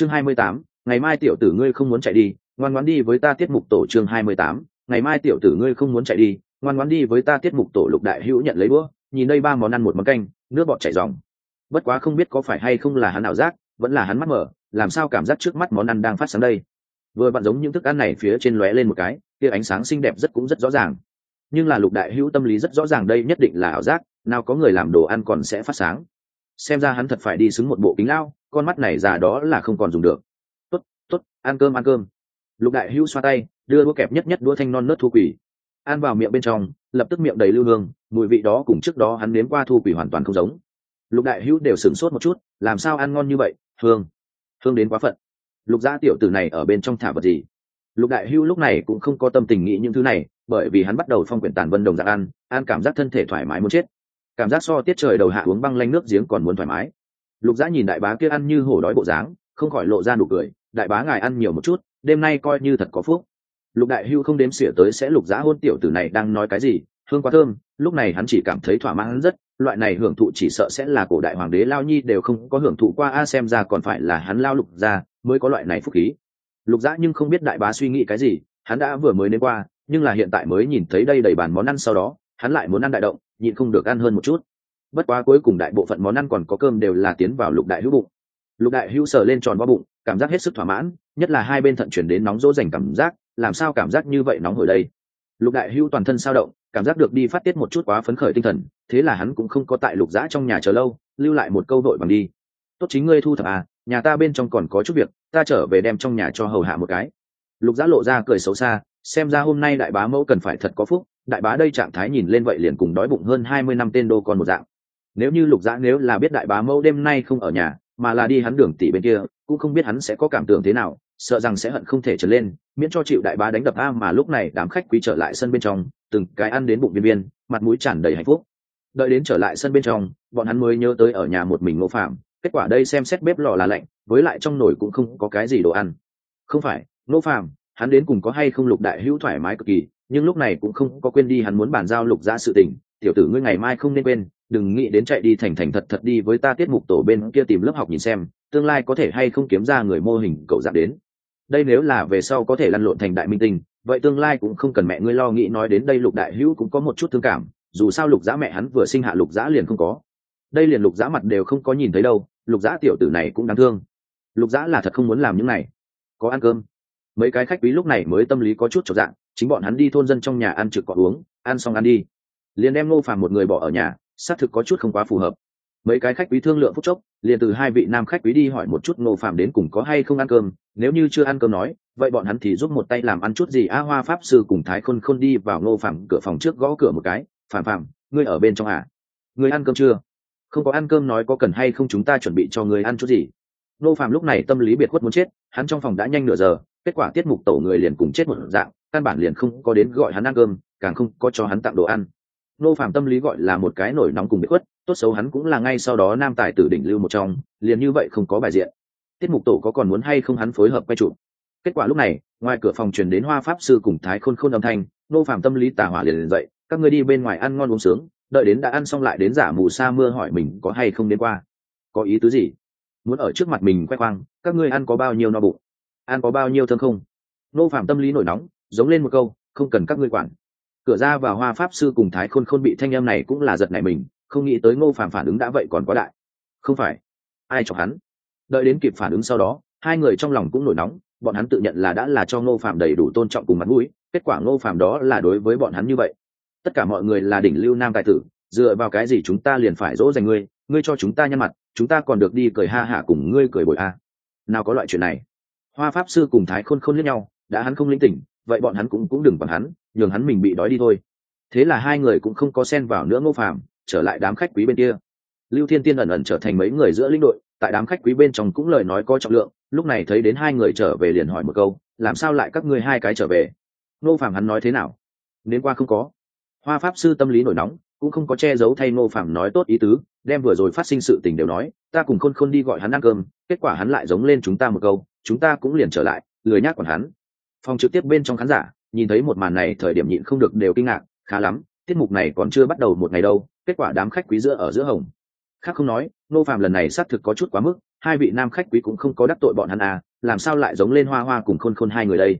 chương hai mươi tám, ngày mai tiểu tử ngươi không muốn chạy đi, ngoan ngoãn đi với ta tiết mục tổ chương hai mươi tám, ngày mai tiểu tử ngươi không muốn chạy đi, ngoan ngoãn đi với ta tiết mục tổ lục đại hữu nhận lấy bữa, nhìn đây ba món ăn một món canh, nước bọt chảy dòng bất quá không biết có phải hay không là hắn ảo giác, vẫn là hắn mắt mở làm sao cảm giác trước mắt món ăn đang phát sáng đây. Vừa vặn giống những thức ăn này phía trên lóe lên một cái, tia ánh sáng xinh đẹp rất cũng rất rõ ràng. Nhưng là lục đại hữu tâm lý rất rõ ràng đây nhất định là ảo giác, nào có người làm đồ ăn còn sẽ phát sáng. Xem ra hắn thật phải đi xứng một bộ kính lao con mắt này già đó là không còn dùng được. Tốt tốt, ăn cơm ăn cơm. Lục đại hữu xoa tay, đưa đũa kẹp nhất nhất đũa thanh non nớt thu quỷ. Ăn vào miệng bên trong, lập tức miệng đầy lưu hương, mùi vị đó cùng trước đó hắn nếm qua thu quỷ hoàn toàn không giống. Lục đại hữu đều sửng sốt một chút, làm sao ăn ngon như vậy? Hương hương đến quá phận. Lục gia tiểu tử này ở bên trong thả vật gì? Lục đại hữu lúc này cũng không có tâm tình nghĩ những thứ này, bởi vì hắn bắt đầu phong quyển tàn vân đồng dạng ăn ăn cảm giác thân thể thoải mái muốn chết. Cảm giác so tiết trời đầu hạ uống băng lanh nước giếng còn muốn thoải mái lục dã nhìn đại bá kia ăn như hổ đói bộ dáng, không khỏi lộ ra nụ cười, đại bá ngài ăn nhiều một chút, đêm nay coi như thật có phúc. Lục đại hưu không đếm xỉa tới sẽ lục dã hôn tiểu tử này đang nói cái gì, hương quá thơm, lúc này hắn chỉ cảm thấy thỏa mãn rất, loại này hưởng thụ chỉ sợ sẽ là cổ đại hoàng đế lao nhi đều không có hưởng thụ qua, a xem ra còn phải là hắn lao lục ra mới có loại này phúc khí. Lục dã nhưng không biết đại bá suy nghĩ cái gì, hắn đã vừa mới đến qua, nhưng là hiện tại mới nhìn thấy đây đầy bàn món ăn sau đó, hắn lại muốn ăn đại động, nhịn không được ăn hơn một chút bất quá cuối cùng đại bộ phận món ăn còn có cơm đều là tiến vào lục đại hữu bụng. Lục đại hữu sờ lên tròn vo bụng, cảm giác hết sức thỏa mãn, nhất là hai bên thận chuyển đến nóng dỗ dành cảm giác, làm sao cảm giác như vậy nóng hồi đây? Lục đại hữu toàn thân sao động, cảm giác được đi phát tiết một chút quá phấn khởi tinh thần, thế là hắn cũng không có tại lục giã trong nhà chờ lâu, lưu lại một câu đội bằng đi. Tốt chính ngươi thu thập à nhà ta bên trong còn có chút việc, ta trở về đem trong nhà cho hầu hạ một cái. Lục giã lộ ra cười xấu xa, xem ra hôm nay đại bá mẫu cần phải thật có phúc, đại bá đây trạng thái nhìn lên vậy liền cùng đói bụng hơn hai mươi năm tên đô con một dạng nếu như lục dã nếu là biết đại bá mẫu đêm nay không ở nhà, mà là đi hắn đường tỷ bên kia, cũng không biết hắn sẽ có cảm tưởng thế nào, sợ rằng sẽ hận không thể trở lên, miễn cho chịu đại bá đánh đập a mà lúc này đám khách quý trở lại sân bên trong, từng cái ăn đến bụng viên viên, mặt mũi tràn đầy hạnh phúc. Đợi đến trở lại sân bên trong, bọn hắn mới nhớ tới ở nhà một mình ngô phạm, kết quả đây xem xét bếp lò là lạnh, với lại trong nồi cũng không có cái gì đồ ăn. Không phải, ngô phạm, hắn đến cùng có hay không lục đại hữu thoải mái cực kỳ, nhưng lúc này cũng không có quên đi hắn muốn bàn giao lục ra sự tình tiểu tử ngươi ngày mai không nên quên, đừng nghĩ đến chạy đi thành thành thật thật đi với ta tiết mục tổ bên kia tìm lớp học nhìn xem, tương lai có thể hay không kiếm ra người mô hình cậu dạng đến. Đây nếu là về sau có thể lăn lộn thành đại minh tinh, vậy tương lai cũng không cần mẹ ngươi lo nghĩ nói đến đây lục đại hữu cũng có một chút thương cảm, dù sao lục giã mẹ hắn vừa sinh hạ lục giã liền không có. Đây liền lục giã mặt đều không có nhìn thấy đâu, lục giã tiểu tử này cũng đáng thương. Lục giã là thật không muốn làm những này. Có ăn cơm. Mấy cái khách quý lúc này mới tâm lý có chút trọn dạng, chính bọn hắn đi thôn dân trong nhà ăn trực cọ uống, ăn xong ăn đi liền đem ngô phàm một người bỏ ở nhà, xác thực có chút không quá phù hợp. Mấy cái khách quý thương lượng phúc chốc, liền từ hai vị nam khách quý đi hỏi một chút ngô phàm đến cùng có hay không ăn cơm. Nếu như chưa ăn cơm nói, vậy bọn hắn thì giúp một tay làm ăn chút gì? A hoa pháp sư cùng thái khôn khôn đi vào ngô phàm cửa phòng trước gõ cửa một cái. Phàm phàm, ngươi ở bên trong à? Ngươi ăn cơm chưa? Không có ăn cơm nói có cần hay không chúng ta chuẩn bị cho ngươi ăn chút gì? Ngô phàm lúc này tâm lý biệt khuất muốn chết, hắn trong phòng đã nhanh nửa giờ, kết quả tiết mục tổ người liền cùng chết một dạng, căn bản liền không có đến gọi hắn ăn cơm, càng không có cho hắn tặng đồ ăn nô phạm tâm lý gọi là một cái nổi nóng cùng bị khuất, tốt xấu hắn cũng là ngay sau đó nam tài tử đỉnh lưu một trong, liền như vậy không có bài diện. Tiết mục tổ có còn muốn hay không hắn phối hợp quay chụp? Kết quả lúc này, ngoài cửa phòng truyền đến hoa pháp sư cùng thái khôn khôn âm thanh, nô phạm tâm lý tà hỏa liền liền dậy, các ngươi đi bên ngoài ăn ngon uống sướng, đợi đến đã ăn xong lại đến giả mù sa mưa hỏi mình có hay không đến qua. Có ý tứ gì? Muốn ở trước mặt mình quay khoang, các ngươi ăn có bao nhiêu no bụng? Ăn có bao nhiêu thơm không? Nô phạm tâm lý nổi nóng, giống lên một câu, không cần các ngươi quản cửa ra và hoa pháp sư cùng thái khôn khôn bị thanh em này cũng là giật nảy mình, không nghĩ tới ngô phàm phản ứng đã vậy còn quá đại. Không phải, ai cho hắn? Đợi đến kịp phản ứng sau đó, hai người trong lòng cũng nổi nóng, bọn hắn tự nhận là đã là cho ngô phàm đầy đủ tôn trọng cùng mặt mũi, kết quả ngô phàm đó là đối với bọn hắn như vậy. Tất cả mọi người là đỉnh lưu nam tài tử, dựa vào cái gì chúng ta liền phải dỗ dành ngươi ngươi cho chúng ta nhăn mặt, chúng ta còn được đi cười ha hả cùng ngươi cười bội a. Nào có loại chuyện này. Hoa pháp sư cùng thái khôn khôn lẫn nhau, đã hắn không linh tỉnh vậy bọn hắn cũng cũng đừng bằng hắn, nhường hắn mình bị đói đi thôi. Thế là hai người cũng không có xen vào nữa ngô phàm, trở lại đám khách quý bên kia. Lưu thiên tiên ẩn ẩn trở thành mấy người giữa lĩnh đội, tại đám khách quý bên trong cũng lời nói có trọng lượng, lúc này thấy đến hai người trở về liền hỏi một câu, làm sao lại các ngươi hai cái trở về? Ngô phàm hắn nói thế nào? Đến qua không có. Hoa pháp sư tâm lý nổi nóng, cũng không có che giấu thay ngô phàm nói tốt ý tứ, đem vừa rồi phát sinh sự tình đều nói, ta cùng khôn khôn đi gọi hắn ăn cơm, kết quả hắn lại giống lên chúng ta một câu, chúng ta cũng liền trở lại, lười nhác còn hắn phòng trực tiếp bên trong khán giả, nhìn thấy một màn này thời điểm nhịn không được đều kinh ngạc, khá lắm, tiết mục này còn chưa bắt đầu một ngày đâu, kết quả đám khách quý giữa ở giữa hồng. Khác không nói nô phạm lần này xác thực có chút quá mức, hai vị nam khách quý cũng không có đắc tội bọn hắn à làm sao lại giống lên hoa hoa cùng khôn khôn hai người đây?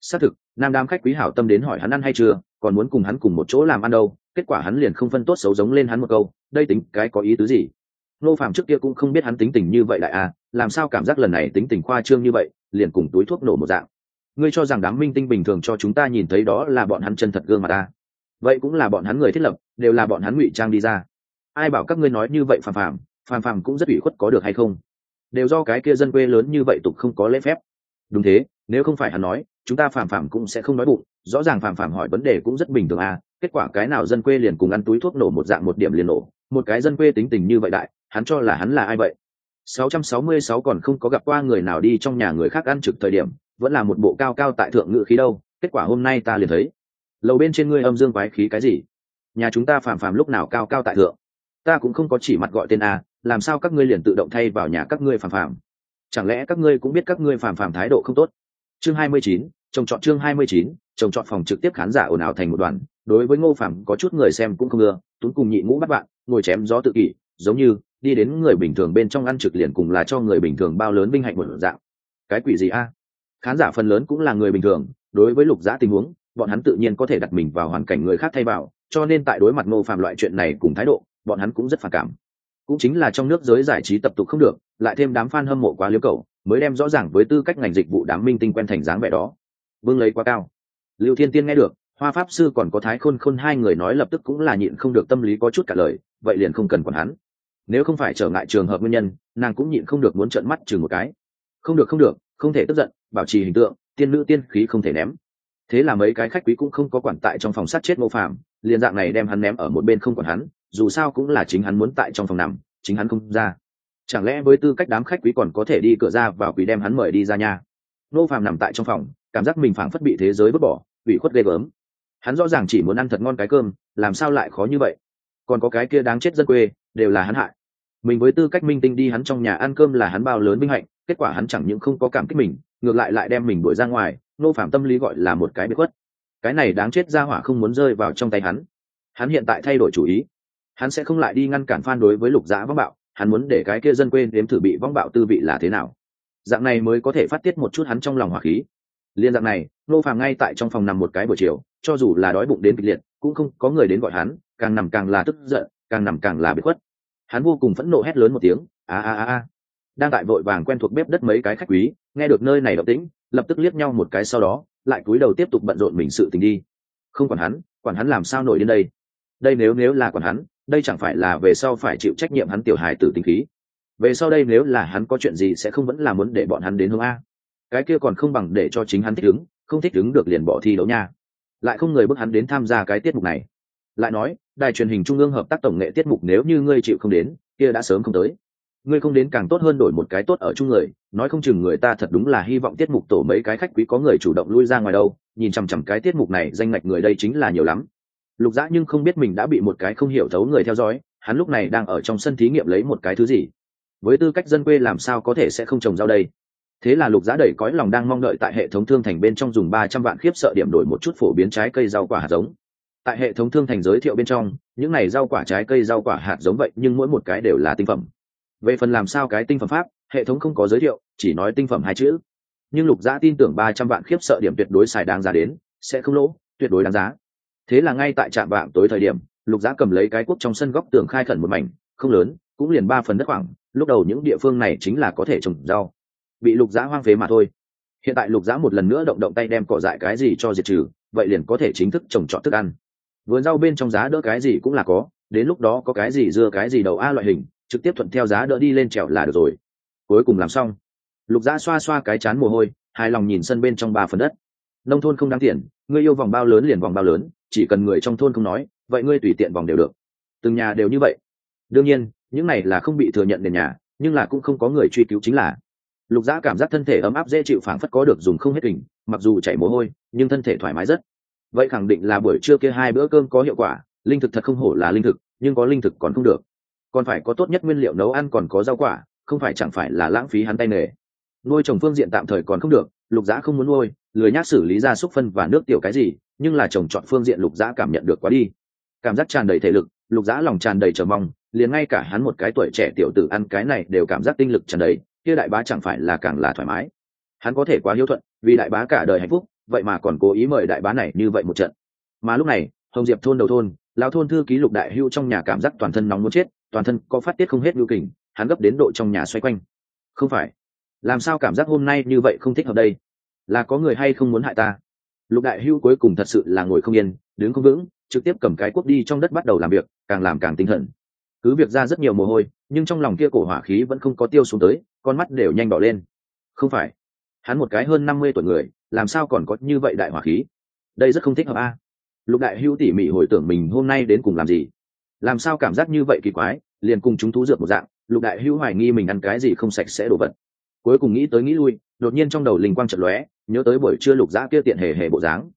Xác thực, nam đám khách quý hảo tâm đến hỏi hắn ăn hay chưa, còn muốn cùng hắn cùng một chỗ làm ăn đâu, kết quả hắn liền không phân tốt xấu giống lên hắn một câu, đây tính cái có ý tứ gì? Nô phạm trước kia cũng không biết hắn tính tình như vậy lại à làm sao cảm giác lần này tính tình khoa trương như vậy, liền cùng túi thuốc nổ một dạng ngươi cho rằng đám minh tinh bình thường cho chúng ta nhìn thấy đó là bọn hắn chân thật gương mặt ta. Vậy cũng là bọn hắn người thiết lập, đều là bọn hắn ngụy trang đi ra. Ai bảo các ngươi nói như vậy phàm phàm phàm phàm cũng rất ủy khuất có được hay không? Đều do cái kia dân quê lớn như vậy tục không có lễ phép. Đúng thế, nếu không phải hắn nói, chúng ta phàm phàm cũng sẽ không nói bụng, rõ ràng phàm phàm hỏi vấn đề cũng rất bình thường à kết quả cái nào dân quê liền cùng ăn túi thuốc nổ một dạng một điểm liền nổ, một cái dân quê tính tình như vậy đại, hắn cho là hắn là ai vậy? 666 còn không có gặp qua người nào đi trong nhà người khác ăn trực thời điểm vẫn là một bộ cao cao tại thượng ngự khí đâu kết quả hôm nay ta liền thấy. Lầu bên trên ngươi âm dương quái khí cái gì? Nhà chúng ta phàm phàm lúc nào cao cao tại thượng? Ta cũng không có chỉ mặt gọi tên a làm sao các ngươi liền tự động thay vào nhà các ngươi phàm phàm? Chẳng lẽ các ngươi cũng biết các ngươi phàm phàm thái độ không tốt? Chương 29, trồng trọt chương 29, trồng trọt phòng trực tiếp khán giả ồn ào thành một đoàn đối với ngô phàm có chút người xem cũng không ưa tuấn cùng nhị ngũ bắt bạn ngồi chém gió tự kỷ giống như đi đến người bình thường bên trong ăn trực liền cùng là cho người bình thường bao lớn vinh hạnh một dạng. Cái quỷ gì a? Khán giả phần lớn cũng là người bình thường, đối với lục giã tình huống, bọn hắn tự nhiên có thể đặt mình vào hoàn cảnh người khác thay vào, cho nên tại đối mặt ngô phạm loại chuyện này cùng thái độ, bọn hắn cũng rất phản cảm. Cũng chính là trong nước giới giải trí tập tục không được, lại thêm đám f a n hâm mộ quá liêu cầu, mới đem rõ ràng với tư cách ngành dịch vụ đám minh tinh quen thành dáng vẻ đó. Vương lấy quá cao. Lưu thiên tiên nghe được, hoa pháp sư còn có thái khôn khôn hai người nói lập tức cũng là nhịn không được tâm lý có chút cả lời, vậy liền không cần còn hắn. Nếu không phải trở ngại trường hợp nguyên nhân, nàng cũng nhịn không được muốn trợn mắt chừng một cái. Không được không được, không thể tức giận bảo trì hình tượng, tiên nữ tiên khí không thể ném. Thế là mấy cái khách quý cũng không có quản tại trong phòng sát chết ngô phạm liền dạng này đem hắn ném ở một bên không còn hắn, dù sao cũng là chính hắn muốn tại trong phòng nằm, chính hắn không ra. Chẳng lẽ với tư cách đám khách quý còn có thể đi cửa ra vào quý đem hắn mời đi ra nhà ngô phạm nằm tại trong phòng, cảm giác mình phảng phất bị thế giới vứt bỏ, ủy khuất ghê gớm. Hắn rõ ràng chỉ muốn ăn thật ngon cái cơm, làm sao lại khó như vậy? Còn có cái kia đáng chết dân quê, đều là hắn hại. Mình với tư cách minh tinh đi hắn trong nhà ăn cơm là hắn bao lớn minh hạnh, kết quả hắn chẳng những không có cảm kích mình ngược lại lại đem mình đuổi ra ngoài, nô phạm tâm lý gọi là một cái bị khuất. Cái này đáng chết ra hỏa không muốn rơi vào trong tay hắn. Hắn hiện tại thay đổi chủ ý. Hắn sẽ không lại đi ngăn cản phan đối với lục dã vong bạo, hắn muốn để cái kia dân quên đếm thử bị vong bạo tư vị là thế nào. Dạng này mới có thể phát tiết một chút hắn trong lòng hỏa khí. Liên dạng này, nô phạm ngay tại trong phòng nằm một cái buổi chiều, cho dù là đói bụng đến kịch liệt, cũng không có người đến gọi hắn, càng nằm càng là tức giận, càng nằm càng là bị khuất. Hắn vô cùng phẫn nộ hét lớn một tiếng, a a a a đang tại vội vàng quen thuộc bếp đất mấy cái khách quý, nghe được nơi này động tĩnh, lập tức liếc nhau một cái sau đó, lại cúi đầu tiếp tục bận rộn mình sự tình đi. Không quản hắn quản hắn làm sao nổi đến đây? Đây nếu nếu là quản hắn, đây chẳng phải là về sau phải chịu trách nhiệm hắn tiểu hài tử tình khí. Về sau đây nếu là hắn có chuyện gì sẽ không vẫn là muốn để bọn hắn đến hướng a. Cái kia còn không bằng để cho chính hắn thích ứng, không thích ứng được liền bỏ thi đấu nha. Lại không người bức hắn đến tham gia cái tiết mục này. Lại nói, đài truyền hình trung ương hợp tác tổng nghệ tiết mục nếu như ngươi chịu không đến, kia đã sớm không tới ngươi không đến càng tốt hơn đổi một cái tốt ở chung người, nói không chừng người ta thật đúng là hy vọng tiết mục tổ mấy cái khách quý có người chủ động lui ra ngoài đâu, nhìn chằm chằm cái tiết mục này danh ngạch người đây chính là nhiều lắm. Lục dã nhưng không biết mình đã bị một cái không hiểu thấu người theo dõi, hắn lúc này đang ở trong sân thí nghiệm lấy một cái thứ gì. Với tư cách dân quê làm sao có thể sẽ không trồng rau đây? Thế là lục giá đẩy cõi lòng đang mong đợi tại hệ thống thương thành bên trong dùng ba trăm vạn khiếp sợ điểm đổi một chút phổ biến trái cây rau quả hạt giống. Tại hệ thống thương thành giới thiệu bên trong, những này rau quả trái cây rau quả hạt giống vậy, nhưng mỗi một cái đều là tinh phẩm về phần làm sao cái tinh phẩm pháp, hệ thống không có giới thiệu, chỉ nói tinh phẩm hai chữ. Nhưng lục giã tin tưởng ba trăm vạn khiếp sợ điểm tuyệt đối xài đáng giá đến, sẽ không lỗ, tuyệt đối đáng giá. Thế là ngay tại trạm vạng tối thời điểm, lục giã cầm lấy cái cuốc trong sân góc tường khai khẩn một mảnh, không lớn, cũng liền ba phần đất khoảng, lúc đầu những địa phương này chính là có thể trồng rau. Bị lục giã hoang phế mà thôi. Hiện tại lục giã một lần nữa động động tay đem cỏ dại cái gì cho diệt trừ, vậy liền có thể chính thức trồng trọt thức ăn. Vườn rau bên trong giá đỡ cái gì cũng là có, đến lúc đó có cái gì dưa cái gì đầu a loại hình trực tiếp thuận theo giá đỡ đi lên trèo là được rồi. Cuối cùng làm xong. Lục gia xoa xoa cái chán mồ hôi, hài lòng nhìn sân bên trong ba phần đất. Nông thôn không đáng tiền ngươi yêu vòng bao lớn liền vòng bao lớn, chỉ cần người trong thôn không nói, vậy ngươi tùy tiện vòng đều được. Từng nhà đều như vậy. Đương nhiên, những này là không bị thừa nhận nền nhà, nhưng là cũng không có người truy cứu chính là. Lục gia cảm giác thân thể ấm áp dễ chịu phảng phất có được dùng không hết hình, mặc dù chảy mồ hôi, nhưng thân thể thoải mái rất. Vậy khẳng định là buổi trưa kia hai bữa cơm có hiệu quả, linh thực thật không hổ là linh thực, nhưng có linh thực còn không được còn phải có tốt nhất nguyên liệu nấu ăn còn có rau quả, không phải chẳng phải là lãng phí hắn tay nghề. Nuôi trồng phương diện tạm thời còn không được, lục giã không muốn nuôi, lười nhác xử lý ra xúc phân và nước tiểu cái gì, nhưng là trồng chọn phương diện lục giã cảm nhận được quá đi. Cảm giác tràn đầy thể lực, lục giã lòng tràn đầy trờ mong, liền ngay cả hắn một cái tuổi trẻ tiểu tử ăn cái này đều cảm giác tinh lực tràn đầy, kia đại bá chẳng phải là càng là thoải mái. Hắn có thể quá hiếu thuận, vì đại bá cả đời hạnh phúc, vậy mà còn cố ý mời đại bá này như vậy một trận. Mà lúc này, hồng diệp thôn đầu thôn, lão thôn thư ký lục đại hưu trong nhà cảm giác toàn thân nóng muốn chết toàn thân có phát tiết không hết lưu kình, hắn gấp đến độ trong nhà xoay quanh. Không phải. Làm sao cảm giác hôm nay như vậy không thích hợp đây? Là có người hay không muốn hại ta? Lục đại hưu cuối cùng thật sự là ngồi không yên, đứng không vững, trực tiếp cầm cái cuốc đi trong đất bắt đầu làm việc, càng làm càng tinh thần. Cứ việc ra rất nhiều mồ hôi, nhưng trong lòng kia cổ hỏa khí vẫn không có tiêu xuống tới, con mắt đều nhanh đỏ lên. Không phải. Hắn một cái hơn năm mươi tuổi người, làm sao còn có như vậy đại hỏa khí? Đây rất không thích hợp a. Lục đại hưu tỉ mỉ hồi tưởng mình hôm nay đến cùng làm gì làm sao cảm giác như vậy kỳ quái, liền cùng chúng thú dược một dạng, lục đại hưu hoài nghi mình ăn cái gì không sạch sẽ đổ vật. Cuối cùng nghĩ tới nghĩ lui, đột nhiên trong đầu linh quang trận lóe, nhớ tới buổi trưa lục giã kia tiện hề hề bộ dáng.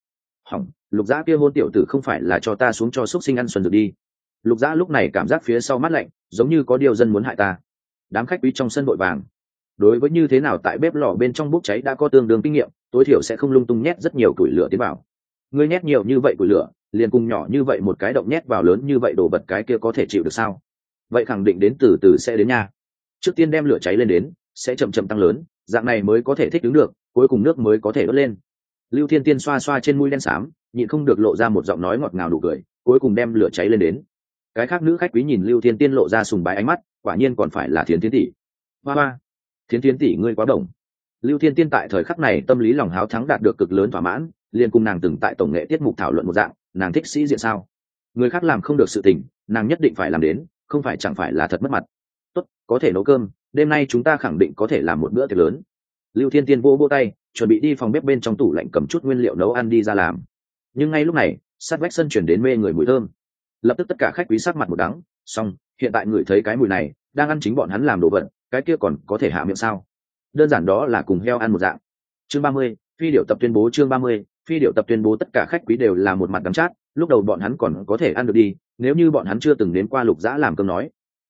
Hỏng, lục giã kia hôn tiểu tử không phải là cho ta xuống cho xúc sinh ăn xuân được đi. Lục giã lúc này cảm giác phía sau mắt lạnh, giống như có điều dân muốn hại ta. Đám khách quý trong sân vội vàng. Đối với như thế nào tại bếp lò bên trong bốc cháy đã có tương đương kinh nghiệm, tối thiểu sẽ không lung tung nhét rất nhiều củi lửa tiến vào ngươi nhét nhiều như vậy của lửa, liền cùng nhỏ như vậy một cái động nhét vào lớn như vậy đồ vật cái kia có thể chịu được sao? Vậy khẳng định đến từ từ sẽ đến nha. Trước tiên đem lửa cháy lên đến, sẽ chậm chậm tăng lớn, dạng này mới có thể thích ứng được, cuối cùng nước mới có thể đốt lên. Lưu thiên tiên xoa xoa trên mũi đen xám, nhịn không được lộ ra một giọng nói ngọt ngào đủ cười, cuối cùng đem lửa cháy lên đến. Cái khác nữ khách quý nhìn lưu thiên tiên lộ ra sùng bái ánh mắt, quả nhiên còn phải là thiến tiến tỷ. Hoa hoa. Thiến tiến tỷ, ngươi quá đồng lưu thiên tiên tại thời khắc này tâm lý lòng háo thắng đạt được cực lớn thỏa mãn liền cùng nàng từng tại tổng nghệ tiết mục thảo luận một dạng, nàng thích sĩ diện sao? Người khác làm không được sự tình, nàng nhất định phải làm đến, không phải chẳng phải là thật mất mặt. Tốt, có thể nấu cơm, đêm nay chúng ta khẳng định có thể làm một bữa tiệc lớn. Lưu thiên tiên vô vô tay, chuẩn bị đi phòng bếp bên trong tủ lạnh cầm chút nguyên liệu nấu ăn đi ra làm. Nhưng ngay lúc này, sát vách sân chuyển đến mê người mùi thơm. Lập tức tất cả khách quý sắc mặt một đắng, xong, hiện tại người thấy cái mùi này, đang ăn chính bọn hắn làm đồ vật, cái kia còn có thể hạ miệng sao? Đơn giản đó là cùng heo ăn một dạng. Chương ba mươi, phi điệu tập tuyên bố chương ba mươi phi điệu tập tuyên bố tất cả khách quý đều là một mặt đắm chát, lúc đầu bọn hắn còn có thể ăn được đi, nếu như bọn hắn chưa từng đến qua lục dã làm cơm nói.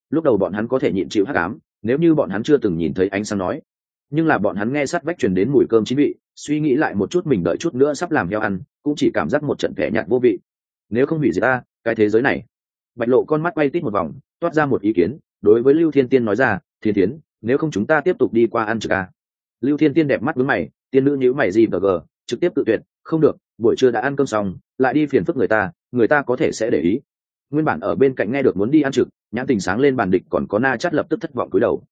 Lúc đầu bọn hắn có thể nhịn chịu hắc ám, nếu như bọn hắn chưa từng nhìn thấy ánh sáng nói. Nhưng là bọn hắn nghe sát vách truyền đến mùi cơm chín vị, suy nghĩ lại một chút mình đợi chút nữa sắp làm heo ăn, cũng chỉ cảm giác một trận kẻ nhạt vô vị. Nếu không hủy diệt ta, cái thế giới này. Bạch lộ con mắt quay tít một vòng, toát ra một ý kiến, đối với lưu thiên tiên nói ra, thiên tiến, nếu không chúng ta tiếp tục đi qua ăn trực a lưu thiên tiên đẹp mắt với mày, tiên nữ nhữ mày gì và gờ, trực tiếp tự tuyệt không được, buổi trưa đã ăn cơm xong, lại đi phiền phức người ta người ta có thể sẽ để ý. Nguyên bản ở bên cạnh nghe được muốn đi ăn trực, nhãn tình sáng lên bàn địch còn có na chắt lập tức thất vọng cúi đầu.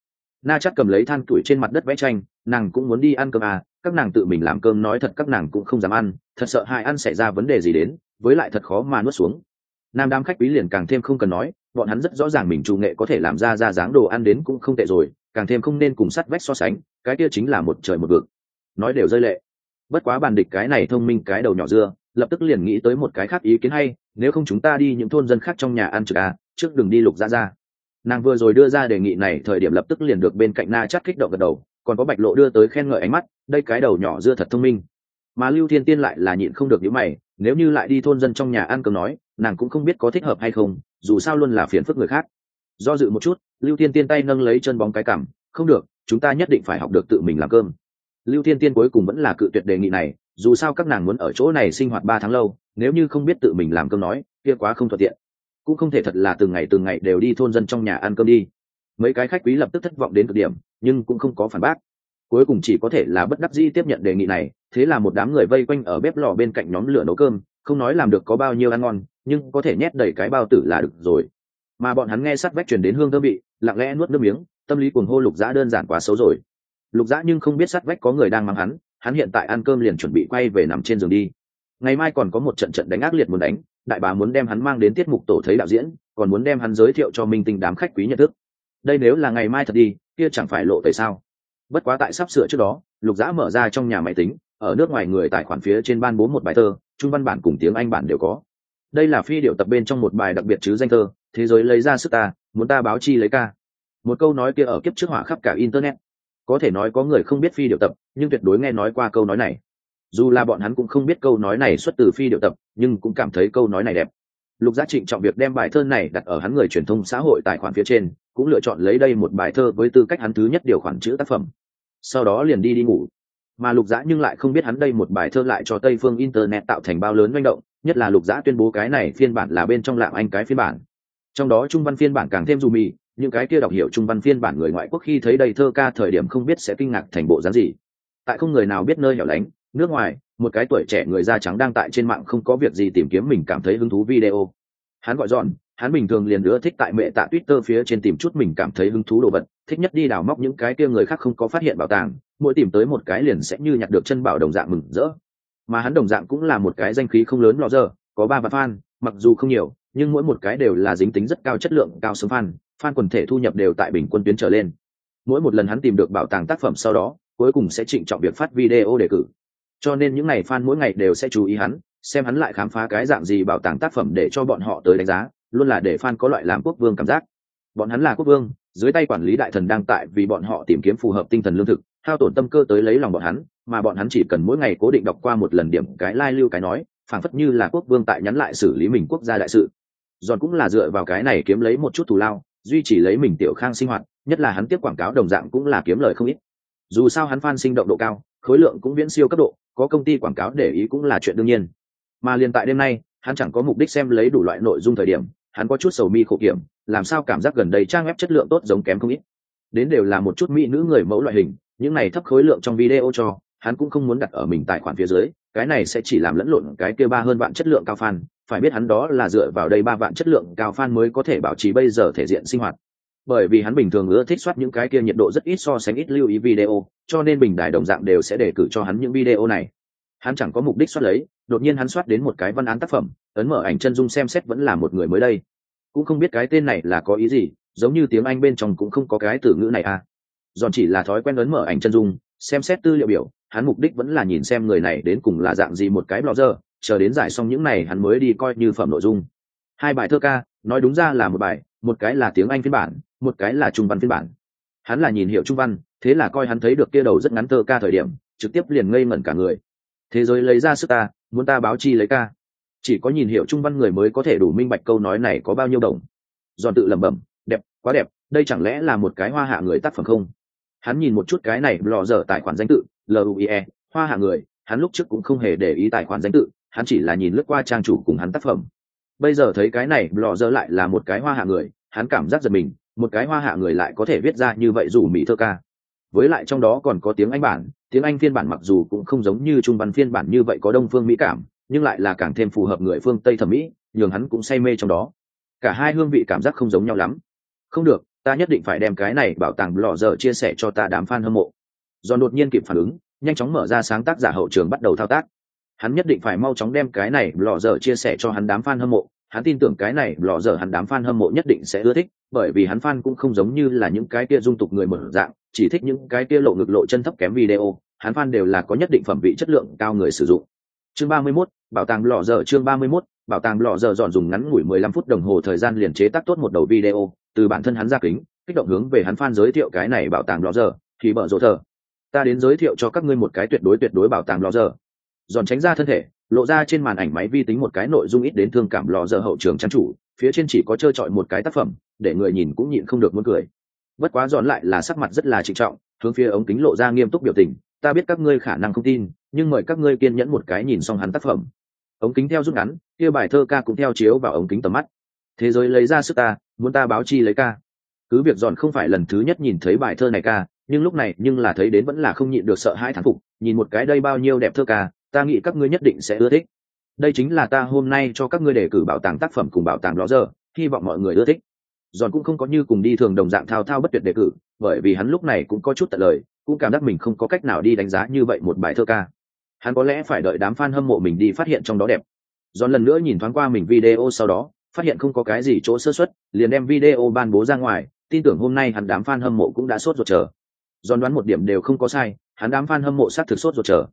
Na chắt cầm lấy than tuổi trên mặt đất vẽ tranh, nàng cũng muốn đi ăn cơm à các nàng tự mình làm cơm nói thật các nàng cũng không dám ăn, thật sợ hai ăn xảy ra vấn đề gì đến, với lại thật khó mà nuốt xuống. Nam đám khách quý liền càng thêm không cần nói, bọn hắn rất rõ ràng mình chủ nghệ có thể làm ra ra dáng đồ ăn đến cũng không tệ rồi, càng thêm không nên cùng sắt vách so sánh, cái kia chính là một trời một vực. Nói đều rơi lệ bất quá bàn địch cái này thông minh cái đầu nhỏ dưa, lập tức liền nghĩ tới một cái khác ý kiến hay, nếu không chúng ta đi những thôn dân khác trong nhà ăn trực à trước đừng đi lục ra ra. Nàng vừa rồi đưa ra đề nghị này, thời điểm lập tức liền được bên cạnh na chắc kích động gật đầu, còn có bạch lộ đưa tới khen ngợi ánh mắt, đây cái đầu nhỏ dưa thật thông minh. Mà lưu thiên tiên lại là nhịn không được những mày, nếu như lại đi thôn dân trong nhà ăn cơm nói, nàng cũng không biết có thích hợp hay không, dù sao luôn là phiền phức người khác. Do dự một chút, lưu thiên tiên tay nâng lấy chân bóng cái cảm không được, chúng ta nhất định phải học được tự mình làm cơm lưu thiên tiên cuối cùng vẫn là cự tuyệt đề nghị này, dù sao các nàng muốn ở chỗ này sinh hoạt ba tháng lâu, nếu như không biết tự mình làm cơm nói, kia quá không thuận tiện. Cũng không thể thật là từng ngày từng ngày đều đi thôn dân trong nhà ăn cơm đi. Mấy cái khách quý lập tức thất vọng đến cực điểm, nhưng cũng không có phản bác. Cuối cùng chỉ có thể là bất đắc dĩ tiếp nhận đề nghị này, thế là một đám người vây quanh ở bếp lò bên cạnh nhóm lửa nấu cơm, không nói làm được có bao nhiêu ăn ngon, nhưng có thể nhét đầy cái bao tử là được rồi. Mà bọn hắn nghe sắt vách truyền đến hương thơm vị, lặng lẽ nuốt nước miếng, tâm lý cuồng hô lục giã đơn giản quá xấu rồi lục dã nhưng không biết sát vách có người đang mang hắn hắn hiện tại ăn cơm liền chuẩn bị quay về nằm trên giường đi. Ngày mai còn có một trận trận đánh ác liệt muốn đánh, đại bá muốn đem hắn mang đến tiết mục tổ thấy đạo diễn, còn muốn đem hắn giới thiệu cho minh tinh đám khách quý nhận thức. Đây nếu là ngày mai thật đi, kia chẳng phải lộ tại sao? Bất quá tại sắp sửa trước đó, lục dã mở ra trong nhà máy tính, ở nước ngoài người tài khoản phía trên ban bố một bài thơ, trung văn bản cùng tiếng anh bản đều có. Đây là phi điệu tập bên trong một bài đặc biệt chứ danh thơ, thế giới lấy ra sức ta, muốn ta báo chi lấy ca. Một câu nói kia ở kiếp trước hỏa khắp cả internet có thể nói có người không biết phi điệu tập, nhưng tuyệt đối nghe nói qua câu nói này. Dù là bọn hắn cũng không biết câu nói này xuất từ phi điệu tập, nhưng cũng cảm thấy câu nói này đẹp. Lục gia trịnh trọng việc đem bài thơ này đặt ở hắn người truyền thông xã hội tài khoản phía trên, cũng lựa chọn lấy đây một bài thơ với tư cách hắn thứ nhất điều khoản chữ tác phẩm. Sau đó liền đi đi ngủ. Mà lục dã nhưng lại không biết hắn đây một bài thơ lại cho tây phương internet tạo thành bao lớn manh động, nhất là lục dã tuyên bố cái này phiên bản là bên trong lạm anh cái phiên bản. Trong đó trung văn phiên bản càng thêm dù mì những cái kia đọc hiểu trung văn phiên bản người ngoại quốc khi thấy đầy thơ ca thời điểm không biết sẽ kinh ngạc thành bộ dáng gì. Tại không người nào biết nơi hẻo lánh, nước ngoài, một cái tuổi trẻ người da trắng đang tại trên mạng không có việc gì tìm kiếm mình cảm thấy hứng thú video. Hắn gọi dọn hắn bình thường liền nữa thích tại mẹ tạ twitter phía trên tìm chút mình cảm thấy hứng thú đồ vật, thích nhất đi đào móc những cái kia người khác không có phát hiện bảo tàng, mỗi tìm tới một cái liền sẽ như nhặt được chân bảo đồng dạng mừng rỡ. Mà hắn đồng dạng cũng là một cái danh khí không lớn lò giờ có ba vạn fan, mặc dù không nhiều, nhưng mỗi một cái đều là dính tính rất cao chất lượng, cao số fan fan quần thể thu nhập đều tại bình quân tuyến trở lên. Mỗi một lần hắn tìm được bảo tàng tác phẩm sau đó, cuối cùng sẽ trịnh trọng việc phát video đề cử. Cho nên những ngày fan mỗi ngày đều sẽ chú ý hắn, xem hắn lại khám phá cái dạng gì bảo tàng tác phẩm để cho bọn họ tới đánh giá, luôn là để fan có loại làm quốc vương cảm giác. Bọn hắn là quốc vương, dưới tay quản lý đại thần đang tại vì bọn họ tìm kiếm phù hợp tinh thần lương thực, hao tổn tâm cơ tới lấy lòng bọn hắn, mà bọn hắn chỉ cần mỗi ngày cố định đọc qua một lần điểm cái lai、like、lưu cái nói, phảng phất như là quốc vương tại nhắn lại xử lý mình quốc gia đại sự. Giòn cũng là dựa vào cái này kiếm lấy một chút thù lao duy trì lấy mình tiểu khang sinh hoạt, nhất là hắn tiếp quảng cáo đồng dạng cũng là kiếm lời không ít. Dù sao hắn phan sinh động độ cao, khối lượng cũng viễn siêu cấp độ, có công ty quảng cáo để ý cũng là chuyện đương nhiên. Mà liền tại đêm nay, hắn chẳng có mục đích xem lấy đủ loại nội dung thời điểm, hắn có chút sầu mi khổ kiểm, làm sao cảm giác gần đây trang web chất lượng tốt giống kém không ít. Đến đều là một chút mỹ nữ người mẫu loại hình, những này thấp khối lượng trong video cho, hắn cũng không muốn đặt ở mình tài khoản phía dưới, cái này sẽ chỉ làm lẫn lộn cái kia ba hơn bạn chất lượng cao fan phải biết hắn đó là dựa vào đây ba vạn chất lượng cao fan mới có thể bảo trì bây giờ thể diện sinh hoạt. Bởi vì hắn bình thường ưa thích soát những cái kia nhiệt độ rất ít so sánh ít lưu ý video, cho nên bình đài đồng dạng đều sẽ đề cử cho hắn những video này. Hắn chẳng có mục đích soát lấy, đột nhiên hắn soát đến một cái văn án tác phẩm, ấn mở ảnh chân dung xem xét vẫn là một người mới đây. Cũng không biết cái tên này là có ý gì, giống như tiếng anh bên trong cũng không có cái từ ngữ này à. Dọn chỉ là thói quen ấn mở ảnh chân dung, xem xét tư liệu biểu, hắn mục đích vẫn là nhìn xem người này đến cùng là dạng gì một cái blogger chờ đến giải xong những này hắn mới đi coi như phẩm nội dung. Hai bài thơ ca, nói đúng ra là một bài, một cái là tiếng anh phiên bản, một cái là trung văn phiên bản. Hắn là nhìn hiểu trung văn, thế là coi hắn thấy được kia đầu rất ngắn thơ ca thời điểm, trực tiếp liền ngây ngẩn cả người. Thế giới lấy ra sức ta, muốn ta báo chi lấy ca. Chỉ có nhìn hiểu trung văn người mới có thể đủ minh bạch câu nói này có bao nhiêu đồng. Giòn tự lẩm bẩm, đẹp, quá đẹp, đây chẳng lẽ là một cái hoa hạ người tác phẩm không? Hắn nhìn một chút cái này, lò dở tài khoản danh tự luie hoa hạ người, hắn lúc trước cũng không hề để ý tài khoản danh tự hắn chỉ là nhìn lướt qua trang chủ cùng hắn tác phẩm. Bây giờ thấy cái này lò dở lại là một cái hoa hạ người, hắn cảm giác giật mình, một cái hoa hạ người lại có thể viết ra như vậy dù mỹ thơ ca. Với lại trong đó còn có tiếng anh bản, tiếng anh phiên bản mặc dù cũng không giống như trung văn phiên bản như vậy có đông phương mỹ cảm, nhưng lại là càng thêm phù hợp người phương tây thẩm mỹ, nhường hắn cũng say mê trong đó. Cả hai hương vị cảm giác không giống nhau lắm. Không được, ta nhất định phải đem cái này bảo tàng lò dở chia sẻ cho ta đám f a n hâm mộ. Do đột nhiên kịp phản ứng, nhanh chóng mở ra sáng tác giả hậu trường bắt đầu thao tác hắn nhất định phải mau chóng đem cái này lò dở chia sẻ cho hắn đám f a n hâm mộ. Hắn tin tưởng cái này lò dở hắn đám f a n hâm mộ nhất định sẽ ưa thích bởi vì hắn f a n cũng không giống như là những cái kia dung tục người mở dạng chỉ thích những cái kia lộ ngực lộ chân thấp kém video. Hắn f a n đều là có nhất định phẩm vị chất lượng cao người sử dụng. Chương ba mươi 31, bảo tàng lò dở chương ba mươi 31, bảo tàng lò dở dọn dùng ngắn ngủi mười lăm phút đồng hồ thời gian liền chế tác tốt một đầu video. Từ bản thân hắn ra kính kích động hướng về hắn fan giới thiệu cái này bảo tàng lò dở thì bở rộ thờ ta đến giới thiệu cho các ngươi một cái tuyệt đối tuyệt đối bảo tàng lò dở dọn tránh ra thân thể, lộ ra trên màn ảnh máy vi tính một cái nội dung ít đến thương cảm lò dở hậu trường trang chủ, phía trên chỉ có trơ trọi một cái tác phẩm, để người nhìn cũng nhịn không được muốn cười. Bất quá dọn lại là sắc mặt rất là trịnh trọng, hướng phía ống kính lộ ra nghiêm túc biểu tình, ta biết các ngươi khả năng không tin, nhưng mời các ngươi kiên nhẫn một cái nhìn xong hắn tác phẩm. Ống kính theo rút ngắn, kia bài thơ ca cũng theo chiếu vào ống kính tầm mắt. Thế giới lấy ra sức ta, muốn ta báo chi lấy ca? Cứ việc dọn không phải lần thứ nhất nhìn thấy bài thơ này ca, nhưng lúc này nhưng là thấy đến vẫn là không nhịn được sợ hãi thán phục, nhìn một cái đây bao nhiêu đẹp thơ ca ta nghĩ các ngươi nhất định sẽ ưa thích. Đây chính là ta hôm nay cho các ngươi đề cử bảo tàng tác phẩm cùng bảo tàng lõa giờ, hy vọng mọi người ưa thích. Giòn cũng không có như cùng đi thường đồng dạng thao thao bất tuyệt đề cử, bởi vì hắn lúc này cũng có chút tận lời, cũng cảm giác mình không có cách nào đi đánh giá như vậy một bài thơ ca. Hắn có lẽ phải đợi đám fan hâm mộ mình đi phát hiện trong đó đẹp. Giòn lần nữa nhìn thoáng qua mình video sau đó, phát hiện không có cái gì chỗ sơ xuất liền đem video ban bố ra ngoài, tin tưởng hôm nay hắn đám fan hâm mộ cũng đã sốt ruột chờ. Giòn đoán một điểm đều không có sai, hắn đám fan hâm mộ sát thực sốt ruột chờ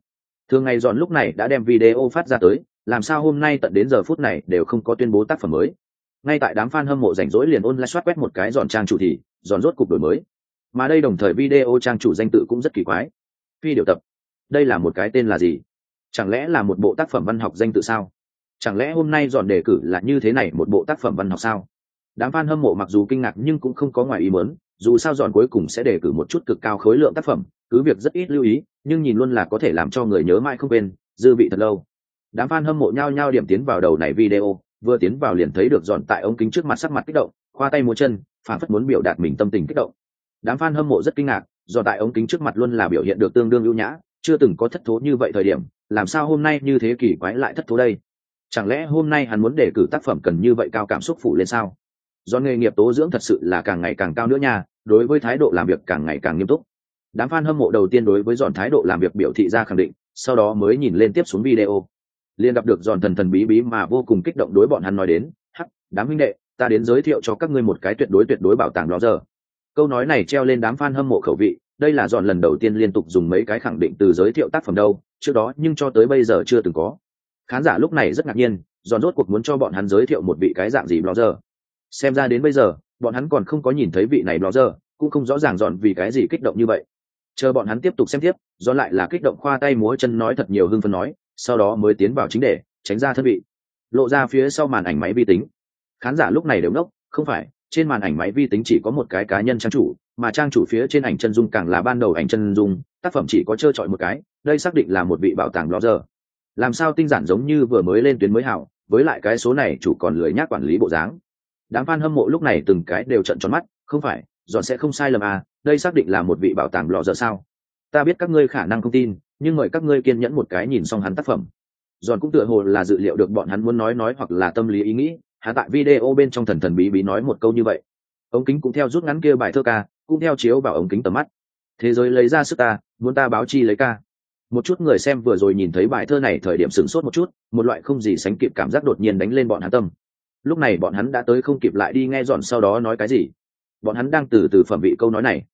thường ngày dọn lúc này đã đem video phát ra tới, làm sao hôm nay tận đến giờ phút này đều không có tuyên bố tác phẩm mới. Ngay tại đám fan hâm mộ rảnh rỗi liền online soát quét một cái dọn trang chủ thì, dọn rốt cục đổi mới. Mà đây đồng thời video trang chủ danh tự cũng rất kỳ quái. Phi điều tập. Đây là một cái tên là gì? Chẳng lẽ là một bộ tác phẩm văn học danh tự sao? Chẳng lẽ hôm nay dọn đề cử là như thế này một bộ tác phẩm văn học sao? Đám fan hâm mộ mặc dù kinh ngạc nhưng cũng không có ngoài ý mớn dù sao dọn cuối cùng sẽ đề cử một chút cực cao khối lượng tác phẩm, cứ việc rất ít lưu ý, nhưng nhìn luôn là có thể làm cho người nhớ mãi không quên, dư vị thật lâu. Đám fan hâm mộ nhao nhao điểm tiến vào đầu này video, vừa tiến vào liền thấy được dọn tại ống kính trước mặt sắc mặt kích động, khoa tay múa chân, phản phất muốn biểu đạt mình tâm tình kích động. Đám fan hâm mộ rất kinh ngạc do tại ống kính trước mặt luôn là biểu hiện được tương đương ưu nhã, chưa từng có thất thố như vậy thời điểm, làm sao hôm nay như thế kỳ quái lại thất thố đây? Chẳng lẽ hôm nay hắn muốn đề cử tác phẩm cần như vậy cao cảm xúc phủ lên sao? Do nghề nghiệp tố dưỡng thật sự là càng ngày càng cao nữa nha, đối với thái độ làm việc càng ngày càng nghiêm túc. Đám fan hâm mộ đầu tiên đối với dọn thái độ làm việc biểu thị ra khẳng định, sau đó mới nhìn lên tiếp xuống video. Liền gặp được dọn thần thần bí bí mà vô cùng kích động đối bọn hắn nói đến, hắc, đám huynh đệ, ta đến giới thiệu cho các ngươi một cái tuyệt đối tuyệt đối bảo tàng đó giờ. Câu nói này treo lên đám fan hâm mộ khẩu vị, đây là dọn lần đầu tiên liên tục dùng mấy cái khẳng định từ giới thiệu tác phẩm đâu, trước đó nhưng cho tới bây giờ chưa từng có. Khán giả lúc này rất ngạc nhiên, dọn rốt cuộc muốn cho bọn hắn giới thiệu một vị cái dạng gì blogger xem ra đến bây giờ, bọn hắn còn không có nhìn thấy vị này blogger, cũng không rõ ràng dọn vì cái gì kích động như vậy. Chờ bọn hắn tiếp tục xem tiếp do lại là kích động khoa tay múa chân nói thật nhiều hưng phân nói, sau đó mới tiến vào chính đề, tránh ra thân vị. Lộ ra phía sau màn ảnh máy vi tính. Khán giả lúc này đều nốc không phải, trên màn ảnh máy vi tính chỉ có một cái cá nhân trang chủ, mà trang chủ phía trên ảnh chân dung càng là ban đầu ảnh chân dung, tác phẩm chỉ có trơ trọi một cái, đây xác định là một vị bảo tàng blogger. Làm sao tinh giản giống như vừa mới lên tuyến mới hảo, với lại cái số này chủ còn lười nhác quản lý bộ dáng đám fan hâm mộ lúc này từng cái đều trận tròn mắt, không phải, dọn sẽ không sai lầm à đây xác định là một vị bảo tàng lọ dở sao. Ta biết các ngươi khả năng không tin, nhưng mời các ngươi kiên nhẫn một cái nhìn xong hắn tác phẩm. Dọn cũng tựa hồ là dự liệu được bọn hắn muốn nói nói hoặc là tâm lý ý nghĩ, hắn tại video bên trong thần thần bí bí nói một câu như vậy. Ống kính cũng theo rút ngắn kia bài thơ ca, cũng theo chiếu vào ống kính tầm mắt. Thế giới lấy ra sức ta, muốn ta báo chi lấy ca. Một chút người xem vừa rồi nhìn thấy bài thơ này thời điểm sửng sốt một chút, một loại không gì sánh kịp cảm giác đột nhiên đánh lên bọn hắn tâm lúc này bọn hắn đã tới không kịp lại đi nghe dọn sau đó nói cái gì. Bọn hắn đang từ từ phẩm vị câu nói này.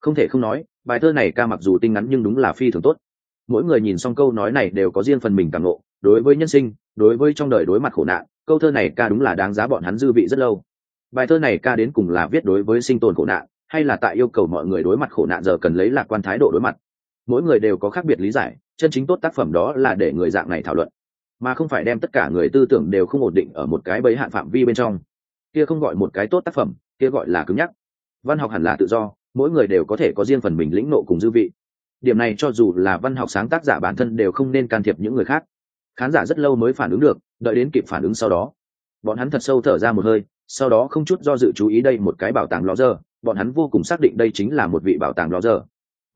Không thể không nói, bài thơ này ca mặc dù tinh ngắn nhưng đúng là phi thường tốt. Mỗi người nhìn xong câu nói này đều có riêng phần mình cảm ngộ. Đối với nhân sinh, đối với trong đời đối mặt khổ nạn, câu thơ này ca đúng là đáng giá bọn hắn dư vị rất lâu. Bài thơ này ca đến cùng là viết đối với sinh tồn khổ nạn, hay là tại yêu cầu mọi người đối mặt khổ nạn giờ cần lấy lạc quan thái độ đối mặt. Mỗi người đều có khác biệt lý giải, chân chính tốt tác phẩm đó là để người dạng này thảo luận mà không phải đem tất cả người tư tưởng đều không ổn định ở một cái bấy hạn phạm vi bên trong. Kia không gọi một cái tốt tác phẩm, kia gọi là cứng nhắc. Văn học hẳn là tự do, mỗi người đều có thể có riêng phần mình lĩnh nộ cùng dư vị. Điểm này cho dù là văn học sáng tác giả bản thân đều không nên can thiệp những người khác. Khán giả rất lâu mới phản ứng được, đợi đến kịp phản ứng sau đó. Bọn hắn thật sâu thở ra một hơi, sau đó không chút do dự chú ý đây một cái bảo tàng lò dơ. Bọn hắn vô cùng xác định đây chính là một vị bảo tàng lò dơ.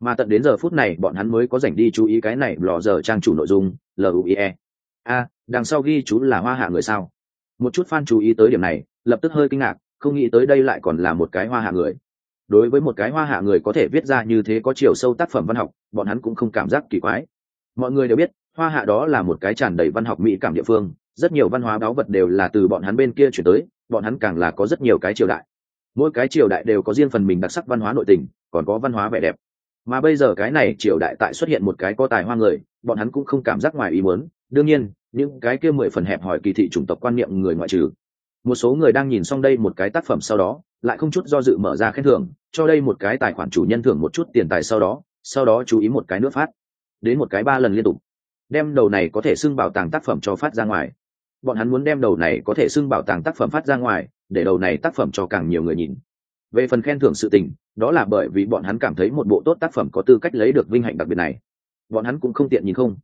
Mà tận đến giờ phút này, bọn hắn mới có dành đi chú ý cái này lò dơ trang chủ nội dung luie a đằng sau ghi chú là hoa hạ người sao? Một chút fan chú ý tới điểm này, lập tức hơi kinh ngạc, không nghĩ tới đây lại còn là một cái hoa hạ người. Đối với một cái hoa hạ người có thể viết ra như thế có chiều sâu tác phẩm văn học, bọn hắn cũng không cảm giác kỳ quái. Mọi người đều biết, hoa hạ đó là một cái tràn đầy văn học mỹ cảm địa phương, rất nhiều văn hóa báu vật đều là từ bọn hắn bên kia chuyển tới, bọn hắn càng là có rất nhiều cái triều đại. Mỗi cái triều đại đều có riêng phần mình đặc sắc văn hóa nội tình, còn có văn hóa vẻ đẹp mà bây giờ cái này triều đại tại xuất hiện một cái có tài hoa người, bọn hắn cũng không cảm giác ngoài ý muốn. Đương nhiên, những cái kia mười phần hẹp hỏi kỳ thị chủng tộc quan niệm người ngoại trừ. Một số người đang nhìn xong đây một cái tác phẩm sau đó, lại không chút do dự mở ra khen thưởng, cho đây một cái tài khoản chủ nhân thưởng một chút tiền tài sau đó sau đó chú ý một cái nước phát. Đến một cái ba lần liên tục. Đem đầu này có thể xưng bảo tàng tác phẩm cho phát ra ngoài. Bọn hắn muốn đem đầu này có thể xưng bảo tàng tác phẩm phát ra ngoài, để đầu này tác phẩm cho càng nhiều người nhìn. Về phần khen thưởng sự tình đó là bởi vì bọn hắn cảm thấy một bộ tốt tác phẩm có tư cách lấy được vinh hạnh đặc biệt này. Bọn hắn cũng không tiện nhìn không.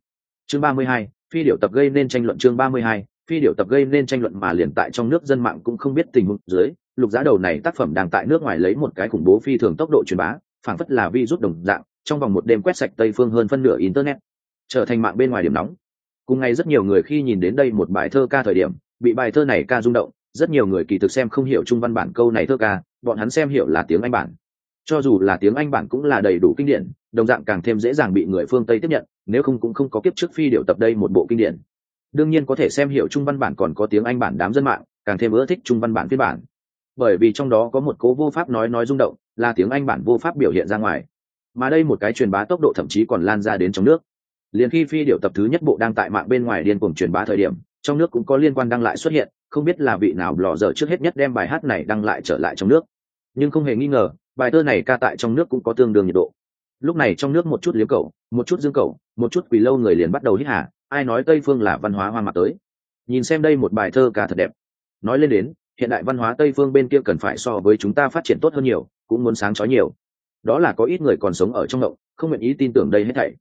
Chương ba mươi hai, phi điệu tập gây nên tranh luận chương ba mươi hai, phi điệu tập gây nên tranh luận mà liền tại trong nước dân mạng cũng không biết tình huống dưới, lục giá đầu này tác phẩm đang tại nước ngoài lấy một cái khủng bố phi thường tốc độ truyền bá, phảng phất là vi rút đồng dạng, trong vòng một đêm quét sạch tây phương hơn phân nửa internet, trở thành mạng bên ngoài điểm nóng. Cùng ngày rất nhiều người khi nhìn đến đây một bài thơ ca thời điểm, bị bài thơ này ca rung động, rất nhiều người kỳ thực xem không hiểu trung văn bản câu này thơ ca, bọn hắn xem hiểu là tiếng anh bản cho dù là tiếng anh bản cũng là đầy đủ kinh điển, đồng dạng càng thêm dễ dàng bị người phương tây tiếp nhận, nếu không cũng không có kiếp trước phi điệu tập đây một bộ kinh điển. Đương nhiên có thể xem hiểu trung văn bản còn có tiếng anh bản đám dân mạng, càng thêm ưa thích trung văn bản phiên bản. Bởi vì trong đó có một cố vô pháp nói nói rung động, là tiếng anh bản vô pháp biểu hiện ra ngoài. Mà đây một cái truyền bá tốc độ thậm chí còn lan ra đến trong nước. Liền khi phi điệu tập thứ nhất bộ đang tại mạng bên ngoài điên cuồng truyền bá thời điểm, trong nước cũng có liên quan đăng lại xuất hiện, không biết là vị nào lò dở trước hết nhất đem bài hát này đăng lại trở lại trong nước. Nhưng không hề nghi ngờ bài thơ này ca tại trong nước cũng có tương đương nhiệt độ. Lúc này trong nước một chút liếm cầu một chút dương cầu một chút quỳ lâu người liền bắt đầu hít hà, ai nói tây phương là văn hóa hoa mặt tới. Nhìn xem đây một bài thơ ca thật đẹp. Nói lên đến, hiện đại văn hóa tây phương bên kia cần phải so với chúng ta phát triển tốt hơn nhiều, cũng muốn sáng chói nhiều. Đó là có ít người còn sống ở trong động, không nguyện ý tin tưởng đây hết thảy.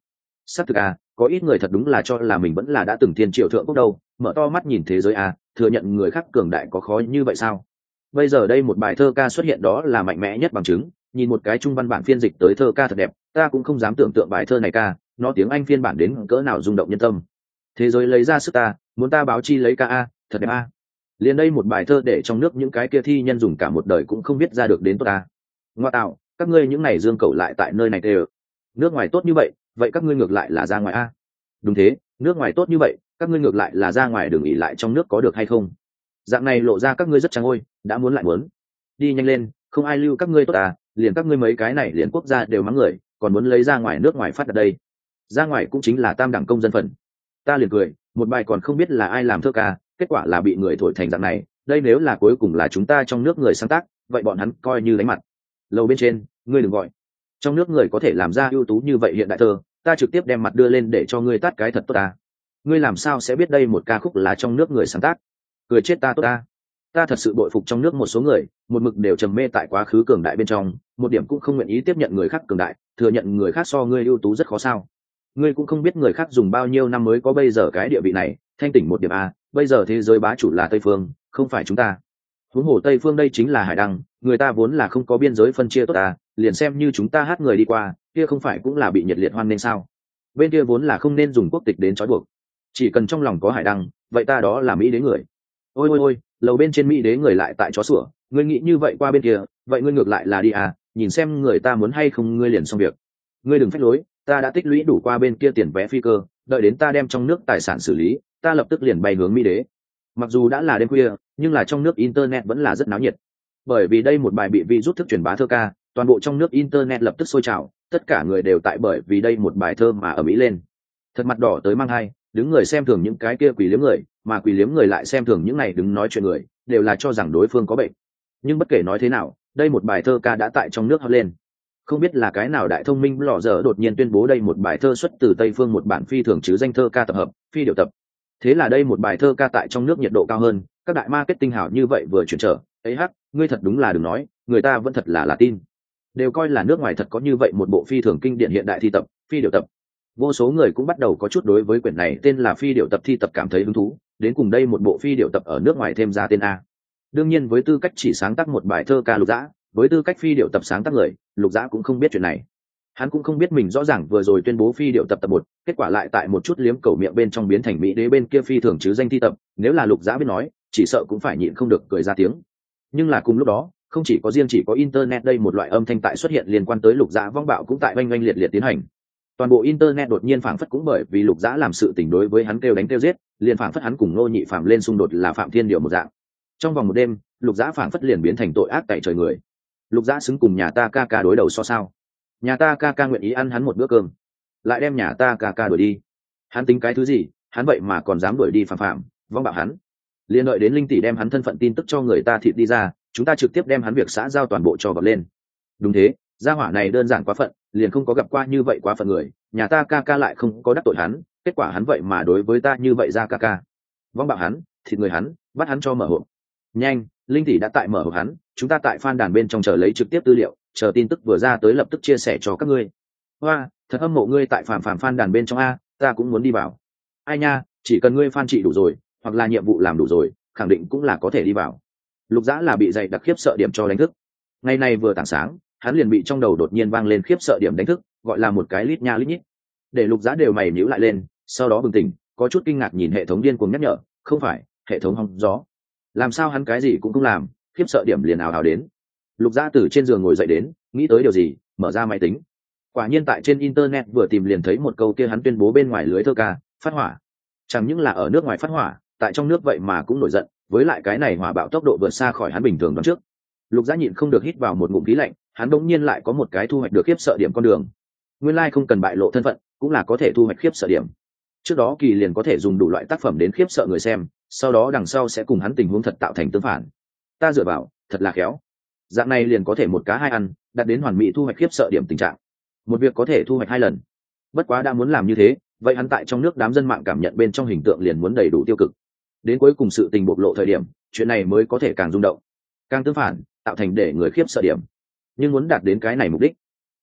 Xác thực à có ít người thật đúng là cho là mình vẫn là đã từng thiên triệu thượng quốc đâu, mở to mắt nhìn thế giới à thừa nhận người khác cường đại có khó như vậy sao? Bây giờ đây một bài thơ ca xuất hiện đó là mạnh mẽ nhất bằng chứng. Nhìn một cái trung văn bản phiên dịch tới thơ ca thật đẹp, ta cũng không dám tưởng tượng bài thơ này ca, nó tiếng anh phiên bản đến cỡ nào rung động nhân tâm. Thế giới lấy ra sức ta, muốn ta báo chi lấy ca a, thật đẹp a. Liền đây một bài thơ để trong nước những cái kia thi nhân dùng cả một đời cũng không biết ra được đến tốt ta. Ngoa tạo, các ngươi những này dương cầu lại tại nơi này tê nước ngoài tốt như vậy vậy các ngươi ngược lại là ra ngoài a. Đúng thế, nước ngoài tốt như vậy, các ngươi ngược lại là ra ngoài đường ỉ lại trong nước có được hay không? Dạng này lộ ra các ngươi rất trắng ôi, đã muốn lại muốn. Đi nhanh lên, không ai lưu các ngươi tốt à liền các ngươi mấy cái này liền quốc gia đều mắng người, còn muốn lấy ra ngoài nước ngoài phát ở đây. Ra ngoài cũng chính là tam đẳng công dân phần. Ta liền cười, một bài còn không biết là ai làm thơ ca, kết quả là bị người thổi thành dạng này, đây nếu là cuối cùng là chúng ta trong nước người sáng tác, vậy bọn hắn coi như đánh mặt. Lầu bên trên, ngươi đừng gọi. Trong nước người có thể làm ra ưu tú như vậy hiện đại thơ, ta trực tiếp đem mặt đưa lên để cho ngươi tát cái thật tốt ta ngươi làm sao sẽ biết đây một ca khúc là trong nước người sáng tác? Cười chết ta tốt ta. Ta thật sự bội phục trong nước một số người, một mực đều trầm mê tại quá khứ cường đại bên trong, một điểm cũng không nguyện ý tiếp nhận người khác cường đại, thừa nhận người khác so ngươi ưu tú rất khó sao. Ngươi cũng không biết người khác dùng bao nhiêu năm mới có bây giờ cái địa vị này, thanh tỉnh một điểm a, bây giờ thế giới bá chủ là tây phương, không phải chúng ta. Huống hồ tây phương đây chính là hải đăng, người ta vốn là không có biên giới phân chia tốt ta, liền xem như chúng ta hát người đi qua, kia không phải cũng là bị nhiệt liệt hoan nên sao? Bên kia vốn là không nên dùng quốc tịch đến trói buộc. Chỉ cần trong lòng có hải đăng, vậy ta đó là mỹ đến người ôi ôi ôi, lầu bên trên mỹ đế người lại tại chó sủa, ngươi nghĩ như vậy qua bên kia, vậy ngươi ngược lại là đi à nhìn xem người ta muốn hay không ngươi liền xong việc. Ngươi đừng phách lối, ta đã tích lũy đủ qua bên kia tiền vé phi cơ, đợi đến ta đem trong nước tài sản xử lý, ta lập tức liền bay hướng mỹ đế. Mặc dù đã là đêm khuya, nhưng là trong nước internet vẫn là rất náo nhiệt. Bởi vì đây một bài bị vi rút thức truyền bá thơ ca, toàn bộ trong nước internet lập tức sôi trào, tất cả người đều tại bởi vì đây một bài thơ mà ở mỹ lên. Thật mặt đỏ tới mang hai, đứng người xem thường những cái kia quỷ liếm người mà quỷ liếm người lại xem thường những này đứng nói chuyện người, đều là cho rằng đối phương có bệnh. Nhưng bất kể nói thế nào, đây một bài thơ ca đã tại trong nước hấp lên. Không biết là cái nào đại thông minh lò dở đột nhiên tuyên bố đây một bài thơ xuất từ tây phương một bản phi thường chứ danh thơ ca tập hợp, phi điều tập. Thế là đây một bài thơ ca tại trong nước nhiệt độ cao hơn, các đại marketing hảo như vậy vừa chuyển trở ấy hắc, ngươi thật đúng là đừng nói, người ta vẫn thật là là tin đều coi là nước ngoài thật có như vậy một bộ phi thường kinh điển hiện đại thi tập, phi điều tập vô số người cũng bắt đầu có chút đối với quyển này tên là phi điệu tập thi tập cảm thấy hứng thú, đến cùng đây một bộ phi điệu tập ở nước ngoài thêm ra tên a. Đương nhiên với tư cách chỉ sáng tác một bài thơ ca lục dã, với tư cách phi điệu tập sáng tác người, lục dã cũng không biết chuyện này. Hắn cũng không biết mình rõ ràng vừa rồi tuyên bố phi điệu tập tập một, kết quả lại tại một chút liếm cầu miệng bên trong biến thành mỹ đế bên kia phi thường chứ danh thi tập, nếu là lục dã biết nói, chỉ sợ cũng phải nhịn không được cười ra tiếng. Nhưng là cùng lúc đó, không chỉ có riêng chỉ có internet đây một loại âm thanh tại xuất hiện liên quan tới lục dã vong bạo cũng tại oanh oanh liệt liệt tiến hành toàn bộ internet đột nhiên phảng phất cũng bởi vì lục dã làm sự tình đối với hắn kêu đánh kêu giết, liền phảng phất hắn cùng ngô nhị phạm lên xung đột là phạm thiên điều một dạng. Trong vòng một đêm, lục dã phảng phất liền biến thành tội ác tại trời người. Lục dã xứng cùng nhà ta ca ca đối đầu so sao? Nhà ta ca ca nguyện ý ăn hắn một bữa cơm. Lại đem nhà ta ca ca đuổi đi. Hắn tính cái thứ gì, hắn vậy mà còn dám đuổi đi phạm phạm, vong bạo hắn. Liền đợi đến linh tỷ đem hắn thân phận tin tức cho người ta thịt đi ra, chúng ta trực tiếp đem hắn việc xã giao toàn bộ cho vật lên. Đúng thế gia hỏa này đơn giản quá phận, liền không có gặp qua như vậy quá phận người, nhà ta ca ca lại không có đắc tội hắn, kết quả hắn vậy mà đối với ta như vậy ra ca ca. Vong bạo hắn, thịt người hắn, bắt hắn cho mở hộp. Nhanh, linh tỷ đã tại mở hộp hắn, chúng ta tại phan đàn bên trong chờ lấy trực tiếp tư liệu, chờ tin tức vừa ra tới lập tức chia sẻ cho các ngươi. Hoa, thật âm mộ ngươi tại phàm phàm phan đàn bên trong a, ta cũng muốn đi vào. Ai nha, chỉ cần ngươi phan trị đủ rồi, hoặc là nhiệm vụ làm đủ rồi, khẳng định cũng là có thể đi vào. Lục dã là bị dày đặc khiếp sợ điểm cho đánh thức. Ngày nay vừa tảng sáng hắn liền bị trong đầu đột nhiên vang lên khiếp sợ điểm đánh thức, gọi là một cái lít nha lít nhít. Để lục giá đều mày nhữ lại lên, sau đó bừng tỉnh, có chút kinh ngạc nhìn hệ thống điên cuồng nhắc nhở, không phải, hệ thống hong gió. Làm sao hắn cái gì cũng không làm, khiếp sợ điểm liền ảo ảo đến. Lục giá từ trên giường ngồi dậy đến, nghĩ tới điều gì, mở ra máy tính. Quả nhiên tại trên internet vừa tìm liền thấy một câu kia hắn tuyên bố bên ngoài lưới thơ ca, phát hỏa. Chẳng những là ở nước ngoài phát hỏa, tại trong nước vậy mà cũng nổi giận, với lại cái này hỏa bạo tốc độ vượt xa khỏi hắn bình thường đón trước. Lục giá nhịn không được hít vào một ngụm khí lạnh hắn đống nhiên lại có một cái thu hoạch được khiếp sợ điểm con đường. Nguyên lai、like、không cần bại lộ thân phận, cũng là có thể thu hoạch khiếp sợ điểm. Trước đó kỳ liền có thể dùng đủ loại tác phẩm đến khiếp sợ người xem, sau đó đằng sau sẽ cùng hắn tình huống thật tạo thành tương phản. Ta dựa vào, thật là khéo. Dạng này liền có thể một cá hai ăn đặt đến hoàn mỹ thu hoạch khiếp sợ điểm tình trạng. Một việc có thể thu hoạch hai lần. Bất quá đã muốn làm như thế, vậy hắn tại trong nước đám dân mạng cảm nhận bên trong hình tượng liền muốn đầy đủ tiêu cực. Đến cuối cùng sự tình bộc lộ thời điểm, chuyện này mới có thể càng rung động. Càng tương phản, tạo thành để người khiếp sợ điểm nhưng muốn đạt đến cái này mục đích.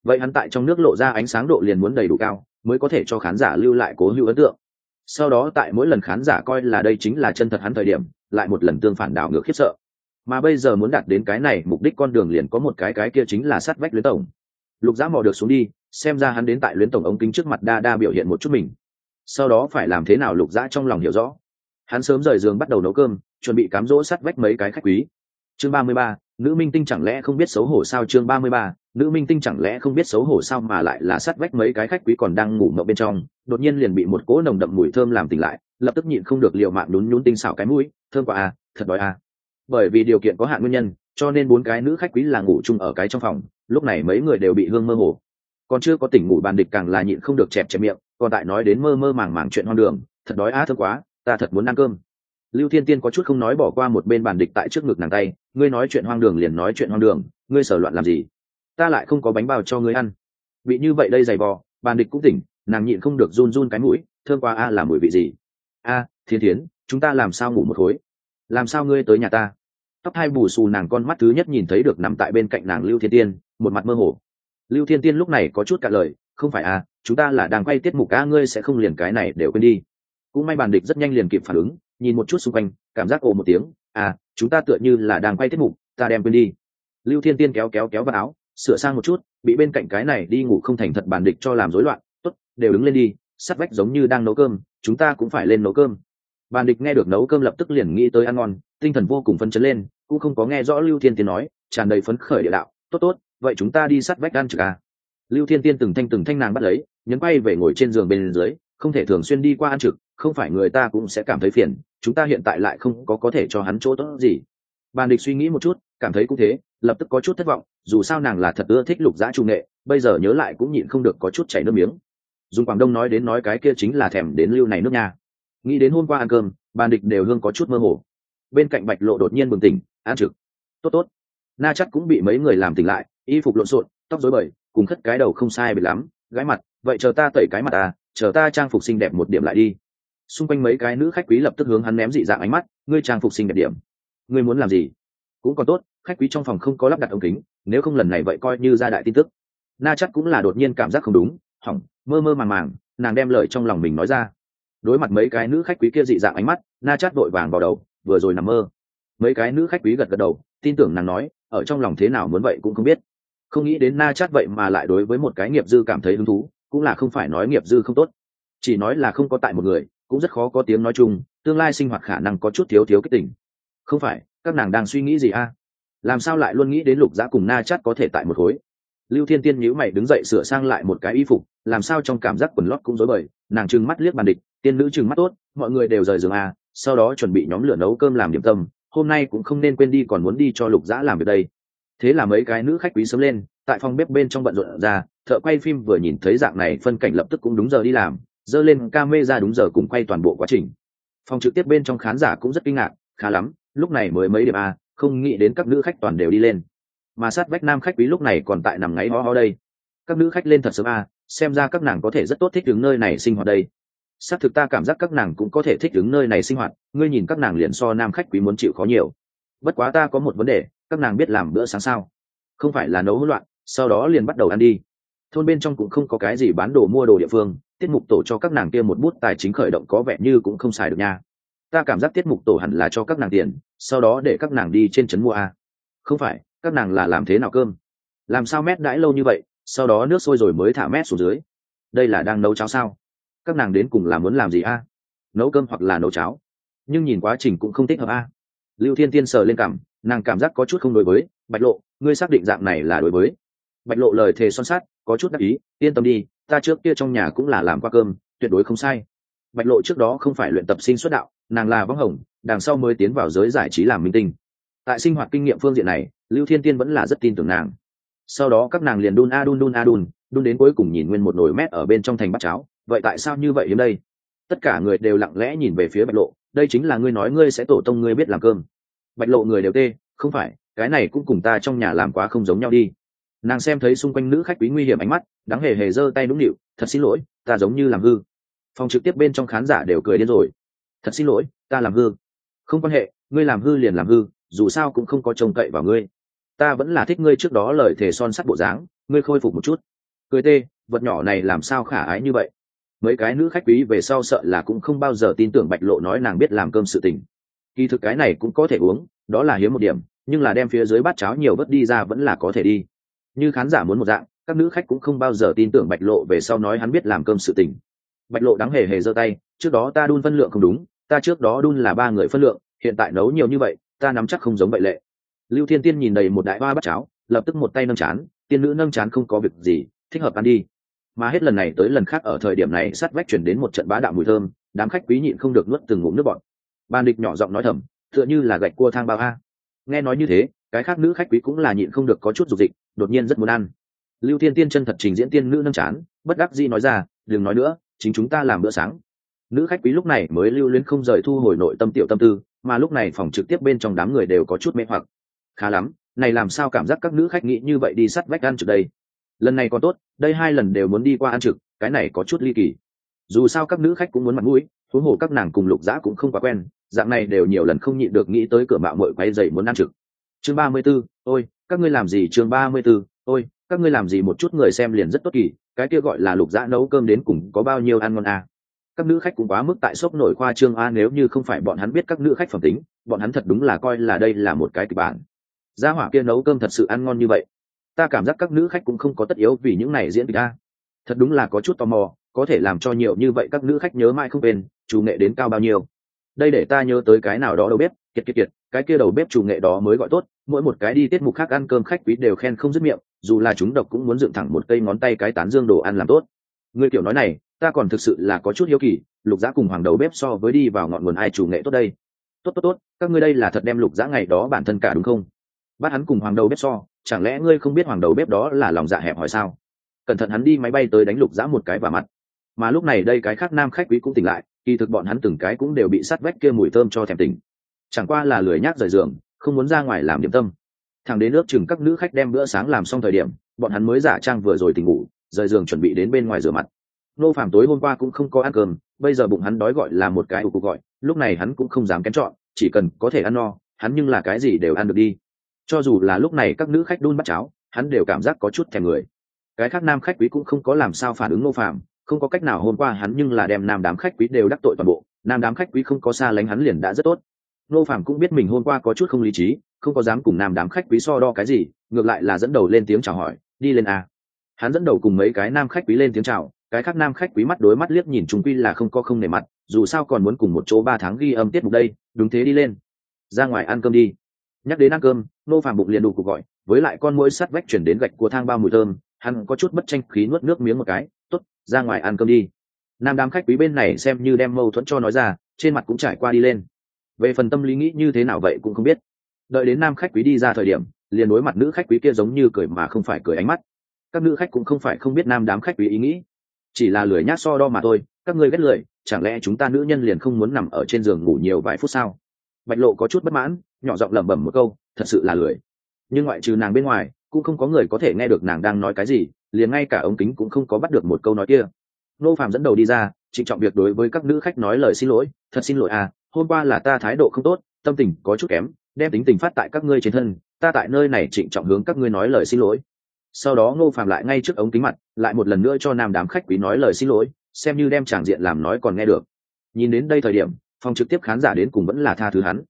Vậy hắn tại trong nước lộ ra ánh sáng độ liền muốn đầy đủ cao, mới có thể cho khán giả lưu lại cố hữu ấn tượng. Sau đó tại mỗi lần khán giả coi là đây chính là chân thật hắn thời điểm, lại một lần tương phản đảo ngược khiếp sợ. Mà bây giờ muốn đạt đến cái này mục đích con đường liền có một cái cái kia chính là sát vách luyến tổng. Lục giã mò được xuống đi, xem ra hắn đến tại luyến tổng ống kính trước mặt đa đa biểu hiện một chút mình. Sau đó phải làm thế nào lục giã trong lòng hiểu rõ. Hắn sớm rời giường bắt đầu nấu cơm, chuẩn bị cám dỗ sát vách mấy cái khách quý chương ba mươi ba, nữ minh tinh chẳng lẽ không biết xấu hổ sao? Chương ba mươi ba, nữ minh tinh chẳng lẽ không biết xấu hổ sao mà lại là sát vách mấy cái khách quý còn đang ngủ mộng bên trong, đột nhiên liền bị một cỗ nồng đậm mùi thơm làm tỉnh lại, lập tức nhịn không được liều mạng đún nhún tinh xảo cái mũi, thơm quá à thật đói à. Bởi vì điều kiện có hạn nguyên nhân, cho nên bốn cái nữ khách quý là ngủ chung ở cái trong phòng, lúc này mấy người đều bị hương mơ hồ. Còn chưa có tỉnh ngủ bàn địch càng là nhịn không được chẹp chẹp miệng, còn tại nói đến mơ mơ màng màng chuyện hoang đường, thật đói á thơm quá, ta thật muốn ăn cơm. Lưu thiên tiên có chút không nói bỏ qua một bên bàn địch tại trước ngực nàng tay ngươi nói chuyện hoang đường liền nói chuyện hoang đường, ngươi sở loạn làm gì? Ta lại không có bánh bao cho ngươi ăn. Bị như vậy đây dày vò, bàn địch cũng tỉnh, nàng nhịn không được run run cái mũi thương qua a, là mùi vị gì? A, thiên thiến, chúng ta làm sao ngủ một khối? Làm sao ngươi tới nhà ta? Tóc hai bù xù nàng con mắt thứ nhất nhìn thấy được nằm tại bên cạnh nàng lưu thiên tiên, một mặt mơ hồ. Lưu thiên tiên lúc này có chút cả lời, không phải à chúng ta là đang quay tiết mục a, ngươi sẽ không liền cái này đều quên đi. Cũng may bàn địch rất nhanh liền kịp phản ứng, nhìn một chút xung quanh, cảm giác ồ một tiếng à chúng ta tựa như là đang quay tiết mục, ta đem quên đi lưu thiên tiên kéo kéo kéo vào áo, sửa sang một chút, bị bên cạnh cái này đi ngủ không thành thật bàn địch cho làm rối loạn, tốt, đều đứng lên đi, sắt vách giống như đang nấu cơm, chúng ta cũng phải lên nấu cơm bàn địch nghe được nấu cơm lập tức liền nghĩ tới ăn ngon, tinh thần vô cùng phấn chấn lên, cũng không có nghe rõ lưu thiên tiên nói, tràn đầy phấn khởi địa đạo, tốt tốt, vậy chúng ta đi sắt vách ăn trực à. lưu thiên tiên từng thanh từng thanh nàng bắt lấy, nhấn quay về ngồi trên giường bên dưới, không thể thường xuyên đi qua ăn trực, không phải người ta cũng sẽ cảm thấy phiền chúng ta hiện tại lại không có có thể cho hắn chỗ tốt gì. Bàn địch suy nghĩ một chút, cảm thấy cũng thế, lập tức có chút thất vọng, dù sao nàng là thật ưa thích lục giã trung nghệ, bây giờ nhớ lại cũng nhịn không được có chút chảy nước miếng. Dùng quảng đông nói đến nói cái kia chính là thèm đến lưu này nước nha nghĩ đến hôm qua ăn cơm, bàn địch đều hương có chút mơ hồ. Bên cạnh bạch lộ đột nhiên bừng tỉnh, an trực, tốt tốt. Na chắc cũng bị mấy người làm tỉnh lại, y phục lộn xộn, tóc rối bời, cùng khất cái đầu không sai bị lắm, gái mặt, vậy chờ ta tẩy cái mặt à chờ ta trang phục xinh đẹp một điểm lại đi xung quanh mấy cái nữ khách quý lập tức hướng hắn ném dị dạng ánh mắt, ngươi trang phục xinh đẹp điểm. Ngươi muốn làm gì? Cũng còn tốt, khách quý trong phòng không có lắp đặt ống kính, nếu không lần này vậy coi như ra đại tin tức. Na chắc cũng là đột nhiên cảm giác không đúng, hỏng, mơ mơ màng màng, nàng đem lời trong lòng mình nói ra. Đối mặt mấy cái nữ khách quý kia dị dạng ánh mắt, na chắc vội vàng vào đầu, vừa rồi nằm mơ. Mấy cái nữ khách quý gật gật đầu, tin tưởng nàng nói, ở trong lòng thế nào muốn vậy cũng không biết. Không nghĩ đến na chắc vậy mà lại đối với một cái nghiệp dư cảm thấy hứng thú, cũng là không phải nói nghiệp dư không tốt, chỉ nói là không có tại một người cũng rất khó có tiếng nói chung, tương lai sinh hoạt khả năng có chút thiếu thiếu cái tình. Không phải, các nàng đang suy nghĩ gì a? Làm sao lại luôn nghĩ đến lục giã cùng na chắt có thể tại một khối? Lưu thiên tiên nhíu mày đứng dậy sửa sang lại một cái y phục, làm sao trong cảm giác quần lót cũng rối bời, nàng trừng mắt liếc bàn địch, tiên nữ trừng mắt tốt, mọi người đều rời giường a, sau đó chuẩn bị nhóm lửa nấu cơm làm điểm tâm, hôm nay cũng không nên quên đi còn muốn đi cho lục giã làm việc đây. Thế là mấy cái nữ khách quý sớm lên, tại phòng bếp bên trong bận rộn ra, thợ quay phim vừa nhìn thấy dạng này, phân cảnh lập tức cũng đúng giờ đi làm dơ lên camera đúng giờ cùng quay toàn bộ quá trình. Phòng trực tiếp bên trong khán giả cũng rất kinh ngạc, khá lắm, lúc này mới mấy điểm a, không nghĩ đến các nữ khách toàn đều đi lên. Mà sát vách nam khách quý lúc này còn tại nằm ngáy ho ho đây. Các nữ khách lên thật sớm a, xem ra các nàng có thể rất tốt thích đứng nơi này sinh hoạt đây. Xác thực ta cảm giác các nàng cũng có thể thích đứng nơi này sinh hoạt, ngươi nhìn các nàng liền so nam khách quý muốn chịu khó nhiều. Bất quá ta có một vấn đề, các nàng biết làm bữa sáng sao? Không phải là nấu hỗn loạn, sau đó liền bắt đầu ăn đi. Thôn bên trong cũng không có cái gì bán đồ mua đồ địa phương tiết mục tổ cho các nàng kia một bút tài chính khởi động có vẻ như cũng không xài được nha. Ta cảm giác tiết mục tổ hẳn là cho các nàng tiền, sau đó để các nàng đi trên trấn mua a. Không phải, các nàng là làm thế nào cơm? Làm sao mét đãi lâu như vậy, sau đó nước sôi rồi mới thả mét xuống dưới? Đây là đang nấu cháo sao? Các nàng đến cùng là muốn làm gì a? Nấu cơm hoặc là nấu cháo? Nhưng nhìn quá trình cũng không thích hợp a. Lưu thiên tiên sờ lên cảm, nàng cảm giác có chút không đối với, bạch lộ, ngươi xác định dạng này là đối với. Bạch lộ lời thề son sát có chút đắc ý, yên tâm đi ta trước kia trong nhà cũng là làm qua cơm, tuyệt đối không sai. Bạch lộ trước đó không phải luyện tập sinh xuất đạo, nàng là vắng hồng, đằng sau mới tiến vào giới giải trí làm minh tinh. Tại sinh hoạt kinh nghiệm phương diện này, lưu thiên tiên vẫn là rất tin tưởng nàng. Sau đó các nàng liền đun a đun đun a đun đun đến cuối cùng nhìn nguyên một nồi mét ở bên trong thành bát cháo. Vậy tại sao như vậy hiếm đây? Tất cả người đều lặng lẽ nhìn về phía bạch lộ, đây chính là ngươi nói ngươi sẽ tổ tông ngươi biết làm cơm. Bạch lộ người đều tê, không phải, cái này cũng cùng ta trong nhà làm quá không giống nhau đi. Nàng xem thấy xung quanh nữ khách quý nguy hiểm ánh mắt đáng hề hề giơ tay đúng nịu, thật xin lỗi, ta giống như làm hư. Phòng trực tiếp bên trong khán giả đều cười điên rồi. Thật xin lỗi, ta làm hư. Không quan hệ, ngươi làm hư liền làm hư, dù sao cũng không có trông cậy vào ngươi. Ta vẫn là thích ngươi trước đó lời thề son sắt bộ dáng, ngươi khôi phục một chút. Cười tê, vật nhỏ này làm sao khả ái như vậy? Mấy cái nữ khách quý về sau sợ là cũng không bao giờ tin tưởng bạch lộ nói nàng biết làm cơm sự tình. Kỳ thực cái này cũng có thể uống, đó là hiếm một điểm, nhưng là đem phía dưới bát cháo nhiều vớt đi ra vẫn là có thể đi. Như khán giả muốn một dạng các nữ khách cũng không bao giờ tin tưởng bạch lộ về sau nói hắn biết làm cơm sự tình. Bạch lộ đáng hề hề giơ tay, trước đó ta đun phân lượng không đúng, ta trước đó đun là ba người phân lượng, hiện tại nấu nhiều như vậy, ta nắm chắc không giống vậy lệ. Lưu thiên tiên nhìn đầy một đại hoa bát cháo, lập tức một tay nâng chán, tiên nữ nâng chán không có việc gì, thích hợp ăn đi. Mà hết lần này tới lần khác ở thời điểm này sát vách chuyển đến một trận bá đạo mùi thơm, đám khách quý nhịn không được nuốt từng ngụm nước bọt. Ban địch nhỏ giọng nói thầm, tựa như là gạch cua thang bao a. Nghe nói như thế, cái khác nữ khách quý cũng là nhịn không được có chút dục dịch, đột nhiên rất muốn ăn lưu thiên tiên chân thật trình diễn tiên nữ nâng chán, bất đắc dĩ nói ra, đừng nói nữa, chính chúng ta làm bữa sáng. Nữ khách quý lúc này mới lưu luyến không rời thu hồi nội tâm tiểu tâm tư, mà lúc này phòng trực tiếp bên trong đám người đều có chút mê hoặc. Khá lắm, này làm sao cảm giác các nữ khách nghĩ như vậy đi sắt vách ăn trực đây? Lần này còn tốt, đây hai lần đều muốn đi qua ăn trực, cái này có chút ly kỳ. Dù sao các nữ khách cũng muốn mặt mũi, huống hồ các nàng cùng lục dã cũng không quá quen, dạng này đều nhiều lần không nhịn được nghĩ tới cửa mạo mội quay dậy muốn ăn trực. Chương ba mươi b ố ôi, các ngươi làm gì chương ba mươi b ố ôi các ngươi làm gì một chút người xem liền rất tốt kỳ, cái kia gọi là lục dã nấu cơm đến cùng có bao nhiêu ăn ngon à. các nữ khách cũng quá mức tại sốc nổi khoa trương a, nếu như không phải bọn hắn biết các nữ khách phẩm tính, bọn hắn thật đúng là coi là đây là một cái kịch bản. Gia hỏa kia nấu cơm thật sự ăn ngon như vậy. Ta cảm giác các nữ khách cũng không có tất yếu vì những này diễn kịch ta thật đúng là có chút tò mò, có thể làm cho nhiều như vậy các nữ khách nhớ mãi không quên, chủ nghệ đến cao bao nhiêu. Đây để ta nhớ tới cái nào đó đầu bếp, kiệt kiệt kiệt, cái kia đầu bếp chủ nghệ đó mới gọi tốt, mỗi một cái đi tiết mục khác ăn cơm khách quý đều khen không dứt miệng dù là chúng độc cũng muốn dựng thẳng một cây ngón tay cái tán dương đồ ăn làm tốt. Người kiểu nói này, ta còn thực sự là có chút hiếu kỳ, lục giã cùng hoàng đầu bếp so với đi vào ngọn nguồn ai chủ nghệ tốt đây? Tốt tốt tốt, các ngươi đây là thật đem lục giã ngày đó bản thân cả đúng không? Bắt hắn cùng hoàng đầu bếp so, chẳng lẽ ngươi không biết hoàng đầu bếp đó là lòng dạ hẹp hỏi sao? Cẩn thận hắn đi máy bay tới đánh lục giã một cái vào mặt. Mà lúc này đây cái khác nam khách quý cũng tỉnh lại, kỳ thực bọn hắn từng cái cũng đều bị sát vách kia mùi thơm cho thèm tỉnh. Chẳng qua là lười nhác rời giường, không muốn ra ngoài làm điểm tâm thằng đến nước chừng các nữ khách đem bữa sáng làm xong thời điểm, bọn hắn mới giả trang vừa rồi tỉnh ngủ, rời giường chuẩn bị đến bên ngoài rửa mặt. Nô phạm tối hôm qua cũng không có ăn cơm, bây giờ bụng hắn đói gọi là một cái ủ cuộc gọi, lúc này hắn cũng không dám kén chọn, chỉ cần có thể ăn no, hắn nhưng là cái gì đều ăn được đi. Cho dù là lúc này các nữ khách đun bắt cháo, hắn đều cảm giác có chút thèm người. Cái khác nam khách quý cũng không có làm sao phản ứng nô phạm không có cách nào hôm qua hắn nhưng là đem nam đám khách quý đều đắc tội toàn bộ, nam đám khách quý không có xa lánh hắn liền đã rất tốt. Nô phạm cũng biết mình hôm qua có chút không lý trí không có dám cùng nam đám khách quý so đo cái gì, ngược lại là dẫn đầu lên tiếng chào hỏi, đi lên a. Hắn dẫn đầu cùng mấy cái nam khách quý lên tiếng chào, cái khác nam khách quý mắt đối mắt liếc nhìn chúng quy là không có không nề mặt, dù sao còn muốn cùng một chỗ ba tháng ghi âm tiết mục đây, đúng thế đi lên. Ra ngoài ăn cơm đi. Nhắc đến ăn cơm nô Phàm bụng liền đủ cuộc gọi, với lại con mũi sắt vách chuyển đến gạch của thang bao mùi thơm, hắn có chút bất tranh khí nuốt nước miếng một cái, tốt, ra ngoài ăn cơm đi. Nam đám khách quý bên này xem như đem mâu thuẫn cho nói ra, trên mặt cũng trải qua đi lên. Về phần tâm lý nghĩ như thế nào vậy cũng không biết đợi đến nam khách quý đi ra thời điểm, liền đối mặt nữ khách quý kia giống như cười mà không phải cười ánh mắt. Các nữ khách cũng không phải không biết nam đám khách quý ý nghĩ, chỉ là lười nhác so đo mà thôi, các ngươi ghét lười, chẳng lẽ chúng ta nữ nhân liền không muốn nằm ở trên giường ngủ nhiều vài phút sao? Bạch lộ có chút bất mãn, nhỏ giọng lẩm bẩm một câu, thật sự là lười. Nhưng ngoại trừ nàng bên ngoài, cũng không có người có thể nghe được nàng đang nói cái gì, liền ngay cả ống kính cũng không có bắt được một câu nói kia. Nô phạm dẫn đầu đi ra, trịnh trọng việc đối với các nữ khách nói lời xin lỗi, thật xin lỗi à hôm qua là ta thái độ không tốt, tâm tình có chút kém đem tính tình phát tại các ngươi trên thân, ta tại nơi này trịnh trọng hướng các ngươi nói lời xin lỗi. Sau đó ngô phạm lại ngay trước ống kính mặt, lại một lần nữa cho nam đám khách quý nói lời xin lỗi, xem như đem tràng diện làm nói còn nghe được. Nhìn đến đây thời điểm, phòng trực tiếp khán giả đến cùng vẫn là tha thứ hắn.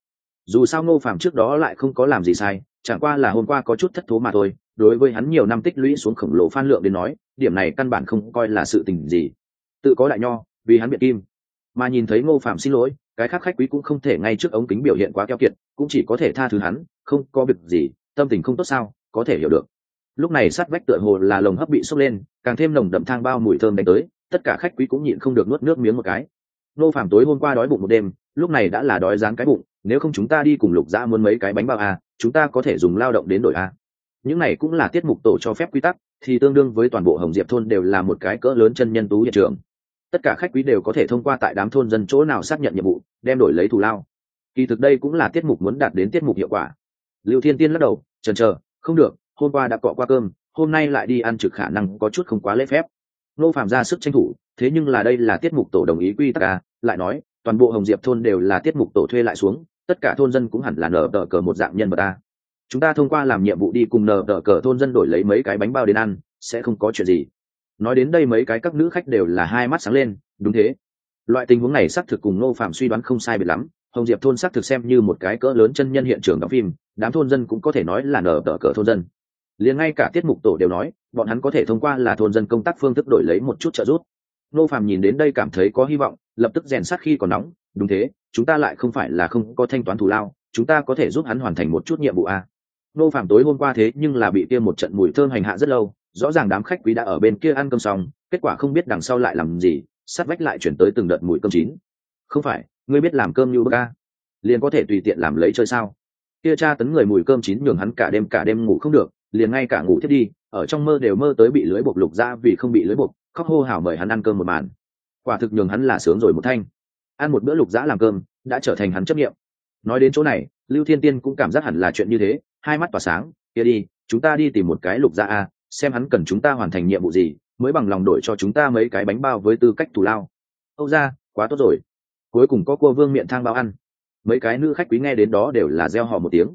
Dù sao ngô phạm trước đó lại không có làm gì sai, chẳng qua là hôm qua có chút thất thố mà thôi, đối với hắn nhiều năm tích lũy xuống khổng lồ phan lượng đến nói, điểm này căn bản không coi là sự tình gì. Tự có đại nho, vì hắn biện kim mà nhìn thấy ngô phạm xin lỗi cái khác khách quý cũng không thể ngay trước ống kính biểu hiện quá keo kiệt cũng chỉ có thể tha thứ hắn không có việc gì tâm tình không tốt sao có thể hiểu được. Lúc này sát vách tựa hồ là lồng hấp bị sốc lên càng thêm nồng đậm thang bao mùi thơm đánh tới tất cả khách quý cũng nhịn không được nuốt nước miếng một cái. Nô phạm tối hôm qua đói bụng một đêm lúc này đã là đói dáng cái bụng nếu không chúng ta đi cùng lục dã muốn mấy cái bánh bao à, chúng ta có thể dùng lao động đến đổi à. những này cũng là tiết mục tổ cho phép quy tắc thì tương đương với toàn bộ hồng diệp thôn đều là một cái cỡ lớn chân nhân tú hiện trường tất cả khách quý đều có thể thông qua tại đám thôn dân chỗ nào xác nhận nhiệm vụ, đem đổi lấy thù lao. Kỳ thực đây cũng là tiết mục muốn đạt đến tiết mục hiệu quả. Liệu thiên tiên lắc đầu trần trờ không được, hôm qua đã cọ qua cơm, hôm nay lại đi ăn trực khả năng có chút không quá lễ phép. Nô phạm ra sức tranh thủ, thế nhưng là đây là tiết mục tổ đồng ý quy tắc à? Lại nói, toàn bộ hồng diệp thôn đều là tiết mục tổ thuê lại xuống, tất cả thôn dân cũng hẳn là nở tờ cờ một dạng nhân vật ta chúng ta thông qua làm nhiệm vụ đi cùng nở tờ cờ thôn dân đổi lấy mấy cái bánh bao đến ăn, sẽ không có chuyện gì nói đến đây mấy cái các nữ khách đều là hai mắt sáng lên, đúng thế. Loại tình huống này xác thực cùng nô phạm suy đoán không sai biệt lắm, hồng diệp thôn xác thực xem như một cái cỡ lớn chân nhân hiện trường đóng phim, đám thôn dân cũng có thể nói là nở tờ cỡ thôn dân. Liền ngay cả tiết mục tổ đều nói, bọn hắn có thể thông qua là thôn dân công tác phương thức đổi lấy một chút trợ giúp. Nô Phạm nhìn đến đây cảm thấy có hy vọng, lập tức rèn sát khi còn nóng, đúng thế, chúng ta lại không phải là không có thanh toán thù lao, chúng ta có thể giúp hắn hoàn thành một chút nhiệm vụ à. a nô Phạm tối hôm qua thế nhưng là bị tiêm một trận mùi thơm hành hạ rất lâu rõ ràng đám khách quý đã ở bên kia ăn cơm xong, kết quả không biết đằng sau lại làm gì sát vách lại chuyển tới từng đợt mùi cơm chín. Không phải, ngươi biết làm cơm như bơ ca liền có thể tùy tiện làm lấy chơi sao? Kia cha tấn người mùi cơm chín nhường hắn cả đêm cả đêm ngủ không được, liền ngay cả ngủ thiết đi, ở trong mơ đều mơ tới bị lưới bột lục ra vì không bị lưới bột khóc hô hào mời hắn ăn cơm một màn. Quả thực nhường hắn là sướng rồi một thanh. Ăn một bữa lục dã làm cơm, đã trở thành hắn chấp nghiệm nói đến chỗ này, lưu thiên tiên cũng cảm giác hẳn là chuyện như thế, hai mắt tỏa sáng, kia đi, chúng ta đi tìm một cái lục dã a xem hắn cần chúng ta hoàn thành nhiệm vụ gì, mới bằng lòng đổi cho chúng ta mấy cái bánh bao với tư cách thù lao. Âu ra, quá tốt rồi. Cuối cùng có cua vương miệng thang bao ăn. Mấy cái nữ khách quý nghe đến đó đều là gieo họ một tiếng.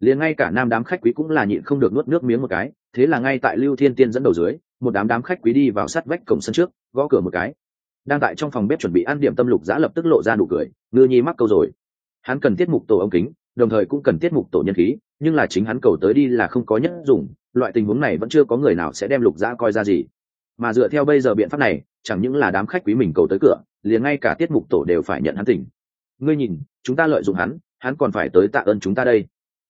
Liền ngay cả nam đám khách quý cũng là nhịn không được nuốt nước miếng một cái, thế là ngay tại lưu thiên tiên dẫn đầu dưới, một đám đám khách quý đi vào sát vách cổng sân trước, gõ cửa một cái. Đang tại trong phòng bếp chuẩn bị ăn điểm tâm lục giã lập tức lộ ra nụ cười, ngư nhi mắc câu rồi. Hắn cần tiết mục tổ ống kính đồng thời cũng cần tiết mục tổ nhân khí, nhưng là chính hắn cầu tới đi là không có nhất dùng, loại tình huống này vẫn chưa có người nào sẽ đem lục giã coi ra gì. Mà dựa theo bây giờ biện pháp này, chẳng những là đám khách quý mình cầu tới cửa, liền ngay cả tiết mục tổ đều phải nhận hắn tỉnh. Ngươi nhìn, chúng ta lợi dụng hắn hắn còn phải tới tạ ơn chúng ta đây.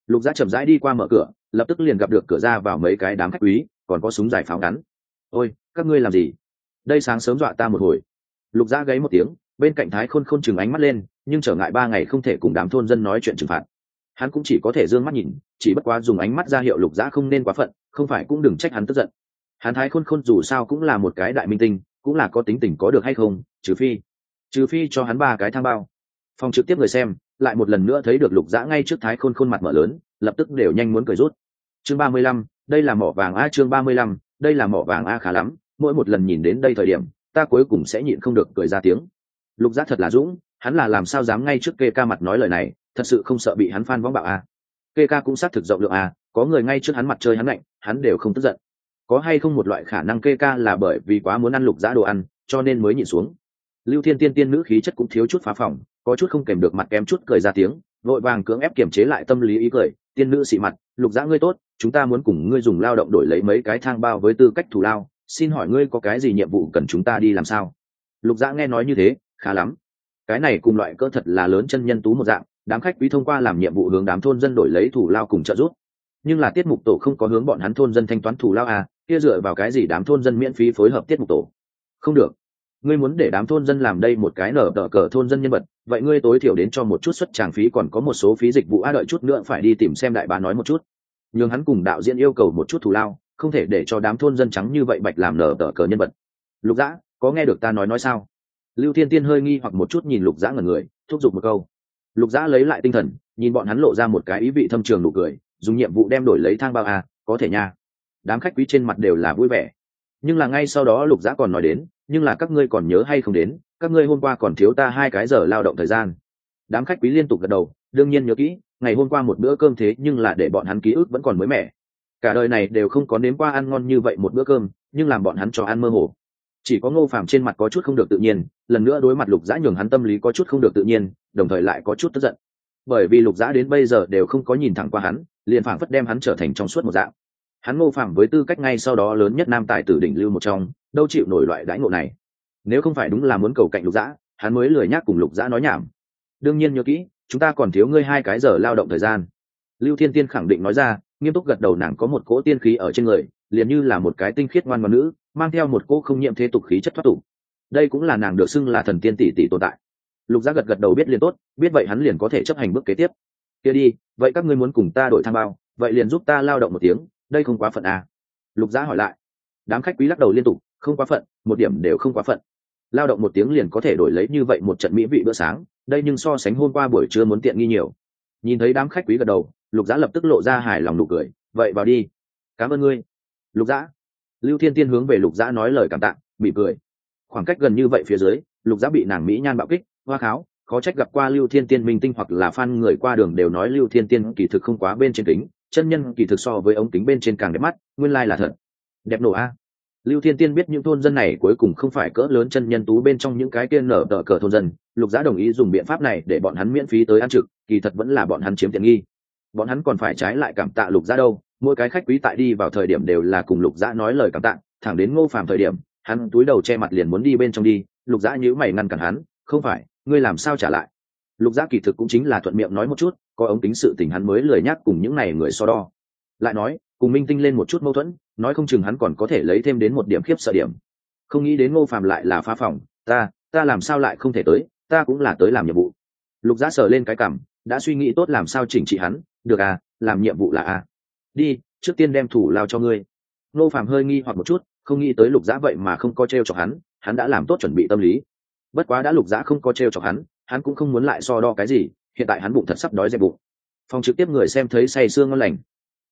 Lục giã chậm rãi đi qua mở cửa, lập tức liền gặp được cửa ra vào mấy cái đám khách quý, còn có súng giải pháo ngắn. Ôi, các ngươi làm gì? Đây sáng sớm dọa ta một hồi. Lục giã gáy một tiếng bên cạnh thái khôn khôn chừng ánh mắt lên, nhưng trở ngại ba ngày không thể cùng đám thôn dân nói chuyện trừng phạt. Hắn cũng chỉ có thể d ư ơ n g mắt nhìn, chỉ bất quá dùng ánh mắt ra hiệu lục giã không nên quá phận, không phải cũng đừng trách hắn tức giận. Hắn thái khôn khôn dù sao cũng là một cái đại minh tinh, cũng là có tính tình có được hay không, trừ phi trừ phi cho hắn ba cái thang bao. Phòng trực tiếp người xem, lại một lần nữa thấy được lục giã ngay trước thái khôn khôn mặt mở lớn, lập tức đều nhanh muốn cười rút. Chương ba mươi lăm, đây là mỏ vàng a, chương ba mươi lăm, đây là mỏ vàng a khá lắm, mỗi một lần nhìn đến đây thời điểm, ta cuối cùng sẽ nhịn không được cười ra tiếng lục giác thật là dũng hắn là làm sao dám ngay trước kê ca mặt nói lời này thật sự không sợ bị hắn phan võng bạo à. kê ca cũng xác thực rộng lượng à, có người ngay trước hắn mặt chơi hắn lạnh hắn đều không tức giận. Có hay không một loại khả năng kê ca là bởi vì quá muốn ăn lục giã đồ ăn cho nên mới nhịn xuống. Lưu thiên tiên tiên nữ khí chất cũng thiếu chút phá phòng có chút không kèm được mặt kém chút cười ra tiếng vội vàng cưỡng ép kiềm chế lại tâm lý ý cười tiên nữ xị mặt lục giã ngươi tốt chúng ta muốn cùng ngươi dùng lao động đổi lấy mấy cái thang bao với tư cách thù lao xin hỏi ngươi có cái gì nhiệm vụ cần chúng ta đi làm sao? Lục giã nghe nói như thế khá lắm. Cái này cùng loại cỡ thật là lớn chân nhân tú một dạng, đám khách quý thông qua làm nhiệm vụ hướng đám thôn dân đổi lấy thủ lao cùng trợ giúp. Nhưng là tiết mục tổ không có hướng bọn hắn thôn dân thanh toán thủ lao à kia dựa vào cái gì đám thôn dân miễn phí phối hợp tiết mục tổ? Không được. Ngươi muốn để đám thôn dân làm đây một cái nở tờ cờ thôn dân nhân vật, vậy ngươi tối thiểu đến cho một chút xuất tràng phí còn có một số phí dịch vụ a đợi chút nữa phải đi tìm xem đại bá nói một chút. Nhưng hắn cùng đạo diễn yêu cầu một chút thù lao, không thể để cho đám thôn dân trắng như vậy bạch làm nở tờ cờ nhân vật. Lục dã, có nghe được ta nói nói sao? Lưu thiên tiên hơi nghi hoặc một chút nhìn lục dã ngẩn người, thúc giục một câu. Lục dã lấy lại tinh thần, nhìn bọn hắn lộ ra một cái ý vị thâm trường nụ cười, dùng nhiệm vụ đem đổi lấy thang bao a có thể nha. Đám khách quý trên mặt đều là vui vẻ. Nhưng là ngay sau đó lục dã còn nói đến, nhưng là các ngươi còn nhớ hay không đến, các ngươi hôm qua còn thiếu ta hai cái giờ lao động thời gian. Đám khách quý liên tục gật đầu, đương nhiên nhớ kỹ, ngày hôm qua một bữa cơm thế nhưng là để bọn hắn ký ức vẫn còn mới mẻ. Cả đời này đều không có nếm qua ăn ngon như vậy một bữa cơm, nhưng làm bọn hắn cho ăn mơ hồ chỉ có ngô phàm trên mặt có chút không được tự nhiên, lần nữa đối mặt lục dã nhường hắn tâm lý có chút không được tự nhiên, đồng thời lại có chút tức giận. Bởi vì lục dã đến bây giờ đều không có nhìn thẳng qua hắn, liền phảng phất đem hắn trở thành trong suốt một dạng. Hắn ngô phàm với tư cách ngay sau đó lớn nhất nam tài tử đỉnh lưu một trong, đâu chịu nổi loại đãi ngộ này. Nếu không phải đúng là muốn cầu cạnh lục dã, hắn mới lười nhác cùng lục dã nói nhảm. Đương nhiên nhớ kỹ, chúng ta còn thiếu ngươi hai cái giờ lao động thời gian. Lưu thiên tiên khẳng định nói ra, nghiêm túc gật đầu nàng có một cỗ tiên khí ở trên người, liền như là một cái tinh khiết ngoan ngoãn nữ mang theo một cỗ không nhiễm thế tục khí chất thoát tục. Đây cũng là nàng được xưng là thần tiên tỷ tỷ tồn tại. Lục giác gật gật đầu biết liền tốt, biết vậy hắn liền có thể chấp hành bước kế tiếp. Kia đi, vậy các ngươi muốn cùng ta đổi tham bao, vậy liền giúp ta lao động một tiếng, đây không quá phận à? Lục giác hỏi lại. Đám khách quý lắc đầu liên tục, không quá phận, một điểm đều không quá phận. Lao động một tiếng liền có thể đổi lấy như vậy một trận mỹ vị bữa sáng, đây nhưng so sánh hôm qua buổi trưa muốn tiện nghi nhiều. Nhìn thấy đám khách quý gật đầu, lục giã lập tức lộ ra hài lòng nụ cười, vậy vào đi, cảm ơn ngươi. Lục giã lưu thiên tiên hướng về lục giã nói lời cảm tạ bị cười. Khoảng cách gần như vậy phía dưới, lục giã bị nàng mỹ nhan bạo kích, hoa kháo, khó trách gặp qua lưu thiên tiên minh tinh hoặc là fan người qua đường đều nói lưu thiên tiên kỳ thực không quá bên trên kính, chân nhân kỳ thực so với ống kính bên trên càng đẹp mắt, nguyên lai là thật. Đẹp nổ a. Lưu thiên tiên biết những thôn dân này cuối cùng không phải cỡ lớn chân nhân tú bên trong những cái kia nở tờ cờ thôn dân, lục giã đồng ý dùng biện pháp này để bọn hắn miễn phí tới ăn trực, kỳ thật vẫn là bọn hắn chiếm tiện nghi. Bọn hắn còn phải trái lại cảm tạ lục giã đâu mỗi cái khách quý tại đi vào thời điểm đều là cùng lục dã nói lời cảm tạ, thẳng đến ngô phàm thời điểm, hắn túi đầu che mặt liền muốn đi bên trong đi, lục dã nhữ mày ngăn cản hắn, không phải, ngươi làm sao trả lại? Lục dã kỳ thực cũng chính là thuận miệng nói một chút, có ống tính sự tình hắn mới lười nhắc cùng những n à y người so đo. Lại nói, cùng minh tinh lên một chút mâu thuẫn, nói không chừng hắn còn có thể lấy thêm đến một điểm khiếp sợ điểm. Không nghĩ đến ngô phàm lại là phá phòng, ta ta làm sao lại không thể tới, ta cũng là tới làm nhiệm vụ. Lục giã sờ lên cái cảm đã suy nghĩ tốt làm sao chỉnh trị hắn, được à làm nhiệm vụ là à đi, trước tiên đem thủ lao cho ngươi. Nô phàm hơi nghi hoặc một chút, không nghĩ tới lục giã vậy mà không có t r e o chọc hắn hắn đã làm tốt chuẩn bị tâm lý. Bất quá đã lục giã không có t r e o chọc hắn hắn cũng không muốn lại so đo cái gì, hiện tại hắn bụng thật sắp đói dẹp bụng. Phòng trực tiếp người xem thấy say sương ngon lành.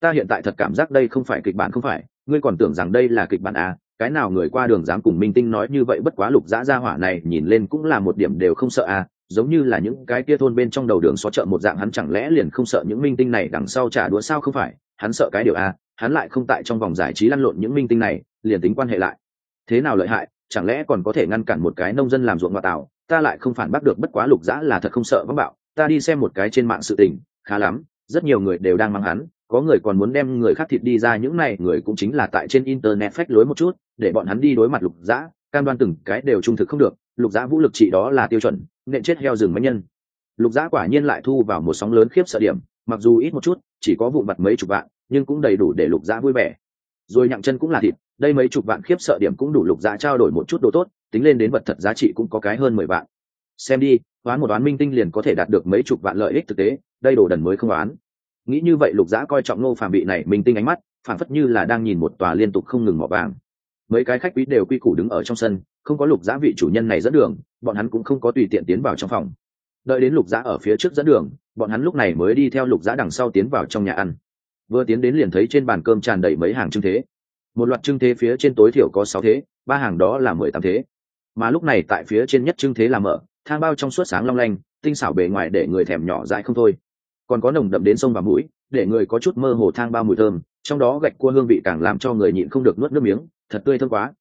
Ta hiện tại thật cảm giác đây không phải kịch bản không phải, ngươi còn tưởng rằng đây là kịch bản à cái nào người qua đường dám cùng minh tinh nói như vậy, bất quá lục dã gia hỏa này nhìn lên cũng là một điểm đều không sợ à giống như là những cái kia thôn bên trong đầu đường xó chợ một dạng, hắn chẳng lẽ liền không sợ những minh tinh này đằng sau trả đũa sao không phải? Hắn sợ cái điều a, hắn lại không tại trong vòng giải trí lăn lộn những minh tinh này, liền tính quan hệ lại. Thế nào lợi hại, chẳng lẽ còn có thể ngăn cản một cái nông dân làm ruộng ngoại tảo, ta lại không phản bác được bất quá lục dã là thật không sợ vắng bạo, ta đi xem một cái trên mạng sự tình, khá lắm, rất nhiều người đều đang mang hắn, có người còn muốn đem người khác thịt đi ra, những này người cũng chính là tại trên internet phách lối một chút, để bọn hắn đi đối mặt lục dã, cam đoan từng cái đều trung thực không được, lục dã vũ lực trị đó là tiêu chuẩn, nện chết heo rừng mấy nhân. Lục dã quả nhiên lại thu vào một sóng lớn khiếp sợ điểm mặc dù ít một chút, chỉ có vụ mặt mấy chục vạn, nhưng cũng đầy đủ để lục dã vui vẻ. Rồi nhặng chân cũng là thịt, đây mấy chục vạn khiếp sợ điểm cũng đủ lục dã trao đổi một chút đồ tốt, tính lên đến vật thật giá trị cũng có cái hơn mười vạn. Xem đi đoán một đoán minh tinh liền có thể đạt được mấy chục vạn lợi ích thực tế, đây đồ đần mới không đoán nghĩ như vậy lục dã coi trọng ngô phàm bị này minh tinh ánh mắt phản phất như là đang nhìn một tòa liên tục không ngừng mỏ vàng. Mấy cái khách quý đều quy củ đứng ở trong sân, không có lục dã vị chủ nhân này dẫn đường, bọn hắn cũng không có tùy tiện tiến vào trong phòng đợi đến lục giã ở phía trước dẫn đường, bọn hắn lúc này mới đi theo lục giã đằng sau tiến vào trong nhà ăn. Vừa tiến đến liền thấy trên bàn cơm tràn đầy mấy hàng trưng thế. Một loạt trưng thế phía trên tối thiểu có sáu thế, ba hàng đó là mười tám thế. Mà lúc này tại phía trên nhất trưng thế là mở, thang bao trong suốt sáng long lanh, tinh xảo bề ngoài để người thèm nhỏ dại không thôi. Còn có nồng đậm đến sông và mũi, để người có chút mơ hồ thang bao mùi thơm, trong đó gạch cua hương vị càng làm cho người nhịn không được nuốt nước miếng, thật tươi thơm quá.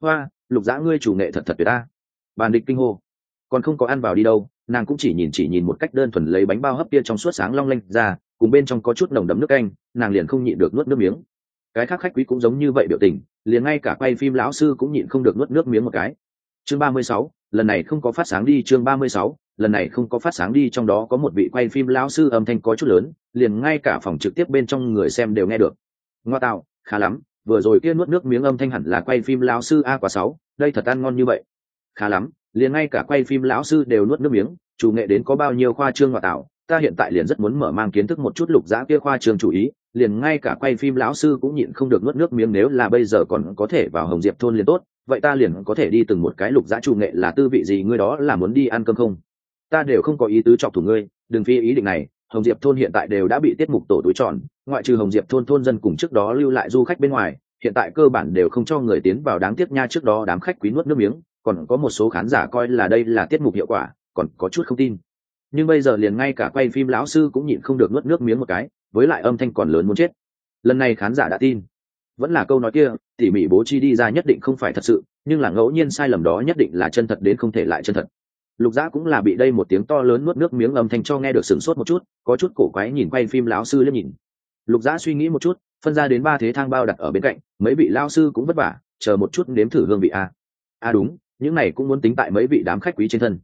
Hoa, lục dã ngươi chủ nghệ thật thật tuyệt ta. Bàn địch kinh hô. Còn không có ăn vào đi đâu nàng cũng chỉ nhìn chỉ nhìn một cách đơn thuần lấy bánh bao hấp kia trong suốt sáng long lanh ra, cùng bên trong có chút nồng đấm nước canh, nàng liền không nhịn được nuốt nước miếng. Cái khác khách quý cũng giống như vậy biểu tình, liền ngay cả quay phim lão sư cũng nhịn không được nuốt nước miếng một cái. Chương ba mươi sáu, lần này không có phát sáng đi, chương ba mươi sáu, lần này không có phát sáng đi, trong đó có một vị quay phim lão sư âm thanh có chút lớn, liền ngay cả phòng trực tiếp bên trong người xem đều nghe được. Ngoa tạo, khá lắm, vừa rồi kia nuốt nước miếng âm thanh hẳn là quay phim lão sư a quả sáu, đây thật ăn ngon như vậy khá lắm, liền ngay cả quay phim lão sư đều nuốt nước miếng, chủ nghệ đến có bao nhiêu khoa trương ngoa tạo, ta hiện tại liền rất muốn mở mang kiến thức một chút lục giã kia khoa trương chủ ý, liền ngay cả quay phim lão sư cũng nhịn không được nuốt nước miếng nếu là bây giờ còn có thể vào hồng diệp thôn liền tốt, vậy ta liền có thể đi từng một cái lục giã chủ nghệ là tư vị gì ngươi đó là muốn đi ăn cơm không? Ta đều không có ý tứ chọc thủ ngươi, đừng phi ý định này, hồng diệp thôn hiện tại đều đã bị tiết mục tổ túi tròn, ngoại trừ hồng diệp thôn thôn dân cùng trước đó lưu lại du khách bên ngoài, hiện tại cơ bản đều không cho người tiến vào đáng tiếc nha trước đó đám khách quý nuốt nước miếng còn có một số khán giả coi là đây là tiết mục hiệu quả, còn có chút không tin. Nhưng bây giờ liền ngay cả quay phim lão sư cũng nhịn không được nuốt nước miếng một cái, với lại âm thanh còn lớn muốn chết. Lần này khán giả đã tin. Vẫn là câu nói kia, tỉ mỉ bố trí đi ra nhất định không phải thật sự, nhưng là ngẫu nhiên sai lầm đó nhất định là chân thật đến không thể lại chân thật. Lục dã cũng là bị đây một tiếng to lớn nuốt nước miếng âm thanh cho nghe được sửng sốt một chút, có chút cổ quái nhìn quay phim lão sư liếc nhìn. Lục dã suy nghĩ một chút, phân ra đến ba thế thang bao đặt ở bên cạnh, mấy vị lao sư cũng vất vả, chờ một chút nếm thử hương vị a. A đúng những này cũng muốn tính tại mấy vị đám khách quý trên thân.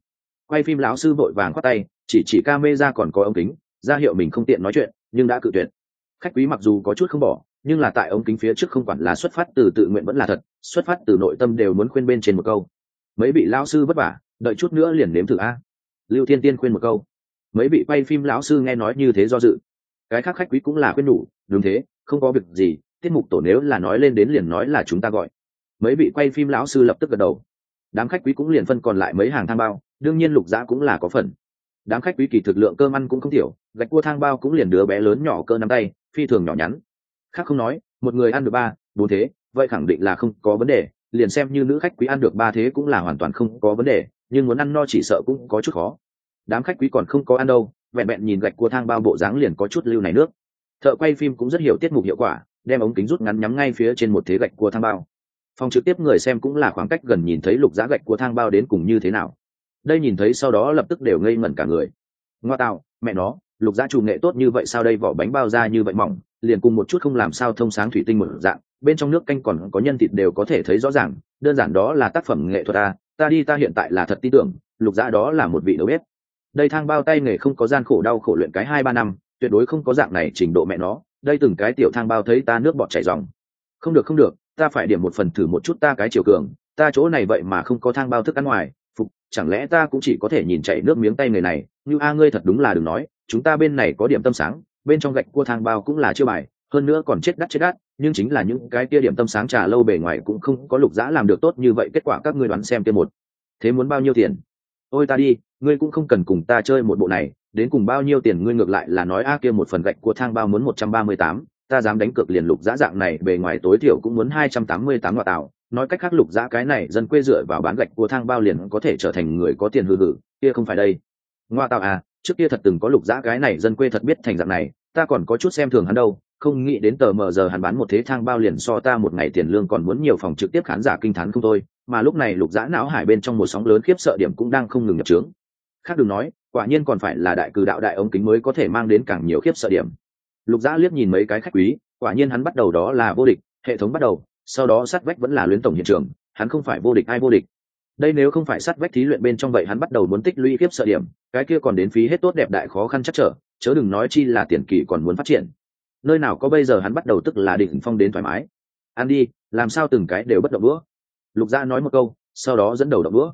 Quay phim lão sư vội vàng khoát tay, chỉ chỉ ca mê ra còn có ống kính, ra hiệu mình không tiện nói chuyện, nhưng đã cự tuyệt. Khách quý mặc dù có chút không bỏ, nhưng là tại ống kính phía trước không quản là xuất phát từ tự nguyện vẫn là thật, xuất phát từ nội tâm đều muốn khuyên bên trên một câu. Mấy vị lão sư vất vả, đợi chút nữa liền nếm thử a. Lưu thiên tiên khuyên một câu. Mấy vị quay phim lão sư nghe nói như thế do dự. Cái khác khách quý cũng là khuyên đủ, đúng thế, không có việc gì, tiết mục tổ nếu là nói lên đến liền nói là chúng ta gọi. Mấy vị quay phim lão sư lập tức gật đầu đám khách quý cũng liền phân còn lại mấy hàng thang bao, đương nhiên lục giã cũng là có phần. Đám khách quý kỳ thực lượng cơm ăn cũng không thiểu gạch cua thang bao cũng liền đứa bé lớn nhỏ cơ nắm tay, phi thường nhỏ nhắn. Khác không nói, một người ăn được ba, bốn thế, vậy khẳng định là không có vấn đề, liền xem như nữ khách quý ăn được ba thế cũng là hoàn toàn không có vấn đề, nhưng muốn ăn no chỉ sợ cũng có chút khó. Đám khách quý còn không có ăn đâu, vẹn vẹn nhìn gạch cua thang bao bộ dáng liền có chút lưu này nước. Thợ quay phim cũng rất hiểu tiết mục hiệu quả, đem ống kính rút ngắn nhắm ngay phía trên một thế gạch cua thang bao phòng trực tiếp người xem cũng là khoảng cách gần nhìn thấy lục giá gạch của thang bao đến cùng như thế nào. Đây nhìn thấy sau đó lập tức đều ngây ngẩn cả người. Ngoa tạo, mẹ nó, lục giá chủ nghệ tốt như vậy sao đây vỏ bánh bao ra như vậy mỏng, liền cùng một chút không làm sao thông sáng thủy tinh một dạng, bên trong nước canh còn có nhân thịt đều có thể thấy rõ ràng, đơn giản đó là tác phẩm nghệ thuật ta ta đi ta hiện tại là thật tin tưởng, lục giá đó là một vị đầu bếp. Đây thang bao tay nghề không có gian khổ đau khổ luyện cái hai ba năm, tuyệt đối không có dạng này trình độ mẹ nó, đây từng cái tiểu thang bao thấy ta nước bọt chảy dòng. Không được không được ta phải điểm một phần thử một chút ta cái chiều cường, ta chỗ này vậy mà không có thang bao thức ăn ngoài, phục, chẳng lẽ ta cũng chỉ có thể nhìn chảy nước miếng tay người này? Như a ngươi thật đúng là đừng nói, chúng ta bên này có điểm tâm sáng, bên trong gạch cua thang bao cũng là chưa bài, hơn nữa còn chết đắt chết đắt, nhưng chính là những cái kia điểm tâm sáng trà lâu bề ngoài cũng không có lục giã làm được tốt như vậy, kết quả các ngươi đoán xem kia một. Thế muốn bao nhiêu tiền? Ôi ta đi, ngươi cũng không cần cùng ta chơi một bộ này, đến cùng bao nhiêu tiền ngươi ngược lại là nói a kia một phần gạch của thang bao muốn một trăm ba mươi tám ta dám đánh cược liền lục giã dạng này, bề ngoài tối thiểu cũng muốn hai trăm tám mươi tám ngoại tạo nói cách khác, lục giã cái này, dân quê dựa vào bán gạch của thang bao liền có thể trở thành người có tiền hư hử kia không phải đây. Ngoa tạo à trước kia thật từng có lục giã cái này, dân quê thật biết thành dạng này, ta còn có chút xem thường hắn đâu. Không nghĩ đến tờ mờ giờ hắn bán một thế thang bao liền so ta một ngày tiền lương còn muốn nhiều phòng trực tiếp khán giả kinh thán không thôi. Mà lúc này lục giã não hải bên trong một sóng lớn khiếp sợ điểm cũng đang không ngừng nhập trướng. Khác đừng nói, quả nhiên còn phải là đại cử đạo đại ống kính mới có thể mang đến càng nhiều khiếp sợ điểm lục giã liếc nhìn mấy cái khách quý, quả nhiên hắn bắt đầu đó là vô địch, hệ thống bắt đầu, sau đó sát vách vẫn là luyến tổng hiện trường, hắn không phải vô địch ai vô địch. Đây nếu không phải sát vách thí luyện bên trong vậy hắn bắt đầu muốn tích lũy kiếp sợ điểm, cái kia còn đến phí hết tốt đẹp đại khó khăn chắc trở, chớ đừng nói chi là tiền kỳ còn muốn phát triển. Nơi nào có bây giờ hắn bắt đầu tức là đỉnh phong đến thoải mái. Ăn đi, làm sao từng cái đều bất động bữa lục gia nói một câu, sau đó dẫn đầu động bữa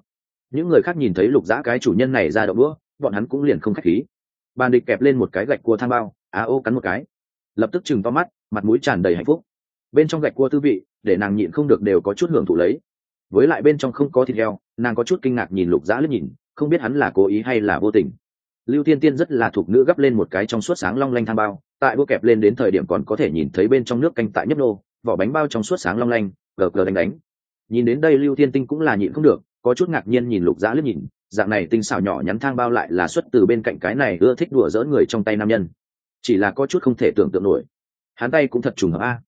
những người khác nhìn thấy lục giã cái chủ nhân này ra động bữa bọn hắn cũng liền không k h á c h khí. Bàn địch kẹp lên một cái gạch cua thang bao á ô cắn một cái. Lập tức chừng to mắt, mặt mũi tràn đầy hạnh phúc. Bên trong gạch cua tư vị, để nàng nhịn không được đều có chút hưởng thụ lấy. Với lại bên trong không có thịt heo, nàng có chút kinh ngạc nhìn lục dã lướt nhìn, không biết hắn là cố ý hay là vô tình. Lưu Thiên tiên rất là thuộc nữ gấp lên một cái trong suốt sáng long lanh thang bao, tại bua kẹp lên đến thời điểm còn có thể nhìn thấy bên trong nước canh tại nhấp nô, vỏ bánh bao trong suốt sáng long lanh, gờ gờ đánh đánh. Nhìn đến đây lưu Thiên tinh cũng là nhịn không được, có chút ngạc nhiên nhìn lục dã lướt nhìn, dạng này tinh xảo nhỏ nhắn thang bao lại là xuất từ bên cạnh cái này ưa thích đùa dỡ người trong tay nam nhân chỉ là có chút không thể tưởng tượng nổi. Hắn tay cũng thật trùng hợp a.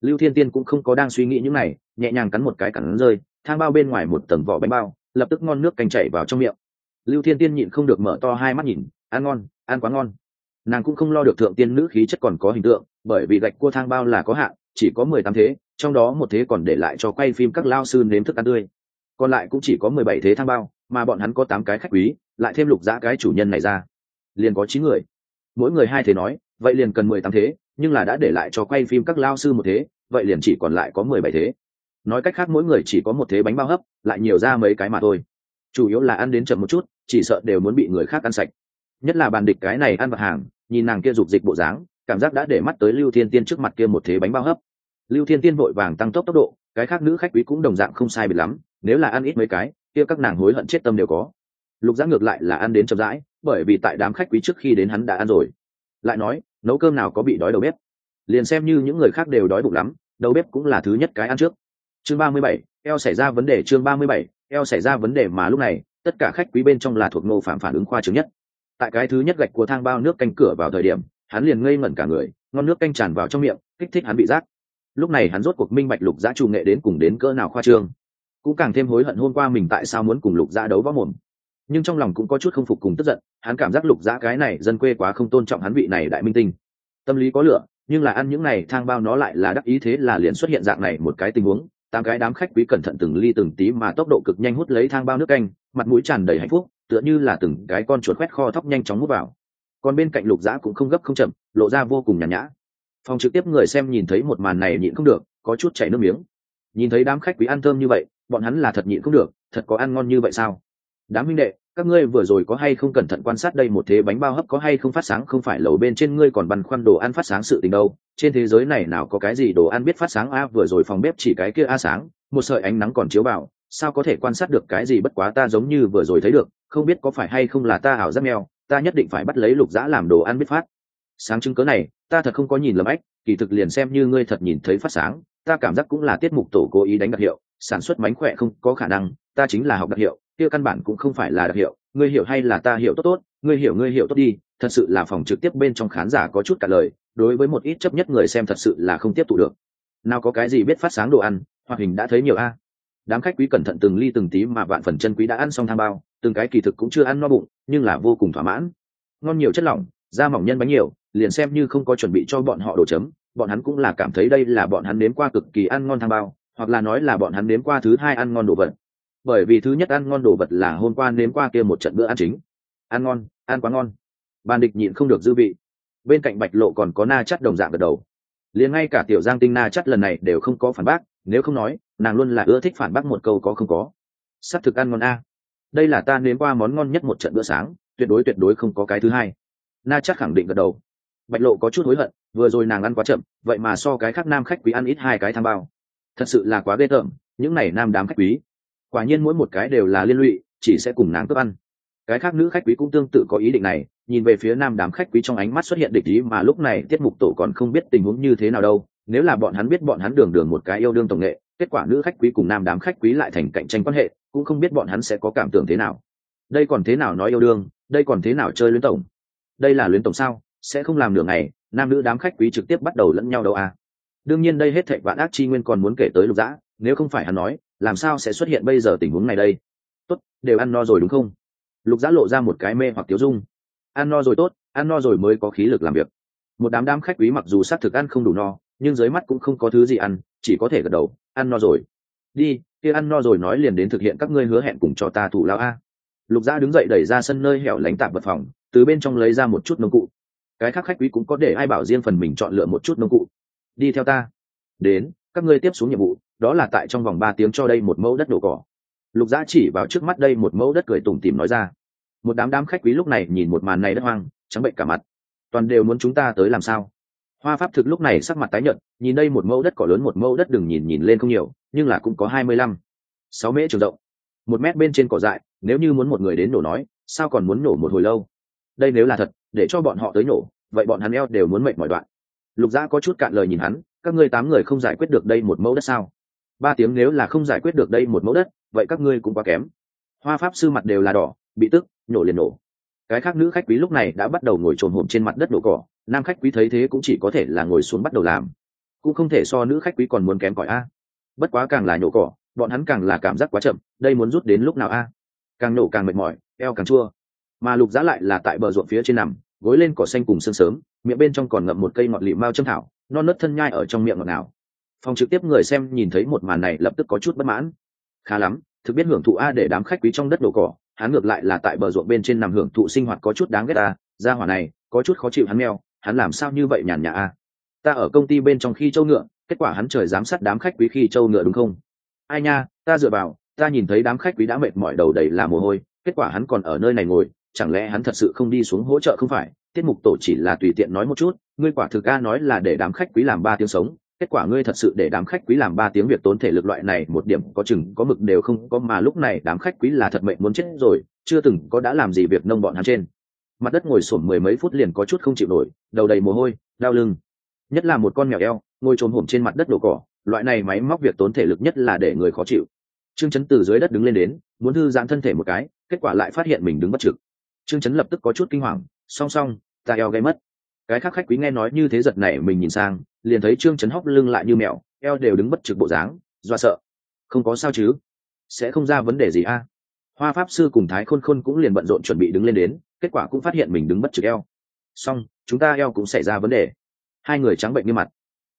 Lưu thiên tiên cũng không có đang suy nghĩ những này, nhẹ nhàng cắn một cái cắn rơi, thang bao bên ngoài một tầng vỏ bánh bao, lập tức ngon nước canh chảy vào trong miệng. Lưu thiên tiên nhịn không được mở to hai mắt nhìn, ăn ngon, ăn quá ngon. Nàng cũng không lo được thượng tiên nữ khí chất còn có hình tượng, bởi vì gạch cua thang bao là có hạn, chỉ có mười tám thế, trong đó một thế còn để lại cho quay phim các lao sư nếm thức ăn tươi. Còn lại cũng chỉ có mười bảy thế thang bao, mà bọn hắn có tám cái khách quý, lại thêm lục giã cái chủ nhân này ra. Liền có chín người mỗi người hai thế nói, vậy liền cần mười tám thế, nhưng là đã để lại cho quay phim các lao sư một thế, vậy liền chỉ còn lại có mười bảy thế. Nói cách khác mỗi người chỉ có một thế bánh bao hấp, lại nhiều ra mấy cái mà thôi. Chủ yếu là ăn đến chậm một chút, chỉ sợ đều muốn bị người khác ăn sạch. Nhất là bàn địch cái này ăn vặt hàng, nhìn nàng kia dục dịch bộ dáng, cảm giác đã để mắt tới lưu thiên tiên trước mặt kia một thế bánh bao hấp. Lưu thiên tiên vội vàng tăng tốc tốc độ, cái khác nữ khách quý cũng đồng dạng không sai biệt lắm, nếu là ăn ít mấy cái, kia các nàng hối hận chết tâm đều có lục giã ngược lại là ăn đến chậm rãi, bởi vì tại đám khách quý trước khi đến hắn đã ăn rồi. Lại nói, nấu cơm nào có bị đói đầu bếp? Liền xem như những người khác đều đói bụng lắm, đầu bếp cũng là thứ nhất cái ăn trước. Chương ba mươi bảy, eo xảy ra vấn đề chương ba mươi bảy, eo xảy ra vấn đề mà lúc này, tất cả khách quý bên trong là thuộc ngô phạm phản ứng khoa chứng nhất. Tại cái thứ nhất gạch của thang bao nước canh cửa vào thời điểm, hắn liền ngây ngẩn cả người ngon nước canh tràn vào trong miệng, kích thích hắn bị rác. Lúc này hắn rốt cuộc minh bạch lục giã trù nghệ đến cùng đến cỡ nào khoa trương. Cũng càng thêm hối hận hôm qua mình tại sao muốn cùng lục giã đấu võ mồm nhưng trong lòng cũng có chút không phục cùng tức giận, hắn cảm giác lục dã cái này dân quê quá không tôn trọng hắn vị này đại minh tinh. Tâm lý có lửa, nhưng là ăn những này thang bao nó lại là đắc ý thế là liền xuất hiện dạng này một cái tình huống, tám cái đám khách quý cẩn thận từng ly từng tí mà tốc độ cực nhanh hút lấy thang bao nước canh, mặt mũi tràn đầy hạnh phúc, tựa như là từng cái con chuột quét kho thóc nhanh chóng mút vào. Còn bên cạnh lục dã cũng không gấp không chậm, lộ ra vô cùng nhàn nhã. Phòng trực tiếp người xem nhìn thấy một màn này nhịn không được, có chút chảy nước miếng. Nhìn thấy đám khách quý ăn thơm như vậy, bọn hắn là thật nhịn không được, thật có ăn ngon như vậy sao? Đám minh đệ, các ngươi vừa rồi có hay không cẩn thận quan sát đây một thế bánh bao hấp có hay không phát sáng? Không phải lầu bên trên ngươi còn băn khoăn đồ ăn phát sáng sự tình đâu. Trên thế giới này nào có cái gì đồ ăn biết phát sáng? A, vừa rồi phòng bếp chỉ cái kia a sáng, một sợi ánh nắng còn chiếu vào, sao có thể quan sát được cái gì bất quá ta giống như vừa rồi thấy được, không biết có phải hay không là ta ảo giác mèo, ta nhất định phải bắt lấy lục dã làm đồ ăn biết phát. Sáng chứng cớ này, ta thật không có nhìn lầm ách, kỳ thực liền xem như ngươi thật nhìn thấy phát sáng, ta cảm giác cũng là tiết mục tổ cố ý đánh đặc hiệu, sản xuất mánh khỏe không có khả năng, ta chính là học đặc hiệu kia căn bản cũng không phải là đặc hiệu, ngươi hiểu hay là ta hiểu tốt tốt, ngươi hiểu ngươi hiểu tốt đi, thật sự là phòng trực tiếp bên trong khán giả có chút cả lời, đối với một ít chấp nhất người xem thật sự là không tiếp tục được. Nào có cái gì biết phát sáng đồ ăn, hoạt hình đã thấy nhiều a. Đám khách quý cẩn thận từng ly từng tí mà vạn phần chân quý đã ăn xong tham bao, từng cái kỳ thực cũng chưa ăn no bụng, nhưng là vô cùng thỏa mãn. Ngon nhiều chất lỏng, da mỏng nhân bánh nhiều, liền xem như không có chuẩn bị cho bọn họ đồ chấm, bọn hắn cũng là cảm thấy đây là bọn hắn nếm qua cực kỳ ăn ngon tham bao, hoặc là nói là bọn hắn nếm qua thứ hai ăn ngon đồ vật bởi vì thứ nhất ăn ngon đồ vật là hôm qua nếm qua kia một trận bữa ăn chính. Ăn ngon, ăn quá ngon. Bàn địch nhịn không được dư vị. Bên cạnh bạch lộ còn có na chắt đồng dạng gật đầu. Liền ngay cả tiểu giang tinh na chắt lần này đều không có phản bác, nếu không nói, nàng luôn là ưa thích phản bác một câu có không có. S ắ c thực ăn ngon a. Đây là ta nếm qua món ngon nhất một trận bữa sáng, tuyệt đối tuyệt đối không có cái thứ hai. Na chắt khẳng định gật đầu. Bạch lộ có chút hối hận, vừa rồi nàng ăn quá chậm, vậy mà so cái khác nam khách quý ăn ít hai cái tham bao. Thật sự là quá ghê tởm, những n à y nam đám khách quý quả nhiên mỗi một cái đều là liên lụy, chỉ sẽ cùng nàng cướp ăn. Cái khác nữ khách quý cũng tương tự có ý định này, nhìn về phía nam đám khách quý trong ánh mắt xuất hiện địch ý mà lúc này tiết mục tổ còn không biết tình huống như thế nào đâu, nếu là bọn hắn biết bọn hắn đường đường một cái yêu đương tổng nghệ, kết quả nữ khách quý cùng nam đám khách quý lại thành cạnh tranh quan hệ, cũng không biết bọn hắn sẽ có cảm tưởng thế nào. Đây còn thế nào nói yêu đương, đây còn thế nào chơi luyến tổng? Đây là luyến tổng sao? Sẽ không làm nửa ngày, nam nữ đám khách quý trực tiếp bắt đầu lẫn nhau đâu à? Đương nhiên đây hết thệ vạn ác chi nguyên còn muốn kể tới lục dã, nếu không phải hắn nói làm sao sẽ xuất hiện bây giờ tình huống này đây? Tốt, đều ăn no rồi đúng không? Lục Giã lộ ra một cái mê hoặc tiếu dung. Ăn no rồi tốt, ăn no rồi mới có khí lực làm việc. Một đám đám khách quý mặc dù xác thực ăn không đủ no, nhưng dưới mắt cũng không có thứ gì ăn, chỉ có thể gật đầu, ăn no rồi. Đi, kia ăn no rồi nói liền đến thực hiện các ngươi hứa hẹn cùng cho ta thủ lao a. Lục Giã đứng dậy đẩy ra sân nơi hẻo lánh tạp vật phòng, từ bên trong lấy ra một chút nông cụ. Cái khác khách quý cũng có để ai bảo riêng phần mình chọn lựa một chút nông cụ. Đi theo ta. Đến, các ngươi tiếp xuống nhiệm vụ đó là tại trong vòng ba tiếng cho đây một mẫu đất đổ cỏ. Lục Giã chỉ vào trước mắt đây một mẫu đất cười tủm tỉm nói ra. Một đám đám khách quý lúc này nhìn một màn này đất hoang, trắng bệnh cả mặt. Toàn đều muốn chúng ta tới làm sao? Hoa pháp thực lúc này sắc mặt tái nhợt, nhìn đây một mẫu đất cỏ lớn, một mẫu đất đừng nhìn nhìn lên không nhiều, nhưng là cũng có hai mươi lăm, sáu mễ trường rộng. Một mét bên trên cỏ dại, nếu như muốn một người đến nổ nói, sao còn muốn nổ một hồi lâu? Đây nếu là thật, để cho bọn họ tới nổ, vậy bọn hắn eo đều muốn mệt mọi đoạn. Lục gia có chút cạn lời nhìn hắn, các ngươi tám người không giải quyết được đây một mẫu đất sao? Ba tiếng nếu là không giải quyết được đây một mẫu đất, vậy các ngươi cũng quá kém. Hoa pháp sư mặt đều là đỏ, bị tức nhổ liền nổ. Cái khác nữ khách quý lúc này đã bắt đầu ngồi trồn hộm trên mặt đất đổ cỏ, nam khách quý thấy thế cũng chỉ có thể là ngồi xuống bắt đầu làm. Cũng không thể so nữ khách quý còn muốn kém cỏi a. Bất quá càng là nhổ cỏ, bọn hắn càng là cảm giác quá chậm, đây muốn rút đến lúc nào a? Càng nổ càng mệt mỏi, eo càng chua. Mà lục giá lại là tại bờ ruộng phía trên nằm, gối lên cỏ xanh cùng sương sớm, miệng bên trong còn ngậm một cây ngọt lịm mao châm thảo, non nớt thân nhai ở trong miệng ngọt nào phòng trực tiếp người xem nhìn thấy một màn này lập tức có chút bất mãn. Khá lắm, thực biết hưởng thụ a để đám khách quý trong đất đổ cỏ, hắn ngược lại là tại bờ ruộng bên trên nằm hưởng thụ sinh hoạt có chút đáng ghét ta ra hỏa này, có chút khó chịu hắn meo, hắn làm sao như vậy nhàn nhã a? Ta ở công ty bên trong khi châu ngựa, kết quả hắn trời giám sát đám khách quý khi châu ngựa đúng không? Ai nha, ta dựa vào, ta nhìn thấy đám khách quý đã mệt mỏi đầu đầy là mồ hôi, kết quả hắn còn ở nơi này ngồi, chẳng lẽ hắn thật sự không đi xuống hỗ trợ không phải? Tiết mục tổ chỉ là tùy tiện nói một chút, ngươi quả thực a nói là để đám khách quý làm ba tiếng sống kết quả ngươi thật sự để đám khách quý làm ba tiếng việc tốn thể lực loại này, một điểm có chừng, có mực đều không có mà lúc này đám khách quý là thật mệnh muốn chết rồi, chưa từng có đã làm gì việc nông bọn hắn trên. Mặt đất ngồi sổm mười mấy phút liền có chút không chịu nổi, đầu đầy mồ hôi, đau lưng. Nhất là một con mèo eo, ngồi trồm hổm trên mặt đất đổ cỏ, loại này máy móc việc tốn thể lực nhất là để người khó chịu. Trương chấn từ dưới đất đứng lên đến, muốn thư giãn thân thể một cái, kết quả lại phát hiện mình đứng bất trực. Trương chấn lập tức có chút kinh hoàng, song song, ta eo gây mất cái khác khách quý nghe nói như thế giật này mình nhìn sang, liền thấy trương chấn hóc lưng lại như mẹo eo đều đứng bất trực bộ dáng do sợ. Không có sao chứ? Sẽ không ra vấn đề gì a? Hoa pháp sư cùng thái khôn khôn cũng liền bận rộn chuẩn bị đứng lên đến, kết quả cũng phát hiện mình đứng bất trực eo. Xong, chúng ta eo cũng xảy ra vấn đề. Hai người trắng bệnh như mặt.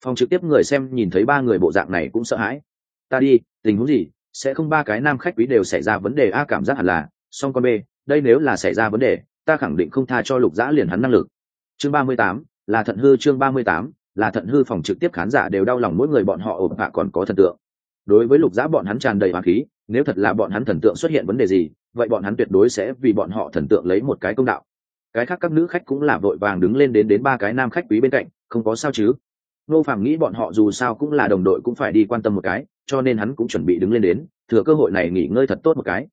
Phòng trực tiếp người xem nhìn thấy ba người bộ dạng này cũng sợ hãi. Ta đi, tình huống gì? Sẽ không ba cái nam khách quý đều xảy ra vấn đề a? Cảm giác hẳn là song con b đây nếu là xảy ra vấn đề, ta khẳng định không tha cho lục dã liền hắn năng lực chương ba mươi tám, là thận hư chương ba mươi tám, là thận hư phòng trực tiếp khán giả đều đau lòng mỗi người bọn họ ổn hạ còn có thần tượng. Đối với lục dã bọn hắn tràn đầy hoàng khí, nếu thật là bọn hắn thần tượng xuất hiện vấn đề gì, vậy bọn hắn tuyệt đối sẽ vì bọn họ thần tượng lấy một cái công đạo. Cái khác các nữ khách cũng là vội vàng đứng lên đến đến ba cái nam khách quý bên cạnh, không có sao chứ. Nô phàm nghĩ bọn họ dù sao cũng là đồng đội cũng phải đi quan tâm một cái, cho nên hắn cũng chuẩn bị đứng lên đến, thừa cơ hội này nghỉ ngơi thật tốt một cái.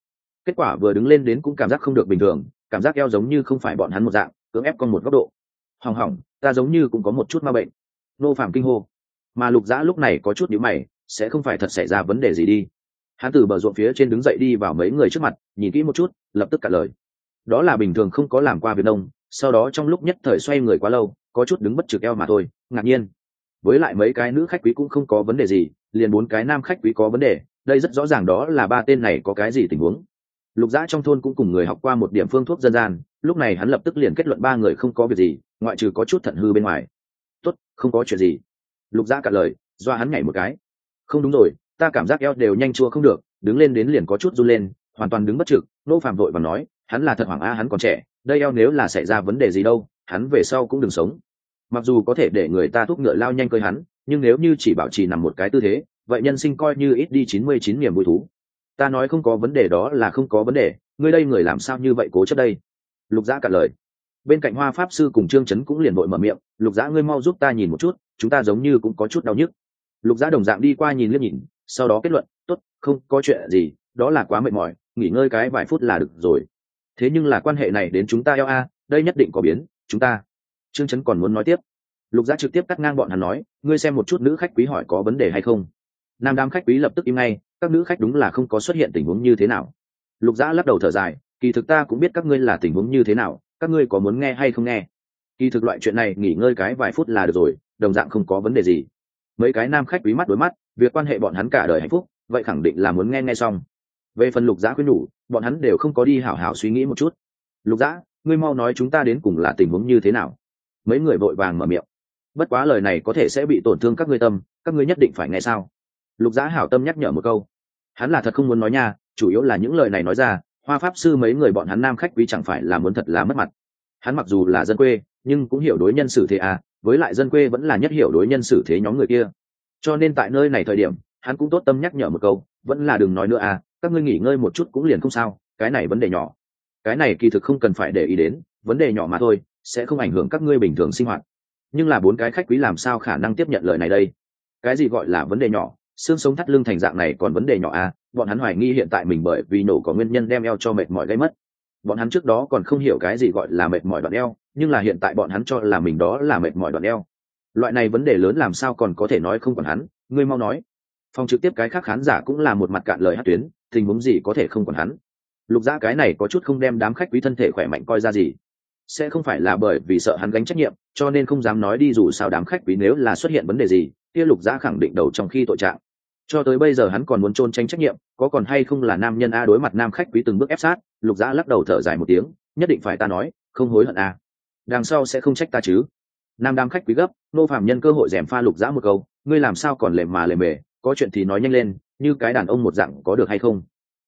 Kết quả vừa đứng lên đến cũng cảm giác không được bình thường, cảm giác eo giống như không phải bọn hắn một dạng, cưỡng ép con một góc độ hỏng hỏng, ta giống như cũng có một chút ma bệnh. Nô phàm kinh hô. Mà lục dã lúc này có chút nhữ mày, sẽ không phải thật xảy ra vấn đề gì đi. Hắn từ bờ ruộng phía trên đứng dậy đi vào mấy người trước mặt, nhìn kỹ một chút, lập tức cả lời. Đó là bình thường không có làm qua việc nông, sau đó trong lúc nhất thời xoay người quá lâu, có chút đứng bất trực eo mà thôi, ngạc nhiên. Với lại mấy cái nữ khách quý cũng không có vấn đề gì, liền bốn cái nam khách quý có vấn đề, đây rất rõ ràng đó là ba tên này có cái gì tình huống. Lục dã trong thôn cũng cùng người học qua một điểm phương thuốc dân gian, lúc này hắn lập tức liền kết luận ba người không có việc gì ngoại trừ có chút thận hư bên ngoài. Tốt, không có chuyện gì. Lục gia cả lời, do hắn nhảy một cái. Không đúng rồi, ta cảm giác eo đều nhanh chua không được, đứng lên đến liền có chút run lên, hoàn toàn đứng bất trực, nô phạm vội và nói, hắn là thật hoàng a, hắn còn trẻ, đây eo nếu là xảy ra vấn đề gì đâu, hắn về sau cũng đừng sống. Mặc dù có thể để người ta thúc ngựa lao nhanh cơi hắn, nhưng nếu như chỉ bảo trì nằm một cái tư thế, vậy nhân sinh coi như ít đi chín mươi chín niềm vui thú. Ta nói không có vấn đề đó là không có vấn đề, ngươi đây người làm sao như vậy cố chấp đây? Lục giã cả lời bên cạnh hoa pháp sư cùng trương chấn cũng liền vội mở miệng, lục dã ngươi mau giúp ta nhìn một chút, chúng ta giống như cũng có chút đau nhức. Lục dã đồng dạng đi qua nhìn liếc nhìn, sau đó kết luận, tốt, không có chuyện gì, đó là quá mệt mỏi, nghỉ ngơi cái vài phút là được rồi. Thế nhưng là quan hệ này đến chúng ta eo a, đây nhất định có biến, chúng ta. Trương chấn còn muốn nói tiếp. Lục dã trực tiếp cắt ngang bọn hắn nói, ngươi xem một chút nữ khách quý hỏi có vấn đề hay không? Nam đám khách quý lập tức im ngay, các nữ khách đúng là không có xuất hiện tình huống như thế nào. Lục dã lắc đầu thở dài, kỳ thực ta cũng biết các ngươi là tình huống như thế nào các ngươi có muốn nghe hay không nghe? Kỳ thực loại chuyện này, nghỉ ngơi cái vài phút là được rồi, đồng dạng không có vấn đề gì. Mấy cái nam khách quý mắt đối mắt, việc quan hệ bọn hắn cả đời hạnh phúc, vậy khẳng định là muốn nghe nghe xong. Về phần lục giã khuyên nhủ, bọn hắn đều không có đi hảo hảo suy nghĩ một chút. Lục giã ngươi mau nói chúng ta đến cùng là tình huống như thế nào? Mấy người vội vàng mở miệng. Bất quá lời này có thể sẽ bị tổn thương các ngươi tâm, các ngươi nhất định phải nghe sao? Lục giã hảo tâm nhắc nhở một câu. Hắn là thật không muốn nói nha, chủ yếu là những lời này nói ra hoa pháp sư mấy người bọn hắn nam khách quý chẳng phải là muốn thật là mất mặt. Hắn mặc dù là dân quê, nhưng cũng hiểu đối nhân xử thế à với lại dân quê vẫn là nhất hiểu đối nhân xử thế nhóm người kia. Cho nên tại nơi này thời điểm, hắn cũng tốt tâm nhắc nhở một câu, vẫn là đừng nói nữa à các ngươi nghỉ ngơi một chút cũng liền không sao, cái này vấn đề nhỏ. Cái này kỳ thực không cần phải để ý đến, vấn đề nhỏ mà thôi, sẽ không ảnh hưởng các ngươi bình thường sinh hoạt. Nhưng là bốn cái khách quý làm sao khả năng tiếp nhận lời này đây? Cái gì gọi là vấn đề nhỏ? Xương sống thắt lưng thành dạng này còn vấn đề nhỏ à bọn hắn hoài nghi hiện tại mình bởi vì nổ có nguyên nhân đem eo cho mệt mỏi gây mất. Bọn hắn trước đó còn không hiểu cái gì gọi là mệt mỏi đoạn eo, nhưng là hiện tại bọn hắn cho là mình đó là mệt mỏi đoạn eo. Loại này vấn đề lớn làm sao còn có thể nói không còn hắn, ngươi mau nói. Phòng trực tiếp cái khác khán giả cũng là một mặt cạn lời hát tuyến, tình huống gì có thể không còn hắn? Lục gia cái này có chút không đem đám khách quý thân thể khỏe mạnh coi ra gì. Sẽ không phải là bởi vì sợ hắn gánh trách nhiệm, cho nên không dám nói đi dù sao đám khách quý nếu là xuất hiện vấn đề gì, kia lục gia khẳng định đầu trong khi tội trạng cho tới bây giờ hắn còn muốn trôn tranh trách nhiệm, có còn hay không là nam nhân a đối mặt nam khách quý từng bước ép sát, lục giã lắc đầu thở dài một tiếng, nhất định phải ta nói, không hối hận a. Đằng sau sẽ không trách ta chứ. Nam đam khách quý gấp, nô phạm nhân cơ hội d pha lục giã một câu, ngươi làm sao còn lề mà lề mề, có chuyện thì nói nhanh lên, như cái đàn ông một dạng có được hay không?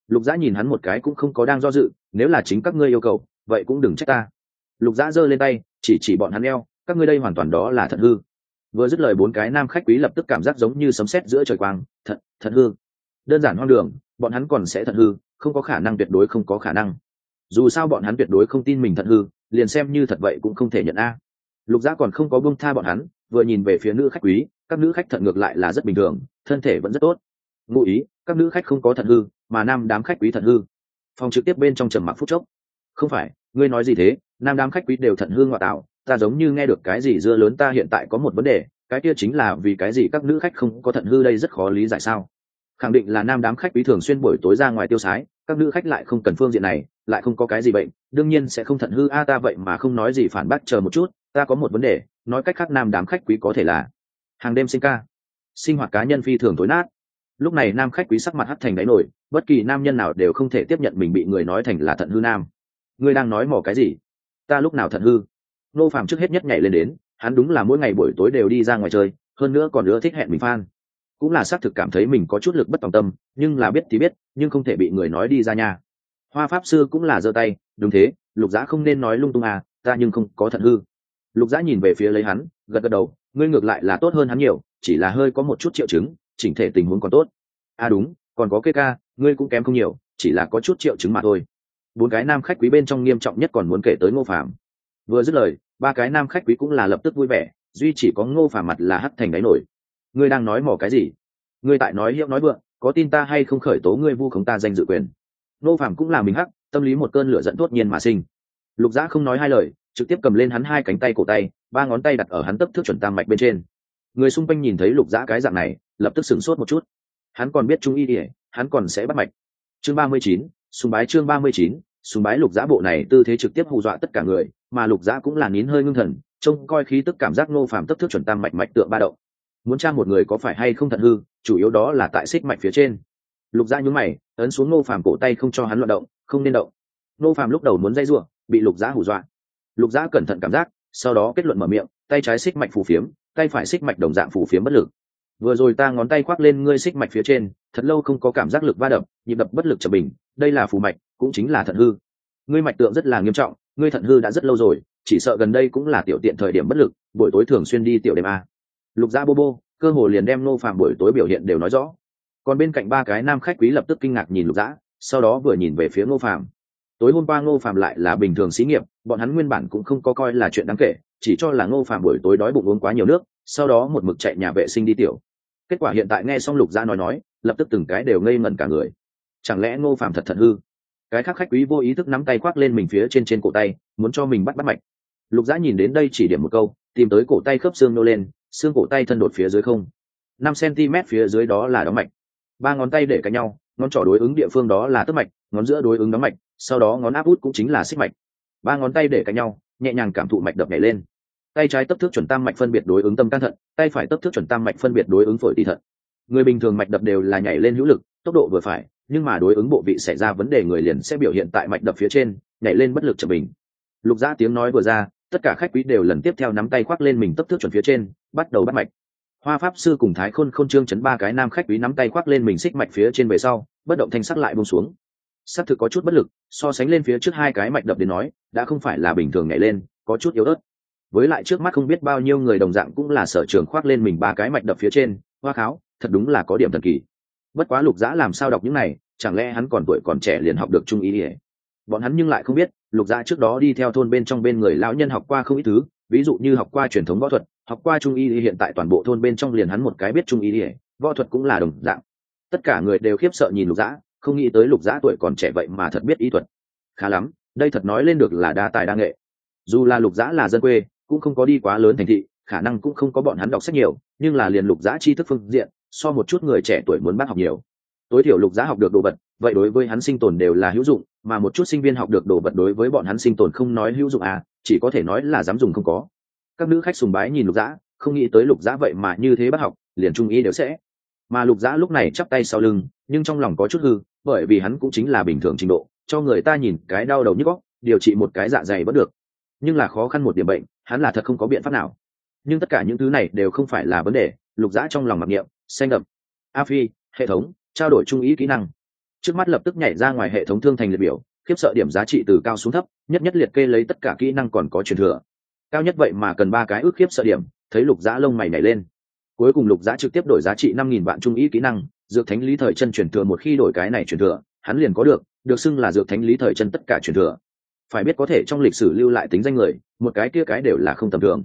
Lục giã nhìn hắn một cái cũng không có đang do dự, nếu là chính các ngươi yêu cầu, vậy cũng đừng trách ta. Lục giã giơ lên tay, chỉ chỉ bọn hắn eo, các ngươi đây hoàn toàn đó là thật hư vừa dứt lời bốn cái nam khách quý lập tức cảm giác giống như sấm sét giữa trời quang, thật thật hư. Đơn giản hoang đường, bọn hắn còn sẽ thật hư, không có khả năng tuyệt đối không có khả năng. Dù sao bọn hắn tuyệt đối không tin mình thật hư, liền xem như thật vậy cũng không thể nhận a. Lục gia còn không có bông tha bọn hắn, vừa nhìn về phía nữ khách quý, các nữ khách thận ngược lại là rất bình thường, thân thể vẫn rất tốt. Ngụ ý, các nữ khách không có thật hư, mà nam đám khách quý thật hư. Phòng trực tiếp bên trong trầm mặc phút chốc. Không phải, ngươi nói gì thế? Nam đám khách quý đều thận hư ngoại tạo ta giống như nghe được cái gì dưa lớn ta hiện tại có một vấn đề, cái kia chính là vì cái gì các nữ khách không có thận hư đây rất khó lý giải sao? Khẳng định là nam đám khách quý thường xuyên buổi tối ra ngoài tiêu sái, các nữ khách lại không cần phương diện này, lại không có cái gì bệnh, đương nhiên sẽ không thận hư, a, ta vậy mà không nói gì phản bác, chờ một chút, ta có một vấn đề, nói cách khác nam đám khách quý có thể là hàng đêm sinh ca, sinh hoạt cá nhân phi thường tối nát. Lúc này nam khách quý sắc mặt hắt thành đáy nổi, bất kỳ nam nhân nào đều không thể tiếp nhận mình bị người nói thành là thận hư nam. Ngươi đang nói mỏ cái gì? Ta lúc nào thận hư? Nô phạm trước hết nhất nhảy lên đến, hắn đúng là mỗi ngày buổi tối đều đi ra ngoài chơi, hơn nữa còn nữa thích hẹn mình phan cũng là xác thực cảm thấy mình có chút lực bất tòng tâm, nhưng là biết thì biết, nhưng không thể bị người nói đi ra nhà hoa pháp sư cũng là giơ tay, đúng thế, lục giã không nên nói lung tung à ta nhưng không có thận hư. Lục giã nhìn về phía lấy hắn, gật gật đầu, ngươi ngược lại là tốt hơn hắn nhiều, chỉ là hơi có một chút triệu chứng, chỉnh thể tình huống còn tốt. À đúng, còn có kê ca, ngươi cũng kém không nhiều, chỉ là có chút triệu chứng mà thôi. Bốn cái nam khách quý bên trong nghiêm trọng nhất còn muốn kể tới ngô phạm vừa dứt lời ba cái nam khách quý cũng là lập tức vui vẻ, duy chỉ có ngô phà mặt là hắt thành đáy nổi. Ngươi đang nói mỏ cái gì? Ngươi tại nói hiệu nói vượng, có tin ta hay không khởi tố ngươi vu khống ta danh dự quyền? Ngô phàm cũng là mình hắc, tâm lý một cơn lửa dẫn tốt nhiên mà sinh. Lục giã không nói hai lời, trực tiếp cầm lên hắn hai cánh tay cổ tay, ba ngón tay đặt ở hắn tấp thước chuẩn tam mạch bên trên. Người xung quanh nhìn thấy lục giã cái dạng này, lập tức sửng sốt một chút. Hắn còn biết trung y ỉa hắn còn sẽ bắt mạch. Chương ba mươi chín, sùng bái chương ba mươi chín sùng bái lục giã bộ này tư thế trực tiếp hù dọa tất cả người, mà lục giã cũng là nín hơi ngưng thần, trông coi khí tức cảm giác nô phàm tức thước chuẩn tam mạch mạch tượng ba động. Muốn tra một người có phải hay không thận hư, chủ yếu đó là tại xích mạch phía trên. Lục giã nhún mày, ấn xuống nô phàm cổ tay không cho hắn loạt động, không nên động. Nô phàm lúc đầu muốn dây giụa bị lục giã hù dọa. Lục giã cẩn thận cảm giác, sau đó kết luận mở miệng, tay trái xích mạch phù phiếm, tay phải xích mạch đồng dạng phù phiếm bất lực. Vừa rồi ta ngón tay khoác lên ngươi xích mạch phía trên, thật lâu không có cảm giác lực va đập, nhịp đập bất lực trở bình, đây là phù mạch cũng chính là thận hư. Ngươi mạch tượng rất là nghiêm trọng, ngươi thận hư đã rất lâu rồi, chỉ sợ gần đây cũng là tiểu tiện thời điểm bất lực, buổi tối thường xuyên đi tiểu đêm a. Lục gia bô bô, cơ hồ liền đem nô phạm buổi tối biểu hiện đều nói rõ. Còn bên cạnh ba cái nam khách quý lập tức kinh ngạc nhìn lục dã sau đó vừa nhìn về phía ngô phạm. Tối hôm qua ngô phạm lại là bình thường xí nghiệp, bọn hắn nguyên bản cũng không có coi là chuyện đáng kể, chỉ cho là ngô phạm buổi tối đói bụng uống quá nhiều nước, sau đó một mực chạy nhà vệ sinh đi tiểu. Kết quả hiện tại nghe xong lục gia nói nói, lập tức từng cái đều ngây ngẩn cả người. Chẳng lẽ ngô phạm thật thật hư? Cái khác khách quý vô ý thức nắm tay khoác lên mình phía trên trên cổ tay, muốn cho mình bắt bắt mạch. Lục giã nhìn đến đây chỉ điểm một câu, tìm tới cổ tay khớp xương nô lên, xương cổ tay thân đột phía dưới không. Năm cm phía dưới đó là đóng mạch. Ba ngón tay để cạnh nhau, ngón trỏ đối ứng địa phương đó là tức mạch, ngón giữa đối ứng đóng mạch, sau đó ngón áp út cũng chính là xích mạch. Ba ngón tay để cạnh nhau, nhẹ nhàng cảm thụ mạch đập nhảy lên. Tay trái tấp thước chuẩn tam mạch phân biệt đối ứng tâm can thận, tay phải tấp thước chuẩn tam mạch phân biệt đối ứng phổi tỳ thận. Người bình thường mạch đập đều là nhảy lên hữu lực, tốc độ vừa phải nhưng mà đối ứng bộ vị xảy ra vấn đề người liền sẽ biểu hiện tại mạch đập phía trên, nhảy lên bất lực chậm bình lục giã tiếng nói vừa ra, tất cả khách quý đều lần tiếp theo nắm tay khoác lên mình tấp thước chuẩn phía trên, bắt đầu bắt mạch. Hoa pháp sư cùng thái khôn khôn trương chấn ba cái nam khách quý nắm tay khoác lên mình xích mạch phía trên về sau, bất động thanh sắc lại bông xuống. S ắ c thực có chút bất lực, so sánh lên phía trước hai cái mạch đập đến nói, đã không phải là bình thường nhảy lên, có chút yếu ớt. Với lại trước mắt không biết bao nhiêu người đồng dạng cũng là sở trường khoác lên mình ba cái mạch đập phía trên, hoa kháo, thật đúng là có điểm thần kỳ bất quá lục giã làm sao đọc những này, chẳng lẽ hắn còn tuổi còn trẻ liền học được trung ý ỉa bọn hắn nhưng lại không biết, lục giã trước đó đi theo thôn bên trong bên người lão nhân học qua không ít thứ, ví dụ như học qua truyền thống võ thuật, học qua trung y hiện tại toàn bộ thôn bên trong liền hắn một cái biết trung y ỉa võ thuật cũng là đồng dạng. Tất cả người đều khiếp sợ nhìn lục giã không nghĩ tới lục giã tuổi còn trẻ vậy mà thật biết y thuật. Khá lắm, đây thật nói lên được là đa tài đa nghệ. Dù là lục giã là dân quê, cũng không có đi quá lớn thành thị, khả năng cũng không có bọn hắn đọc sách nhiều, nhưng là liền lục giã tri thức phương diện so một chút người trẻ tuổi muốn bác học nhiều. Tối thiểu lục giá học được đồ vật, vậy đối với hắn sinh tồn đều là hữu dụng, mà một chút sinh viên học được đồ vật đối với bọn hắn sinh tồn không nói hữu dụng à chỉ có thể nói là dám dùng không có. Các nữ khách sùng bái nhìn lục giá, không nghĩ tới lục giá vậy mà như thế bác học, liền trung ý đều sẽ. Mà lục giá lúc này chắp tay sau lưng, nhưng trong lòng có chút hư, bởi vì hắn cũng chính là bình thường trình độ, cho người ta nhìn cái đau đầu nhức góc điều trị một cái dạ dày vẫn được. Nhưng là khó khăn một điểm bệnh, hắn là thật không có biện pháp nào. Nhưng tất cả những thứ này đều không phải là vấn đề lục dã trong lòng mặc niệm, xanh đậm. A phi, hệ thống, trao đổi trung ý kỹ năng. Trước mắt lập tức nhảy ra ngoài hệ thống thương thành liệt biểu, khiếp sợ điểm giá trị từ cao xuống thấp, nhất nhất liệt kê lấy tất cả kỹ năng còn có truyền thừa. Cao nhất vậy mà cần ba cái ước khiếp sợ điểm, thấy lục giã lông mày nhảy lên. Cuối cùng lục giã trực tiếp đổi giá trị năm nghìn vạn trung ý kỹ năng, dược thánh lý thời chân truyền thừa một khi đổi cái này truyền thừa, hắn liền có được được xưng là dược thánh lý thời chân tất cả truyền thừa. Phải biết có thể trong lịch sử lưu lại tính danh người, một cái kia cái đều là không tầm thường.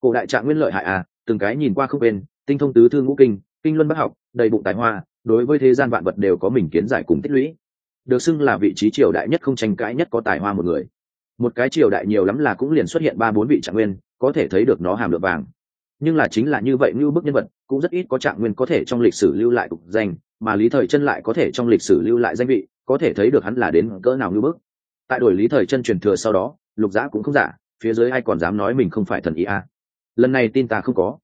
Cổ đại trạng nguyên lợi hại à từng cái nhìn qua không bên tinh thông tứ thư ngũ kinh kinh luân bác học, đầy bụng tài hoa, đối với thế gian vạn vật đều có mình kiến giải cùng tích lũy. Được xưng là vị trí triều đại nhất không tranh cãi nhất có tài hoa một người. Một cái triều đại nhiều lắm là cũng liền xuất hiện ba bốn vị trạng nguyên, có thể thấy được nó hàm lượng vàng. Nhưng là chính là như vậy như bức nhân vật, cũng rất ít có trạng nguyên có thể trong lịch sử lưu lại cục danh, mà lý thời chân lại có thể trong lịch sử lưu lại danh vị, có thể thấy được hắn là đến cỡ nào như bức. Tại đổi lý thời chân truyền thừa sau đó, lục giã cũng không giả, phía dưới ai còn dám nói mình không phải thần ý a. À. lần này tin ta không có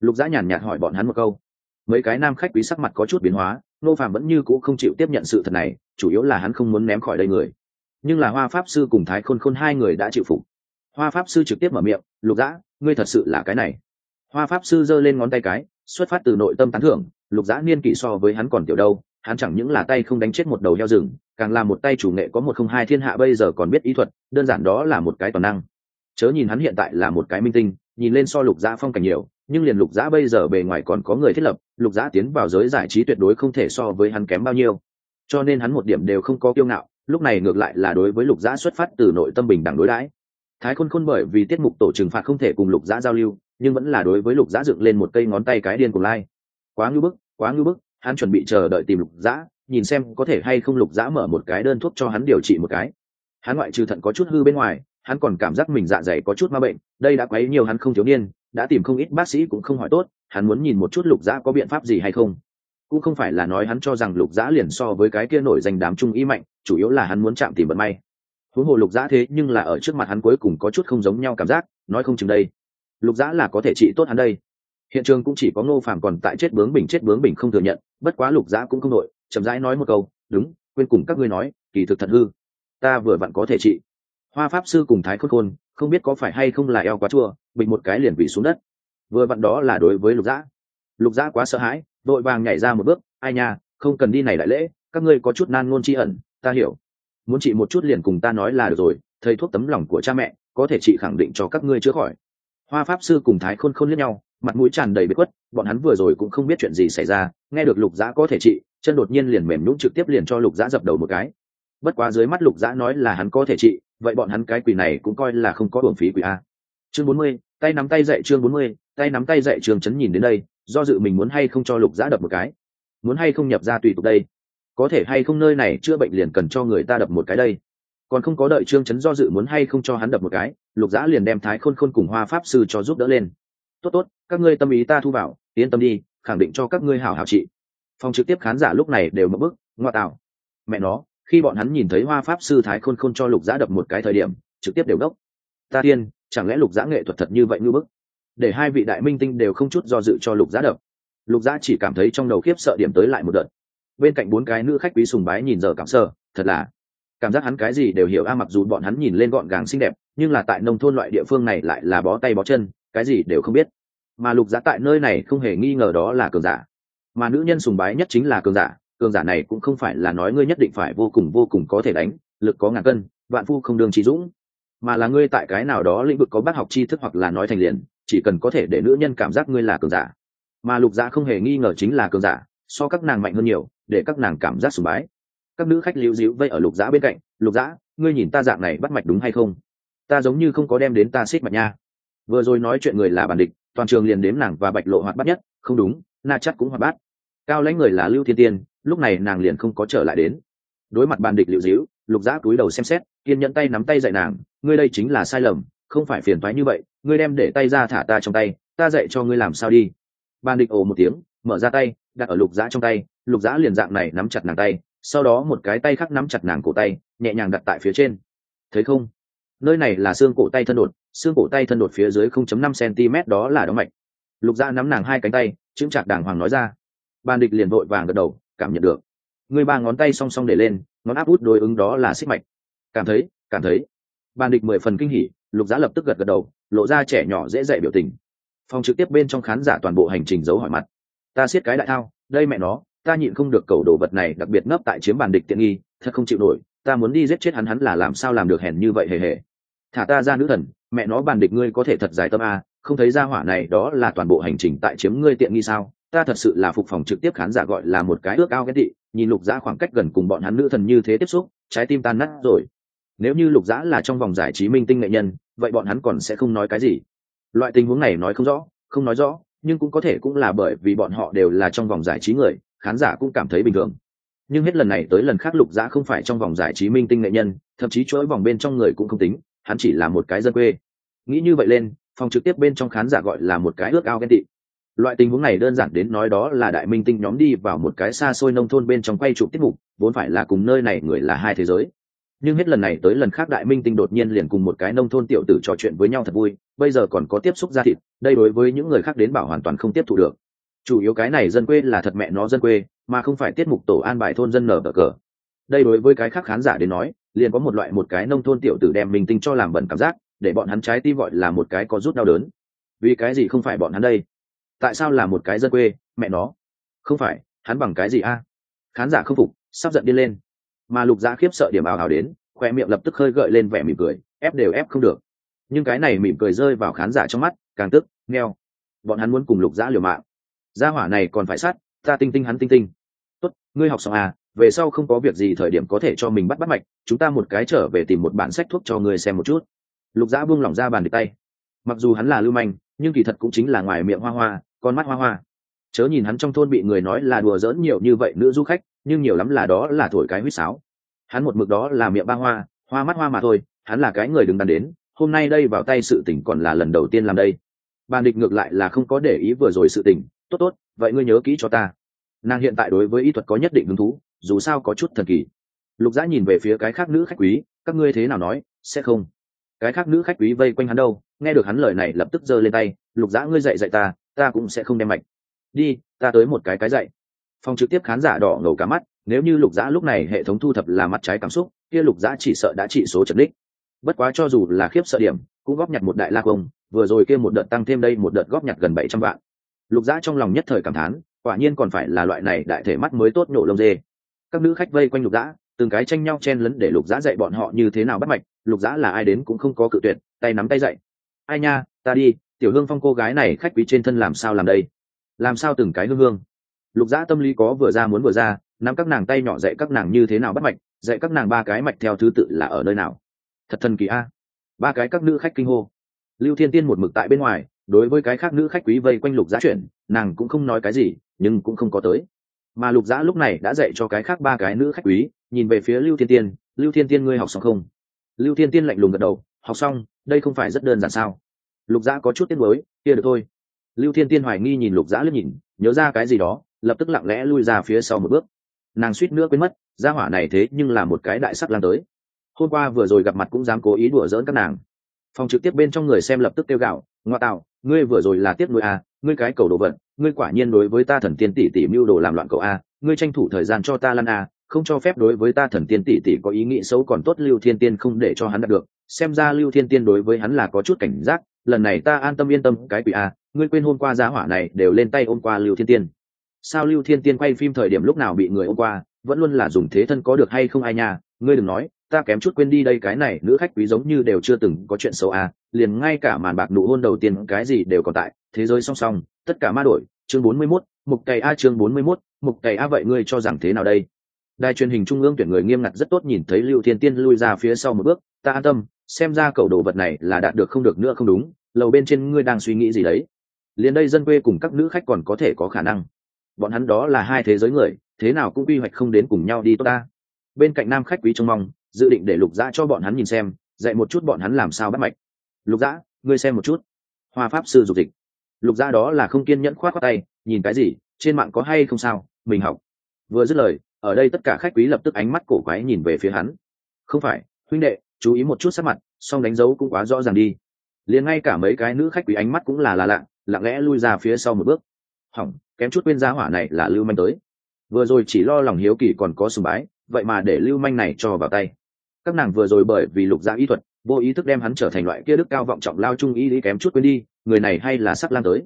lục giã nhàn nhạt hỏi bọn hắn một câu. Mấy cái nam khách quý sắc mặt có chút biến hóa nô phạm vẫn như cũ không chịu tiếp nhận sự thật này, chủ yếu là hắn không muốn ném khỏi đây người. Nhưng là hoa pháp sư cùng thái khôn khôn hai người đã chịu phục. Hoa pháp sư trực tiếp mở miệng, lục dã, ngươi thật sự là cái này. Hoa pháp sư giơ lên ngón tay cái, xuất phát từ nội tâm tán thưởng, lục dã niên kỷ so với hắn còn tiểu đâu, hắn chẳng những là tay không đánh chết một đầu heo rừng, càng là một tay chủ nghệ có một không hai thiên hạ bây giờ còn biết ý thuật, đơn giản đó là một cái toàn năng. Chớ nhìn hắn hiện tại là một cái minh tinh nhìn lên so lục giã phong cảnh nhiều, nhưng liền lục giã bây giờ bề ngoài còn có người thiết lập, lục giã tiến vào giới giải trí tuyệt đối không thể so với hắn kém bao nhiêu. Cho nên hắn một điểm đều không có kiêu ngạo, lúc này ngược lại là đối với lục giã xuất phát từ nội tâm bình đẳng đối đãi. Thái khôn khôn bởi vì tiết mục tổ trừng phạt không thể cùng lục giã giao lưu, nhưng vẫn là đối với lục giã dựng lên một cây ngón tay cái điên cùng lai. Quá ngưu bức, quá ngưu bức, hắn chuẩn bị chờ đợi tìm lục giã, nhìn xem có thể hay không lục giã mở một cái đơn thuốc cho hắn điều trị một cái. Hắn ngoại trừ thận có chút hư bên ngoài hắn còn cảm giác mình dạ dày có chút ma bệnh, đây đã quấy nhiều hắn không thiếu niên, đã tìm không ít bác sĩ cũng không hỏi tốt, hắn muốn nhìn một chút lục dã có biện pháp gì hay không. Cũng không phải là nói hắn cho rằng lục dã liền so với cái kia nổi danh đám trung y mạnh, chủ yếu là hắn muốn chạm tìm vận may. Huống hồ lục dã thế nhưng là ở trước mặt hắn cuối cùng có chút không giống nhau cảm giác, nói không chừng đây. Lục dã là có thể trị tốt hắn đây. Hiện trường cũng chỉ có ngô phàm còn tại chết bướng bình chết bướng bình không thừa nhận, bất quá lục dã cũng không nội chậm rãi nói một câu, đúng, quên cùng các ngươi nói, kỳ thực thật hư. Ta vừa vặn có thể trị hoa pháp sư cùng thái khôn khôn, không biết có phải hay không là eo quá chua bình một cái liền bị xuống đất. Vừa vặn đó là đối với lục Dã. lục Dã quá sợ hãi đội vàng nhảy ra một bước, ai nha, không cần đi này đại lễ, các ngươi có chút nan ngôn tri ẩn, ta hiểu. Muốn trị một chút liền cùng ta nói là được rồi, thầy thuốc tấm lòng của cha mẹ, có thể chị khẳng định cho các ngươi chữa khỏi. Hoa pháp sư cùng thái khôn khôn lẫn nhau, mặt mũi tràn đầy bếp quất bọn hắn vừa rồi cũng không biết chuyện gì xảy ra, nghe được lục Dã có thể trị, chân đột nhiên liền mềm nhũng trực tiếp liền cho lục Dã dập đầu một cái. Bất quá dưới mắt lục Dã nói là hắn có thể trị vậy bọn hắn cái quỷ này cũng coi là không có hưởng phí quỷ a. Chương bốn mươi, tay nắm tay dậy chương bốn mươi, tay nắm tay dậy trường chấn nhìn đến đây, do dự mình muốn hay không cho lục giã đập một cái. Muốn hay không nhập ra tùy tục đây? Có thể hay không nơi này chữa bệnh liền cần cho người ta đập một cái đây? Còn không có đợi trương chấn do dự muốn hay không cho hắn đập một cái, lục giã liền đem thái khôn khôn cùng hoa pháp sư cho giúp đỡ lên. Tốt tốt, các ngươi tâm ý ta thu vào, yên tâm đi, khẳng định cho các ngươi hảo hảo trị. Phòng trực tiếp khán giả lúc này đều mất bức ngoa tạo. Mẹ nó khi bọn hắn nhìn thấy hoa pháp sư thái khôn khôn cho lục giã đập một cái thời điểm, trực tiếp đều đốc. Ta tiên, chẳng lẽ lục giã nghệ thuật thật như vậy như bức? Để hai vị đại minh tinh đều không chút do dự cho lục giã đập. Lục giã chỉ cảm thấy trong đầu khiếp sợ điểm tới lại một đợt. Bên cạnh bốn cái nữ khách quý sùng bái nhìn giờ cảm sơ, thật là, cảm giác hắn cái gì đều hiểu a, mặc dù bọn hắn nhìn lên gọn gàng xinh đẹp, nhưng là tại nông thôn loại địa phương này lại là bó tay bó chân, cái gì đều không biết. Mà lục giã tại nơi này không hề nghi ngờ đó là cường giả. Mà nữ nhân sùng bái nhất chính là cường giả cường giả này cũng không phải là nói ngươi nhất định phải vô cùng vô cùng có thể đánh, lực có ngàn cân, vạn phu không đương trí dũng, mà là ngươi tại cái nào đó lĩnh vực có bác học tri thức hoặc là nói thành liền, chỉ cần có thể để nữ nhân cảm giác ngươi là cường giả. Mà lục giả không hề nghi ngờ chính là cường giả, so các nàng mạnh hơn nhiều, để các nàng cảm giác sùng bái. Các nữ khách liễu dĩu vây ở lục giã bên cạnh, lục giã ngươi nhìn ta dạng này bắt mạch đúng hay không? Ta giống như không có đem đến ta xích mạch nha. Vừa rồi nói chuyện người là bản địch, toàn trường liền đếm nàng và bạch lộ hoạt bát nhất, không đúng, na chắc cũng hoạt bát. Cao lãnh người là lưu thiên tiên lúc này nàng liền không có trở lại đến. Đối mặt bàn địch liệu dĩu lục giã cúi đầu xem xét, kiên nhẫn tay nắm tay dạy nàng, ngươi đây chính là sai lầm, không phải phiền thoái như vậy, ngươi đem để tay ra thả ta trong tay, ta dạy cho ngươi làm sao đi. Bàn địch ồ một tiếng, mở ra tay, đặt ở lục giã trong tay, lục giã liền dạng này nắm chặt nàng tay, sau đó một cái tay khác nắm chặt nàng cổ tay, nhẹ nhàng đặt tại phía trên. Thấy không? Nơi này là xương cổ tay thân đột, xương cổ tay thân đột phía dưới 0.5 cm đó là đóng mạch. Lục giã nắm nàng hai cánh tay, chững chạc đàng hoàng nói ra. Ban địch liền vội vàng gật đầu cảm nhận được. Người ba ngón tay song song để lên, ngón áp út đối ứng đó là xích mạch. Cảm thấy cảm thấy. Bàn địch mười phần kinh hỉ, lục giá lập tức gật gật đầu, lộ ra trẻ nhỏ dễ dạy biểu tình. Phòng trực tiếp bên trong khán giả toàn bộ hành trình giấu hỏi mặt. Ta siết cái đại thao, đây mẹ nó, ta nhịn không được cầu đồ vật này đặc biệt ngấp tại chiếm bàn địch tiện nghi, thật không chịu nổi, ta muốn đi giết chết hắn hắn là làm sao làm được hèn như vậy hề hề. Thả ta ra nữ thần, mẹ nó bàn địch ngươi có thể thật giải tâm a, không thấy ra hỏa này đó là toàn bộ hành trình tại chiếm ngươi tiện nghi sao? Ta thật sự là phục phòng trực tiếp khán giả gọi là một cái ước ao ghét tị, nhìn lục giã khoảng cách gần cùng bọn hắn nữ thần như thế tiếp xúc, trái tim tan nát rồi. Nếu như lục giã là trong vòng giải trí minh tinh nghệ nhân, vậy bọn hắn còn sẽ không nói cái gì. Loại tình huống này nói không rõ, không nói rõ, nhưng cũng có thể cũng là bởi vì bọn họ đều là trong vòng giải trí người, khán giả cũng cảm thấy bình thường. Nhưng hết lần này tới lần khác lục giã không phải trong vòng giải trí minh tinh nghệ nhân, thậm chí chuỗi vòng bên trong người cũng không tính, hắn chỉ là một cái dân quê. Nghĩ như vậy lên, phòng trực tiếp bên trong khán giả gọi là một cái ước ao ghen tị loại tình huống này đơn giản đến nói đó là đại minh tinh nhóm đi vào một cái xa xôi nông thôn bên trong quay chụp tiết mục, vốn phải là cùng nơi này người là hai thế giới. Nhưng hết lần này tới lần khác đại minh tinh đột nhiên liền cùng một cái nông thôn tiểu tử trò chuyện với nhau thật vui, bây giờ còn có tiếp xúc ra thịt, đây đối với những người khác đến bảo hoàn toàn không tiếp thu được. Chủ yếu cái này dân quê là thật mẹ nó dân quê, mà không phải tiết mục tổ an bài thôn dân nở bờ cờ. Đây đối với cái khác khán giả đến nói, liền có một loại một cái nông thôn tiểu tử đem minh tinh cho làm bẩn cảm giác, để bọn hắn trái tim gọi là một cái có rút đau đớn. Vì cái gì không phải bọn hắn đây? Tại sao là một cái dân quê, mẹ nó? Không phải, hắn bằng cái gì a? Khán giả không phục, sắp giận điên lên. Mà lục gia khiếp sợ điểm ảo ảo đến, khoe miệng lập tức khơi gợi lên vẻ mỉm cười, ép đều ép không được. Nhưng cái này mỉm cười rơi vào khán giả trong mắt, càng tức nghèo bọn hắn muốn cùng lục giã liều mạng. Gia hỏa này còn phải sát, ta tinh tinh hắn tinh tinh. Tốt, ngươi học xong à về sau không có việc gì thời điểm có thể cho mình bắt bắt mạch, chúng ta một cái trở về tìm một bản sách thuốc cho ngươi xem một chút. Lục giã buông lỏng ra bàn địch tay. Mặc dù hắn là lưu manh, nhưng kỳ thật cũng chính là ngoài miệng hoa hoa con mắt hoa hoa. Chớ nhìn hắn trong thôn bị người nói là đùa giỡn nhiều như vậy nữ du khách, nhưng nhiều lắm là đó là thổi cái huýt sáo. Hắn một mực đó là miệng ba hoa hoa mắt hoa mà thôi, hắn là cái người đừng đắn đến, hôm nay đây vào tay sự tỉnh còn là lần đầu tiên làm đây. Bàn địch ngược lại là không có để ý vừa rồi sự tình, tốt tốt, vậy ngươi nhớ kỹ cho ta. Nàng hiện tại đối với y thuật có nhất định hứng thú, dù sao có chút thần kỳ. Lục dã nhìn về phía cái khác nữ khách quý, các ngươi thế nào nói, sẽ không? Cái khác nữ khách quý vây quanh hắn đâu, nghe được hắn lời này lập tức giơ lên tay, lục dã, ngươi dạy dạy ta ta cũng sẽ không đem mạch. Đi, ta tới một cái cái dạy. phòng trực tiếp khán giả đỏ ngầu cả mắt, nếu như lục dã lúc này hệ thống thu thập là mặt trái cảm xúc, kia lục dã chỉ sợ đã trị số trật đích bất quá cho dù là khiếp sợ điểm, cũng góp nhặt một đại la công, vừa rồi kia một đợt tăng thêm đây một đợt góp nhặt gần bảy trăm vạn. Lục dã trong lòng nhất thời cảm thán, quả nhiên còn phải là loại này đại thể mắt mới tốt nhổ lông dê. Các nữ khách vây quanh lục dã, từng cái tranh nhau chen lấn để lục dã dạy bọn họ như thế nào bắt mạch, lục dã là ai đến cũng không có cự tuyệt, tay nắm tay dạy. Ai nha, ta đi tiểu hương phong cô gái này khách quý trên thân làm sao làm đây? Làm sao từng cái hương hương? Lục dã tâm lý có vừa ra muốn vừa ra, nắm các nàng tay nhỏ dạy các nàng như thế nào bắt mạch, dạy các nàng ba cái mạch theo thứ tự là ở nơi nào. Thật thần kỳ a. Ba cái các nữ khách kinh hô. Lưu thiên tiên một mực tại bên ngoài, đối với cái khác nữ khách quý vây quanh lục giá chuyển nàng cũng không nói cái gì, nhưng cũng không có tới. Mà lục dã lúc này đã dạy cho cái khác ba cái nữ khách quý, nhìn về phía lưu thiên tiên, lưu thiên tiên ngươi học xong không? Lưu thiên tiên lạnh lùng gật đầu, học xong, đây không phải rất đơn giản sao? Lục dã có chút tiếc mới kia được thôi. Lưu thiên tiên hoài nghi nhìn lục dã lướt nhìn nhớ ra cái gì đó lập tức lặng lẽ lui ra phía sau một bước. Nàng suýt nữa quên mất gia hỏa này thế nhưng là một cái đại sắc lan tới. Hôm qua vừa rồi gặp mặt cũng dám cố ý đùa giỡn các nàng. Phòng trực tiếp bên trong người xem lập tức kêu gạo ngoa tạo ngươi vừa rồi là tiếp nuôi a, à, ngươi cái cầu đồ vật ngươi quả nhiên đối với ta thần tiên tỷ tỷ mưu đồ làm loạn cậu a ngươi tranh thủ thời gian cho ta lăn a không cho phép đối với ta thần tiên tỷ tỷ có ý nghĩ xấu còn tốt. Lưu thiên tiên không để cho hắn đạt được. Xem ra lưu thiên tiên đối với hắn là có chút cảnh giác lần này ta an tâm yên tâm cái quỷ a ngươi quên hôm qua giá hỏa này đều lên tay ôm qua lưu thiên tiên. Sao lưu thiên tiên quay phim thời điểm lúc nào bị người ôm qua vẫn luôn là dùng thế thân có được hay không ai nha ngươi đừng nói ta kém chút quên đi đây cái này nữ khách quý giống như đều chưa từng có chuyện xấu à liền ngay cả màn bạc nụ hôn đầu tiên cái gì đều còn tại thế giới song song tất cả ma đổi chương bốn mươi 41, mục cày a chương bốn mươi 41, mục cày a vậy ngươi cho rằng thế nào đây? Đài truyền hình trung ương tuyển người nghiêm ngặt rất tốt nhìn thấy lưu thiên tiên lui ra phía sau một bước ta an tâm xem ra cậu đồ vật này là đạt được không được nữa không đúng, lầu bên trên ngươi đang suy nghĩ gì đấy? Liền đây dân quê cùng các nữ khách còn có thể có khả năng. Bọn hắn đó là hai thế giới người, thế nào cũng quy hoạch không đến cùng nhau đi tốt ta. Bên cạnh nam khách quý trông mong, dự định để lục dã cho bọn hắn nhìn xem, dạy một chút bọn hắn làm sao bắt mạch. Lục dã, ngươi xem một chút. Hoa pháp sư dục dịch. Lục dã đó là không kiên nhẫn khoát khoát tay, nhìn cái gì, trên mạng có hay không sao, mình học. Vừa dứt lời, ở đây tất cả khách quý lập tức ánh mắt cổ quái nhìn về phía hắn. Không phải, huynh đệ chú ý một chút sắc mặt, song đánh dấu cũng quá rõ ràng đi. Liền ngay cả mấy cái nữ khách quý ánh mắt cũng là là lạ, lặng lẽ lui ra phía sau một bước. Hỏng, kém chút quên gia hỏa này là lưu manh tới. Vừa rồi chỉ lo lòng hiếu kỳ còn có sùng bái, vậy mà để lưu manh này cho vào tay. Các nàng vừa rồi bởi vì lục gia y thuật, vô ý thức đem hắn trở thành loại kia đức cao vọng trọng lao trung y lý kém chút quên đi, người này hay là sắc lan tới.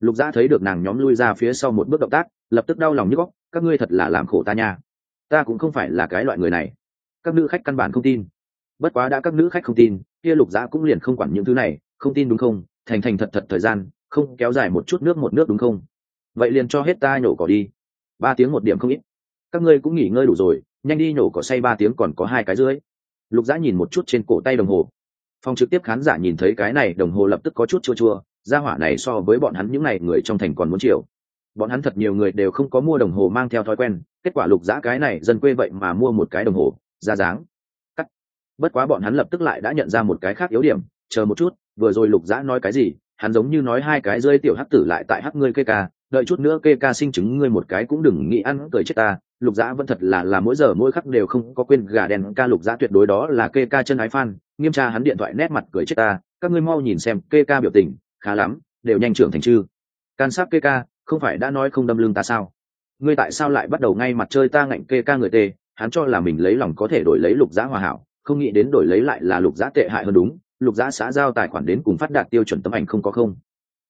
Lục gia thấy được nàng nhóm lui ra phía sau một bước động tác, lập tức đau lòng như góc các ngươi thật là làm khổ ta nha. Ta cũng không phải là cái loại người này. Các nữ khách căn bản không tin bất quá đã các nữ khách không tin, kia lục Giã cũng liền không quản những thứ này, không tin đúng không? Thành thành thật thật thời gian, không kéo dài một chút nước một nước đúng không? Vậy liền cho hết ta nhổ cỏ đi. Ba tiếng một điểm không ít. Các ngươi cũng nghỉ ngơi đủ rồi, nhanh đi nhổ cỏ say ba tiếng còn có hai cái dưới lục Giã nhìn một chút trên cổ tay đồng hồ. Phòng trực tiếp khán giả nhìn thấy cái này, đồng hồ lập tức có chút chua chua, gia hỏa này so với bọn hắn những n à y người trong thành còn muốn chiều. Bọn hắn thật nhiều người đều không có mua đồng hồ mang theo thói quen, kết quả lục Giã cái này dân quê vậy mà mua một cái đồng hồ, ra dáng bất quá bọn hắn lập tức lại đã nhận ra một cái khác yếu điểm, chờ một chút, vừa rồi lục dã nói cái gì, hắn giống như nói hai cái rơi tiểu hắc tử lại tại hắc ngươi kê ca, đợi chút nữa kê ca sinh chứng ngươi một cái cũng đừng nghĩ ăn cười chết ta, lục dã vẫn thật là là mỗi giờ mỗi khắc đều không có quên gà đèn ca lục dã tuyệt đối đó là kê ca chân ái phan nghiêm tra hắn điện thoại nét mặt cười chết ta, các ngươi mau nhìn xem kê ca biểu tình, khá lắm, đều nhanh trưởng thành chư can sát kê ca, không phải đã nói không đâm lưng ta sao? Ngươi tại sao lại bắt đầu ngay mặt chơi ta ngạnh kê ca người tê, hắn cho là mình lấy lòng có thể đổi lấy lục dã hòa hảo không nghĩ đến đổi lấy lại là lục giá tệ hại hơn đúng, lục giá xã giao tài khoản đến cùng phát đạt tiêu chuẩn tấm ảnh không có không.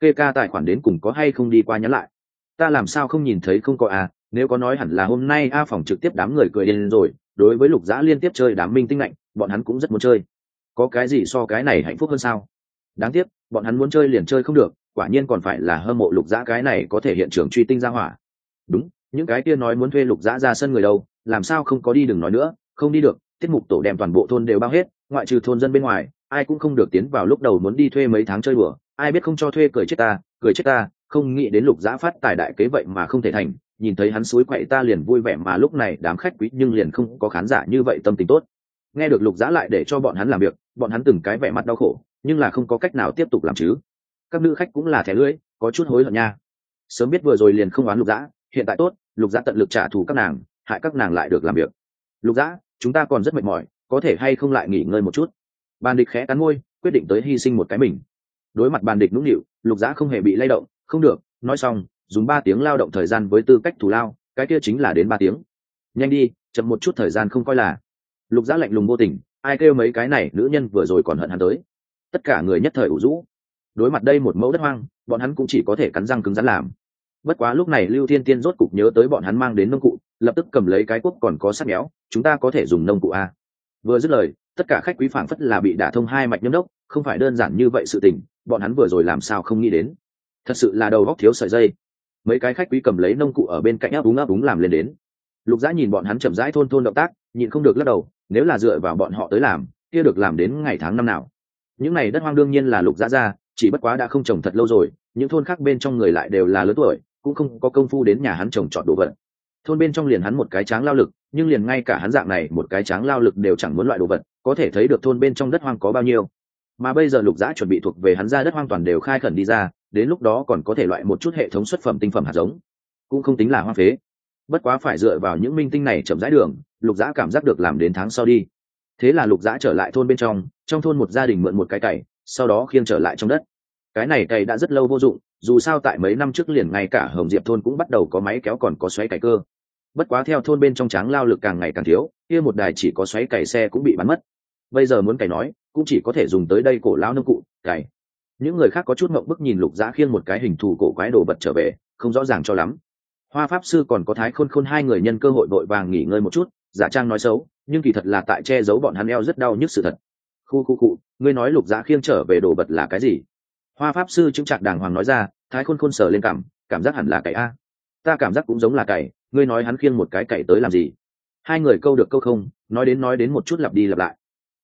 Kê ca tài khoản đến cùng có hay không đi qua nhắn lại. Ta làm sao không nhìn thấy không có à nếu có nói hẳn là hôm nay a phòng trực tiếp đám người cười điên rồi, đối với lục dã liên tiếp chơi đám minh tinh lạnh, bọn hắn cũng rất muốn chơi. Có cái gì so cái này hạnh phúc hơn sao? Đáng tiếc, bọn hắn muốn chơi liền chơi không được, quả nhiên còn phải là hâm mộ lục dã cái này có thể hiện trường truy tinh ra hỏa. Đúng, những cái kia nói muốn thuê lục dã ra sân người đâu, làm sao không có đi đừng nói nữa, không đi được tiết mục tổ đem toàn bộ thôn đều bao hết, ngoại trừ thôn dân bên ngoài, ai cũng không được tiến vào lúc đầu muốn đi thuê mấy tháng chơi bừa ai biết không cho thuê cười chết ta, cười chết ta, không nghĩ đến lục giã phát tài đại kế vậy mà không thể thành. Nhìn thấy hắn suối quậy ta liền vui vẻ mà lúc này đám khách quý nhưng liền không có khán giả như vậy tâm tình tốt. Nghe được lục giã lại để cho bọn hắn làm việc, bọn hắn từng cái vẻ mặt đau khổ, nhưng là không có cách nào tiếp tục làm chứ. Các nữ khách cũng là thẻ lưỡi, có chút hối hận nha. Sớm biết vừa rồi liền không oán lục giã, hiện tại tốt, lục giã tận lực trả thù các nàng, hại các nàng lại được làm việc. Lục giã chúng ta còn rất mệt mỏi, có thể hay không lại nghỉ ngơi một chút? Bàn địch khẽ cắn môi, quyết định tới hy sinh một cái mình. Đối mặt bàn địch nũng nịu, lục giã không hề bị lay động, không được, nói xong, dùng ba tiếng lao động thời gian với tư cách thù lao, cái kia chính là đến ba tiếng. Nhanh đi, chậm một chút thời gian không coi là. Lục giã lạnh lùng vô tình, ai kêu mấy cái này, nữ nhân vừa rồi còn hận hắn tới. Tất cả người nhất thời ủ rũ. Đối mặt đây một mẫu đất hoang, bọn hắn cũng chỉ có thể cắn răng cứng rắn làm. Bất quá lúc này lưu thiên tiên rốt cục nhớ tới bọn hắn mang đến nông cụ lập tức cầm lấy cái cuốc còn có sắt méo, chúng ta có thể dùng nông cụ a. Vừa dứt lời, tất cả khách quý phảng phất là bị đả thông hai mạch nhâm đốc, không phải đơn giản như vậy sự tình, bọn hắn vừa rồi làm sao không nghĩ đến. Thật sự là đầu góc thiếu sợi dây. Mấy cái khách quý cầm lấy nông cụ ở bên cạnh áp úng áp úng làm lên đến. Lục giã nhìn bọn hắn chậm rãi thôn thôn động tác, nhịn không được lắc đầu, nếu là dựa vào bọn họ tới làm, kia được làm đến ngày tháng năm nào. Những này đất hoang đương nhiên là lục giã ra, chỉ bất quá đã không trồng thật lâu rồi, những thôn khác bên trong người lại đều là lớn tuổi, cũng không có công phu đến nhà hắn trồng trọt đồ vật thôn bên trong liền hắn một cái tráng lao lực, nhưng liền ngay cả hắn dạng này một cái tráng lao lực đều chẳng muốn loại đồ vật, có thể thấy được thôn bên trong đất hoang có bao nhiêu. Mà bây giờ lục giã chuẩn bị thuộc về hắn ra đất hoang toàn đều khai khẩn đi ra, đến lúc đó còn có thể loại một chút hệ thống xuất phẩm tinh phẩm hạt giống. Cũng không tính là hoang phế. Bất quá phải dựa vào những minh tinh này chậm rãi đường, lục giã cảm giác được làm đến tháng sau đi. Thế là lục giã trở lại thôn bên trong trong thôn một gia đình mượn một cái cày, sau đó khiêng trở lại trong đất. Cái này cày đã rất lâu vô dụng, dù sao tại mấy năm trước liền ngay cả hồng diệp thôn cũng bắt đầu có máy kéo còn có xoáy cày cơ bất quá theo thôn bên trong tráng lao lực càng ngày càng thiếu, kia một đài chỉ có xoáy cày xe cũng bị bắn mất. Bây giờ muốn cày nói, cũng chỉ có thể dùng tới đây cổ lao nông cụ, cày. Những người khác có chút mộng bức nhìn lục giã khiêng một cái hình thù cổ quái đồ vật trở về, không rõ ràng cho lắm. Hoa pháp sư còn có thái khôn khôn hai người nhân cơ hội vội vàng nghỉ ngơi một chút, giả trang nói xấu, nhưng kỳ thật là tại che giấu bọn hắn eo rất đau nhức sự thật. Khu khu cụ ngươi nói lục giã khiêng trở về đồ vật là cái gì? Hoa pháp sư chứng trạc đàng hoàng nói ra, thái khôn khôn sờ lên cảm cảm giác hẳn là cái a ta cảm giác cũng giống là cày, ngươi nói hắn khiêng một cái cày tới làm gì? Hai người câu được câu không, nói đến nói đến một chút lặp đi lặp lại.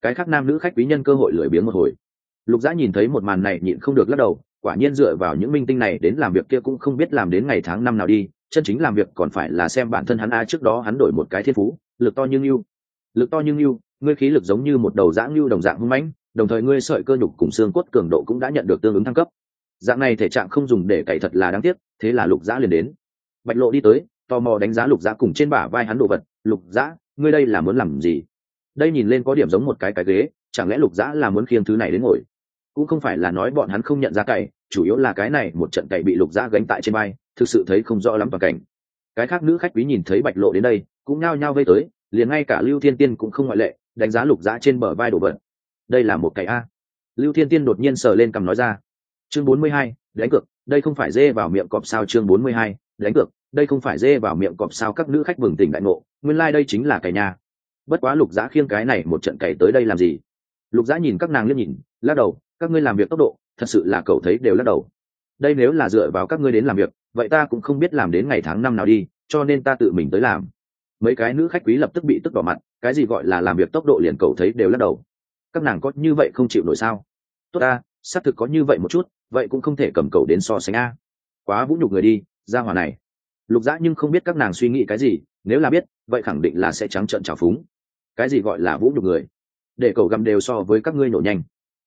Cái khác nam nữ khách quý nhân cơ hội lười biếng một hồi. Lục dã nhìn thấy một màn này nhịn không được lắc đầu, quả nhiên dựa vào những minh tinh này đến làm việc kia cũng không biết làm đến ngày tháng năm nào đi, chân chính làm việc còn phải là xem bản thân hắn a, trước đó hắn đổi một cái thiên phú, lực to như ngưu. Lực to như ngưu, ngươi khí lực giống như một đầu dã ngưu đồng dạng hung mãnh, đồng thời ngươi sợi cơ nhục cùng xương cốt cường độ cũng đã nhận được tương ứng thăng cấp. Dạng này thể trạng không dùng để cậy thật là đáng tiếc, thế là lục dã liền đến bạch lộ đi tới, tò mò đánh giá lục dã cùng trên bả vai hắn đồ vật. Lục dã, ngươi đây là muốn làm gì? Đây nhìn lên có điểm giống một cái cái ghế, chẳng lẽ lục dã là muốn khiêng thứ này đến ngồi? Cũng không phải là nói bọn hắn không nhận ra cày, chủ yếu là cái này một trận cày bị lục dã gánh tại trên vai, thực sự thấy không rõ lắm toàn cảnh. Cái khác nữ khách quý nhìn thấy bạch lộ đến đây, cũng nhao nhao vây tới, liền ngay cả lưu thiên tiên cũng không ngoại lệ, đánh giá lục dã trên bờ vai đồ vật. Đây là một cày a. Lưu thiên tiên đột nhiên sờ lên cầm nói ra. Chương bốn mươi hai, đánh cược, đây không phải dê vào miệng cọp sao chương bốn mươi hai đánh cược, đây không phải dê vào miệng cọp sao các nữ khách bừng tỉnh đại ngộ, nguyên lai、like、đây chính là cày nhà. Bất quá lục giã khiêng cái này một trận cày tới đây làm gì? Lục giã nhìn các nàng liếc nhìn, lắc đầu, các ngươi làm việc tốc độ, thật sự là cậu thấy đều lắc đầu. Đây nếu là dựa vào các ngươi đến làm việc, vậy ta cũng không biết làm đến ngày tháng năm nào đi, cho nên ta tự mình tới làm. Mấy cái nữ khách quý lập tức bị tức đỏ mặt, cái gì gọi là làm việc tốc độ liền cầu thấy đều lắc đầu. Các nàng có như vậy không chịu nổi sao? Tốt ta, xác thực có như vậy một chút, vậy cũng không thể cầm cầu đến so sánh a. Quá vũ nhục người đi ra hòa này. Lục dã nhưng không biết các nàng suy nghĩ cái gì, nếu là biết, vậy khẳng định là sẽ trắng trợn trào phúng. Cái gì gọi là vũ nhục người? Để cầu găm đều so với các ngươi nổ nhanh.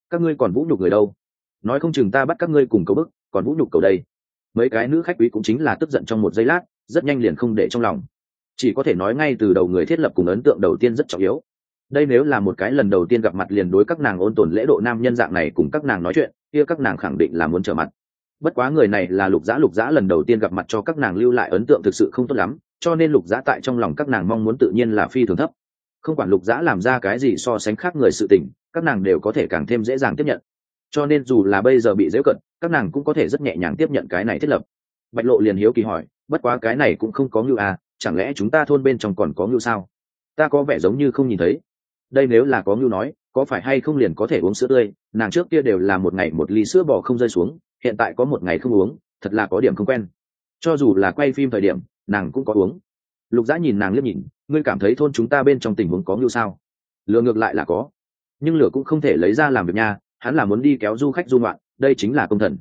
Các ngươi còn vũ nhục người đâu? Nói không chừng ta bắt các ngươi cùng cầu bức, còn vũ nhục cầu đây. Mấy cái nữ khách quý cũng chính là tức giận trong một giây lát, rất nhanh liền không để trong lòng. Chỉ có thể nói ngay từ đầu người thiết lập cùng ấn tượng đầu tiên rất trọng yếu. Đây nếu là một cái lần đầu tiên gặp mặt liền đối các nàng ôn tồn lễ độ nam nhân dạng này cùng các nàng nói chuyện, kia các nàng khẳng định là muốn trở mặt bất quá người này là lục giã lục giã lần đầu tiên gặp mặt cho các nàng lưu lại ấn tượng thực sự không tốt lắm, cho nên lục giã tại trong lòng các nàng mong muốn tự nhiên là phi thường thấp. Không quản lục giã làm ra cái gì so sánh khác người sự tình, các nàng đều có thể càng thêm dễ dàng tiếp nhận. Cho nên dù là bây giờ bị dễ cận, các nàng cũng có thể rất nhẹ nhàng tiếp nhận cái này thiết lập. Bạch lộ liền hiếu kỳ hỏi, bất quá cái này cũng không có ngưu à chẳng lẽ chúng ta thôn bên trong còn có ngưu sao? Ta có vẻ giống như không nhìn thấy. Đây nếu là có ngưu nói, có phải hay không liền có thể uống sữa tươi, nàng trước kia đều là một ngày một ly sữa bò không rơi xuống hiện tại có một ngày không uống, thật là có điểm không quen. Cho dù là quay phim thời điểm, nàng cũng có uống. Lục dã nhìn nàng liếc nhìn, ngươi cảm thấy thôn chúng ta bên trong tình huống có ngưu sao? Lừa ngược lại là có. Nhưng lửa cũng không thể lấy ra làm việc nha, hắn là muốn đi kéo du khách du ngoạn, đây chính là công thần.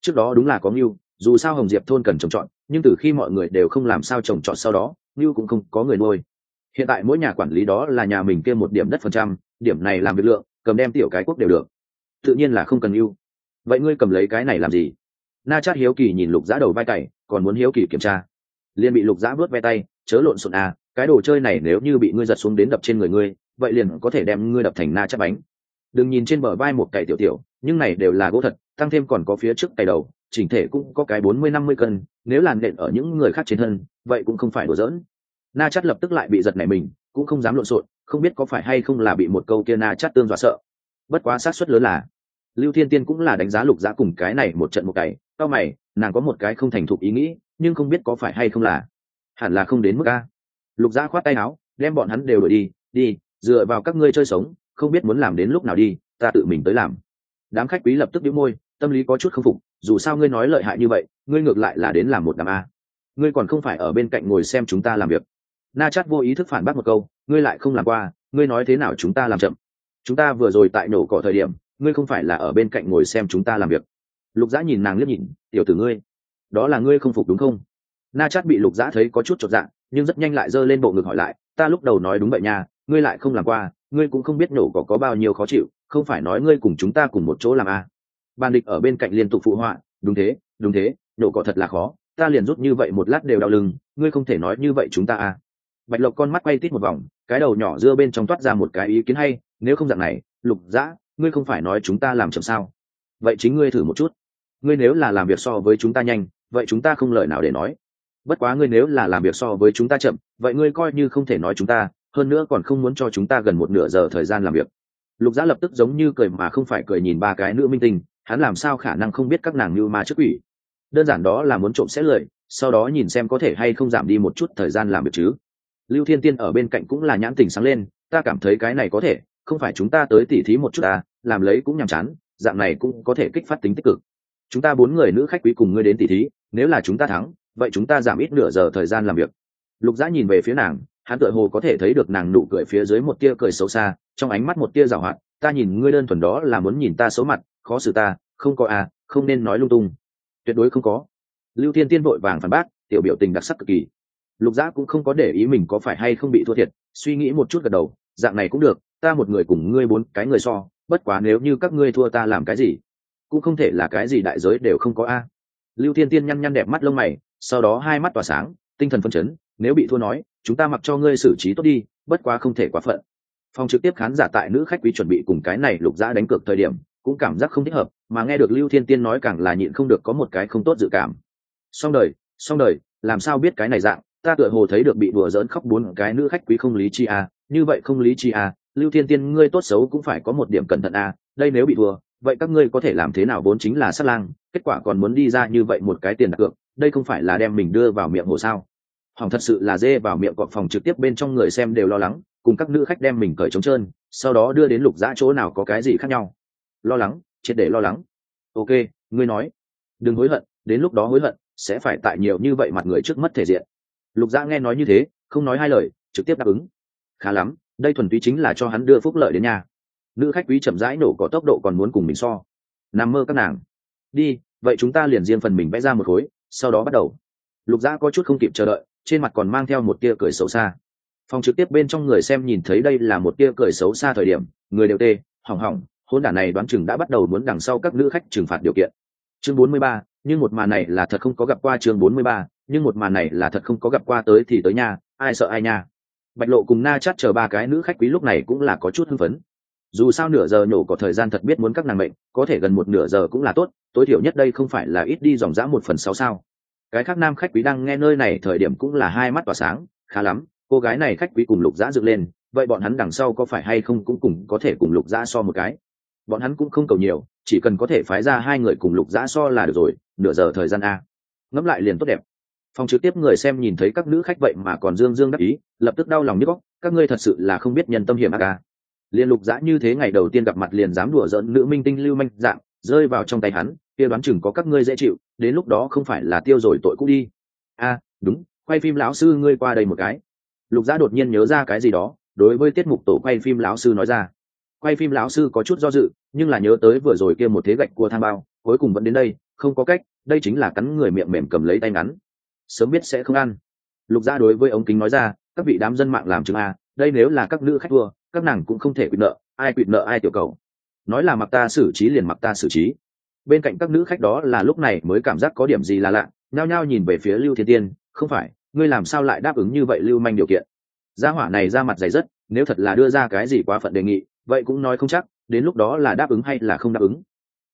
Trước đó đúng là có ngưu dù sao hồng diệp thôn cần trồng trọt, nhưng từ khi mọi người đều không làm sao trồng trọt sau đó ngưu cũng không có người nuôi. Hiện tại mỗi nhà quản lý đó là nhà mình kia một điểm đất phần trăm, điểm này làm việc lượng, cầm đem tiểu cái quốc đều được. Tự nhiên là không cần ngưu vậy ngươi cầm lấy cái này làm gì? Na chát hiếu kỳ nhìn lục giã đầu vai cày, còn muốn hiếu kỳ kiểm tra. Liền bị lục giã vớt ve tay, chớ lộn xộn à cái đồ chơi này nếu như bị ngươi giật xuống đến đập trên người ngươi, vậy liền có thể đem ngươi đập thành na chát bánh. Đừng nhìn trên bờ vai một cày tiểu tiểu, nhưng này đều là gỗ thật, tăng thêm còn có phía trước cày đầu, chỉnh thể cũng có cái bốn mươi năm mươi cân, nếu làn nện ở những người khác trên thân, vậy cũng không phải đùa giỡn. Na chát lập tức lại bị giật nảy mình, cũng không dám lộn xộn, không biết có phải hay không là bị một câu kia na chát tương dọa sợ. Bất quá sát suất lớn là lưu thiên tiên cũng là đánh giá lục giã cùng cái này một trận một cày cao mày, nàng có một cái không thành thục ý nghĩ, nhưng không biết có phải hay không là, hẳn là không đến mức a. Lục giã khoát tay áo, đem bọn hắn đều đổi đi đi, dựa vào các ngươi chơi sống, không biết muốn làm đến lúc nào đi, ta tự mình tới làm. Đám khách quý lập tức đĩu môi, tâm lý có chút k phục, dù sao ngươi nói lợi hại như vậy, ngươi ngược lại là đến làm một đám a. Ngươi còn không phải ở bên cạnh ngồi xem chúng ta làm việc. Na chát vô ý thức phản bác một câu, ngươi lại không làm qua, ngươi nói thế nào chúng ta làm chậm. Chúng ta vừa rồi tại nổ cỏ thời điểm ngươi không phải là ở bên cạnh ngồi xem chúng ta làm việc. Lục dã nhìn nàng liếc nhìn, tiểu tử ngươi, đó là ngươi không phục đúng không? Na chát bị lục dã thấy có chút chột dạ nhưng rất nhanh lại giơ lên bộ ngực hỏi lại, ta lúc đầu nói đúng vậy nha, ngươi lại không làm qua, ngươi cũng không biết nổ có có bao nhiêu khó chịu, không phải nói ngươi cùng chúng ta cùng một chỗ làm à. bàn địch ở bên cạnh liên tục phụ họa, đúng thế đúng thế, nổ cỏ thật là khó, ta liền rút như vậy một lát đều đau lưng, ngươi không thể nói như vậy chúng ta à? Bạch lộc con mắt quay tít một vòng, cái đầu nhỏ dưa bên trong toát ra một cái ý kiến hay, nếu không dạng này, lục dã ngươi không phải nói chúng ta làm chậm sao? Vậy chính ngươi thử một chút. Ngươi nếu là làm việc so với chúng ta nhanh, vậy chúng ta không lời nào để nói. Bất quá ngươi nếu là làm việc so với chúng ta chậm, vậy ngươi coi như không thể nói chúng ta, hơn nữa còn không muốn cho chúng ta gần một nửa giờ thời gian làm việc. Lục giã lập tức giống như cười mà không phải cười nhìn ba cái nữ minh tinh, hắn làm sao khả năng không biết các nàng như ma trước ủy? đơn giản đó là muốn trộm sẽ lời, sau đó nhìn xem có thể hay không giảm đi một chút thời gian làm việc chứ. Lưu thiên tiên ở bên cạnh cũng là nhãn tình sáng lên, ta cảm thấy cái này có thể, không phải chúng ta tới tỉ thí một chút à làm lấy cũng nhàm chán, dạng này cũng có thể kích phát tính tích cực. Chúng ta bốn người nữ khách quý cùng ngươi đến tỉ thí, nếu là chúng ta thắng, vậy chúng ta giảm ít nửa giờ thời gian làm việc. Lục giã nhìn về phía nàng, hắn tựa hồ có thể thấy được nàng nụ cười phía dưới một tia cười xấu xa, trong ánh mắt một tia giảo hoạt, ta nhìn ngươi đơn thuần đó là muốn nhìn ta xấu mặt, khó xử ta, không có à không nên nói lung tung. Tuyệt đối không có. Lưu thiên tiên vội vàng phản bác, tiểu biểu tình đặc sắc cực kỳ. Lục giã cũng không có để ý mình có phải hay không bị thua thiệt, suy nghĩ một chút gật đầu, dạng này cũng được, ta một người cùng ngươi bốn cái người so bất quá nếu như các ngươi thua ta làm cái gì? Cũng không thể là cái gì đại giới đều không có a. Lưu thiên tiên nhăn nhăn đẹp mắt lông mày sau đó hai mắt tỏa sáng tinh thần phân chấn nếu bị thua nói chúng ta mặc cho ngươi xử trí tốt đi bất quá không thể quá phận. Phòng trực tiếp khán giả tại nữ khách quý chuẩn bị cùng cái này lục giã đánh cược thời điểm cũng cảm giác không thích hợp mà nghe được lưu thiên tiên nói càng là nhịn không được có một cái không tốt dự cảm. Xong đời xong đời làm sao biết cái này dạng ta tựa hồ thấy được bị đùa dỡn khóc bốn cái nữ khách quý không lý chi à, như vậy không lý chi à, lưu thiên tiên ngươi tốt xấu cũng phải có một điểm cẩn thận à, đây nếu bị thua vậy các ngươi có thể làm thế nào vốn chính là sát lang kết quả còn muốn đi ra như vậy một cái tiền đặt cược đây không phải là đem mình đưa vào miệng hồ sao? Hỏng thật sự là dê vào miệng cọp phòng trực tiếp bên trong người xem đều lo lắng cùng các nữ khách đem mình cởi trống trơn sau đó đưa đến lục dã chỗ nào có cái gì khác nhau. Lo lắng triệt để lo lắng. Ok ngươi nói. Đừng hối hận đến lúc đó hối hận sẽ phải tại nhiều như vậy mặt người trước mất thể diện. Lục dã nghe nói như thế không nói hai lời trực tiếp đáp ứng. Khá lắm đây thuần túy chính là cho hắn đưa phúc lợi đến nhà. Nữ khách quý chậm rãi nổ có tốc độ còn muốn cùng mình so. Nằm mơ các nàng. Đi, vậy chúng ta liền riêng phần mình vẽ ra một khối, sau đó bắt đầu. Lục dã có chút không kịp chờ đợi, trên mặt còn mang theo một tia cười xấu xa. Phòng trực tiếp bên trong người xem nhìn thấy đây là một tia cười xấu xa thời điểm, người đều tê, hỏng hỏng hôn đản này đoán chừng đã bắt đầu muốn đằng sau các nữ khách trừng phạt điều kiện. Chương bốn mươi ba, nhưng một màn này là thật không có gặp qua chương bốn mươi ba, nhưng một màn này là thật không có gặp qua tới thì tới nhà, ai sợ ai nha bạch lộ cùng na chát chờ ba cái nữ khách quý lúc này cũng là có chút hưng phấn. Dù sao nửa giờ nhổ có thời gian thật biết muốn các nàng mệnh, có thể gần một nửa giờ cũng là tốt, tối thiểu nhất đây không phải là ít đi dòng dã một phần sáu sao. Cái khác nam khách quý đang nghe nơi này thời điểm cũng là hai mắt tỏa sáng, khá lắm, cô gái này khách quý cùng lục dã dựng lên, vậy bọn hắn đằng sau có phải hay không cũng cùng có thể cùng lục dã so một cái. Bọn hắn cũng không cầu nhiều, chỉ cần có thể phái ra hai người cùng lục dã so là được rồi, nửa giờ thời gian a. Ngẫm lại liền tốt đẹp phòng trực tiếp người xem nhìn thấy các nữ khách vậy mà còn dương dương đắc ý, lập tức đau lòng nhức góc các ngươi thật sự là không biết nhân tâm hiểm ác ca liên lục dã như thế ngày đầu tiên gặp mặt liền dám đùa giỡn nữ minh tinh lưu manh dạng, rơi vào trong tay hắn, kia đoán chừng có các ngươi dễ chịu, đến lúc đó không phải là tiêu rồi tội cũ đi. A đúng, quay phim lão sư ngươi qua đây một cái. Lục dã đột nhiên nhớ ra cái gì đó, đối với tiết mục tổ quay phim lão sư nói ra. Quay phim lão sư có chút do dự, nhưng là nhớ tới vừa rồi kia một thế gạch cua thang bao, cuối cùng vẫn đến đây, không có cách, đây chính là cắn người miệng mềm cầm lấy tay ngắn sớm biết sẽ không ăn. Lục gia đối với ống kính nói ra, các vị đám dân mạng làm chứng a, đây nếu là các nữ khách thua, các nàng cũng không thể quỵt nợ, ai quỵt nợ ai tiểu cầu. Nói là mặc ta xử trí liền mặc ta xử trí. Bên cạnh các nữ khách đó là lúc này mới cảm giác có điểm gì là lạ, nhao nhao nhìn về phía lưu thiên tiên, không phải, ngươi làm sao lại đáp ứng như vậy lưu manh điều kiện? Gia hỏa này ra mặt dày dứt nếu thật là đưa ra cái gì quá phận đề nghị, vậy cũng nói không chắc, đến lúc đó là đáp ứng hay là không đáp ứng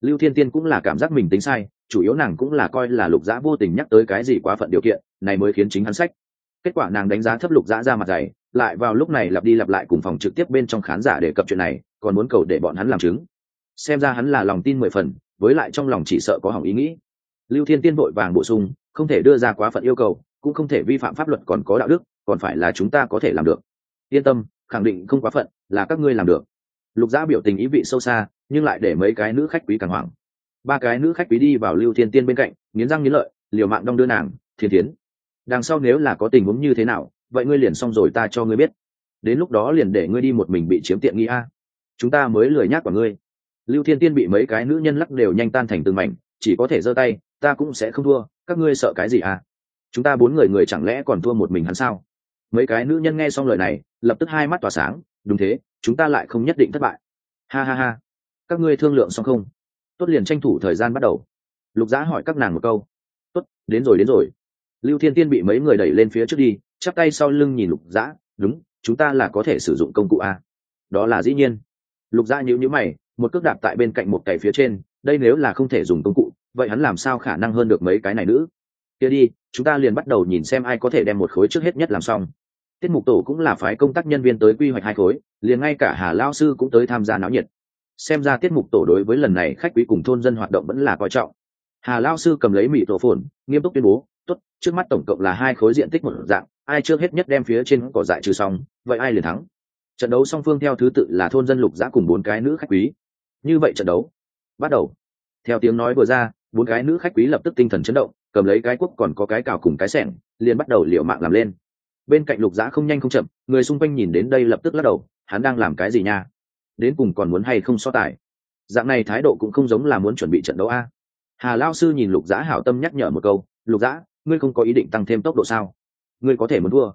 lưu thiên tiên cũng là cảm giác mình tính sai, chủ yếu nàng cũng là coi là lục dã vô tình nhắc tới cái gì quá phận điều kiện, này mới khiến chính hắn sách. Kết quả nàng đánh giá thấp lục dã ra mặt dày, lại vào lúc này lặp đi lặp lại cùng phòng trực tiếp bên trong khán giả đề cập chuyện này, còn muốn cầu để bọn hắn làm chứng. Xem ra hắn là lòng tin mười phần, với lại trong lòng chỉ sợ có hỏng ý nghĩ. Lưu thiên tiên vội vàng bổ sung, không thể đưa ra quá phận yêu cầu, cũng không thể vi phạm pháp luật còn có đạo đức, còn phải là chúng ta có thể làm được. Yên tâm, khẳng định không quá phận là các ngươi làm được. Lục giã biểu tình ý vị sâu xa nhưng lại để mấy cái nữ khách quý càng hoảng. Ba cái nữ khách quý đi vào lưu thiên tiên bên cạnh, nghiến răng nghiến lợi, liều mạng đong đưa nàng, thiên tiến đằng sau nếu là có tình huống như thế nào, vậy ngươi liền xong rồi ta cho ngươi biết. Đến lúc đó liền để ngươi đi một mình bị chiếm tiện nghi a. Chúng ta mới lười nhác của ngươi. Lưu thiên tiên bị mấy cái nữ nhân lắc đều nhanh tan thành từng mảnh, chỉ có thể giơ tay, ta cũng sẽ không thua, các ngươi sợ cái gì à chúng ta bốn người người chẳng lẽ còn thua một mình hắn sao? Mấy cái nữ nhân nghe xong lời này, lập tức hai mắt tỏa sáng, đúng thế, chúng ta lại không nhất định thất bại. Ha ha ha các ngươi thương lượng xong không? Tốt liền tranh thủ thời gian bắt đầu. Lục giã hỏi các nàng một câu. Tốt, đến rồi đến rồi. Lưu thiên tiên bị mấy người đẩy lên phía trước đi, chắp tay sau lưng nhìn lục giã, đúng, chúng ta là có thể sử dụng công cụ a. Đó là dĩ nhiên. Lục giã nhữ nhữ mày, một cước đạp tại bên cạnh một cày phía trên, đây nếu là không thể dùng công cụ, vậy hắn làm sao khả năng hơn được mấy cái này nữ? Kia đi, chúng ta liền bắt đầu nhìn xem ai có thể đem một khối trước hết nhất làm xong. Tiết mục tổ cũng là phái công tác nhân viên tới quy hoạch hai khối, liền ngay cả hà lao sư cũng tới tham gia náo nhiệt xem ra tiết mục tổ đối với lần này khách quý cùng thôn dân hoạt động vẫn là coi trọng. Hà lao sư cầm lấy mỹ tổ phồn, nghiêm túc tuyên bố, tốt, trước mắt tổng cộng là hai khối diện tích một dạng, ai trước hết nhất đem phía trên cỏ dại trừ xong, vậy ai liền thắng. Trận đấu song phương theo thứ tự là thôn dân lục giã cùng bốn cái nữ khách quý. Như vậy trận đấu bắt đầu. Theo tiếng nói vừa ra, bốn cái nữ khách quý lập tức tinh thần chấn động, cầm lấy cái quốc còn có cái cào cùng cái sẻng, liền bắt đầu liệu mạng làm lên. Bên cạnh lục giã không nhanh không chậm, người xung quanh nhìn đến đây lập tức lắc đầu, hắn đang làm cái gì nha? Đến cùng còn muốn hay không so tài. Dạng này thái độ cũng không giống là muốn chuẩn bị trận đấu a. Hà lao sư nhìn lục giã hảo tâm nhắc nhở một câu, lục giã ngươi không có ý định tăng thêm tốc độ sao? Ngươi có thể muốn thua.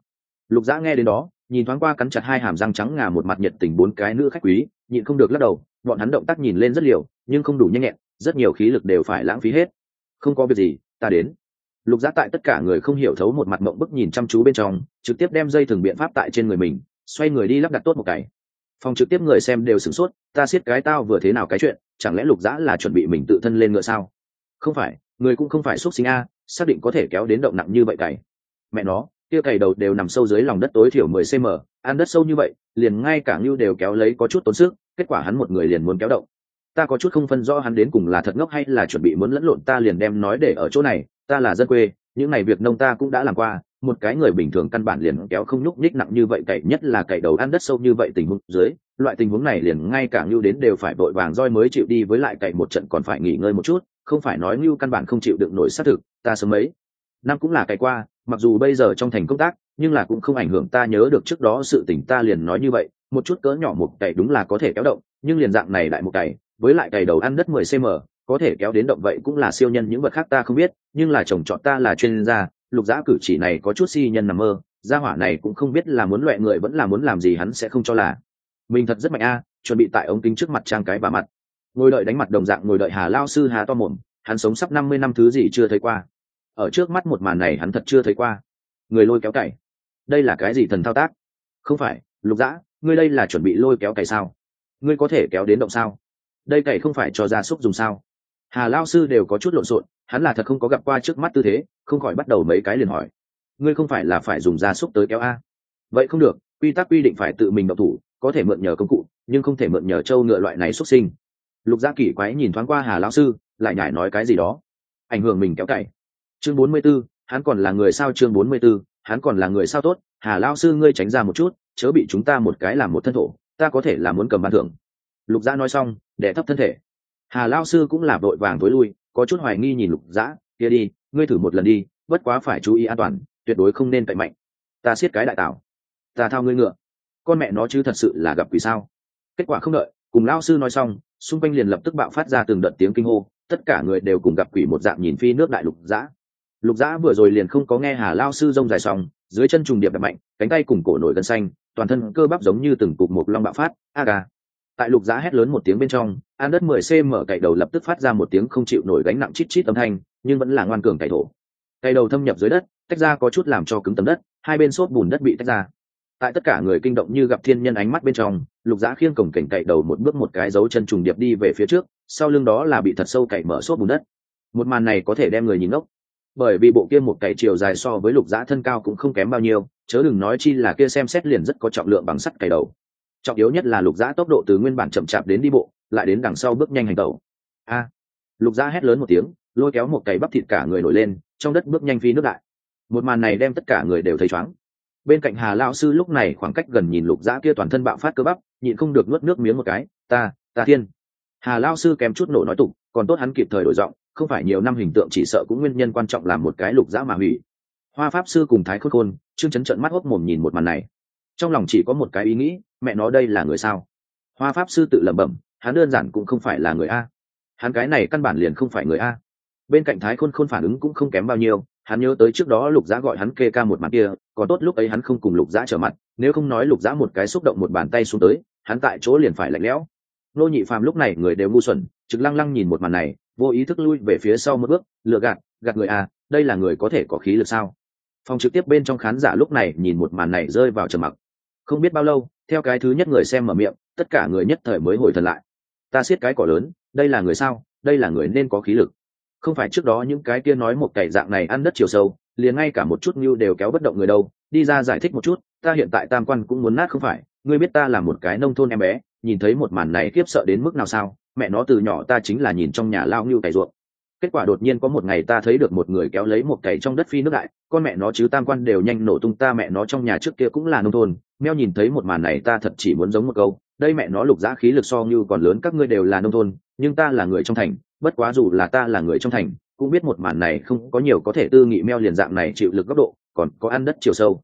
Lục giã nghe đến đó, nhìn thoáng qua cắn chặt hai hàm răng trắng ngà một mặt nhiệt tình bốn cái nữ khách quý, nhịn không được lắc đầu, bọn hắn động tác nhìn lên rất liều nhưng không đủ nhanh nhẹn, rất nhiều khí lực đều phải lãng phí hết. Không có việc gì, ta đến. Lục giã tại tất cả người không hiểu thấu một mặt mộng bức nhìn chăm chú bên trong, trực tiếp đem dây thừng biện pháp tại trên người mình, xoay người đi lắp đặt tốt một cái phòng trực tiếp người xem đều sửng sốt, ta siết cái tao vừa thế nào cái chuyện, chẳng lẽ lục dã là chuẩn bị mình tự thân lên ngựa sao? Không phải, người cũng không phải x u ấ t sinh a, xác định có thể kéo đến động nặng như vậy cày. Mẹ nó, kia cày đầu đều nằm sâu dưới lòng đất tối thiểu mười cm ăn đất sâu như vậy, liền ngay cả ngưu đều kéo lấy có chút tốn sức, kết quả hắn một người liền muốn kéo động. Ta có chút không phân rõ hắn đến cùng là thật ngốc hay là chuẩn bị muốn lẫn lộn, ta liền đem nói để ở chỗ này, ta là dân quê, những n à y việc nông ta cũng đã làm qua một cái người bình thường căn bản liền kéo không nhúc nhích nặng như vậy, cậy nhất là cậy đầu ăn đất sâu như vậy tình huống dưới, loại tình huống này liền ngay cả ngưu đến đều phải vội vàng roi mới chịu đi với lại cậy một trận còn phải nghỉ ngơi một chút, không phải nói ngưu căn bản không chịu được nổi xác thực, ta sớm ấy năm cũng là cậy qua, mặc dù bây giờ trong thành công tác, nhưng là cũng không ảnh hưởng ta nhớ được trước đó sự tình ta liền nói như vậy, một chút cỡ nhỏ một cày đúng là có thể kéo động, nhưng liền dạng này lại một cày với lại cày đầu ăn đất 10 cm có thể kéo đến động vậy cũng là siêu nhân, những vật khác ta không biết, nhưng là chồng chọn ta là chuyên gia lục giã cử chỉ này có chút si nhân nằm mơ, gia hỏa này cũng không biết là muốn loại người vẫn là muốn làm gì hắn sẽ không cho là. Mình thật rất mạnh a, chuẩn bị tại ống kính trước mặt trang cái bà mặt. Ngồi đợi đánh mặt đồng dạng ngồi đợi hà lao sư hà to mồm, hắn sống sắp năm mươi năm thứ gì chưa thấy qua. Ở trước mắt một màn này hắn thật chưa thấy qua. Người lôi kéo cày. Đây là cái gì thần thao tác? Không phải, lục dã ngươi đây là chuẩn bị lôi kéo cày sao? Ngươi có thể kéo đến động sao? Đây cày không phải cho gia súc dùng sao? Hà lao sư đều có chút lộn xộn hắn là thật không có gặp qua trước mắt tư thế không khỏi bắt đầu mấy cái liền hỏi. Ngươi không phải là phải dùng gia súc tới kéo a? Vậy không được quy tắc quy định phải tự mình độc thủ có thể mượn nhờ công cụ nhưng không thể mượn nhờ trâu ngựa loại này xuất sinh. Lục gia kỷ quái nhìn thoáng qua hà lao sư lại nhải nói cái gì đó. Ảnh hưởng mình kéo cày. Chương bốn mươi 44, hắn còn là người sao chương bốn mươi 44, hắn còn là người sao tốt hà lao sư ngươi tránh ra một chút chớ bị chúng ta một cái làm một thân thổ ta có thể là muốn cầm ban thưởng. Lục gia nói xong để thấp thân thể hà lao sư cũng là vội vàng tối lui có chút hoài nghi nhìn lục dã kia đi ngươi thử một lần đi bất quá phải chú ý an toàn tuyệt đối không nên cậy mạnh. Ta siết cái đại tảo, ta thao ngươi ngựa. Con mẹ nó chứ thật sự là gặp quỷ sao? Kết quả không đợi cùng lao sư nói xong xung quanh liền lập tức bạo phát ra từng đợt tiếng kinh hô tất cả người đều cùng gặp quỷ một dạng nhìn phi nước đại lục dã. Lục dã vừa rồi liền không có nghe hà lao sư rông dài xong dưới chân trùng điệp đập mạnh cánh tay cùng cổ nổi gân xanh toàn thân cơ bắp giống như từng cục một long bạo phát aga tại lục giá hét lớn một tiếng bên trong, an đất mười cm cậy đầu lập tức phát ra một tiếng không chịu nổi gánh nặng chít chít âm thanh, nhưng vẫn là ngoan cường cậy thổ cậy đầu thâm nhập dưới đất, tách ra có chút làm cho cứng tấm đất, hai bên xốp bùn đất bị tách ra. Tại tất cả người kinh động như gặp thiên nhân ánh mắt bên trong, lục giá khiêng cổng cảnh cậy đầu một bước một cái dấu chân trùng điệp đi về phía trước, sau lưng đó là bị thật sâu cậy mở xốp bùn đất. Một màn này có thể đem người nhìn ngốc. Bởi vì bộ kia một cậy chiều dài so với lục giá thân cao cũng không kém bao nhiêu, chớ đừng nói chi là kia xem xét liền rất có trọng lượng bằng sắt cày đầu trọng yếu nhất là lục giã tốc độ từ nguyên bản chậm chạp đến đi bộ, lại đến đằng sau bước nhanh hành tẩu. A! Lục giã hét lớn một tiếng, lôi kéo một cày bắp thịt cả người nổi lên, trong đất bước nhanh phi nước đại. Một màn này đem tất cả người đều thấy chóng bên cạnh hà lao sư lúc này khoảng cách gần nhìn lục giã kia toàn thân bạo phát cơ bắp, nhịn không được nuốt nước miếng một cái, ta ta thiên. Hà lao sư kém chút nổ nói tục, còn tốt hắn kịp thời đổi giọng, không phải nhiều năm hình tượng chỉ sợ cũng nguyên nhân quan trọng làm một cái lục giã mà hủy. Hoa pháp sư cùng thái khôn khôn chương chấn trận mắt hốc mồm nhìn một màn này. Trong lòng chỉ có một cái ý nghĩ mẹ nó đây là người sao? Hoa pháp sư tự lẩm bẩm, hắn đơn giản cũng không phải là người a. Hắn cái này căn bản liền không phải người a. Bên cạnh thái khôn khôn phản ứng cũng không kém bao nhiêu, hắn nhớ tới trước đó lục giã gọi hắn kê ca một mặt kia, còn tốt lúc ấy hắn không cùng lục giã trở mặt, nếu không nói lục giã một cái xúc động một bàn tay xuống tới, hắn tại chỗ liền phải lạnh lẽo. Nô nhị phàm lúc này người đều ngu xuẩn, trực lăng lăng nhìn một màn này, vô ý thức lui về phía sau một bước, lựa gạt gạt người à đây là người có thể có khí lực sao? Phòng trực tiếp bên trong khán giả lúc này nhìn một màn này rơi vào trầm mặc không biết bao lâu, theo cái thứ nhất người xem mở miệng, tất cả người nhất thời mới hồi thần lại. Ta siết cái cỏ lớn, đây là người sao? Đây là người nên có khí lực. Không phải trước đó những cái kia nói một cày dạng này ăn đất chiều sâu, liền ngay cả một chút như đều kéo bất động người đâu. Đi ra giải thích một chút, ta hiện tại tam quan cũng muốn nát không phải. Ngươi biết ta là một cái nông thôn em bé, nhìn thấy một màn này khiếp sợ đến mức nào sao? Mẹ nó từ nhỏ ta chính là nhìn trong nhà lao như cày ruộng. Kết quả đột nhiên có một ngày ta thấy được một người kéo lấy một cày trong đất phi nước đại, con mẹ nó chứ tam quan đều nhanh nổ tung ta mẹ nó trong nhà trước kia cũng là nông thôn meo nhìn thấy một màn này ta thật chỉ muốn giống một câu, đây mẹ nó lục giã khí lực so như còn lớn, các ngươi đều là nông thôn, nhưng ta là người trong thành, bất quá dù là ta là người trong thành, cũng biết một màn này không có nhiều có thể tư nghị meo liền dạng này chịu lực góc độ, còn có ăn đất chiều sâu.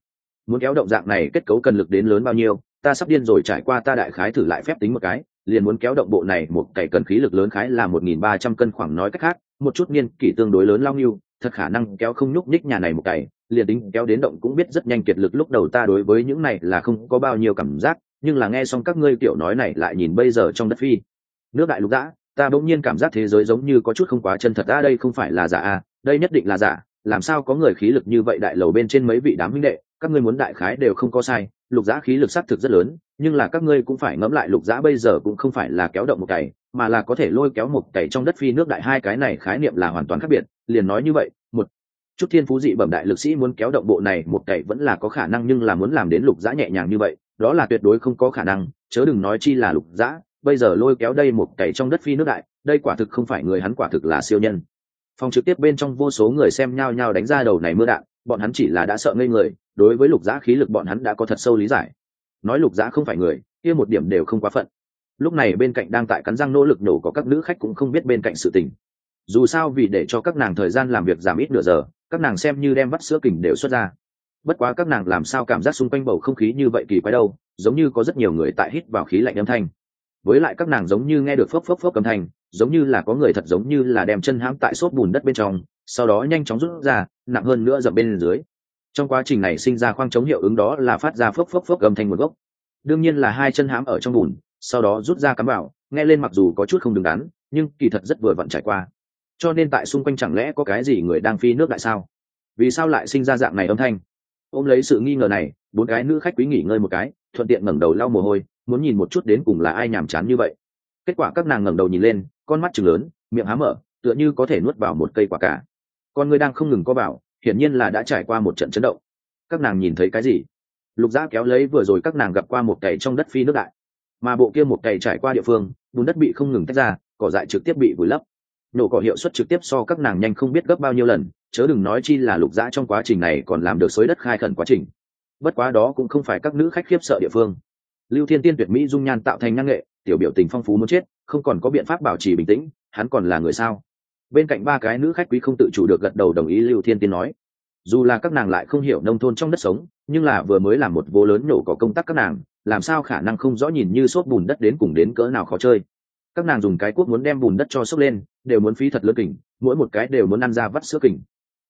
Muốn kéo động dạng này kết cấu cần lực đến lớn bao nhiêu, ta sắp điên rồi, trải qua ta đại khái thử lại phép tính một cái, liền muốn kéo động bộ này một cày cần khí lực lớn khái là một nghìn ba trăm cân khoảng, nói cách khác, một chút niên kỷ tương đối lớn lao nghiêu thật khả năng kéo không nhúc nhích nhà này một cày liền tính kéo đến động cũng biết rất nhanh kiệt lực lúc đầu ta đối với những này là không có bao nhiêu cảm giác nhưng là nghe xong các ngươi kiểu nói này lại nhìn bây giờ trong đất phi. Nước đại lục đã, ta bỗng nhiên cảm giác thế giới giống như có chút không quá chân thật a đây không phải là giả a đây nhất định là giả làm sao có người khí lực như vậy đại lầu bên trên mấy vị đám huynh đệ các ngươi muốn đại khái đều không có sai lục giã khí lực xác thực rất lớn, nhưng là các ngươi cũng phải ngẫm lại lục giã bây giờ cũng không phải là kéo động một cày, mà là có thể lôi kéo một cày trong đất phi nước đại hai cái này khái niệm là hoàn toàn khác biệt. Liền nói như vậy, một, chút thiên phú dị bẩm đại lực sĩ muốn kéo động bộ này một cày vẫn là có khả năng, nhưng là muốn làm đến lục giã nhẹ nhàng như vậy, đó là tuyệt đối không có khả năng, chớ đừng nói chi là lục giã, bây giờ lôi kéo đây một cày trong đất phi nước đại, đây quả thực không phải người hắn quả thực là siêu nhân. Phòng trực tiếp bên trong vô số người xem nhao nhao đánh ra đầu này mưa đạn, bọn hắn chỉ là đã sợ ngây người đối với lục giã khí lực bọn hắn đã có thật sâu lý giải. Nói lục giã không phải người, kia một điểm đều không quá phận. Lúc này bên cạnh đang tại cắn răng nỗ lực nổ có các nữ khách cũng không biết bên cạnh sự tình. Dù sao vì để cho các nàng thời gian làm việc giảm ít nửa giờ, các nàng xem như đem vắt sữa kình đều xuất ra. Bất quá các nàng làm sao cảm giác xung quanh bầu không khí như vậy kỳ quái đâu, giống như có rất nhiều người tại hít vào khí lạnh âm thanh. Với lại các nàng giống như nghe được phốc phốc phốc âm thanh, giống như là có người thật giống như là đem chân hãm tại xốp bùn đất bên trong, sau đó nhanh chóng rút ra, nặng hơn nữa dập bên dưới trong quá trình này sinh ra khoang chống hiệu ứng đó là phát ra phốc phốc phốc âm thanh nguồn gốc. Đương nhiên là hai chân hãm ở trong bùn, sau đó rút ra cắm vào, nghe lên mặc dù có chút không đứng đắn, nhưng kỳ thật rất vừa vặn trải qua. Cho nên tại xung quanh chẳng lẽ có cái gì người đang phi nước lại sao? Vì sao lại sinh ra dạng này âm thanh? Ôm lấy sự nghi ngờ này, bốn cái nữ khách quý nghỉ ngơi một cái, thuận tiện ngẩng đầu lau mồ hôi, muốn nhìn một chút đến cùng là ai nhàm chán như vậy. Kết quả các nàng ngẩng đầu nhìn lên, con mắt chừng lớn, miệng há mở, tựa như có thể nuốt vào một cây quả cả. Con người đang không ngừng có bảo hiển nhiên là đã trải qua một trận chấn động. Các nàng nhìn thấy cái gì? Lục giã kéo lấy vừa rồi các nàng gặp qua một cày trong đất phi nước đại. Mà bộ kia một cày trải qua địa phương, bùn đất bị không ngừng tách ra, cỏ dại trực tiếp bị vùi lấp. Nổ cỏ hiệu suất trực tiếp so các nàng nhanh không biết gấp bao nhiêu lần, chớ đừng nói chi là lục giã trong quá trình này còn làm được xới đất khai khẩn quá trình. Bất quá đó cũng không phải các nữ khách khiếp sợ địa phương. Lưu thiên tiên tuyệt mỹ dung nhan tạo thành năng nghệ, tiểu biểu tình phong phú muốn chết, không còn có biện pháp bảo trì bình tĩnh, hắn còn là người sao? Bên cạnh ba cái nữ khách quý không tự chủ được gật đầu đồng ý lưu thiên tiên nói. Dù là các nàng lại không hiểu nông thôn trong đất sống, nhưng là vừa mới làm một vô lớn nổ có công tác các nàng, làm sao khả năng không rõ nhìn như xốp bùn đất đến cùng đến cỡ nào khó chơi. Các nàng dùng cái cuốc muốn đem bùn đất cho xốc lên, đều muốn phí thật lớn kỉnh mỗi một cái đều muốn ăn ra vắt sữa kình.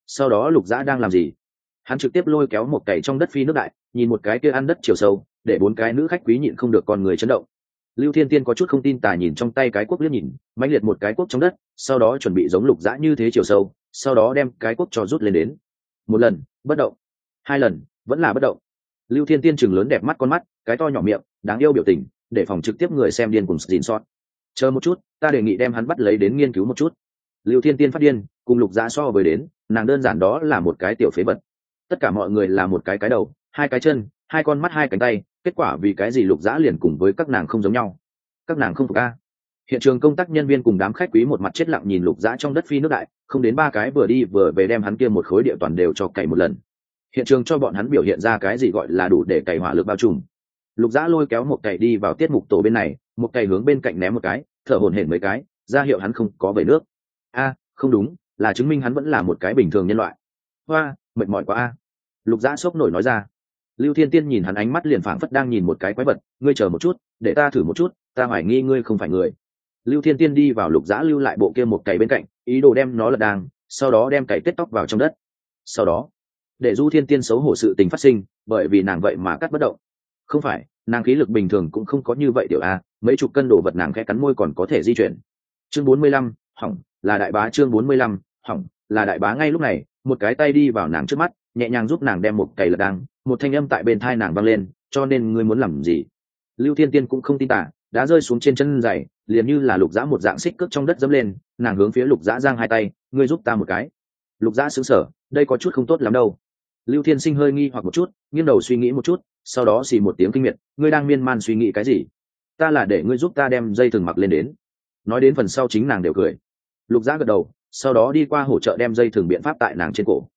Sau đó lục dã đang làm gì? Hắn trực tiếp lôi kéo một cày trong đất phi nước đại, nhìn một cái kia ăn đất chiều sâu, để bốn cái nữ khách quý nhịn không được con người chấn động lưu thiên tiên có chút không tin tà nhìn trong tay cái quốc liếc nhìn, mãnh liệt một cái quốc trong đất, sau đó chuẩn bị giống lục dã như thế chiều sâu, sau đó đem cái quốc cho rút lên đến. Một lần, bất động. Hai lần, vẫn là bất động. Lưu thiên tiên chừng lớn đẹp mắt con mắt, cái to nhỏ miệng, đáng yêu biểu tình, để phòng trực tiếp người xem điên cùng xin xót chờ một chút, ta đề nghị đem hắn bắt lấy đến nghiên cứu một chút. Lưu thiên tiên phát điên, cùng lục dã so với đến, nàng đơn giản đó là một cái tiểu phế vật. Tất cả mọi người là một cái cái đầu, hai cái chân, hai con mắt, hai cánh tay kết quả vì cái gì lục dã liền cùng với các nàng không giống nhau? Các nàng không phục a? Hiện trường công tác nhân viên cùng đám khách quý một mặt chết lặng nhìn lục dã trong đất phi nước đại, không đến ba cái vừa đi vừa về đem hắn kia một khối địa toàn đều cho cày một lần. Hiện trường cho bọn hắn biểu hiện ra cái gì gọi là đủ để cày hỏa lực bao trùm. Lục dã lôi kéo một cày đi vào tiết mục tổ bên này, một cày hướng bên cạnh ném một cái, thở hổn hển mấy cái, ra hiệu hắn không có về nước. A, không đúng, là chứng minh hắn vẫn là một cái bình thường nhân loại. Hoa, mệt mỏi quá a. Lục dã sốc nổi nói ra lưu thiên tiên nhìn hắn ánh mắt liền phảng phất đang nhìn một cái quái vật, ngươi chờ một chút, để ta thử một chút, ta hoài nghi ngươi không phải người. Lưu thiên tiên đi vào lục giã lưu lại bộ kia một cày bên cạnh, ý đồ đem nó lật đàng. sau đó đem cày tết tóc vào trong đất. Sau đó, để du thiên tiên xấu hổ sự tình phát sinh, bởi vì nàng vậy mà cắt bất động. Không phải, nàng khí lực bình thường cũng không có như vậy điều a à, mấy chục cân đồ vật nàng khẽ cắn môi còn có thể di chuyển. Chương bốn mươi lăm, hỏng, là đại bá chương bốn mươi lăm, hỏng, là đại bá ngay lúc này, một cái tay đi vào nàng trước mắt nhẹ nhàng giúp nàng đem một cày lật đang một thanh âm tại bên thai nàng vang lên, cho nên ngươi muốn làm gì? Lưu thiên tiên cũng không tin tả, đã rơi xuống trên chân giày, liền như là lục dã một dạng xích cước trong đất dẫm lên, nàng hướng phía lục dã giang hai tay, ngươi giúp ta một cái. Lục dã xứng sở đây có chút không tốt lắm đâu. Lưu thiên sinh hơi nghi hoặc một chút, nghiêng đầu suy nghĩ một chút, sau đó xì một tiếng kinh miệt, ngươi đang miên man suy nghĩ cái gì? Ta là để ngươi giúp ta đem dây thừng mặc lên đến. Nói đến phần sau chính nàng đều cười. Lục dã gật đầu, sau đó đi qua hỗ trợ đem dây thừng biện pháp tại nàng trên cổ.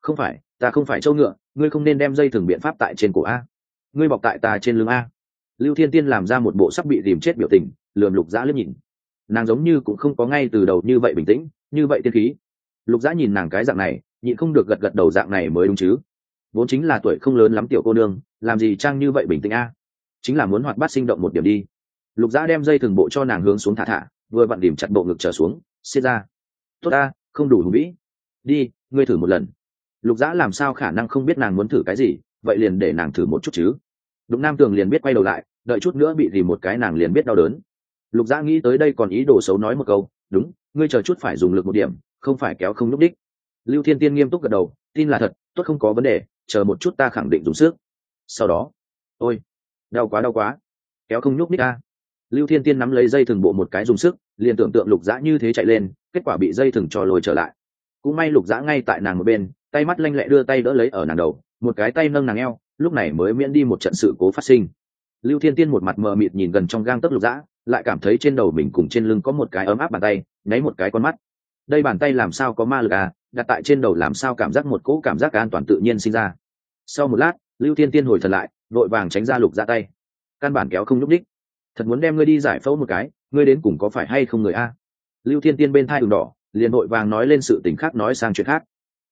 Không phải ta không phải châu ngựa ngươi không nên đem dây thừng biện pháp tại trên cổ a. Ngươi bọc tại ta trên lưng a. Lưu thiên tiên làm ra một bộ sắp bị tìm chết biểu tình lườm lục dã liếc nhìn. Nàng giống như cũng không có ngay từ đầu như vậy bình tĩnh như vậy tiên khí. Lục dã nhìn nàng cái dạng này nhịn không được gật gật đầu dạng này mới đúng chứ. Vốn chính là tuổi không lớn lắm tiểu cô nương làm gì trang như vậy bình tĩnh a? Chính là muốn hoạt bát sinh động một điểm đi. Lục dã đem dây thừng bộ cho nàng hướng xuống thả thả vừa vặn điểm chặt bộ ngực trở xuống xiết ra. Tốt a, không đủ hùng vĩ. Đi ngươi thử một lần lục dã làm sao khả năng không biết nàng muốn thử cái gì, vậy liền để nàng thử một chút chứ. Đụng nam tường liền biết quay đầu lại, đợi chút nữa bị thì một cái nàng liền biết đau đớn. Lục dã nghĩ tới đây còn ý đồ xấu nói một câu, đúng, ngươi chờ chút phải dùng lực một điểm, không phải kéo không n ú c đích. Lưu thiên tiên nghiêm túc gật đầu, tin là thật, tốt không có vấn đề, chờ một chút ta khẳng định dùng sức. Sau đó, ôi, đau quá đau quá, kéo không nhúc ních ta lưu thiên tiên nắm lấy dây thừng bộ một cái dùng sức, liền tưởng tượng lục dã như thế chạy lên, kết quả bị dây thừng trò lồi trở lại. Cũng may lục dã ngay tại nàng một bên tay mắt lanh lẹ đưa tay đỡ lấy ở nàng đầu, một cái tay nâng nàng eo, lúc này mới miễn đi một trận sự cố phát sinh. Lưu thiên tiên một mặt mờ mịt nhìn gần trong gang tấc lục dã, lại cảm thấy trên đầu mình cùng trên lưng có một cái ấm áp bàn tay, nháy một cái con mắt. Đây bàn tay làm sao có ma lực à? Đặt tại trên đầu làm sao cảm giác một cỗ cảm giác an toàn tự nhiên sinh ra. Sau một lát, lưu thiên tiên hồi thật lại, vội vàng tránh ra lục ra tay. Căn bản kéo không nhúc đích thật muốn đem ngươi đi giải phẫu một cái, ngươi đến cùng có phải hay không người a? Lưu thiên tiên bên thai đường đỏ, liền vội vàng nói lên sự tình khác nói sang chuyện khác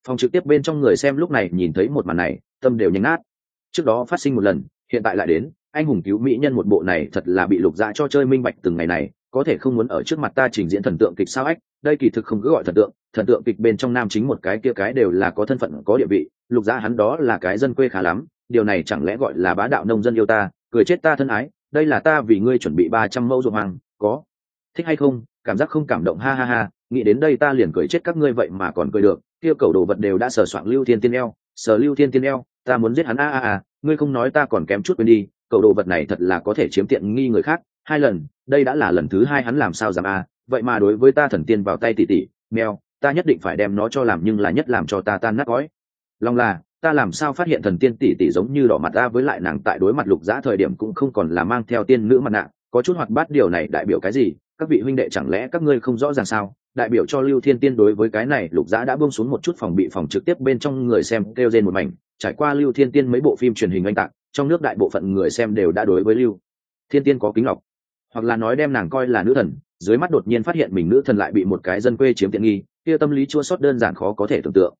phòng trực tiếp bên trong người xem lúc này nhìn thấy một màn này, tâm đều nhánh nát trước đó phát sinh một lần, hiện tại lại đến, anh hùng cứu mỹ nhân một bộ này thật là bị lục dạ cho chơi minh bạch từng ngày này, có thể không muốn ở trước mặt ta trình diễn thần tượng kịch sao ách, đây kỳ thực không cứ gọi thần tượng thần tượng kịch bên trong nam chính một cái kia cái đều là có thân phận, có địa vị, lục dạ hắn đó là cái dân quê khá lắm, điều này chẳng lẽ gọi là bá đạo nông dân yêu ta, cười chết ta thân ái, đây là ta vì ngươi chuẩn bị ba trăm mẫu ruộng hoàng có. Thích hay không, cảm giác không cảm động, ha ha ha nghĩ đến đây ta liền cười chết các ngươi vậy mà còn cười được, kia cầu đồ vật đều đã sờ soạn lưu thiên tiên eo, sờ lưu thiên tiên eo, ta muốn giết hắn, a a a, ngươi không nói ta còn kém chút quên đi cậu đồ vật này thật là có thể chiếm tiện nghi người khác, hai lần, đây đã là lần thứ hai hắn làm sao dám a, vậy mà đối với ta thần tiên vào tay tỉ tỉ, mèo, ta nhất định phải đem nó cho làm nhưng là nhất làm cho ta tan nát gói lòng là ta làm sao phát hiện thần tiên tỷ tỷ giống như đỏ mặt ta với lại nàng tại đối mặt lục giã thời điểm cũng không còn là mang theo tiên nữ mặt nạ, có chút hoạt bát điều này đại biểu cái gì? Các vị huynh đệ chẳng lẽ các ngươi không rõ ràng sao? Đại biểu cho lưu thiên tiên đối với cái này, lục giã đã buông xuống một chút phòng bị phòng trực tiếp bên trong người xem kêu trên một mảnh. Trải qua lưu thiên tiên mấy bộ phim truyền hình oanh tạc, trong nước đại bộ phận người xem đều đã đối với lưu thiên tiên có kính lọc. Hoặc là nói đem nàng coi là nữ thần, dưới mắt đột nhiên phát hiện mình nữ thần lại bị một cái dân quê chiếm tiện nghi, kia tâm lý chua sót đơn giản khó có thể tưởng tượng.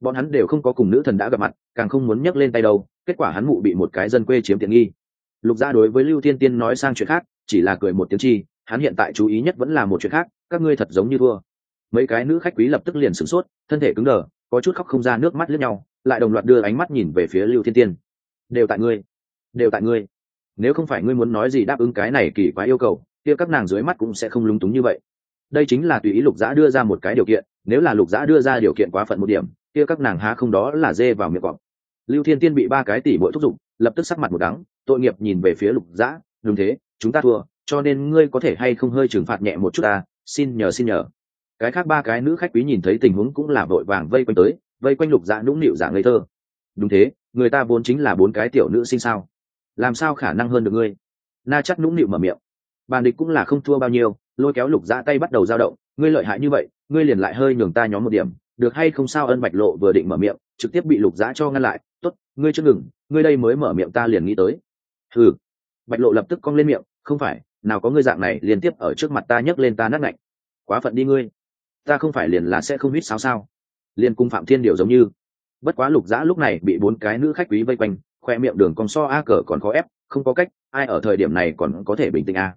Bọn hắn đều không có cùng nữ thần đã gặp mặt, càng không muốn nhấc lên tay đâu, kết quả hắn mụ bị một cái dân quê chiếm tiện nghi. Lục gia đối với lưu thiên tiên nói sang chuyện khác, chỉ là cười một tiếng chi hắn hiện tại chú ý nhất vẫn là một chuyện khác, các ngươi thật giống như thua. Mấy cái nữ khách quý lập tức liền sửng sốt, thân thể cứng đờ, có chút khóc không ra nước mắt lướt nhau, lại đồng loạt đưa ánh mắt nhìn về phía lưu thiên tiên. Đều tại ngươi, đều tại ngươi. Nếu không phải ngươi muốn nói gì đáp ứng cái này kỳ quá yêu cầu, kia các nàng dưới mắt cũng sẽ không lúng túng như vậy. Đây chính là tùy ý lục giã đưa ra một cái điều kiện, nếu là lục giã đưa ra điều kiện quá phận một điểm, kia các nàng há không đó là dê vào miệng cọp. Lưu thiên tiên bị ba cái tỷ bội thúc giục, lập tức sắc mặt một đắng, tội nghiệp nhìn về phía lục giã, đúng thế, chúng ta thua cho nên ngươi có thể hay không hơi trừng phạt nhẹ một chút ta, xin nhờ xin nhờ. Cái khác ba cái nữ khách quý nhìn thấy tình huống cũng là vội vàng vây quanh tới, vây quanh lục dạ nũng nịu dạ ngây thơ. Đúng thế, người ta vốn chính là bốn cái tiểu nữ sinh sao? Làm sao khả năng hơn được ngươi? Na chắc nũng nịu mở miệng. Bàn địch cũng là không thua bao nhiêu, lôi kéo lục dạ tay bắt đầu dao động, ngươi lợi hại như vậy, ngươi liền lại hơi nhường ta nhóm một điểm, được hay không sao ân bạch lộ vừa định mở miệng, trực tiếp bị lục dạ cho ngăn lại, tốt, ngươi chưa ngừng ngươi đây mới mở miệng ta liền nghĩ tới. Ừ bạch lộ lập tức cong lên miệng, không phải nào có ngươi dạng này liên tiếp ở trước mặt ta nhấc lên ta nát ngạnh. Quá phận đi ngươi. Ta không phải liền là sẽ không huýt sao sao? Liên cung phạm thiên điều giống như. Bất quá lục dã lúc này bị bốn cái nữ khách quý vây quanh, khoe miệng đường còn so a cờ còn khó ép, không có cách, ai ở thời điểm này còn có thể bình tĩnh a.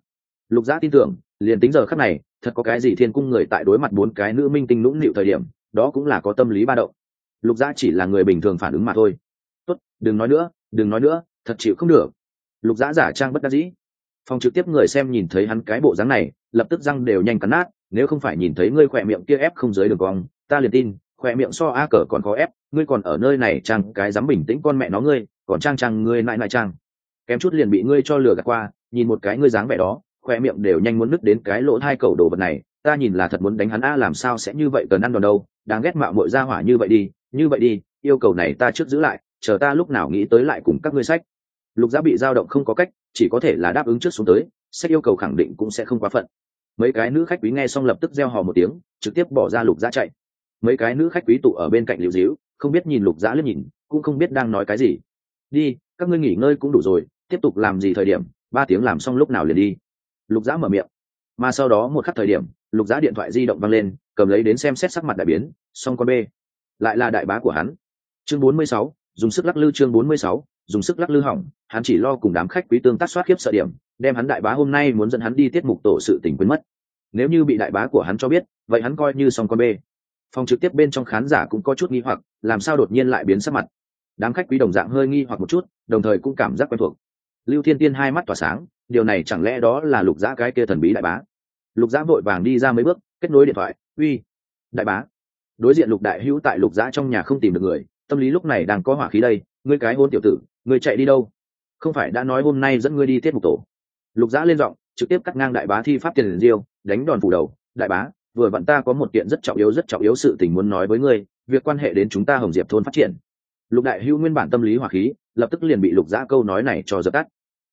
Lục dã tin tưởng, liền tính giờ khắc này, thật có cái gì thiên cung người tại đối mặt bốn cái nữ minh tinh nũng nịu thời điểm, đó cũng là có tâm lý ba động. Lục dã chỉ là người bình thường phản ứng mà thôi. Tốt, đừng nói nữa, đừng nói nữa, thật chịu không được. Lục dã giả trang bất đắc dĩ phòng trực tiếp người xem nhìn thấy hắn cái bộ dáng này, lập tức răng đều nhanh cắn nát, nếu không phải nhìn thấy ngươi khỏe miệng kia ép không dưới đường cong, ta liền tin, khỏe miệng so a cờ còn khó ép, ngươi còn ở nơi này trang cái dám bình tĩnh con mẹ nó ngươi, còn trang trang ngươi nại nại trang kém chút liền bị ngươi cho lừa gạt qua, nhìn một cái ngươi dáng vẻ đó, khỏe miệng đều nhanh muốn nứt đến cái lỗ hai cầu đồ vật này, ta nhìn là thật muốn đánh hắn a làm sao sẽ như vậy cần ăn đòn đâu, đáng ghét mạo mội ra hỏa như vậy đi, như vậy đi, yêu cầu này ta trước giữ lại, chờ ta lúc nào nghĩ tới lại cùng các ngươi sách. Lục giá bị dao động không có cách chỉ có thể là đáp ứng trước xuống tới, sách yêu cầu khẳng định cũng sẽ không quá phận. Mấy cái nữ khách quý nghe xong lập tức gieo hò một tiếng, trực tiếp bỏ ra lục giã chạy. Mấy cái nữ khách quý tụ ở bên cạnh liễu díu không biết nhìn lục giã liếc nhìn, cũng không biết đang nói cái gì. Đi, các ngươi nghỉ ngơi cũng đủ rồi, tiếp tục làm gì thời điểm, ba tiếng làm xong lúc nào liền đi. Lục giã mở miệng. Mà sau đó một khắc thời điểm, lục giã điện thoại di động văng lên, cầm lấy đến xem xét sắc mặt đại biến, xong con b lại là đại bá của hắn. Chương bốn mươi sáu, dùng sức lắc lư chương bốn mươi sáu dùng sức lắc lư hỏng, hắn chỉ lo cùng đám khách quý tương tác soát khiếp sợ điểm, đem hắn đại bá hôm nay muốn dẫn hắn đi tiết mục tổ sự tình quên mất. Nếu như bị đại bá của hắn cho biết, vậy hắn coi như xong con bê. Phòng trực tiếp bên trong khán giả cũng có chút nghi hoặc, làm sao đột nhiên lại biến sắc mặt. Đám khách quý đồng dạng hơi nghi hoặc một chút, đồng thời cũng cảm giác quen thuộc. Lưu thiên tiên hai mắt tỏa sáng, điều này chẳng lẽ đó là lục giã cái kia thần bí đại bá? Lục giã vội vàng đi ra mấy bước, kết nối điện thoại, uy, đại bá. Đối diện lục đại hữu tại lục giã trong nhà không tìm được người, tâm lý lúc này đang có hỏa khí đây ngươi cái hôn tiểu tử, ngươi chạy đi đâu? Không phải đã nói hôm nay dẫn ngươi đi tiết mục tổ. Lục giã lên giọng, trực tiếp cắt ngang đại bá thi pháp tiền diêu, đánh đòn phủ đầu. Đại bá, vừa vặn ta có một kiện rất trọng yếu, rất trọng yếu sự tình muốn nói với ngươi, việc quan hệ đến chúng ta hồng diệp thôn phát triển. Lục đại hữu nguyên bản tâm lý hỏa khí, lập tức liền bị lục giã câu nói này cho dập tắt.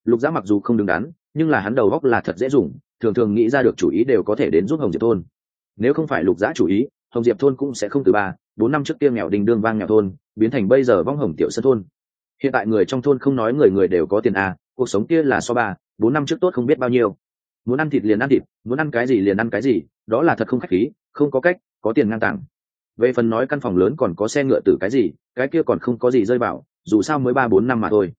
Lục giã mặc dù không đứng đắn, nhưng là hắn đầu góc là thật dễ dùng, thường thường nghĩ ra được chủ ý đều có thể đến giúp hồng diệp thôn. Nếu không phải lục giã chủ ý, hồng diệp thôn cũng sẽ không từ ba, bốn năm trước kia nghèo đình đương vang nghèo thôn biến thành bây giờ vong hồng tiểu sân thôn. Hiện tại người trong thôn không nói người người đều có tiền à, cuộc sống kia là so ba bốn năm trước tốt không biết bao nhiêu. Muốn ăn thịt liền ăn thịt muốn ăn cái gì liền ăn cái gì đó là thật không khách khí không có cách có tiền ngang tàng về phần nói căn phòng lớn còn có xe ngựa tử cái gì cái kia còn không có gì rơi vào dù sao mới ba bốn năm mà thôi.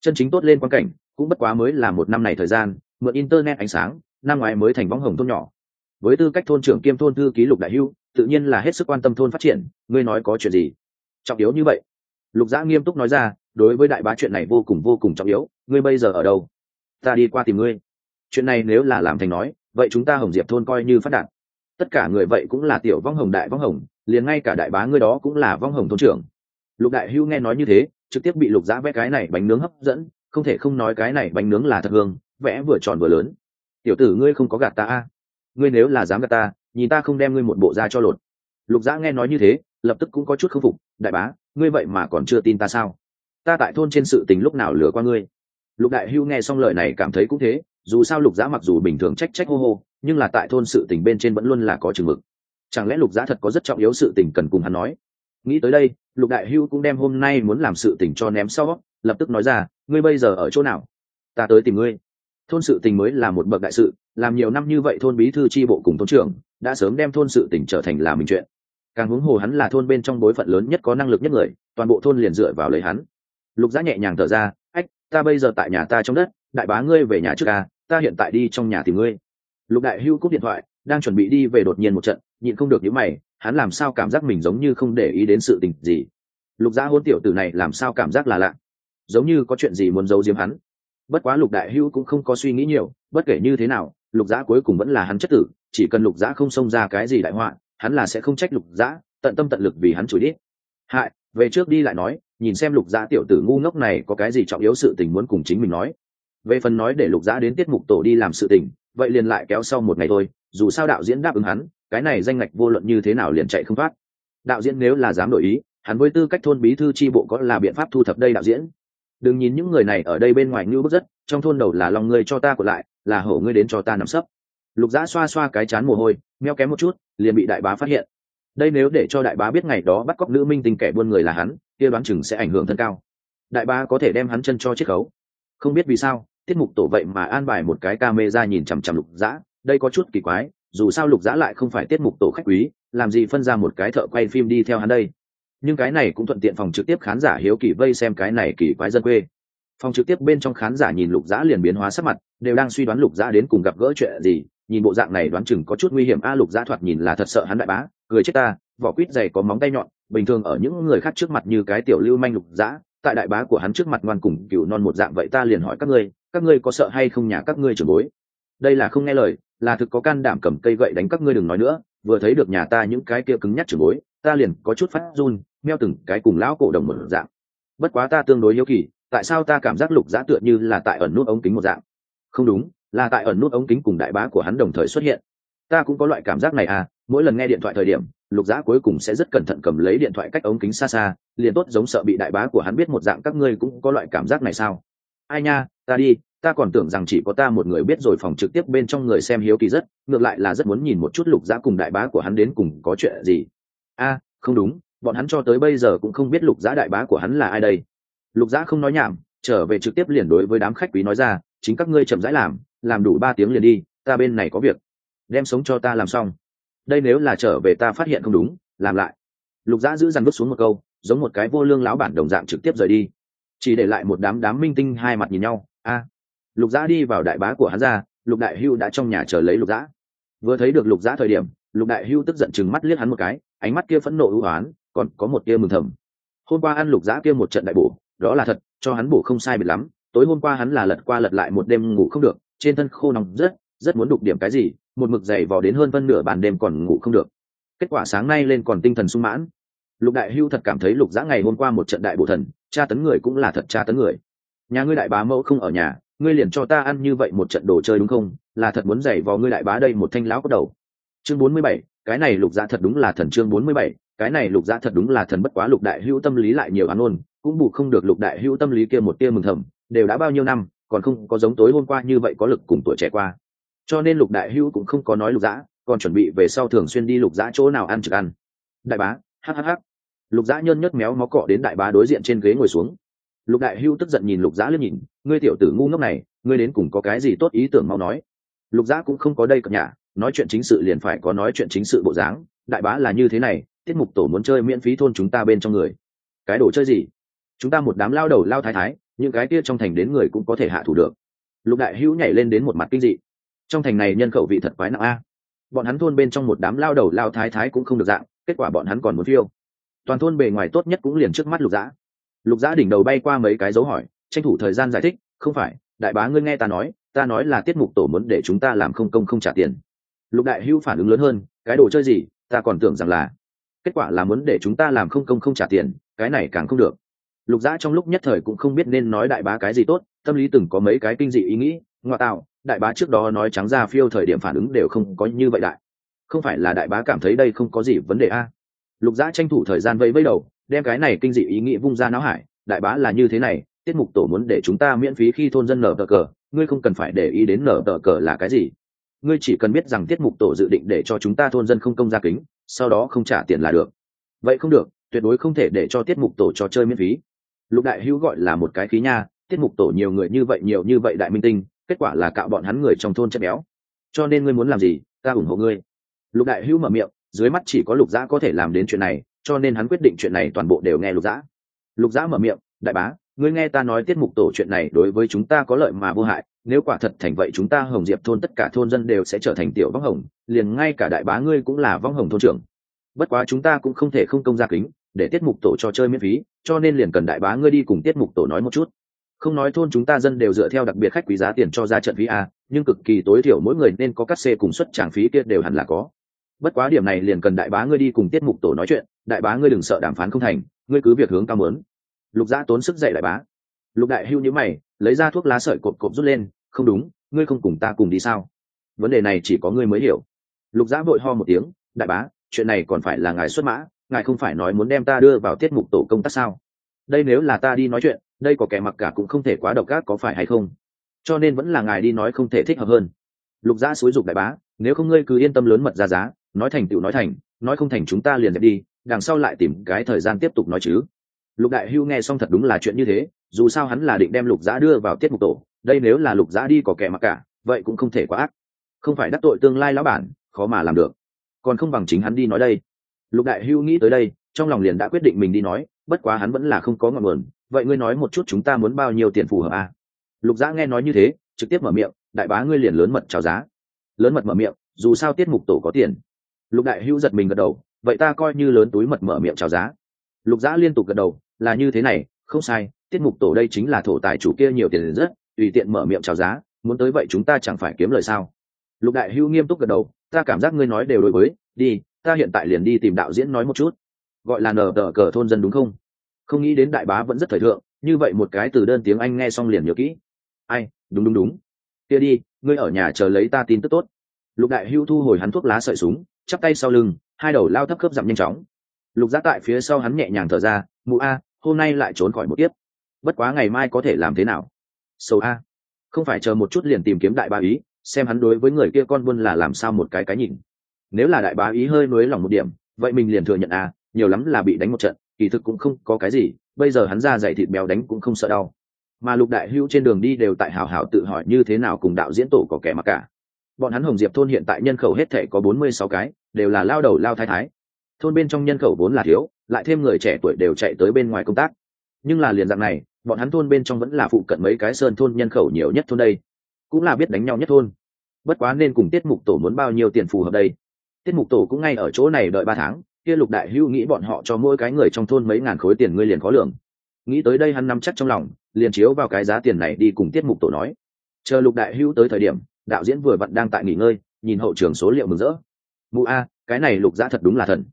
Chân chính tốt lên quan cảnh cũng bất quá mới là một năm này thời gian mượn internet ánh sáng năm ngoái mới thành vong hồng thôn nhỏ. Với tư cách thôn trưởng kiêm thôn thư ký lục đại hưu tự nhiên là hết sức quan tâm thôn phát triển ngươi nói có chuyện gì? Trọng yếu như vậy. Lục giã nghiêm túc nói ra, đối với đại bá chuyện này vô cùng vô cùng trọng yếu, ngươi bây giờ ở đâu? Ta đi qua tìm ngươi. Chuyện này nếu là làm thành nói, vậy chúng ta hồng diệp thôn coi như phát đạt. Tất cả người vậy cũng là tiểu vong hồng đại vong hồng, liền ngay cả đại bá ngươi đó cũng là vong hồng thôn trưởng. Lục đại hưu nghe nói như thế, trực tiếp bị lục giã vẽ cái này bánh nướng hấp dẫn, không thể không nói cái này bánh nướng là thật hương, vẽ vừa tròn vừa lớn. Tiểu tử ngươi không có gạt ta a? Ngươi nếu là dám gạt ta, nhìn ta không đem ngươi một bộ da cho lột. Lục giã nghe nói như thế lập tức cũng có chút khâm phục, đại bá, ngươi vậy mà còn chưa tin ta sao? Ta tại thôn trên sự tình lúc nào lừa qua ngươi? Lục đại hưu nghe xong lời này cảm thấy cũng thế, dù sao lục giã mặc dù bình thường trách trách hô hô, nhưng là tại thôn sự tình bên trên vẫn luôn là có chừng mực. Chẳng lẽ lục giã thật có rất trọng yếu sự tình cần cùng hắn nói? Nghĩ tới đây, lục đại hưu cũng đem hôm nay muốn làm sự tình cho ném sau, lập tức nói ra, ngươi bây giờ ở chỗ nào? Ta tới tìm ngươi. Thôn sự tình mới là một bậc đại sự, làm nhiều năm như vậy thôn bí thư tri bộ cùng thôn trưởng đã sớm đem thôn sự tình trở thành là mình chuyện càng huống hồ hắn là thôn bên trong bối phận lớn nhất có năng lực nhất người, toàn bộ thôn liền dựa vào lấy hắn. Lục giá nhẹ nhàng thở ra, ách, ta bây giờ tại nhà ta trong đất, đại bá ngươi về nhà trước ca ta hiện tại đi trong nhà tìm ngươi. Lục đại hưu cúp điện thoại, đang chuẩn bị đi về đột nhiên một trận, nhịn không được những mày, hắn làm sao cảm giác mình giống như không để ý đến sự tình gì? Lục giá hôn tiểu tử này làm sao cảm giác là lạ? Giống như có chuyện gì muốn giấu giếm hắn. Bất quá lục đại hưu cũng không có suy nghĩ nhiều, bất kể như thế nào, lục giã cuối cùng vẫn là hắn chất tử, chỉ cần lục giã không xông ra cái gì đại họa hắn là sẽ không trách lục dã, tận tâm tận lực vì hắn chửi đít hại, về trước đi lại nói, nhìn xem lục dã tiểu tử ngu ngốc này có cái gì trọng yếu sự tình muốn cùng chính mình nói. Về phần nói để lục dã đến tiết mục tổ đi làm sự tình, vậy liền lại kéo sau một ngày thôi, dù sao đạo diễn đáp ứng hắn, cái này danh ngạch vô luận như thế nào liền chạy không thoát. Đạo diễn nếu là dám đổi ý, hắn với tư cách thôn bí thư tri bộ có là biện pháp thu thập đây đạo diễn? Đừng nhìn những người này ở đây bên ngoài như bức rất, trong thôn đầu là lòng ngươi cho ta của lại, là hổ ngươi đến cho ta nằm sấp lục giã xoa xoa cái chán mồ hôi, meo kém một chút, liền bị đại bá phát hiện. Đây nếu để cho đại bá biết ngày đó bắt cóc nữ minh tình kẻ buôn người là hắn, kia đoán chừng sẽ ảnh hưởng thân cao. Đại bá có thể đem hắn chân cho chiết khấu. Không biết vì sao, tiết mục tổ vậy mà an bài một cái ca mê ra nhìn chằm chằm lục dã, đây có chút kỳ quái, dù sao lục dã lại không phải tiết mục tổ khách quý, làm gì phân ra một cái thợ quay phim đi theo hắn đây? Nhưng cái này cũng thuận tiện phòng trực tiếp khán giả hiếu kỳ vây xem cái này kỳ quái dân quê. Phòng trực tiếp bên trong khán giả nhìn lục dã liền biến hóa sắc mặt, đều đang suy đoán lục dã đến cùng gặp gỡ chuyện gì nhìn bộ dạng này đoán chừng có chút nguy hiểm, a lục giã thoạt nhìn là thật sợ hắn đại bá, cười chết ta, vỏ quýt dày có móng tay nhọn, bình thường ở những người khác trước mặt như cái tiểu lưu manh lục giã, tại đại bá của hắn trước mặt ngoan cùng cựu non một dạng vậy ta liền hỏi các ngươi các ngươi có sợ hay không nhà các ngươi trưởng bối? Đây là không nghe lời, là thực có can đảm cầm cây gậy đánh các ngươi đừng nói nữa, vừa thấy được nhà ta những cái kia cứng nhắc trưởng bối, ta liền có chút phát run, meo từng cái cùng lão cổ đồng một dạng. Bất quá ta tương đối yếu kỳ, tại sao ta cảm giác lục giã tựa như là tại ẩn nút ống kính một dạng? Không đúng là tại ẩn nút ống kính cùng đại bá của hắn đồng thời xuất hiện. Ta cũng có loại cảm giác này à mỗi lần nghe điện thoại thời điểm, lục giã cuối cùng sẽ rất cẩn thận cầm lấy điện thoại cách ống kính xa xa, liền tốt giống sợ bị đại bá của hắn biết một dạng các ngươi cũng có loại cảm giác này sao? Ai nha, ta đi, ta còn tưởng rằng chỉ có ta một người biết rồi phòng trực tiếp bên trong người xem hiếu kỳ rất, ngược lại là rất muốn nhìn một chút lục giã cùng đại bá của hắn đến cùng có chuyện gì. A, không đúng, bọn hắn cho tới bây giờ cũng không biết lục giã đại bá của hắn là ai đây. Lục giã không nói nhảm, trở về trực tiếp liền đối với đám khách quý nói ra, chính các ngươi chậm rãi làm làm đủ ba tiếng liền đi, ta bên này có việc. Đem sống cho ta làm xong. Đây nếu là trở về ta phát hiện không đúng, làm lại. Lục giã giữ dằn vứt xuống một câu, giống một cái vô lương lão bản đồng dạng trực tiếp rời đi. Chỉ để lại một đám đám minh tinh hai mặt nhìn nhau. A. Lục giã đi vào đại bá của hắn ra, lục đại hưu đã trong nhà chờ lấy lục giã. Vừa thấy được lục giã thời điểm, lục đại hưu tức giận chừng mắt liếc hắn một cái, ánh mắt kia phẫn nộ ưu oán còn có một kia mừng thầm. Hôm qua ăn lục giã kia một trận đại bổ, đó là thật, cho hắn bổ không sai biệt lắm, tối hôm qua hắn là lật qua lật lại một đêm ngủ không được trên thân khô nóng rất rất muốn đục điểm cái gì, một mực dày vò đến hơn phân nửa bàn đêm còn ngủ không được. Kết quả sáng nay lên còn tinh thần sung mãn. Lục đại hưu thật cảm thấy lục giã ngày hôm qua một trận đại bổ thần, tra tấn người cũng là thật tra tấn người. Nhà ngươi đại bá mẫu không ở nhà, ngươi liền cho ta ăn như vậy một trận đồ chơi đúng không? Là thật muốn dày vò ngươi đại bá đây một thanh lão có đầu. Chương bốn mươi bảy, cái này lục giã thật đúng là thần chương bốn mươi bảy, cái này lục giã thật đúng là thần bất quá lục đại hữu tâm lý lại nhiều ăn ôn, cũng bù không được lục đại hữu tâm lý kia một tia mừng thầm, đều đã bao nhiêu năm còn không có giống tối hôm qua như vậy có lực cùng tuổi trẻ qua. Cho nên lục đại hữu cũng không có nói lục dã, còn chuẩn bị về sau thường xuyên đi lục dã chỗ nào ăn trực ăn. Đại bá hhh lục dã nhơn nhớt méo mó cọ đến đại bá đối diện trên ghế ngồi xuống. Lục đại hữu tức giận nhìn lục dã liếc nhìn ngươi tiểu tử ngu ngốc này ngươi đến cùng có cái gì tốt ý tưởng mau nói? Lục dã cũng không có đây cập nhà nói chuyện chính sự liền phải có nói chuyện chính sự bộ dáng. Đại bá là như thế này tiết mục tổ muốn chơi miễn phí thôn chúng ta bên trong người. Cái đồ chơi gì? Chúng ta một đám lao đầu lao thái thái những cái kia trong thành đến người cũng có thể hạ thủ được. Lục đại hữu nhảy lên đến một mặt kinh dị. Trong thành này nhân khẩu vị thật quái nặng a. Bọn hắn thôn bên trong một đám lao đầu lao thái thái cũng không được dạng, kết quả bọn hắn còn muốn phiêu. Toàn thôn bề ngoài tốt nhất cũng liền trước mắt lục dã. Lục dã đỉnh đầu bay qua mấy cái dấu hỏi, tranh thủ thời gian giải thích, không phải, đại bá ngươi nghe ta nói ta nói là tiết mục tổ muốn để chúng ta làm không công không trả tiền. Lục đại hữu phản ứng lớn hơn, cái đồ chơi gì, ta còn tưởng rằng là, kết quả là muốn để chúng ta làm không công không trả tiền, cái này càng không được lục dã trong lúc nhất thời cũng không biết nên nói đại bá cái gì tốt, tâm lý từng có mấy cái kinh dị ý nghĩ, ngoại tạo, đại bá trước đó nói trắng ra phiêu thời điểm phản ứng đều không có như vậy đại. Không phải là đại bá cảm thấy đây không có gì vấn đề a? Lục dã tranh thủ thời gian vẫy vẫy đầu, đem cái này kinh dị ý nghĩ vung ra não hải, đại bá là như thế này, tiết mục tổ muốn để chúng ta miễn phí khi thôn dân nở tờ cờ, ngươi không cần phải để ý đến nở tờ cờ là cái gì. Ngươi chỉ cần biết rằng tiết mục tổ dự định để cho chúng ta thôn dân không công ra kính, sau đó không trả tiền là được. Vậy không được, tuyệt đối không thể để cho tiết mục tổ trò chơi miễn phí lục đại hữu gọi là một cái khí nha, tiết mục tổ nhiều người như vậy, nhiều như vậy đại minh tinh, kết quả là cạo bọn hắn người trong thôn chất béo. Cho nên ngươi muốn làm gì, ta ủng hộ ngươi. Lục đại hữu mở miệng, dưới mắt chỉ có lục giã có thể làm đến chuyện này, cho nên hắn quyết định chuyện này toàn bộ đều nghe lục giã lục giã mở miệng, đại bá, ngươi nghe ta nói tiết mục tổ chuyện này đối với chúng ta có lợi mà vô hại, nếu quả thật thành vậy chúng ta hồng diệp thôn tất cả thôn dân đều sẽ trở thành tiểu vong hồng, liền ngay cả đại bá ngươi cũng là vong hồng thôn trưởng. Bất quá chúng ta cũng không thể không công gia kính để tiết mục tổ cho chơi miễn phí, cho nên liền cần đại bá ngươi đi cùng tiết mục tổ nói một chút. Không nói thôn chúng ta dân đều dựa theo đặc biệt khách quý giá tiền cho ra trận phí a, nhưng cực kỳ tối thiểu mỗi người nên có cắt xê cùng suất tràng phí kia đều hẳn là có. Bất quá điểm này liền cần đại bá ngươi đi cùng tiết mục tổ nói chuyện, đại bá ngươi đừng sợ đàm phán không thành, ngươi cứ việc hướng cao mớn. Lục giã tốn sức dạy đại bá. Lục đại hưu nhữ mày, lấy ra thuốc lá sợi cộp cộp rút lên, không đúng, ngươi không cùng ta cùng đi sao? Vấn đề này chỉ có ngươi mới hiểu. Lục giã vội ho một tiếng, đại bá, chuyện này còn phải là ngài xuất mã ngài không phải nói muốn đem ta đưa vào tiết mục tổ công tác sao? Đây nếu là ta đi nói chuyện, đây có kẻ mặc cả cũng không thể quá độc ác có phải hay không? Cho nên vẫn là ngài đi nói không thể thích hợp hơn. Lục giã xúi dục đại bá, nếu không ngươi cứ yên tâm lớn mật ra giá, nói thành tựu nói thành, nói không thành chúng ta liền dẹp đi, đằng sau lại tìm cái thời gian tiếp tục nói chứ. Lục đại hưu nghe xong thật đúng là chuyện như thế, dù sao hắn là định đem lục giã đưa vào tiết mục tổ, đây nếu là lục giã đi có kẻ mặc cả, vậy cũng không thể quá ác. Không phải đắc tội tương lai lão bản, khó mà làm được. Còn không bằng chính hắn đi nói đây lục đại hưu nghĩ tới đây, trong lòng liền đã quyết định mình đi nói, bất quá hắn vẫn là không có ngọn nguồn. Vậy ngươi nói một chút chúng ta muốn bao nhiêu tiền phù hợp à? lục giã nghe nói như thế, trực tiếp mở miệng, đại bá ngươi liền lớn mật chào giá. Lớn mật mở miệng, dù sao tiết mục tổ có tiền. Lục đại hưu giật mình gật đầu, vậy ta coi như lớn túi mật mở miệng chào giá. Lục giã liên tục gật đầu, là như thế này, không sai, tiết mục tổ đây chính là thổ tài chủ kia nhiều tiền rất, tùy tiện mở miệng chào giá, muốn tới vậy chúng ta chẳng phải kiếm lời sao? Lục đại hưu nghiêm túc gật đầu, ta cảm giác ngươi nói đều đối với, đi ta hiện tại liền đi tìm đạo diễn nói một chút. Gọi là nờ tờ cờ thôn dân đúng không? Không nghĩ đến đại bá vẫn rất thời thượng, như vậy một cái từ đơn tiếng anh nghe xong liền nhớ kỹ. Ai, đúng đúng đúng. Kia đi, ngươi ở nhà chờ lấy ta tin tức tốt. Lục đại hưu thu hồi hắn thuốc lá sợi súng, chắp tay sau lưng, hai đầu lao thấp khớp dặm nhanh chóng. Lục giác tại phía sau hắn nhẹ nhàng thở ra, mụ a, hôm nay lại trốn khỏi một tiếp bất quá ngày mai có thể làm thế nào? Sầu a, không phải chờ một chút liền tìm kiếm đại ba ý, xem hắn đối với người kia con buôn là làm sao một cái cái nhìn nếu là đại bá ý hơi nuối lòng một điểm, vậy mình liền thừa nhận à nhiều lắm là bị đánh một trận, kỳ thực cũng không có cái gì, bây giờ hắn ra dạy thịt béo đánh cũng không sợ đau. Mà lục đại hữu trên đường đi đều tại hào hào tự hỏi như thế nào cùng đạo diễn tổ có kẻ mặc cả. Bọn hắn hồng diệp thôn hiện tại nhân khẩu hết thể có bốn mươi sáu cái, đều là lao đầu lao thái thái. Thôn bên trong nhân khẩu vốn là thiếu, lại thêm người trẻ tuổi đều chạy tới bên ngoài công tác. Nhưng là liền dạng này, bọn hắn thôn bên trong vẫn là phụ cận mấy cái sơn thôn nhân khẩu nhiều nhất thôn đây. Cũng là biết đánh nhau nhất thôn. Bất quá nên cùng tiết mục tổ muốn bao nhiêu tiền phù hợp đây? Tiết mục tổ cũng ngay ở chỗ này đợi ba tháng, kia lục đại hưu nghĩ bọn họ cho mỗi cái người trong thôn mấy ngàn khối tiền ngươi liền khó lường nghĩ tới đây hắn nắm chắc trong lòng, liền chiếu vào cái giá tiền này đi cùng tiết mục tổ nói. Chờ lục đại hưu tới thời điểm, đạo diễn vừa vặn đang tại nghỉ ngơi, nhìn hậu trường số liệu mừng rỡ. Mụ a, cái này lục giã thật đúng là thần.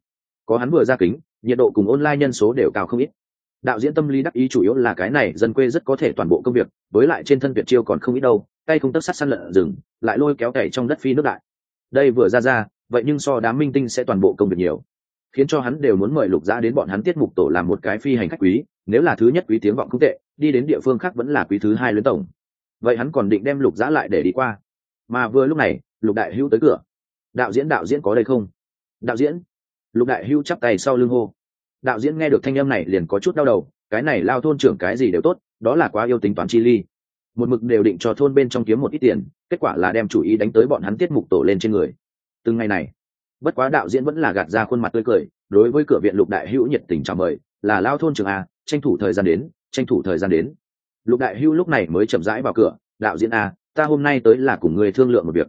Có hắn vừa ra kính, nhiệt độ cùng online nhân số đều cao không ít. Đạo diễn tâm lý đắc ý chủ yếu là cái này dân quê rất có thể toàn bộ công việc, với lại trên thân việt chiêu còn không ít đâu, tay không tấc sắt săn lợn rừng, lại lôi kéo cày trong đất phi nước đại. Đây vừa ra ra vậy nhưng so đám minh tinh sẽ toàn bộ công việc nhiều. Khiến cho hắn đều muốn mời lục gia đến bọn hắn tiết mục tổ làm một cái phi hành khách quý, nếu là thứ nhất quý tiếng vọng không tệ, đi đến địa phương khác vẫn là quý thứ hai lớn tổng. Vậy hắn còn định đem lục giã lại để đi qua. Mà vừa lúc này, lục đại hữu tới cửa. Đạo diễn đạo diễn có đây không? Đạo diễn. Lục đại hữu chắp tay sau lưng hô. Đạo diễn nghe được thanh âm này liền có chút đau đầu, cái này lao thôn trưởng cái gì đều tốt, đó là quá yêu tính toán chi ly. Một mực đều định cho thôn bên trong kiếm một ít tiền, kết quả là đem chủ ý đánh tới bọn hắn tiết mục tổ lên trên người từng ngày này, bất quá đạo diễn vẫn là gạt ra khuôn mặt tươi cười, đối với cửa viện lục đại hữu nhiệt tình chào mời, là lao thôn trưởng a, tranh thủ thời gian đến, tranh thủ thời gian đến. Lục đại hữu lúc này mới chậm rãi vào cửa, đạo diễn a, ta hôm nay tới là cùng người thương lượng một việc.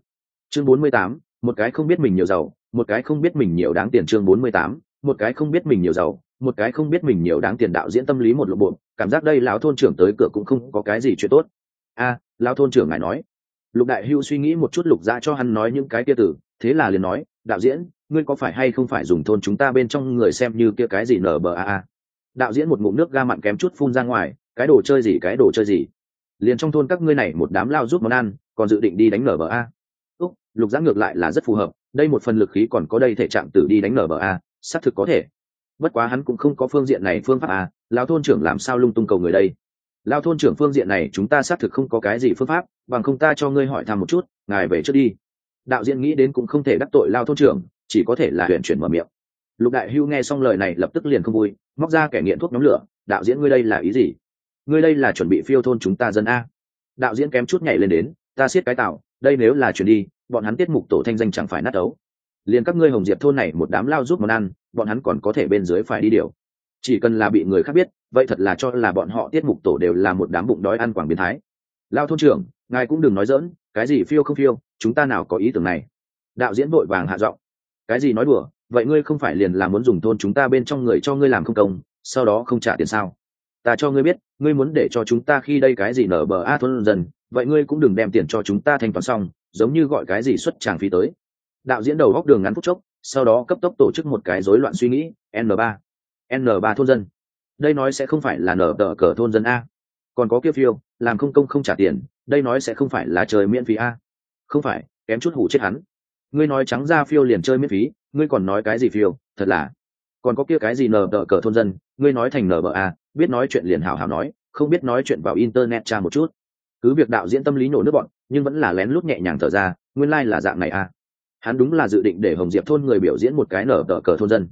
Chương bốn mươi tám, một cái không biết mình nhiều giàu, một cái không biết mình nhiều đáng tiền chương bốn mươi tám, một cái không biết mình nhiều giàu, một cái không biết mình nhiều đáng tiền đạo diễn tâm lý một lộ bộ, cảm giác đây lão thôn trưởng tới cửa cũng không có cái gì chuyện tốt. A, lão thôn trưởng ngài nói. Lục đại hưu suy nghĩ một chút lục ra cho hắn nói những cái kia tử thế là liền nói, đạo diễn, ngươi có phải hay không phải dùng thôn chúng ta bên trong người xem như kia cái gì nở bờ a a? Đạo diễn một ngụm nước ga mặn kém chút phun ra ngoài, cái đồ chơi gì, cái đồ chơi gì? Liền trong thôn các ngươi này một đám lao giúp món ăn, còn dự định đi đánh nở bờ a? Úc, lục giã ngược lại là rất phù hợp, đây một phần lực khí còn có đây thể trạng tử đi đánh nở bờ a, xác thực có thể. Bất quá hắn cũng không có phương diện này phương pháp a lao thôn trưởng làm sao lung tung cầu người đây? Lao thôn trưởng phương diện này chúng ta xác thực không có cái gì phương pháp, bằng không ta cho ngươi hỏi thăm một chút, ngài về trước đi đạo diễn nghĩ đến cũng không thể đắc tội lao thôn trưởng, chỉ có thể là huyện chuyển mở miệng. Lục đại hưu nghe xong lời này lập tức liền không vui, móc ra kẻ nghiện thuốc nhóm lửa, đạo diễn ngươi đây là ý gì? Ngươi đây là chuẩn bị phiêu thôn chúng ta dân a. Đạo diễn kém chút nhảy lên đến, ta siết cái tạo đây nếu là chuyển đi, bọn hắn tiết mục tổ thanh danh chẳng phải nát ấu. Liền các ngươi hồng diệp thôn này một đám lao giúp món ăn, bọn hắn còn có thể bên dưới phải đi điều. Chỉ cần là bị người khác biết, vậy thật là cho là bọn họ tiết mục tổ đều là một đám bụng đói ăn quảng biến thái. Lao thôn trưởng, ngài cũng đừng nói dỡn cái gì phiêu không phiêu, chúng ta nào có ý tưởng này? Đạo diễn vội vàng hạ giọng. Cái gì nói đùa, vậy ngươi không phải liền là muốn dùng thôn chúng ta bên trong người cho ngươi làm không công, sau đó không trả tiền sao? Ta cho ngươi biết, ngươi muốn để cho chúng ta khi đây cái gì nở bờ a thôn dần vậy ngươi cũng đừng đem tiền cho chúng ta thanh toán xong, giống như gọi cái gì xuất tràng phí tới. Đạo diễn đầu góc đường ngắn phút chốc, sau đó cấp tốc tổ chức một cái rối loạn suy nghĩ, n ba n ba thôn dân. Đây nói sẽ không phải là nở tờ cờ thôn dân a. Còn có kia phiêu, làm không công không trả tiền đây nói sẽ không phải là chơi miễn phí a. Không phải, kém chút hủ chết hắn. Ngươi nói trắng ra phiêu liền chơi miễn phí, ngươi còn nói cái gì phiêu, thật là. Còn có kia cái gì nờ đỡ cờ thôn dân, ngươi nói thành nờ bờ a, biết nói chuyện liền hảo hảo nói, không biết nói chuyện vào internet tra một chút. Cứ việc đạo diễn tâm lý nổ nước bọn, nhưng vẫn là lén lút nhẹ nhàng thở ra, nguyên lai、like、là dạng này a. Hắn đúng là dự định để hồng diệp thôn người biểu diễn một cái nở tờ cờ thôn dân.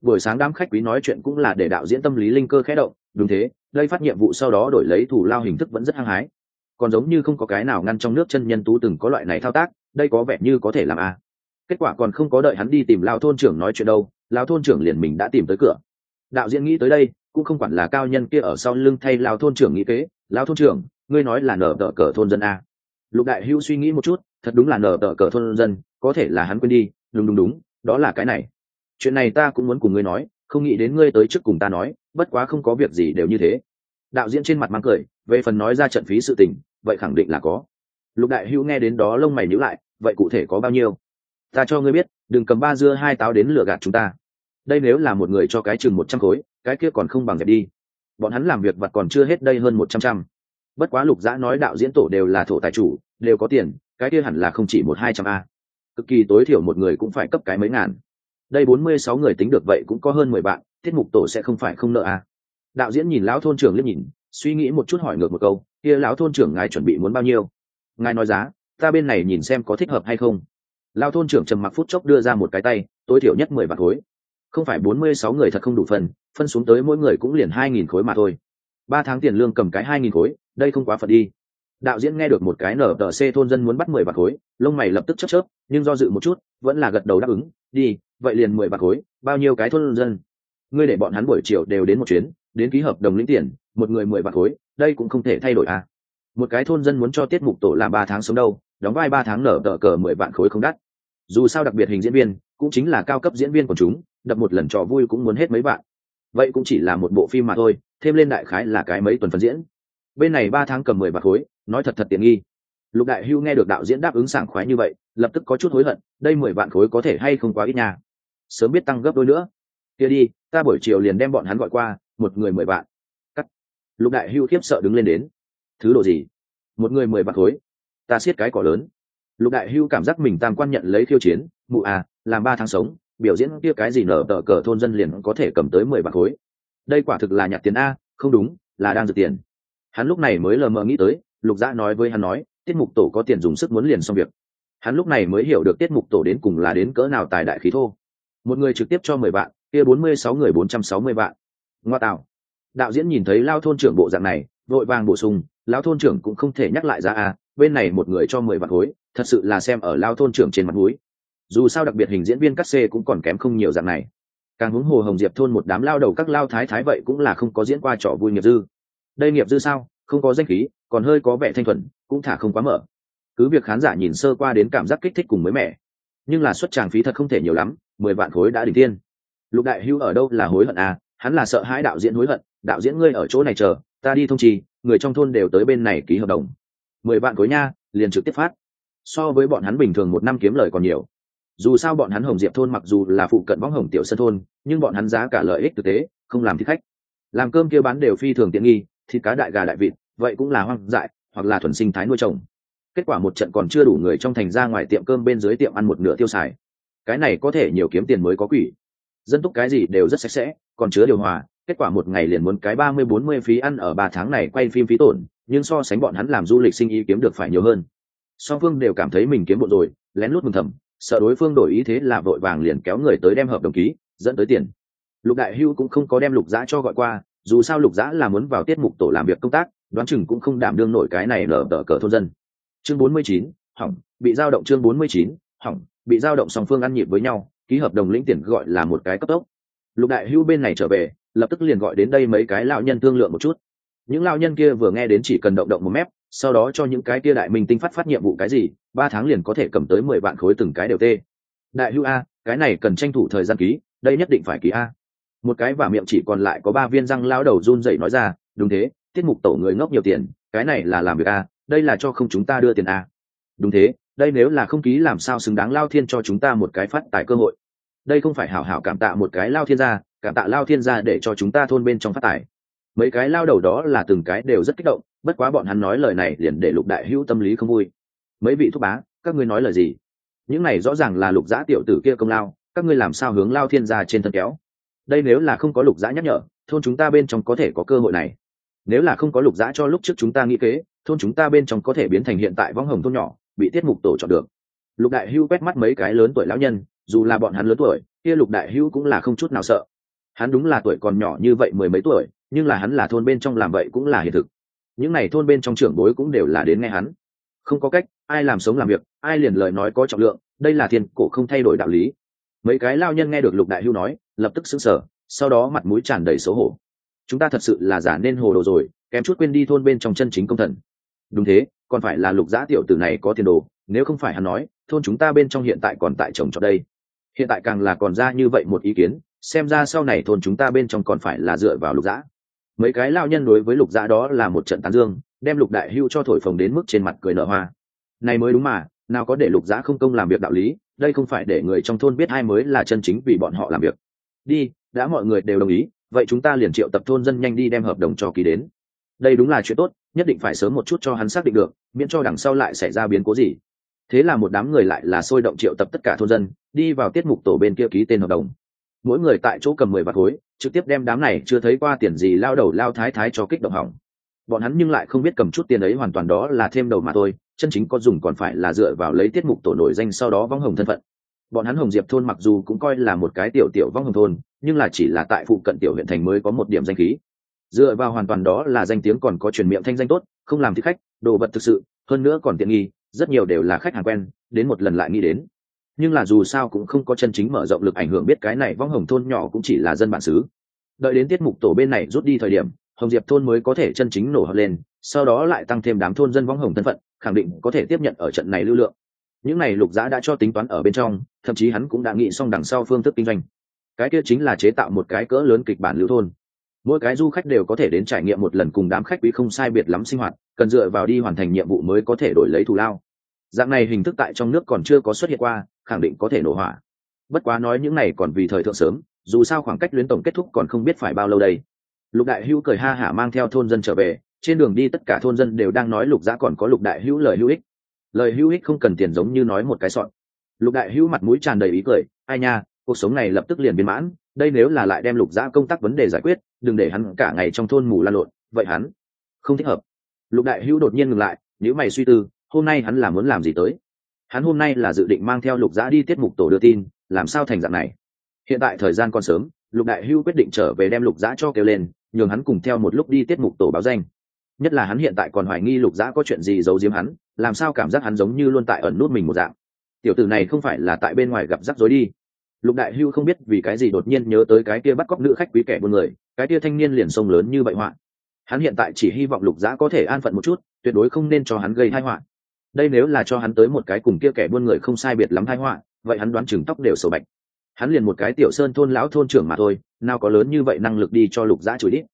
Buổi sáng đám khách quý nói chuyện cũng là để đạo diễn tâm lý linh cơ khẽ động, đúng thế, đây phát nhiệm vụ sau đó đổi lấy thủ lao hình thức vẫn rất hăng hái còn giống như không có cái nào ngăn trong nước chân nhân tú từng có loại này thao tác, đây có vẻ như có thể làm a kết quả còn không có đợi hắn đi tìm lao thôn trưởng nói chuyện đâu lao thôn trưởng liền mình đã tìm tới cửa. Đạo diễn nghĩ tới đây, cũng không quản là cao nhân kia ở sau lưng thay lao thôn trưởng nghĩ kế lao thôn trưởng, ngươi nói là nở tờ cờ thôn dân a lục đại hữu suy nghĩ một chút, thật đúng là nở tờ cờ thôn dân, có thể là hắn quên đi, đúng đúng đúng, đó là cái này. Chuyện này ta cũng muốn cùng ngươi nói, không nghĩ đến ngươi tới trước cùng ta nói, bất quá không có việc gì đều như thế đạo diễn trên mặt mang cười, về phần nói ra trận phí sự tình, vậy khẳng định là có. Lục đại hữu nghe đến đó lông mày nhíu lại, vậy cụ thể có bao nhiêu? Ta cho ngươi biết, đừng cầm ba dưa hai táo đến lừa gạt chúng ta. Đây nếu là một người cho cái chừng một trăm khối, cái kia còn không bằng dẹp đi. Bọn hắn làm việc vặt còn chưa hết đây hơn một trăm trăm. Bất quá lục giã nói đạo diễn tổ đều là thổ tài chủ, đều có tiền, cái kia hẳn là không chỉ một hai trăm a. Cực kỳ tối thiểu một người cũng phải cấp cái mấy ngàn. Đây bốn mươi sáu người tính được vậy cũng có hơn mười bạn, tiết mục tổ sẽ không phải không nợ a đạo diễn nhìn lão thôn trưởng liếc nhìn, suy nghĩ một chút hỏi ngược một câu, kia lão thôn trưởng ngài chuẩn bị muốn bao nhiêu? Ngài nói giá, ta bên này nhìn xem có thích hợp hay không. Lão thôn trưởng trầm mặc phút chốc đưa ra một cái tay, tối thiểu nhất mười vạn khối. Không phải bốn mươi sáu người thật không đủ phần, phân xuống tới mỗi người cũng liền hai nghìn khối mà thôi. Ba tháng tiền lương cầm cái hai nghìn khối, đây không quá phật đi. Đạo diễn nghe được một cái nở tờ c thôn dân muốn bắt mười bạc khối, lông mày lập tức chấp chớp, nhưng do dự một chút, vẫn là gật đầu đáp ứng, đi, vậy liền mười bạc khối, bao nhiêu cái thôn dân? Ngươi để bọn hắn buổi chiều đều đến một chuyến đến ký hợp đồng lĩnh tiền, một người mười vạn khối, đây cũng không thể thay đổi à. Một cái thôn dân muốn cho tiết mục tổ làm ba tháng sống đâu, đóng vai ba tháng nở tờ cờ mười vạn khối không đắt. Dù sao đặc biệt hình diễn viên, cũng chính là cao cấp diễn viên của chúng, đập một lần trò vui cũng muốn hết mấy vạn. Vậy cũng chỉ là một bộ phim mà thôi, thêm lên đại khái là cái mấy tuần phân diễn. Bên này ba tháng cầm mười vạn khối, nói thật thật tiện nghi. Lục đại hưu nghe được đạo diễn đáp ứng sảng khoái như vậy, lập tức có chút hối hận, đây mười vạn khối có thể hay không quá ít nhà sớm biết tăng gấp đôi nữa. Kia đi, ta buổi chiều liền đem bọn hắn gọi qua một người mười vạn. Cắt. Lục đại hưu khiếp sợ đứng lên đến. Thứ đồ gì? Một người mười vạn khối. Ta siết cái cỏ lớn. Lục đại hưu cảm giác mình tam quan nhận lấy khiêu chiến. Mụ à làm ba tháng sống, biểu diễn kia cái gì nở tờ cờ thôn dân liền có thể cầm tới mười vạn khối. Đây quả thực là nhặt tiền a, không đúng, là đang giật tiền. Hắn lúc này mới lờ mờ nghĩ tới, lục dã nói với hắn nói, tiết mục tổ có tiền dùng sức muốn liền xong việc. Hắn lúc này mới hiểu được tiết mục tổ đến cùng là đến cỡ nào tài đại khí thô. Một người trực tiếp cho mười vạn, kia bốn mươi sáu người bốn trăm sáu mươi vạn ngoa tạo. Đạo diễn nhìn thấy lao thôn trưởng bộ dạng này, vội vàng bổ sung, lao thôn trưởng cũng không thể nhắc lại ra a, bên này một người cho mười vạn khối, thật sự là xem ở lao thôn trưởng trên mặt núi dù sao đặc biệt hình diễn viên cắt xê cũng còn kém không nhiều dạng này. Càng huống hồ hồng diệp thôn một đám lao đầu các lao thái thái vậy cũng là không có diễn qua trò vui nghiệp dư. Đây nghiệp dư sao? Không có danh khí, còn hơi có vẻ thanh thuần, cũng thả không quá mở. Cứ việc khán giả nhìn sơ qua đến cảm giác kích thích cùng mới mẻ. Nhưng là xuất tràng phí thật không thể nhiều lắm, mười vạn khối đã đỉnh tiên lục đại hưu ở đâu là hối hận à hắn là sợ hãi đạo diễn hối hận, đạo diễn ngươi ở chỗ này chờ, ta đi thông trì, người trong thôn đều tới bên này ký hợp đồng. Mười vạn khối nha, liền trực tiếp phát. So với bọn hắn bình thường một năm kiếm lời còn nhiều. Dù sao bọn hắn hồng diệp thôn mặc dù là phụ cận võng hồng tiểu sân thôn, nhưng bọn hắn giá cả lợi ích thực tế, không làm thích khách. Làm cơm kia bán đều phi thường tiện nghi, thịt cá đại gà đại vịt, vậy cũng là hoang dại, hoặc là thuần sinh thái nuôi trồng. Kết quả một trận còn chưa đủ người trong thành ra ngoài tiệm cơm bên dưới tiệm ăn một nửa tiêu xài. Cái này có thể nhiều kiếm tiền mới có quỷ dân túc cái gì đều rất sạch sẽ, còn chứa điều hòa, kết quả một ngày liền muốn cái ba mươi bốn mươi phí ăn ở ba tháng này quay phim phí tổn, nhưng so sánh bọn hắn làm du lịch sinh ý kiếm được phải nhiều hơn. Song phương đều cảm thấy mình kiếm bộ rồi, lén lút mừng thầm, sợ đối phương đổi ý thế là vội vàng liền kéo người tới đem hợp đồng ký, dẫn tới tiền. Lục đại hưu cũng không có đem lục giã cho gọi qua, dù sao lục giã là muốn vào tiết mục tổ làm việc công tác, đoán chừng cũng không đảm đương nổi cái này lở tờ cờ thôn dân. Chương bốn mươi chín, hỏng, bị giao động chương bốn mươi chín, hỏng, bị giao động song phương ăn nhịp với nhau ký hợp đồng lĩnh tiền gọi là một cái cấp tốc. Lục đại hưu bên này trở về, lập tức liền gọi đến đây mấy cái lão nhân thương lượng một chút. Những lão nhân kia vừa nghe đến chỉ cần động động một mép, sau đó cho những cái kia đại minh tinh phát phát nhiệm vụ cái gì, ba tháng liền có thể cầm tới mười vạn khối từng cái đều tê. Đại hưu a, cái này cần tranh thủ thời gian ký, đây nhất định phải ký a. Một cái và miệng chỉ còn lại có ba viên răng lao đầu run dậy nói ra, đúng thế, tiết mục tổ người ngốc nhiều tiền, cái này là làm việc a, đây là cho không chúng ta đưa tiền a. Đúng thế đây nếu là không ký làm sao xứng đáng lao thiên cho chúng ta một cái phát tài cơ hội. Đây không phải hảo hảo cảm tạ một cái lao thiên gia, cảm tạ lao thiên gia để cho chúng ta thôn bên trong phát tài. Mấy cái lao đầu đó là từng cái đều rất kích động, bất quá bọn hắn nói lời này liền để lục đại hữu tâm lý không vui. Mấy vị thúc bá, các ngươi nói lời gì? Những này rõ ràng là lục giã tiểu tử kia công lao, các ngươi làm sao hướng lao thiên gia trên thân kéo? Đây nếu là không có lục giã nhắc nhở, thôn chúng ta bên trong có thể có cơ hội này. Nếu là không có lục giã cho lúc trước chúng ta nghĩ kế, thôn chúng ta bên trong có thể biến thành hiện tại võng hồng thôn nhỏ bị tiết mục tổ chọn được. Lục đại hưu quét mắt mấy cái lớn tuổi lão nhân, dù là bọn hắn lớn tuổi, kia lục đại hưu cũng là không chút nào sợ. Hắn đúng là tuổi còn nhỏ như vậy mười mấy tuổi, nhưng là hắn là thôn bên trong làm vậy cũng là hiện thực. Những n à y thôn bên trong trưởng bối cũng đều là đến nghe hắn. Không có cách, ai làm sống làm việc, ai liền lời nói có trọng lượng, đây là thiên cổ không thay đổi đạo lý. Mấy cái lao nhân nghe được lục đại hưu nói, lập tức xứng sở sau đó mặt mũi tràn đầy xấu hổ. Chúng ta thật sự là giả nên hồ đồ rồi, kém chút quên đi thôn bên trong chân chính công thần. Đúng thế còn phải là lục giã tiểu tử này có tiền đồ, nếu không phải hắn nói, thôn chúng ta bên trong hiện tại còn tại trồng trọt đây. Hiện tại càng là còn ra như vậy một ý kiến, xem ra sau này thôn chúng ta bên trong còn phải là dựa vào lục giã. Mấy cái lao nhân đối với lục giã đó là một trận tán dương, đem lục đại hưu cho thổi phồng đến mức trên mặt cười nở hoa. Này mới đúng mà, nào có để lục giã không công làm việc đạo lý, đây không phải để người trong thôn biết ai mới là chân chính vì bọn họ làm việc. Đi, đã mọi người đều đồng ý, vậy chúng ta liền triệu tập thôn dân nhanh đi đem hợp đồng cho ký đến đây đúng là chuyện tốt, nhất định phải sớm một chút cho hắn xác định được, miễn cho đằng sau lại xảy ra biến cố gì. Thế là một đám người lại là sôi động triệu tập tất cả thôn dân, đi vào tiết mục tổ bên kia ký tên hợp đồng. Mỗi người tại chỗ cầm mười vạt khối, trực tiếp đem đám này chưa thấy qua tiền gì lao đầu lao thái thái cho kích động hỏng. Bọn hắn nhưng lại không biết cầm chút tiền ấy hoàn toàn đó là thêm đầu mà thôi, chân chính có dùng còn phải là dựa vào lấy tiết mục tổ nổi danh sau đó vong hồng thân phận. Bọn hắn hồng diệp thôn mặc dù cũng coi là một cái tiểu tiểu vong hồng thôn, nhưng là chỉ là tại phụ cận tiểu huyện thành mới có một điểm danh khí dựa vào hoàn toàn đó là danh tiếng còn có truyền miệng thanh danh tốt, không làm thích khách, đồ vật thực sự, hơn nữa còn tiện nghi, rất nhiều đều là khách hàng quen, đến một lần lại nghĩ đến. Nhưng là dù sao cũng không có chân chính mở rộng lực ảnh hưởng biết cái này vong hồng thôn nhỏ cũng chỉ là dân bản xứ. Đợi đến tiết mục tổ bên này rút đi thời điểm, hồng diệp thôn mới có thể chân chính nổ hợp lên, sau đó lại tăng thêm đám thôn dân vong hồng thân phận, khẳng định có thể tiếp nhận ở trận này lưu lượng. Những này lục giã đã cho tính toán ở bên trong, thậm chí hắn cũng đã nghĩ xong đằng sau phương thức kinh doanh. Cái kia chính là chế tạo một cái cỡ lớn kịch bản lưu thôn mỗi cái du khách đều có thể đến trải nghiệm một lần cùng đám khách quý không sai biệt lắm sinh hoạt, cần dựa vào đi hoàn thành nhiệm vụ mới có thể đổi lấy thù lao. Dạng này hình thức tại trong nước còn chưa có xuất hiện qua, khẳng định có thể nổ hỏa. Bất quá nói những này còn vì thời thượng sớm, dù sao khoảng cách luyến tổng kết thúc còn không biết phải bao lâu đây. Lục đại hữu cười ha hả mang theo thôn dân trở về, trên đường đi tất cả thôn dân đều đang nói lục giã còn có lục đại hữu lời hữu ích. Lời hữu ích không cần tiền giống như nói một cái sọn. Lục đại hữu mặt mũi tràn đầy ý cười, ai nha, cuộc sống này lập tức liền biến mãn đây nếu là lại đem lục giã công tác vấn đề giải quyết, đừng để hắn cả ngày trong thôn mù lan lộn, vậy hắn không thích hợp. Lục đại hữu đột nhiên ngừng lại nếu mày suy tư, hôm nay hắn là muốn làm gì tới? Hắn hôm nay là dự định mang theo lục giã đi tiết mục tổ đưa tin, làm sao thành dạng này? Hiện tại thời gian còn sớm, lục đại hưu quyết định trở về đem lục giã cho kêu lên, nhường hắn cùng theo một lúc đi tiết mục tổ báo danh. Nhất là hắn hiện tại còn hoài nghi lục giã có chuyện gì giấu giếm hắn, làm sao cảm giác hắn giống như luôn tại ẩn nút mình một dạng. Tiểu tử này không phải là tại bên ngoài gặp rắc rối đi lục đại hưu không biết vì cái gì đột nhiên nhớ tới cái kia bắt cóc nữ khách quý kẻ buôn người, cái kia thanh niên liền sông lớn như vậy họa. Hắn hiện tại chỉ hy vọng lục giã có thể an phận một chút, tuyệt đối không nên cho hắn gây thai họa. Đây nếu là cho hắn tới một cái cùng kia kẻ buôn người không sai biệt lắm thai họa, vậy hắn đoán chừng tóc đều sầu bạch. Hắn liền một cái tiểu sơn thôn lão thôn trưởng mà thôi, nào có lớn như vậy năng lực đi cho lục giã chửi đít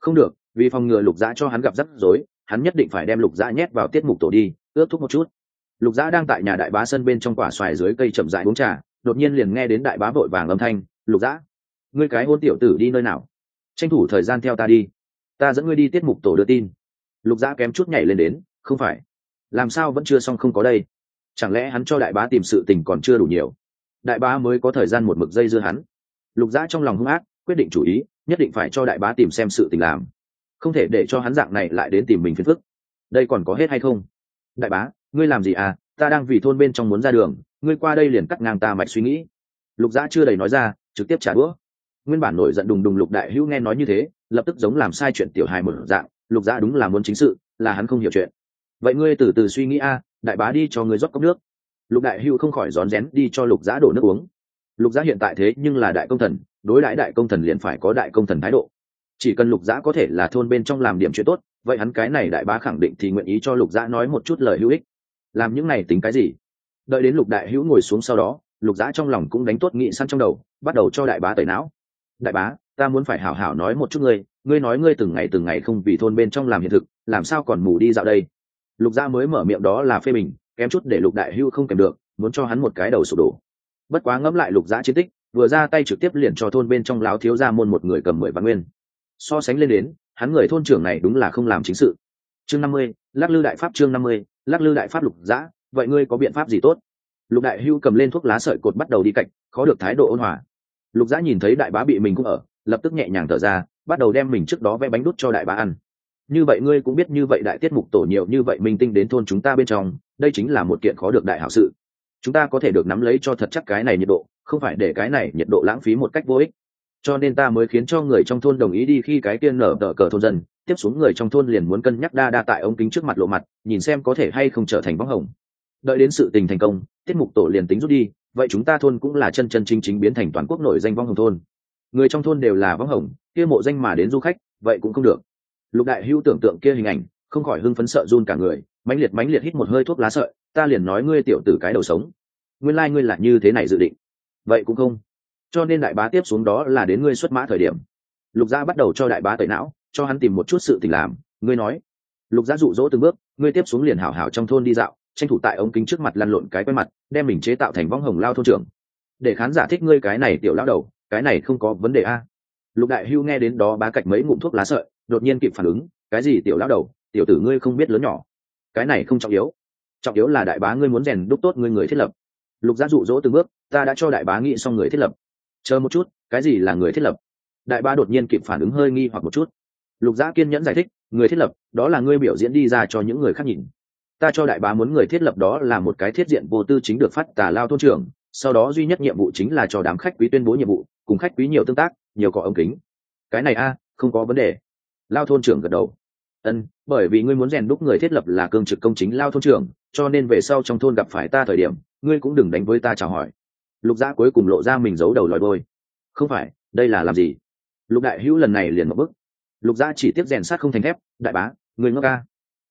không được, vì phòng ngừa lục giã cho hắn gặp rắc rối, hắn nhất định phải đem lục giã nhét vào tiết mục tổ đi ướt thúc một chút. Lục giã đang tại nhà đại bá sân bên trong quả xoài dưới cây chậm dại uống trà đột nhiên liền nghe đến đại bá vội vàng âm thanh, lục dã, ngươi cái hôn tiểu tử đi nơi nào? Tranh thủ thời gian theo ta đi. Ta dẫn ngươi đi tiết mục tổ đưa tin. Lục dã kém chút nhảy lên đến, không phải. Làm sao vẫn chưa xong không có đây? Chẳng lẽ hắn cho đại bá tìm sự tình còn chưa đủ nhiều? Đại bá mới có thời gian một mực dây dưa hắn. Lục dã trong lòng hung ác, quyết định chủ ý, nhất định phải cho đại bá tìm xem sự tình làm. Không thể để cho hắn dạng này lại đến tìm mình phiền phức. Đây còn có hết hay không? Đại bá, ngươi làm gì à? Ta đang vì thôn bên trong muốn ra đường ngươi qua đây liền cắt ngang ta mạch suy nghĩ. Lục dã chưa đầy nói ra, trực tiếp trả đũa. Nguyên bản nổi giận đùng đùng lục đại hữu nghe nói như thế, lập tức giống làm sai chuyện tiểu hài một dạng, lục dã đúng là muốn chính sự, là hắn không hiểu chuyện. Vậy ngươi từ từ suy nghĩ a, đại bá đi cho ngươi rót cốc nước. Lục đại hữu không khỏi rón rén đi cho lục dã đổ nước uống. Lục dã hiện tại thế nhưng là đại công thần, đối đãi đại công thần liền phải có đại công thần thái độ. Chỉ cần lục dã có thể là thôn bên trong làm điểm chuyện tốt, vậy hắn cái này đại bá khẳng định thì nguyện ý cho lục dã nói một chút lời hữu ích. Làm những này tính cái gì? Đợi đến lục đại hữu ngồi xuống sau đó, lục giã trong lòng cũng đánh tốt nghị săn trong đầu, bắt đầu cho đại bá tẩy não. Đại bá, ta muốn phải hảo hảo nói một chút ngươi ngươi nói ngươi từng ngày từng ngày không vì thôn bên trong làm hiện thực, làm sao còn mù đi dạo đây? Lục gia mới mở miệng đó là phê bình, kém chút để lục đại hưu không kèm được, muốn cho hắn một cái đầu sụp đổ. Bất quá ngẫm lại lục giã chiến tích, vừa ra tay trực tiếp liền cho thôn bên trong láo thiếu ra môn một người cầm mười vạn nguyên. So sánh lên đến, hắn người thôn trưởng này đúng là không làm chính sự. Chương năm mươi, lắc lư đại pháp chương năm mươi, lắc lư đại pháp lục dã vậy ngươi có biện pháp gì tốt? Lục đại hưu cầm lên thuốc lá sợi cột bắt đầu đi cạnh, khó được thái độ ôn hòa. Lục giã nhìn thấy đại bá bị mình cũng ở, lập tức nhẹ nhàng thở ra, bắt đầu đem mình trước đó vẽ bánh đút cho đại bá ăn. Như vậy ngươi cũng biết như vậy đại tiết mục tổ nhiều như vậy minh tinh đến thôn chúng ta bên trong, đây chính là một kiện khó được đại hảo sự. Chúng ta có thể được nắm lấy cho thật chắc cái này nhiệt độ, không phải để cái này nhiệt độ lãng phí một cách vô ích. Cho nên ta mới khiến cho người trong thôn đồng ý đi khi cái tiên nở tờ cờ thôn dân, tiếp xuống người trong thôn liền muốn cân nhắc đa đa tại ống kính trước mặt lộ mặt, nhìn xem có thể hay không trở thành bóng hồng đợi đến sự tình thành công, tiết mục tổ liền tính rút đi, vậy chúng ta thôn cũng là chân chân chính chính biến thành toàn quốc nổi danh vong hồng thôn. Người trong thôn đều là vong hồng, kia mộ danh mà đến du khách, vậy cũng không được. Lục đại hưu tưởng tượng kia hình ảnh, không khỏi hưng phấn sợ run cả người, mãnh liệt mãnh liệt hít một hơi thuốc lá sợi, ta liền nói ngươi tiểu tử cái đầu sống. Nguyên lai、like、ngươi là như thế này dự định. Vậy cũng không. Cho nên đại bá tiếp xuống đó là đến ngươi xuất mã thời điểm. Lục gia bắt đầu cho đại bá tẩy não, cho hắn tìm một chút sự tình làm. Ngươi nói. Lục gia dụ dỗ từng bước, ngươi tiếp xuống liền hảo hảo trong thôn đi dạo tranh thủ tại ống kính trước mặt lăn lộn cái quay mặt, đem mình chế tạo thành võng hồng lao thôn trưởng. Để khán giả thích ngươi cái này tiểu lão đầu, cái này không có vấn đề a. Lục đại hưu nghe đến đó bá cạch mấy ngụm thuốc lá sợi, đột nhiên kịp phản ứng, cái gì tiểu lão đầu, tiểu tử ngươi không biết lớn nhỏ. Cái này không trọng yếu. Trọng yếu là đại bá ngươi muốn rèn đúc tốt ngươi người thiết lập. Lục gia dụ dỗ từng bước, ta đã cho đại bá nghĩ xong người thiết lập. Chờ một chút, cái gì là người thiết lập? Đại bá đột nhiên kịp phản ứng hơi nghi hoặc một chút. Lục gia kiên nhẫn giải thích, người thiết lập, đó là ngươi biểu diễn đi ra cho những người khác nhìn ta cho đại bá muốn người thiết lập đó là một cái thiết diện vô tư chính được phát tà lao thôn trưởng, sau đó duy nhất nhiệm vụ chính là cho đám khách quý tuyên bố nhiệm vụ, cùng khách quý nhiều tương tác, nhiều có ống kính. Cái này a, không có vấn đề. Lao thôn trưởng gật đầu. Ân, bởi vì ngươi muốn rèn đúc người thiết lập là cương trực công chính lao thôn trưởng, cho nên về sau trong thôn gặp phải ta thời điểm, ngươi cũng đừng đánh với ta chào hỏi. Lục gia cuối cùng lộ ra mình giấu đầu lòi đôi không phải, đây là làm gì? Lục đại hữu lần này liền một bức lục gia chỉ tiếp rèn sát không thành thép, đại bá, ngươi ngốc ca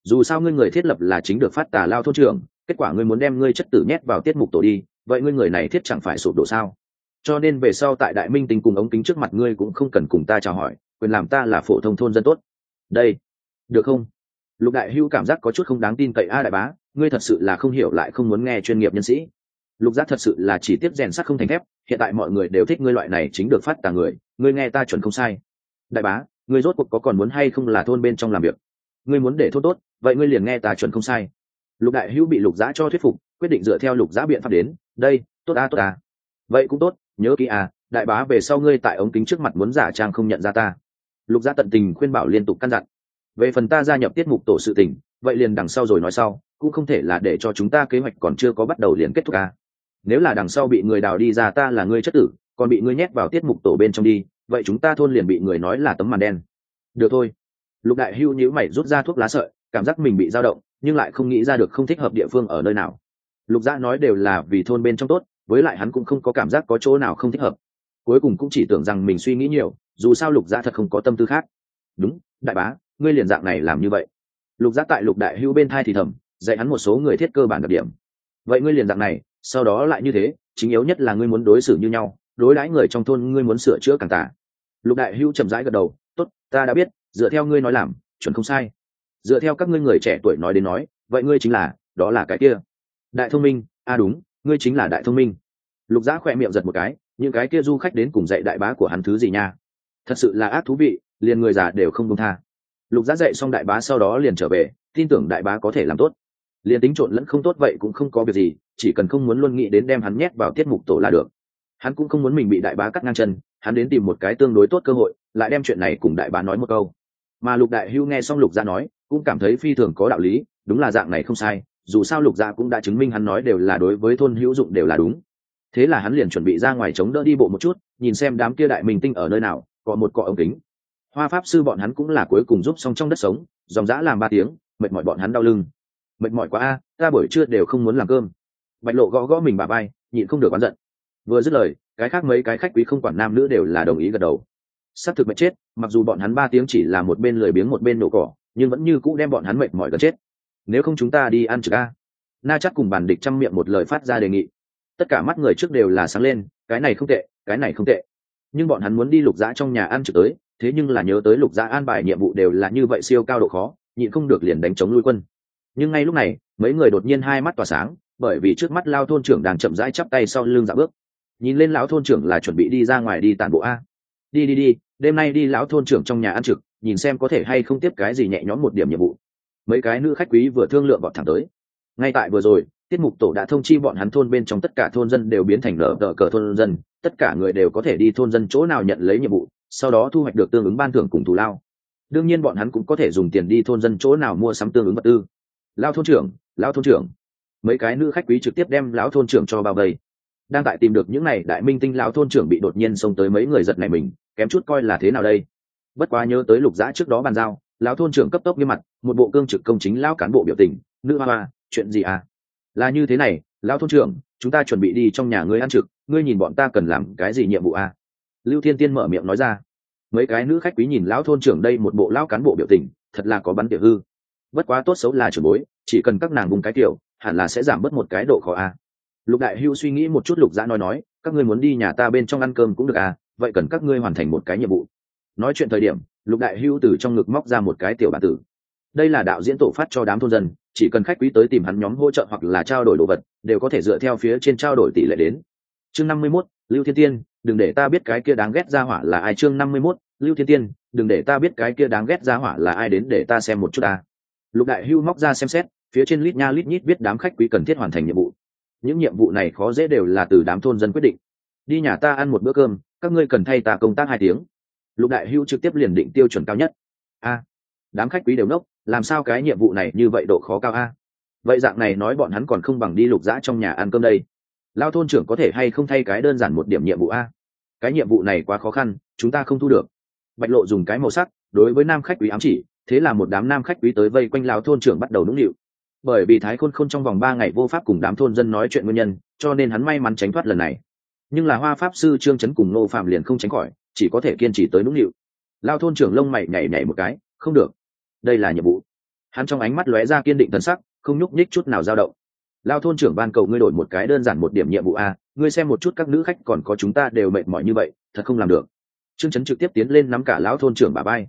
dù sao ngươi người thiết lập là chính được phát tà lao thôn trưởng, kết quả ngươi muốn đem ngươi chất tử nhét vào tiết mục tổ đi, vậy ngươi người này thiết chẳng phải sụp đổ sao? Cho nên về sau tại đại minh tình cùng ống kính trước mặt ngươi cũng không cần cùng ta chào hỏi, quyền làm ta là phổ thông thôn dân tốt. Đây, được không? Lục đại hưu cảm giác có chút không đáng tin cậy a đại bá, ngươi thật sự là không hiểu lại không muốn nghe chuyên nghiệp nhân sĩ. Lục giác thật sự là chỉ tiếp rèn sắt không thành thép, hiện tại mọi người đều thích ngươi loại này chính được phát tà người, ngươi nghe ta chuẩn không sai. Đại bá, ngươi rốt cuộc có còn muốn hay không là thôn bên trong làm việc? Ngươi muốn để thôn tốt, vậy ngươi liền nghe ta chuẩn không sai. Lục đại hữu bị lục giã cho thuyết phục, quyết định dựa theo lục giã biện pháp đến, đây, tốt a tốt a. Vậy cũng tốt, nhớ kỹ à đại bá về sau ngươi tại ống kính trước mặt muốn giả trang không nhận ra ta. Lục Giã tận tình khuyên bảo liên tục căn dặn. Về phần ta gia nhập tiết mục tổ sự tình, vậy liền đằng sau rồi nói sau, cũng không thể là để cho chúng ta kế hoạch còn chưa có bắt đầu liền kết thúc à. nếu là đằng sau bị người đào đi ra ta là ngươi chất tử, còn bị ngươi nhét vào tiết mục tổ bên trong đi, vậy chúng ta thôn liền bị người nói là tấm màn đen. Được thôi lục đại hưu nhíu mày rút ra thuốc lá sợi, cảm giác mình bị dao động, nhưng lại không nghĩ ra được không thích hợp địa phương ở nơi nào. Lục gia nói đều là vì thôn bên trong tốt, với lại hắn cũng không có cảm giác có chỗ nào không thích hợp. Cuối cùng cũng chỉ tưởng rằng mình suy nghĩ nhiều, dù sao lục gia thật không có tâm tư khác. Đúng, đại bá, ngươi liền dạng này làm như vậy. Lục gia tại lục đại hưu bên thai thì thầm, dạy hắn một số người thiết cơ bản đặc điểm. Vậy ngươi liền dạng này, sau đó lại như thế, chính yếu nhất là ngươi muốn đối xử như nhau, đối đãi người trong thôn ngươi muốn sửa chữa càng tả lục đại hưu chậm rãi gật đầu, tốt, ta đã biết dựa theo ngươi nói làm, chuẩn không sai. Dựa theo các ngươi người trẻ tuổi nói đến nói, vậy ngươi chính là, đó là cái kia. Đại thông minh a đúng, ngươi chính là đại thông minh. Lục giã khỏe miệng giật một cái, những cái kia du khách đến cùng dạy đại bá của hắn thứ gì nha? Thật sự là ác thú vị, liền người già đều không công tha. Lục giã dạy xong đại bá sau đó liền trở về, tin tưởng đại bá có thể làm tốt. Liền tính trộn lẫn không tốt vậy cũng không có việc gì, chỉ cần không muốn luôn nghĩ đến đem hắn nhét vào tiết mục tổ là được. Hắn cũng không muốn mình bị đại bá cắt ngang chân, hắn đến tìm một cái tương đối tốt cơ hội, lại đem chuyện này cùng đại bá nói một câu mà lục đại hưu nghe xong lục gia nói, cũng cảm thấy phi thường có đạo lý, đúng là dạng này không sai, dù sao lục gia cũng đã chứng minh hắn nói đều là đối với thôn hữu dụng đều là đúng. Thế là hắn liền chuẩn bị ra ngoài chống đỡ đi bộ một chút, nhìn xem đám kia đại minh tinh ở nơi nào, có một cọ ống kính. Hoa pháp sư bọn hắn cũng là cuối cùng giúp xong trong đất sống, dòng dã làm ba tiếng, mệt mỏi bọn hắn đau lưng. Mệt mỏi quá a, ta buổi trưa đều không muốn làm cơm. Bạch lộ gõ gõ mình bà bay nhịn không được oán giận. Vừa dứt lời, cái khác mấy cái khách quý không quản nam nữ đều là đồng ý gật đầu xác thực mệt chết, mặc dù bọn hắn ba tiếng chỉ là một bên lười biếng một bên nổ cỏ, nhưng vẫn như cũ đem bọn hắn mệt mỏi gần chết. Nếu không chúng ta đi ăn trực a. Na chắc cùng bàn địch chăm miệng một lời phát ra đề nghị. Tất cả mắt người trước đều là sáng lên, cái này không tệ, cái này không tệ. Nhưng bọn hắn muốn đi lục dã trong nhà ăn trực tới, thế nhưng là nhớ tới lục dã an bài nhiệm vụ đều là như vậy siêu cao độ khó, nhịn không được liền đánh chống lui quân. Nhưng ngay lúc này, mấy người đột nhiên hai mắt tỏa sáng, bởi vì trước mắt lao thôn trưởng đang chậm rãi chắp tay sau lưng dạ bước. Nhìn lên lão thôn trưởng là chuẩn bị đi ra ngoài đi tản bộ a. Đi đi đi đêm nay đi lão thôn trưởng trong nhà ăn trực, nhìn xem có thể hay không tiếp cái gì nhẹ nhõm một điểm nhiệm vụ. Mấy cái nữ khách quý vừa thương lượng bọn thẳng tới. Ngay tại vừa rồi, tiết mục tổ đã thông chi bọn hắn thôn bên trong tất cả thôn dân đều biến thành lở đỡ cờ thôn dân, tất cả người đều có thể đi thôn dân chỗ nào nhận lấy nhiệm vụ, sau đó thu hoạch được tương ứng ban thưởng cùng thù lao. Đương nhiên bọn hắn cũng có thể dùng tiền đi thôn dân chỗ nào mua sắm tương ứng vật tư. Lao thôn trưởng lao thôn trưởng. Mấy cái nữ khách quý trực tiếp đem lão thôn trưởng cho bao vây. Đang tại tìm được những n à y đại minh tinh, lão thôn trưởng bị đột nhiên xông tới mấy người giật này mình kém chút coi là thế nào đây? Bất quá nhớ tới lục giã trước đó bàn giao, lão thôn trưởng cấp tốc nghiêm mặt, một bộ cương trực công chính lão cán bộ biểu tình, nữ hoa hoa, chuyện gì à? Là như thế này, lão thôn trưởng, chúng ta chuẩn bị đi trong nhà ngươi ăn trực, ngươi nhìn bọn ta cần làm cái gì nhiệm vụ à? Lưu thiên tiên mở miệng nói ra. Mấy cái nữ khách quý nhìn lão thôn trưởng đây một bộ lão cán bộ biểu tình, thật là có bắn tiểu hư. Bất quá tốt xấu là trưởng bối, chỉ cần các nàng vùng cái tiểu, hẳn là sẽ giảm bớt một cái độ khó à. Lục đại hưu suy nghĩ một chút, lục giã nói nói, các ngươi muốn đi nhà ta bên trong ăn cơm cũng được à vậy cần các ngươi hoàn thành một cái nhiệm vụ. Nói chuyện thời điểm, lục đại hưu từ trong ngực móc ra một cái tiểu bản tử. Đây là đạo diễn tổ phát cho đám thôn dân, chỉ cần khách quý tới tìm hắn nhóm hỗ trợ hoặc là trao đổi đồ vật, đều có thể dựa theo phía trên trao đổi tỷ lệ đến. Chương năm mươi mốt, lưu thiên tiên, đừng để ta biết cái kia đáng ghét ra hỏa là ai. Chương năm mươi mốt, lưu thiên tiên, đừng để ta biết cái kia đáng ghét ra hỏa là ai đến để ta xem một chút ta. Lục đại hưu móc ra xem xét, phía trên lít nha lít nhít biết đám khách quý cần thiết hoàn thành nhiệm vụ. Những nhiệm vụ này khó dễ đều là từ đám thôn dân quyết định. Đi nhà ta ăn một bữa cơm các ngươi cần thay ta công tác hai tiếng. Lục đại hưu trực tiếp liền định tiêu chuẩn cao nhất. A, đám khách quý đều nốc, làm sao cái nhiệm vụ này như vậy độ khó cao a? Vậy dạng này nói bọn hắn còn không bằng đi lục dã trong nhà ăn cơm đây. Lao thôn trưởng có thể hay không thay cái đơn giản một điểm nhiệm vụ a? Cái nhiệm vụ này quá khó khăn, chúng ta không thu được. Bạch lộ dùng cái màu sắc, đối với nam khách quý ám chỉ, thế là một đám nam khách quý tới vây quanh lao thôn trưởng bắt đầu nũng nịu. Bởi vì thái khôn khôn trong vòng ba ngày vô pháp cùng đám thôn dân nói chuyện nguyên nhân, cho nên hắn may mắn tránh thoát lần này nhưng là hoa pháp sư trương trấn cùng nô phạm liền không tránh khỏi, chỉ có thể kiên trì tới nũng nịu. Lao thôn trưởng lông mày nhảy nhảy một cái, không được. Đây là nhiệm vụ. Hắn trong ánh mắt lóe ra kiên định thần sắc, không nhúc nhích chút nào dao động. Lao thôn trưởng ban cầu ngươi đổi một cái đơn giản một điểm nhiệm vụ a, ngươi xem một chút các nữ khách còn có chúng ta đều mệt mỏi như vậy, thật không làm được. Trương trấn trực tiếp tiến lên nắm cả lão thôn trưởng bà bay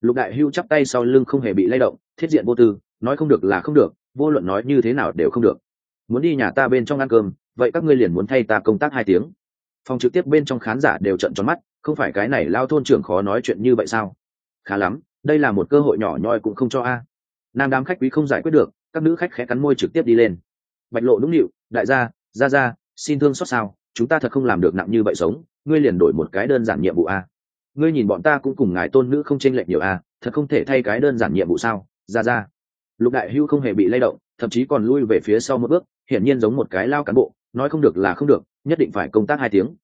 lục đại hưu chắp tay sau lưng không hề bị lay động, thiết diện vô tư, nói không được là không được, vô luận nói như thế nào đều không được. Muốn đi nhà ta bên trong ăn cơm, vậy các ngươi liền muốn thay ta công tác hai tiếng phòng trực tiếp bên trong khán giả đều trận tròn mắt, không phải cái này lao thôn trưởng khó nói chuyện như vậy sao? Khá lắm, đây là một cơ hội nhỏ nhoi cũng không cho a. Nam đám khách quý không giải quyết được, các nữ khách khẽ cắn môi trực tiếp đi lên. Bạch lộ nũng nịu, đại gia ra ra xin thương xót sao, chúng ta thật không làm được nặng như vậy sống, ngươi liền đổi một cái đơn giản nhiệm vụ a. Ngươi nhìn bọn ta cũng cùng ngài tôn nữ không chênh lệch nhiều a, thật không thể thay cái đơn giản nhiệm vụ sao ra ra lục đại hưu không hề bị lay động, thậm chí còn lui về phía sau một bước, hiển nhiên giống một cái lao cán bộ nói không được là không được, nhất định phải công tác hai tiếng.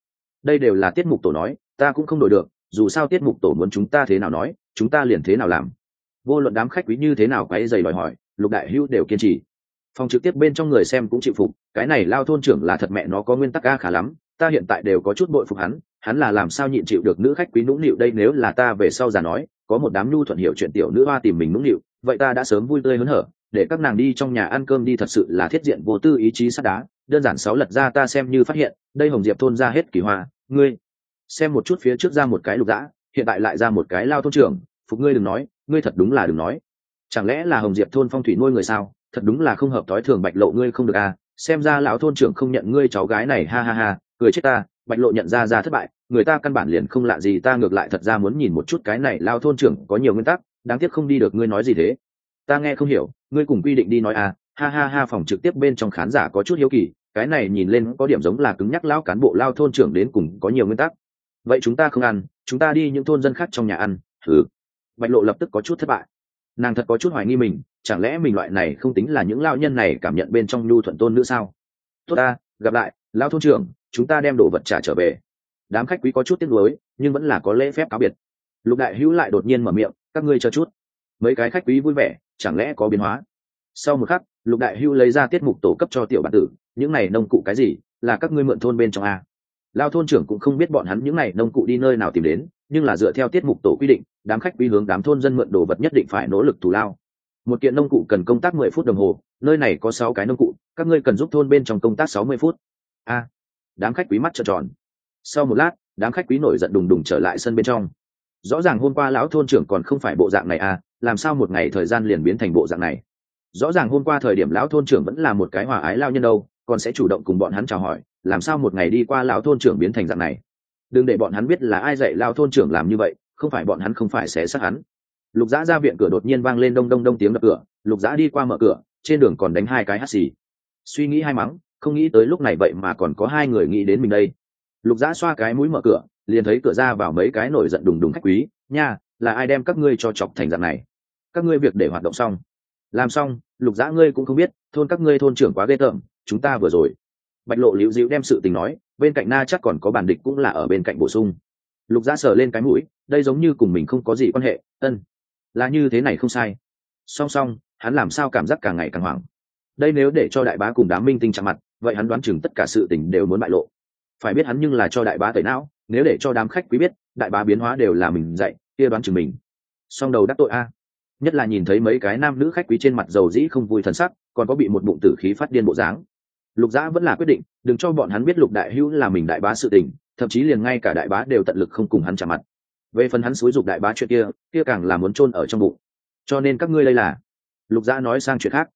Đây đều là tiết mục tổ nói, ta cũng không đổi được, dù sao tiết mục tổ muốn chúng ta thế nào nói, chúng ta liền thế nào làm. Vô luận đám khách quý như thế nào quấy dày đòi hỏi, lục đại hữu đều kiên trì. Phòng trực tiếp bên trong người xem cũng chịu phục, cái này lao thôn trưởng là thật mẹ nó có nguyên tắc ca khá lắm, ta hiện tại đều có chút bội phục hắn hắn là làm sao nhịn chịu được nữ khách quý nũng nịu đây nếu là ta về sau già nói, có một đám nhu thuận hiểu chuyện tiểu nữ hoa tìm mình nũng nịu, vậy ta đã sớm vui tươi hớn hở để các nàng đi trong nhà ăn cơm đi thật sự là thiết diện vô tư ý chí sắt đá. Đơn giản sáu lật ra ta xem như phát hiện, đây hồng diệp thôn ra hết kỳ hoa. Ngươi, xem một chút phía trước ra một cái lục dã, hiện tại lại ra một cái lao thôn trưởng. Phục ngươi đừng nói, ngươi thật đúng là đừng nói. Chẳng lẽ là hồng diệp thôn phong thủy nuôi người sao? Thật đúng là không hợp thói thường bạch lộ ngươi không được à? Xem ra lão thôn trưởng không nhận ngươi cháu gái này, ha ha ha, cười chết ta. Bạch lộ nhận ra ra thất bại, người ta căn bản liền không lạ gì, ta ngược lại thật ra muốn nhìn một chút cái này, lao thôn trưởng có nhiều nguyên tắc, đáng tiếc không đi được, ngươi nói gì thế? Ta nghe không hiểu, ngươi cùng quy định đi nói à ha ha ha, phòng trực tiếp bên trong khán giả có chút hiếu kỳ, cái này nhìn lên có điểm giống là cứng nhắc lão cán bộ lao thôn trưởng đến cùng có nhiều nguyên tắc. Vậy chúng ta không ăn, chúng ta đi những thôn dân khác trong nhà ăn thử bạch lộ lập tức có chút thất bại. Nàng thật có chút hoài nghi mình, chẳng lẽ mình loại này không tính là những lao nhân này cảm nhận bên trong nhu thuận tôn nữa sao? Tốt ta, gặp lại lao thôn trưởng, chúng ta đem đồ vật trả trở về. Đám khách quý có chút tiếc nuối, nhưng vẫn là có lễ phép cáo biệt. Lục đại hữu lại đột nhiên mở miệng, các ngươi chờ chút. Mấy cái khách quý vui vẻ chẳng lẽ có biến hóa? Sau một khắc, lục đại hưu lấy ra tiết mục tổ cấp cho tiểu bản tử, những này nông cụ cái gì? Là các ngươi mượn thôn bên trong a? Lao thôn trưởng cũng không biết bọn hắn những này nông cụ đi nơi nào tìm đến, nhưng là dựa theo tiết mục tổ quy định, đám khách quý hướng đám thôn dân mượn đồ vật nhất định phải nỗ lực thù lao. Một kiện nông cụ cần công tác mười phút đồng hồ, nơi này có sáu cái nông cụ, các ngươi cần giúp thôn bên trong công tác sáu mươi phút. A. Đám khách quý mắt trợn tròn. Sau một lát, đám khách quý nổi giận đùng đùng trở lại sân bên trong rõ ràng hôm qua lão thôn trưởng còn không phải bộ dạng này à làm sao một ngày thời gian liền biến thành bộ dạng này? Rõ ràng hôm qua thời điểm lão thôn trưởng vẫn là một cái hòa ái lao nhân đâu, còn sẽ chủ động cùng bọn hắn chào hỏi, làm sao một ngày đi qua lão thôn trưởng biến thành dạng này? Đừng để bọn hắn biết là ai dạy lão thôn trưởng làm như vậy, không phải bọn hắn không phải sẽ sát hắn. Lục dã ra viện cửa đột nhiên vang lên đông đông đông tiếng đập cửa, lục dã đi qua mở cửa, trên đường còn đánh hai cái hắt xì. Suy nghĩ hai mắng, không nghĩ tới lúc này vậy mà còn có hai người nghĩ đến mình đây. Lục dã xoa cái mũi mở cửa liền thấy cửa ra vào mấy cái nổi giận đùng đùng khách quý, nha, là ai đem các ngươi cho chọc thành dạng này? Các ngươi việc để hoạt động xong. Làm xong, lục dã ngươi cũng không biết, thôn các ngươi thôn trưởng quá ghê tởm, chúng ta vừa rồi. Bạch lộ liễu dịu đem sự tình nói, bên cạnh na chắc còn có bản địch cũng là ở bên cạnh bổ sung. Lục dã sờ lên cái mũi, đây giống như cùng mình không có gì quan hệ, ân, là như thế này không sai. Song song, hắn làm sao cảm giác càng ngày càng hoảng. Đây nếu để cho đại bá cùng đám minh tinh chạm mặt, vậy hắn đoán chừng tất cả sự tình đều muốn bại lộ. Phải biết hắn nhưng là cho đại bá tẩy não nếu để cho đám khách quý biết, đại bá biến hóa đều là mình dạy, kia đoán chừng mình. Song đầu đắc tội a. Nhất là nhìn thấy mấy cái nam nữ khách quý trên mặt dầu dĩ không vui thần sắc, còn có bị một bụng tử khí phát điên bộ dáng. Lục giã vẫn là quyết định, đừng cho bọn hắn biết lục đại hữu là mình đại bá sự tình, thậm chí liền ngay cả đại bá đều tận lực không cùng hắn trả mặt. Về phần hắn xúi dục đại bá chuyện kia kia càng là muốn chôn ở trong bụng. Cho nên các ngươi đây là. Lục giã nói sang chuyện khác.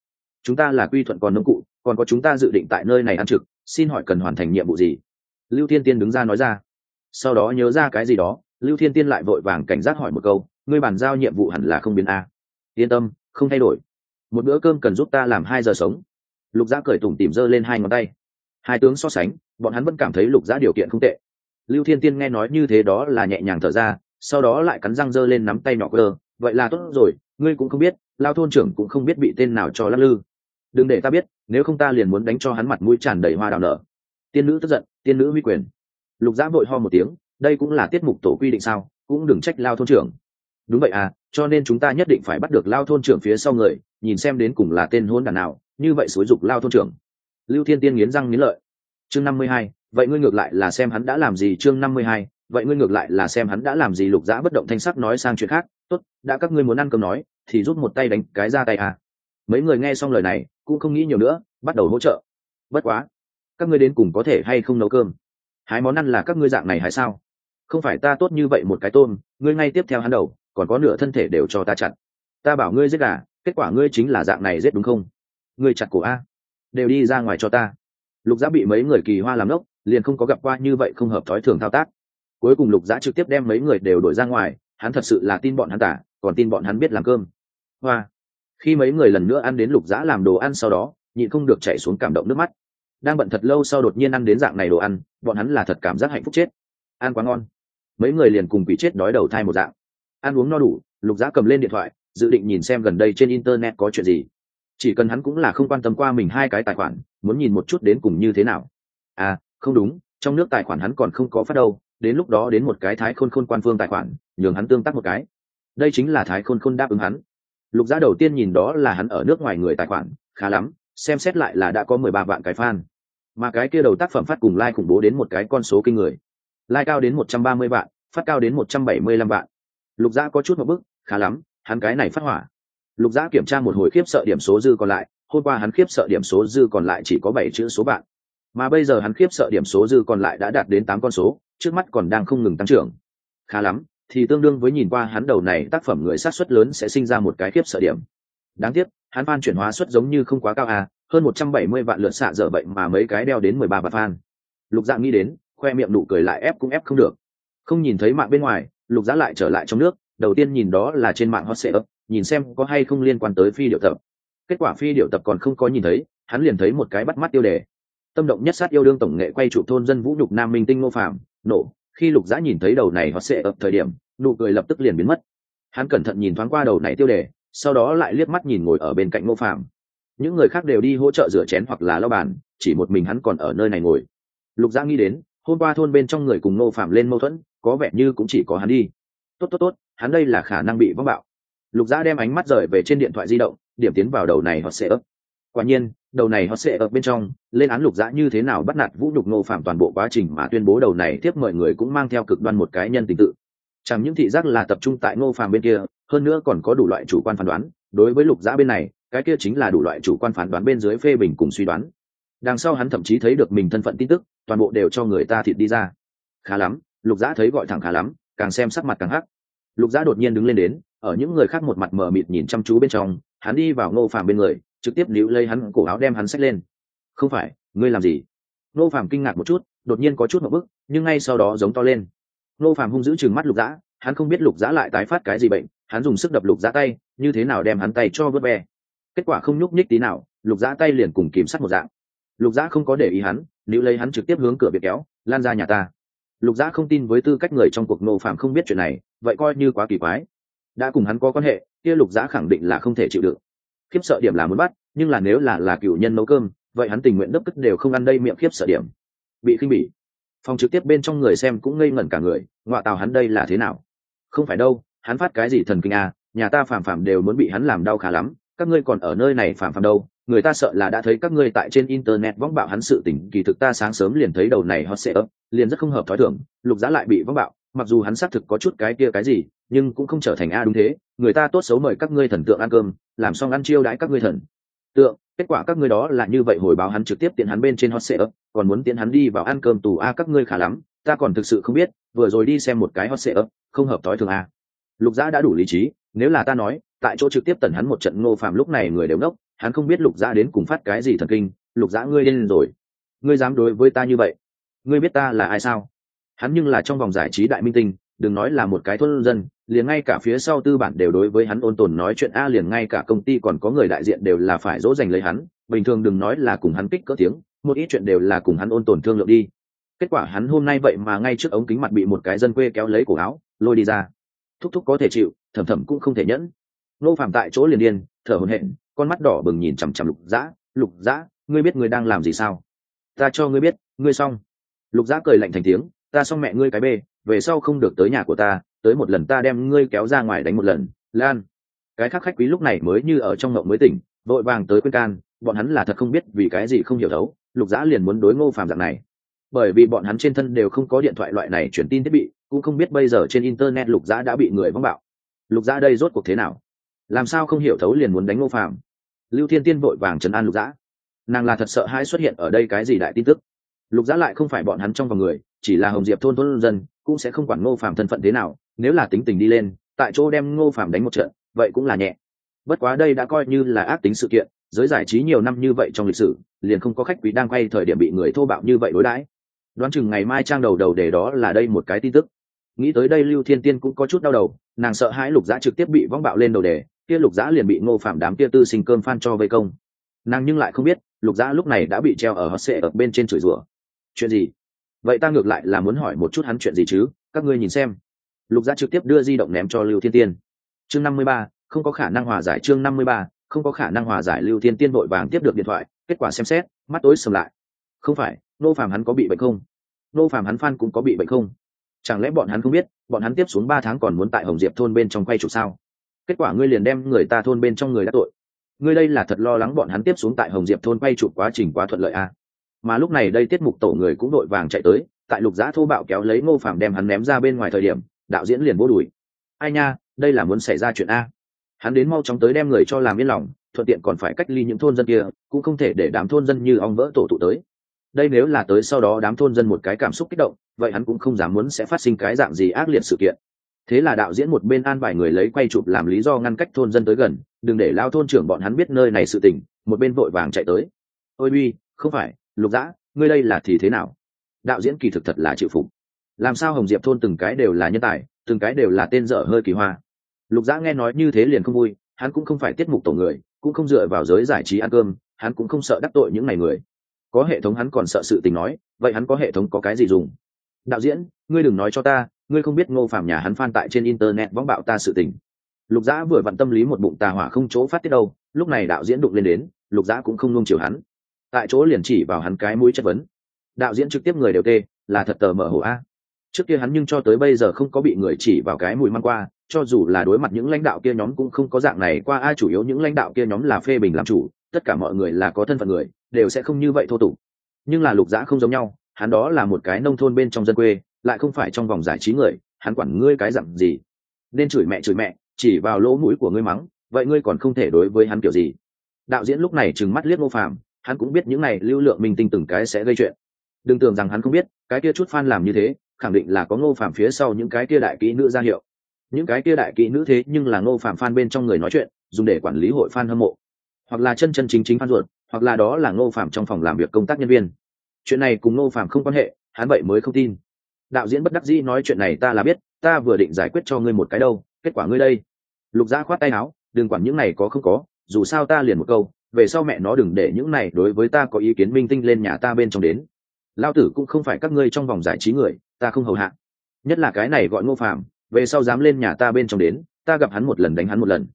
Chúng ta là quy thuận còn nông cụ, còn có chúng ta dự định tại nơi này ăn trực, xin hỏi cần hoàn thành nhiệm vụ gì? Lưu thiên tiên đứng ra nói ra sau đó nhớ ra cái gì đó, lưu thiên tiên lại vội vàng cảnh giác hỏi một câu, ngươi bàn giao nhiệm vụ hẳn là không biến a? Yên tâm, không thay đổi. Một bữa cơm cần giúp ta làm hai giờ sống. Lục giã cởi tủm tìm giơ lên hai ngón tay. Hai tướng so sánh, bọn hắn vẫn cảm thấy lục giã điều kiện không tệ. Lưu thiên tiên nghe nói như thế đó là nhẹ nhàng thở ra, sau đó lại cắn răng giơ lên nắm tay nhỏ cơ vậy là tốt rồi, ngươi cũng không biết, lao thôn trưởng cũng không biết bị tên nào cho lắc lư. Đừng để ta biết, nếu không ta liền muốn đánh cho hắn mặt mũi tràn đầy hoa đào nở. Tiên nữ tức giận, tiên nữ huy quyền lục giã vội ho một tiếng, đây cũng là tiết mục tổ quy định sao, cũng đừng trách lao thôn trưởng. Đúng vậy à cho nên chúng ta nhất định phải bắt được lao thôn trưởng phía sau người, nhìn xem đến cùng là tên hôn đàn nào, như vậy xúi dục lao thôn trưởng. Lưu thiên tiên nghiến răng nghiến lợi. Chương năm mươi hai, vậy ngươi ngược lại là xem hắn đã làm gì? Chương năm mươi hai, vậy ngươi ngược lại là xem hắn đã làm gì? Lục giã bất động thanh sắc nói sang chuyện khác. Tốt, đã các ngươi muốn ăn cơm nói, thì rút một tay đánh cái ra tay à. Mấy người nghe xong lời này, cũng không nghĩ nhiều nữa, bắt đầu hỗ trợ. Bất quá, các ngươi đến cùng có thể hay không nấu cơm? Hái món ăn là các ngươi dạng này hay sao? Không phải ta tốt như vậy một cái tôm, ngươi ngay tiếp theo hắn đầu, còn có nửa thân thể đều cho ta chặt. ta bảo ngươi giết gà, kết quả ngươi chính là dạng này giết đúng không? Ngươi chặt cổ a. Đều đi ra ngoài cho ta. Lục giã bị mấy người kỳ hoa làm lốc liền không có gặp qua như vậy không hợp thói thường thao tác. Cuối cùng lục giã trực tiếp đem mấy người đều đổi ra ngoài, hắn thật sự là tin bọn hắn tả, còn tin bọn hắn biết làm cơm. Hoa. Khi mấy người lần nữa ăn đến lục giã làm đồ ăn sau đó, nhịn không được chạy xuống cảm động nước mắt đang bận thật lâu sau đột nhiên ăn đến dạng này đồ ăn, bọn hắn là thật cảm giác hạnh phúc chết. Ăn quá ngon. Mấy người liền cùng bị chết đói đầu thai một dạng. Ăn uống no đủ, lục giá cầm lên điện thoại, dự định nhìn xem gần đây trên internet có chuyện gì. Chỉ cần hắn cũng là không quan tâm qua mình hai cái tài khoản, muốn nhìn một chút đến cùng như thế nào. À không đúng, trong nước tài khoản hắn còn không có phát đâu, đến lúc đó đến một cái thái khôn khôn quan phương tài khoản, nhường hắn tương tác một cái. Đây chính là thái khôn khôn đáp ứng hắn. Lục giá đầu tiên nhìn đó là hắn ở nước ngoài người tài khoản, khá lắm xem xét lại là đã có mười ba vạn cái fan. Mà cái kia đầu tác phẩm phát cùng like khủng bố đến một cái con số kinh người. Like cao đến một trăm ba mươi vạn, phát cao đến một trăm bảy mươi lăm vạn. Lục giá có chút một bức, khá lắm, hắn cái này phát hỏa. Lục giã kiểm tra một hồi khiếp sợ điểm số dư còn lại, hôm qua hắn khiếp sợ điểm số dư còn lại chỉ có bảy chữ số bạn mà bây giờ hắn khiếp sợ điểm số dư còn lại đã đạt đến tám con số, trước mắt còn đang không ngừng tăng trưởng. Khá lắm, thì tương đương với nhìn qua hắn đầu này tác phẩm người sát xuất lớn sẽ sinh ra một cái khiếp sợ điểm. Đáng tiếc hắn fan chuyển hóa suất giống như không quá cao à hơn một trăm bảy mươi vạn lượt xạ dở vậy mà mấy cái đeo đến mười ba vạn fan lục dạng nghĩ đến, khoe miệng nụ cười lại ép cũng ép không được. Không nhìn thấy mạng bên ngoài, lục Dạ lại trở lại trong nước, đầu tiên nhìn đó là trên mạng hot sệ ấp nhìn xem có hay không liên quan tới phi điệu tập. Kết quả phi điệu tập còn không có nhìn thấy, hắn liền thấy một cái bắt mắt tiêu đề. Tâm động nhất sát yêu đương tổng nghệ quay trụ thôn dân vũ nhục nam minh tinh ngô phạm, nổ. Khi lục Dạ nhìn thấy đầu này hot sệ ấp thời điểm, nụ cười lập tức liền biến mất. Hắn cẩn thận nhìn thoáng qua đầu này tiêu đề sau đó lại liếc mắt nhìn ngồi ở bên cạnh ngô phạm những người khác đều đi hỗ trợ rửa chén hoặc là lau bàn, chỉ một mình hắn còn ở nơi này ngồi. Lục giã nghĩ đến, hôm qua thôn bên trong người cùng ngô phạm lên mâu thuẫn, có vẻ như cũng chỉ có hắn đi. Tốt tốt tốt, hắn đây là khả năng bị vong bạo. Lục giã đem ánh mắt rời về trên điện thoại di động, điểm tiến vào đầu này họ sẽ ấp quả nhiên, đầu này họ sẽ ấp bên trong, lên án lục giã như thế nào bắt nạt vũ nhục Ngô phạm toàn bộ quá trình mà tuyên bố đầu này, tiếp mọi người cũng mang theo cực đoan một cái nhân tình tự chẳng những thị giác là tập trung tại ngô phàm bên kia, hơn nữa còn có đủ loại chủ quan phán đoán. Đối với lục giã bên này, cái kia chính là đủ loại chủ quan phán đoán bên dưới phê bình cùng suy đoán. Đằng sau hắn thậm chí thấy được mình thân phận tin tức, toàn bộ đều cho người ta thịt đi ra. Khá lắm, lục giã thấy gọi thẳng khá lắm, càng xem sắc mặt càng hắc. Lục giã đột nhiên đứng lên đến, ở những người khác một mặt mờ mịt nhìn chăm chú bên trong, hắn đi vào ngô phàm bên người, trực tiếp níu lấy hắn cổ áo đem hắn xách lên. Không phải, ngươi làm gì? Ngô phàm kinh ngạc một chút, đột nhiên có chút một bức, nhưng ngay sau đó giống to lên ngô phàm hung dữ chừng mắt lục dã, hắn không biết lục dã lại tái phát cái gì bệnh, hắn dùng sức đập lục dã tay, như thế nào đem hắn tay cho vớt ve. Kết quả không nhúc nhích tí nào, lục dã tay liền cùng kìm sắt một dạng. Lục dã không có để ý hắn, nếu lấy hắn trực tiếp hướng cửa biệt kéo, lan ra nhà ta. Lục dã không tin với tư cách người trong cuộc nô phạm không biết chuyện này, vậy coi như quá kỳ quái. Đã cùng hắn có quan hệ, kia lục dã khẳng định là không thể chịu đựng. Khiếp sợ điểm là muốn bắt, nhưng là nếu là là cựu nhân nấu cơm, vậy hắn tình nguyện đấp cất đều không ăn đây miệng khiếp sợ điểm. Bị khinh bỉ phòng trực tiếp bên trong người xem cũng ngây ngẩn cả người ngoại tào hắn đây là thế nào? Không phải đâu, hắn phát cái gì thần kinh à? Nhà ta phàm phàm đều muốn bị hắn làm đau khá lắm, các ngươi còn ở nơi này phàm phàm đâu? Người ta sợ là đã thấy các ngươi tại trên internet vong bạo hắn sự tình, kỳ thực ta sáng sớm liền thấy đầu này hot sẽ ấp, liền rất không hợp thói thường, lục giá lại bị vong bạo, mặc dù hắn xác thực có chút cái kia cái gì, nhưng cũng không trở thành a, đúng thế. Người ta tốt xấu mời các ngươi thần tượng ăn cơm, làm xong ăn chiêu đãi các ngươi thần tượng kết quả các ngươi đó là như vậy hồi báo hắn trực tiếp tiện hắn bên trên hot sệ ấp, còn muốn tiện hắn đi vào ăn cơm tù a, các ngươi khả lắm, ta còn thực sự không biết, vừa rồi đi xem một cái hot sệ ấp, không hợp thói thường a. Lục giã đã đủ lý trí, nếu là ta nói, tại chỗ trực tiếp tần hắn một trận ngô phàm lúc này người đều ngốc, hắn không biết lục giã đến cùng phát cái gì thần kinh, lục giã ngươi lên rồi. Ngươi dám đối với ta như vậy? Ngươi biết ta là ai sao? Hắn nhưng là trong vòng giải trí đại minh tinh, đừng nói là một cái thôn dân liền ngay cả phía sau tư bản đều đối với hắn ôn tồn nói chuyện a, liền ngay cả công ty còn có người đại diện đều là phải dỗ dành lấy hắn, bình thường đừng nói là cùng hắn kích cỡ tiếng, một ít chuyện đều là cùng hắn ôn tồn thương lượng đi. Kết quả hắn hôm nay vậy mà ngay trước ống kính mặt bị một cái dân quê kéo lấy cổ áo, lôi đi ra. Thúc thúc có thể chịu, thầm thầm cũng không thể nhẫn. Nô phạm tại chỗ liền điên, thở hổn hển, con mắt đỏ bừng nhìn chằm chằm lục dã lục dã, ngươi biết ngươi đang làm gì sao? Ta cho ngươi biết, ngươi xong. Lục dã cười lạnh thành tiếng, ta xong mẹ ngươi cái bê về sau không được tới nhà của ta, tới một lần ta đem ngươi kéo ra ngoài đánh một lần, lan. Cái khác khách quý lúc này mới như ở trong ngộng mới tỉnh, vội vàng tới khuyên can, bọn hắn là thật không biết vì cái gì không hiểu đấu, lục dã liền muốn đối ngô phàm dạng này. Bởi vì bọn hắn trên thân đều không có điện thoại loại này truyền tin thiết bị, cũng không biết bây giờ trên internet lục dã đã bị người vắng bạo. Lục dã đây rốt cuộc thế nào? Làm sao không hiểu thấu liền muốn đánh ngô phàm? Lưu thiên tiên vội vàng trấn an lục dã. Nàng là thật sợ hãi xuất hiện ở đây cái gì đại tin tức? Lục dã lại không phải bọn hắn trong vòng người, chỉ là hồng diệp thôn thôn dân cũng sẽ không quản ngô phàm thân phận thế nào, nếu là tính tình đi lên, tại chỗ đem ngô phàm đánh một trận, vậy cũng là nhẹ. Bất quá đây đã coi như là ác tính sự kiện, giới giải trí nhiều năm như vậy trong lịch sử, liền không có khách quý đang quay thời điểm bị người thô bạo như vậy đối đãi. Đoán chừng ngày mai trang đầu đầu để đó là đây một cái tin tức. Nghĩ tới đây lưu thiên tiên cũng có chút đau đầu, nàng sợ hãi lục giã trực tiếp bị vong bạo lên đầu đề, kia lục giã liền bị ngô phạm đám kia tư sinh cơm phan cho vây công. Nàng nhưng lại không biết, lục giã lúc này đã bị treo ở hot xệ ở bên trên chửi rủa. Chuyện gì? Vậy ta ngược lại là muốn hỏi một chút hắn chuyện gì chứ? Các ngươi nhìn xem. Lục gia trực tiếp đưa di động ném cho lưu thiên tiên. Chương năm mươi ba, không có khả năng hòa giải. Chương năm mươi ba, không có khả năng hòa giải. Lưu thiên tiên vội vàng tiếp được điện thoại, kết quả xem xét, mắt tối sầm lại. Không phải, nô phàm hắn có bị bệnh không? Nô phàm hắn phan cũng có bị bệnh không? Chẳng lẽ bọn hắn không biết, bọn hắn tiếp xuống ba tháng còn muốn tại hồng diệp thôn bên trong quay chụp sao? Kết quả ngươi liền đem người ta thôn bên trong người đã tội. Ngươi đây là thật lo lắng bọn hắn tiếp xuống tại hồng diệp thôn quay chụp quá trình quá thuận lợi à mà lúc này đây tiết mục tổ người cũng đội vàng chạy tới, tại lục giã thô bạo kéo lấy ngô phàm đem hắn ném ra bên ngoài thời điểm, đạo diễn liền vô đùi. Ai nha, đây là muốn xảy ra chuyện a. Hắn đến mau chóng tới đem người cho làm yên lòng, thuận tiện còn phải cách ly những thôn dân kia, cũng không thể để đám thôn dân như ong vỡ tổ tụ tới. Đây nếu là tới sau đó đám thôn dân một cái cảm xúc kích động, vậy hắn cũng không dám muốn sẽ phát sinh cái dạng gì ác liệt sự kiện. Thế là đạo diễn một bên an bài người lấy quay chụp làm lý do ngăn cách thôn dân tới gần, đừng để lao thôn trưởng bọn hắn biết nơi này sự tình, một bên vội vàng chạy tới. Ôi uy không phải lục dã, ngươi đây là thì thế nào? Đạo diễn kỳ thực thật là chịu phục. Làm sao hồng diệp thôn từng cái đều là nhân tài, từng cái đều là tên dở hơi kỳ hoa? Lục dã nghe nói như thế liền không vui, hắn cũng không phải tiết mục tổ người, cũng không dựa vào giới giải trí ăn cơm, hắn cũng không sợ đắc tội những ngày người. Có hệ thống hắn còn sợ sự tình nói, vậy hắn có hệ thống có cái gì dùng? Đạo diễn, ngươi đừng nói cho ta, ngươi không biết ngô phạm nhà hắn phan tại trên internet võng bạo ta sự tình. Lục dã vừa vặn tâm lý một bụng tà hỏa không chỗ phát tiết đâu, lúc này đạo diễn đụng lên đến, lục dã cũng không nung chiều hắn tại chỗ liền chỉ vào hắn cái mũi chất vấn. Đạo diễn trực tiếp người đều tê là thật tờ mở hồ a. Trước kia hắn nhưng cho tới bây giờ không có bị người chỉ vào cái mùi mang qua, cho dù là đối mặt những lãnh đạo kia nhóm cũng không có dạng này qua ai chủ yếu những lãnh đạo kia nhóm là phê bình làm chủ, tất cả mọi người là có thân phận người, đều sẽ không như vậy thô tục. Nhưng là lục dã không giống nhau, hắn đó là một cái nông thôn bên trong dân quê, lại không phải trong vòng giải trí người, hắn quản ngươi cái dặn gì? Nên chửi mẹ chửi mẹ, chỉ vào lỗ mũi của ngươi mắng, vậy ngươi còn không thể đối với hắn kiểu gì? Đạo diễn lúc này trừng mắt liếc ngô phàm hắn cũng biết những này lưu lượng minh tinh từng cái sẽ gây chuyện. Đừng tưởng rằng hắn không biết, cái kia chút fan làm như thế, khẳng định là có ngô phàm phía sau những cái kia đại kỹ nữ ra hiệu. Những cái kia đại kỹ nữ thế nhưng là ngô phàm fan bên trong người nói chuyện, dùng để quản lý hội fan hâm mộ. Hoặc là chân chân chính chính fan ruột, hoặc là đó là ngô phàm trong phòng làm việc công tác nhân viên. Chuyện này cùng ngô phàm không quan hệ, hắn vậy mới không tin. Đạo diễn bất đắc dĩ nói chuyện này ta là biết, ta vừa định giải quyết cho ngươi một cái đâu, kết quả ngươi đây. Lục gia khoát tay áo, đừng quản những này có không có, dù sao ta liền một câu về sau mẹ nó đừng để những này đối với ta có ý kiến minh tinh lên nhà ta bên trong đến. Lao tử cũng không phải các ngươi trong vòng giải trí người, ta không hầu hạ. Nhất là cái này gọi ngô phạm về sau dám lên nhà ta bên trong đến, ta gặp hắn một lần đánh hắn một lần.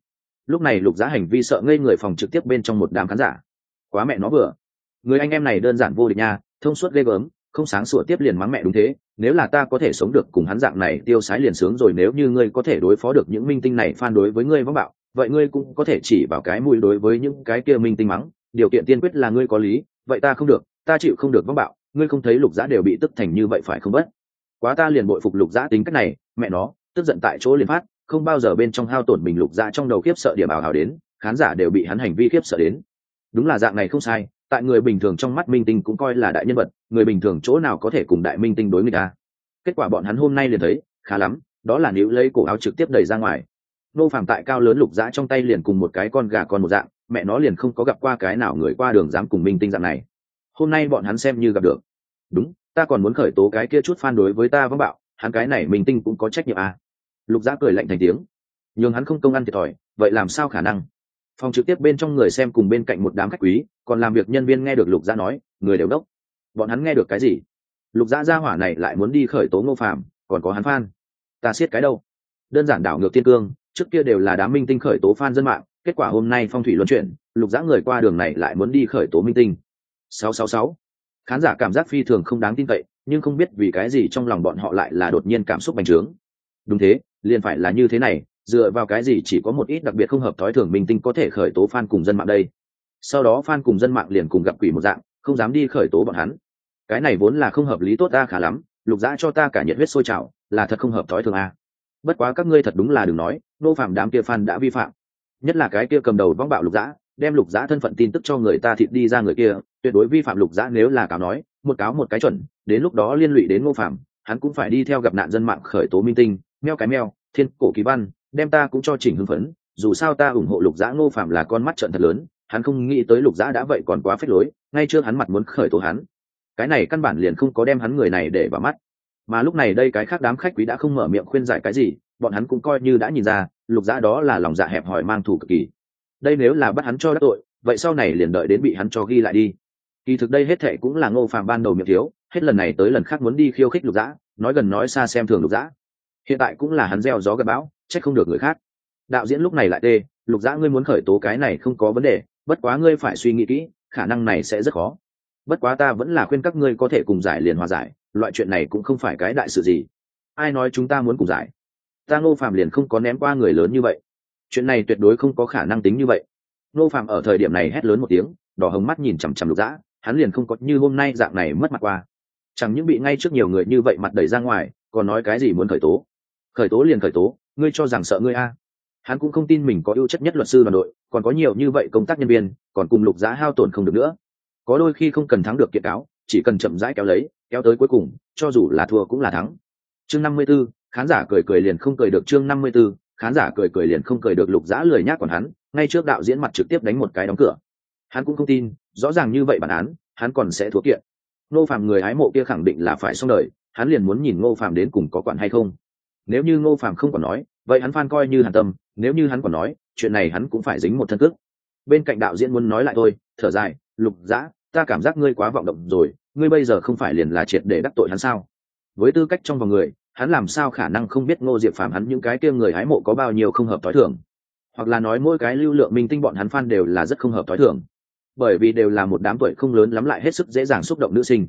Lúc này lục giá hành vi sợ ngây người phòng trực tiếp bên trong một đám khán giả. Quá mẹ nó vừa. Người anh em này đơn giản vô địch nha, thông suốt ghê gớm, không sáng sủa tiếp liền mắng mẹ đúng thế, nếu là ta có thể sống được cùng hắn dạng này, tiêu sái liền sướng rồi, nếu như ngươi có thể đối phó được những minh tinh này, phan đối với ngươi vắng bạo vậy ngươi cũng có thể chỉ vào cái mũi đối với những cái kia minh tinh mắng, điều kiện tiên quyết là ngươi có lý, vậy ta không được, ta chịu không được vắng bạo, ngươi không thấy lục giã đều bị tức thành như vậy phải không bất quá ta liền bội phục lục giã tính cách này, mẹ nó, tức giận tại chỗ liền phát, không bao giờ bên trong hao tổn mình lục giã trong đầu khiếp sợ điểm ảo hào đến, khán giả đều bị hắn hành vi khiếp sợ đến. Đúng là dạng này không sai, tại người bình thường trong mắt minh tinh cũng coi là đại nhân vật, người bình thường chỗ nào có thể cùng đại minh tinh đối người ta kết quả bọn hắn hôm nay liền thấy, khá lắm, đó là níu lấy cổ áo trực tiếp đẩy ra ngoài nô phàm tại cao lớn lục dã trong tay liền cùng một cái con gà con một dạng, mẹ nó liền không có gặp qua cái nào người qua đường dám cùng minh tinh dạng này. Hôm nay bọn hắn xem như gặp được. Đúng, ta còn muốn khởi tố cái kia chút phan đối với ta vắng bạo, hắn cái này minh tinh cũng có trách nhiệm à. lục dã cười lạnh thành tiếng. Nhưng hắn không công ăn thiệt thòi, vậy làm sao khả năng? Phòng trực tiếp bên trong người xem cùng bên cạnh một đám khách quý, còn làm việc nhân viên nghe được lục dã nói, người đều đốc. Bọn hắn nghe được cái gì? Lục dã gia hỏa này lại muốn đi khởi tố ngô phạm còn có hắn phan ta siết cái đâu? Đơn giản đảo ngược tiên cương trước kia đều là đám minh tinh khởi tố phan dân mạng, kết quả hôm nay phong thủy luân chuyển, lục giã người qua đường này lại muốn đi khởi tố minh tinh. 666. khán giả cảm giác phi thường không đáng tin cậy, nhưng không biết vì cái gì trong lòng bọn họ lại là đột nhiên cảm xúc bành trướng. Đúng thế, liền phải là như thế này, dựa vào cái gì chỉ có một ít đặc biệt không hợp thói thường minh tinh có thể khởi tố fan cùng dân mạng đây? Sau đó fan cùng dân mạng liền cùng gặp quỷ một dạng, không dám đi khởi tố bọn hắn. Cái này vốn là không hợp lý tốt ta khá lắm, lục dã cho ta cả nhiệt huyết sôi trào, là thật không hợp thói thường a. Bất quá các ngươi thật đúng là đừng nói nô phạm đám kia phan đã vi phạm. Nhất là cái kia cầm đầu vong bạo lục dã, đem lục dã thân phận tin tức cho người ta thịt đi ra người kia, tuyệt đối vi phạm lục dã nếu là cáo nói, một cáo một cái chuẩn, đến lúc đó liên lụy đến ngô phạm, hắn cũng phải đi theo gặp nạn dân mạng khởi tố minh tinh, meo cái meo, thiên cổ kỳ văn, đem ta cũng cho chỉnh hưng phấn, dù sao ta ủng hộ lục dã ngô phạm là con mắt trận thật lớn, hắn không nghĩ tới lục dã đã vậy còn quá phết lối, ngay trước hắn mặt muốn khởi tố hắn. Cái này căn bản liền không có đem hắn người này để vào mắt. Mà lúc này đây cái khác đám khách quý đã không mở miệng khuyên giải cái gì bọn hắn cũng coi như đã nhìn ra, lục dã đó là lòng dạ hẹp hòi mang thủ cực kỳ. Đây nếu là bắt hắn cho đắc tội, vậy sau này liền đợi đến bị hắn cho ghi lại đi. Kỳ thực đây hết thệ cũng là ngô phàm ban đầu miệng thiếu, hết lần này tới lần khác muốn đi khiêu khích lục dã nói gần nói xa xem thường lục dã hiện tại cũng là hắn gieo gió gặp bão, trách không được người khác. Đạo diễn lúc này lại tê, lục dã ngươi muốn khởi tố cái này không có vấn đề, bất quá ngươi phải suy nghĩ kỹ, khả năng này sẽ rất khó. Bất quá ta vẫn là khuyên các ngươi có thể cùng giải liền hòa giải, loại chuyện này cũng không phải cái đại sự gì. Ai nói chúng ta muốn cùng giải? Ta ngô phạm liền không có ném qua người lớn như vậy. Chuyện này tuyệt đối không có khả năng tính như vậy. Ngô phạm ở thời điểm này hét lớn một tiếng đỏ hồng mắt nhìn chằm chằm lục dã hắn liền không có như hôm nay dạng này mất mặt qua. Chẳng những bị ngay trước nhiều người như vậy mặt đẩy ra ngoài còn nói cái gì muốn khởi tố? Khởi tố liền khởi tố ngươi cho rằng sợ ngươi a? Hắn cũng không tin mình có ưu chất nhất luật sư đoàn đội còn có nhiều như vậy công tác nhân viên còn cùng lục giá hao tổn không được nữa. Có đôi khi không cần thắng được kiện cáo chỉ cần chậm rãi kéo lấy kéo tới cuối cùng cho dù là thua cũng là thắng. Chương năm mươi 54, khán giả cười cười liền không cười được chương năm mươi 54, khán giả cười cười liền không cười được lục giã lười nhác còn hắn ngay trước đạo diễn mặt trực tiếp đánh một cái đóng cửa. Hắn cũng không tin rõ ràng như vậy bản án hắn còn sẽ thua kiện. Ngô phàm người hái mộ kia khẳng định là phải xong đời hắn liền muốn nhìn ngô phàm đến cùng có quản hay không. Nếu như ngô phàm không còn nói vậy hắn phan coi như hàn tâm nếu như hắn còn nói chuyện này hắn cũng phải dính một thân cước. Bên cạnh đạo diễn muốn nói lại thôi thở dài lục dã ta cảm giác ngươi quá vọng động rồi ngươi bây giờ không phải liền là triệt để đắc tội hắn sao? Với tư cách trong vòng người hắn làm sao khả năng không biết ngô diệp phàm hắn những cái kia người hái mộ có bao nhiêu không hợp t h o i thường? Hoặc là nói mỗi cái lưu lượng minh tinh bọn hắn phan đều là rất không hợp t h o i thường. Bởi vì đều là một đám tuổi không lớn lắm lại hết sức dễ dàng xúc động nữ sinh.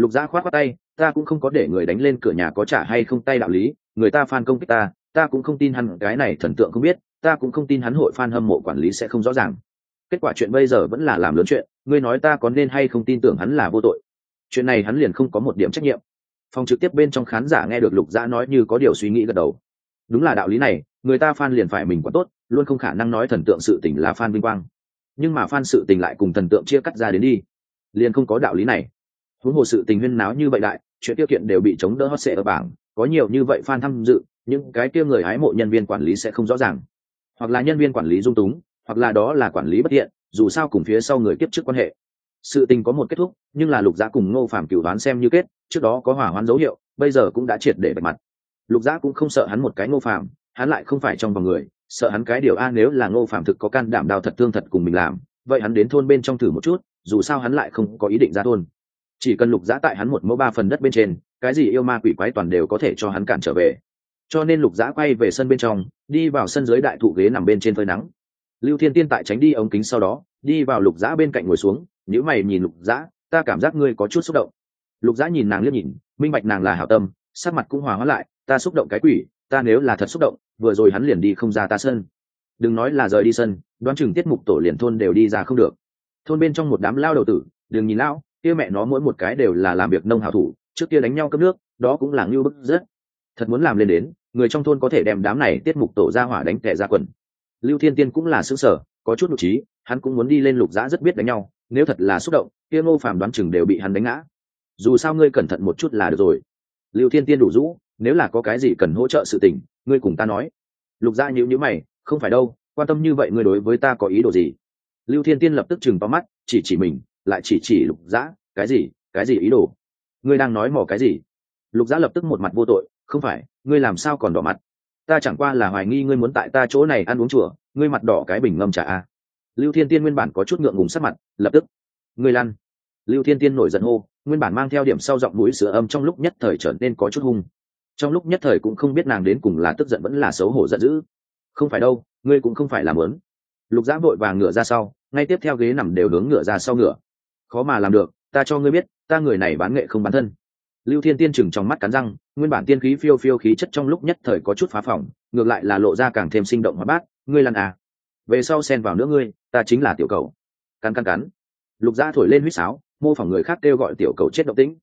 Lục gia khoát khoát tay, ta cũng không có để người đánh lên cửa nhà có trả hay không tay đạo lý, người ta phan công kích ta ta cũng không tin hắn, cái này thần tượng không biết, ta cũng không tin hắn hội phan hâm mộ quản lý sẽ không rõ ràng. Kết quả chuyện bây giờ vẫn là làm lớn chuyện, ngươi nói ta có nên hay không tin tưởng hắn là vô tội? Chuyện này hắn liền không có một điểm trách nhiệm phòng trực tiếp bên trong khán giả nghe được lục dã nói như có điều suy nghĩ gật đầu. Đúng là đạo lý này, người ta f liền phải mình quá tốt, luôn không khả năng nói thần tượng sự tình là f vinh quang. Nhưng mà f sự tình lại cùng thần tượng chia cắt ra đến đi. Liền không có đạo lý này. Huống hồ sự tình huyên náo như vậy đại, chuyện tiêu kiện đều bị chống đỡ hot sệ ở bảng. Có nhiều như vậy fan tham dự, những cái kia người hái mộ nhân viên quản lý sẽ không rõ ràng. Hoặc là nhân viên quản lý dung túng, hoặc là đó là quản lý bất thiện, dù sao cùng phía sau người tiếp trước quan hệ sự tình có một kết thúc, nhưng là lục Giã cùng ngô phạm cựu đoán xem như kết, trước đó có hỏa hoạn dấu hiệu, bây giờ cũng đã triệt để bạch mặt. Lục Giã cũng không sợ hắn một cái ngô phạm hắn lại không phải trong vòng người, sợ hắn cái điều a nếu là ngô phạm thực có can đảm đào thật thương thật cùng mình làm, vậy hắn đến thôn bên trong thử một chút, dù sao hắn lại không có ý định ra thôn. Chỉ cần lục giã tại hắn một mẫu ba phần đất bên trên, cái gì yêu ma quỷ quái toàn đều có thể cho hắn cản trở về. Cho nên lục giã quay về sân bên trong, đi vào sân dưới đại thụ ghế nằm bên trên phơi nắng. Lưu thiên tiên tại tránh đi ống kính sau đó, đi vào lục giã bên cạnh ngồi xuống nếu mày nhìn lục dã, ta cảm giác ngươi có chút xúc động. Lục dã nhìn nàng liếc nhìn, minh bạch nàng là hảo tâm, sắc mặt cũng hòa hóa lại, ta xúc động cái quỷ, ta nếu là thật xúc động, vừa rồi hắn liền đi không ra ta sân. Đừng nói là rời đi sân, đoán chừng tiết mục tổ liền thôn đều đi ra không được. Thôn bên trong một đám lao đầu tử, đừng nhìn lão, kia mẹ nó mỗi một cái đều là làm việc nông hảo thủ, trước kia đánh nhau cấp nước, đó cũng là ngưu bức rất. Thật muốn làm lên đến, người trong thôn có thể đem đám này tiết mục tổ ra hỏa đánh tẻ ra quần. Lưu thiên tiên cũng là xứ sở có chút nội trí, hắn cũng muốn đi lên lục giã rất biết đánh nhau nếu thật là xúc động, kia ngô phàm đoán chừng đều bị hắn đánh ngã. Dù sao ngươi cẩn thận một chút là được rồi. Lưu thiên tiên đủ rũ, nếu là có cái gì cần hỗ trợ sự tình, ngươi cùng ta nói. Lục gia nhữ nhữ mày, không phải đâu, quan tâm như vậy ngươi đối với ta có ý đồ gì? Lưu thiên tiên lập tức chừng to mắt, chỉ chỉ mình, lại chỉ chỉ lục dã cái gì cái gì ý đồ? Ngươi đang nói mỏ cái gì? Lục dã lập tức một mặt vô tội, không phải, ngươi làm sao còn đỏ mặt? Ta chẳng qua là hoài nghi ngươi muốn tại ta chỗ này ăn uống chùa, ngươi mặt đỏ cái bình ngâm trà a lưu thiên tiên nguyên bản có chút ngượng ngùng sắc mặt, lập tức, ngươi lăn. Lưu thiên tiên nổi giận hô, nguyên bản mang theo điểm sau giọng mũi sửa âm trong lúc nhất thời trở nên có chút hung. Trong lúc nhất thời cũng không biết nàng đến cùng là tức giận vẫn là xấu hổ giận dữ. Không phải đâu, ngươi cũng không phải làm lớn. Lục giã vội vàng ngựa ra sau, ngay tiếp theo ghế nằm đều hướng ngựa ra sau ngựa khó mà làm được, ta cho ngươi biết, ta người này bán nghệ không bán thân. Lưu thiên tiên chừng trong mắt cắn răng, nguyên bản tiên khí phiêu phiêu khí chất trong lúc nhất thời có chút phá phỏng, ngược lại là lộ ra càng thêm sinh động hóa bát. Ngươi lăn à? Về sau xen vào nữa ngươi ta chính là tiểu cầu. Cắn cắn cắn. Lục gia thổi lên huýt sáo, mô phỏng người khác kêu gọi tiểu cầu chết động tĩnh.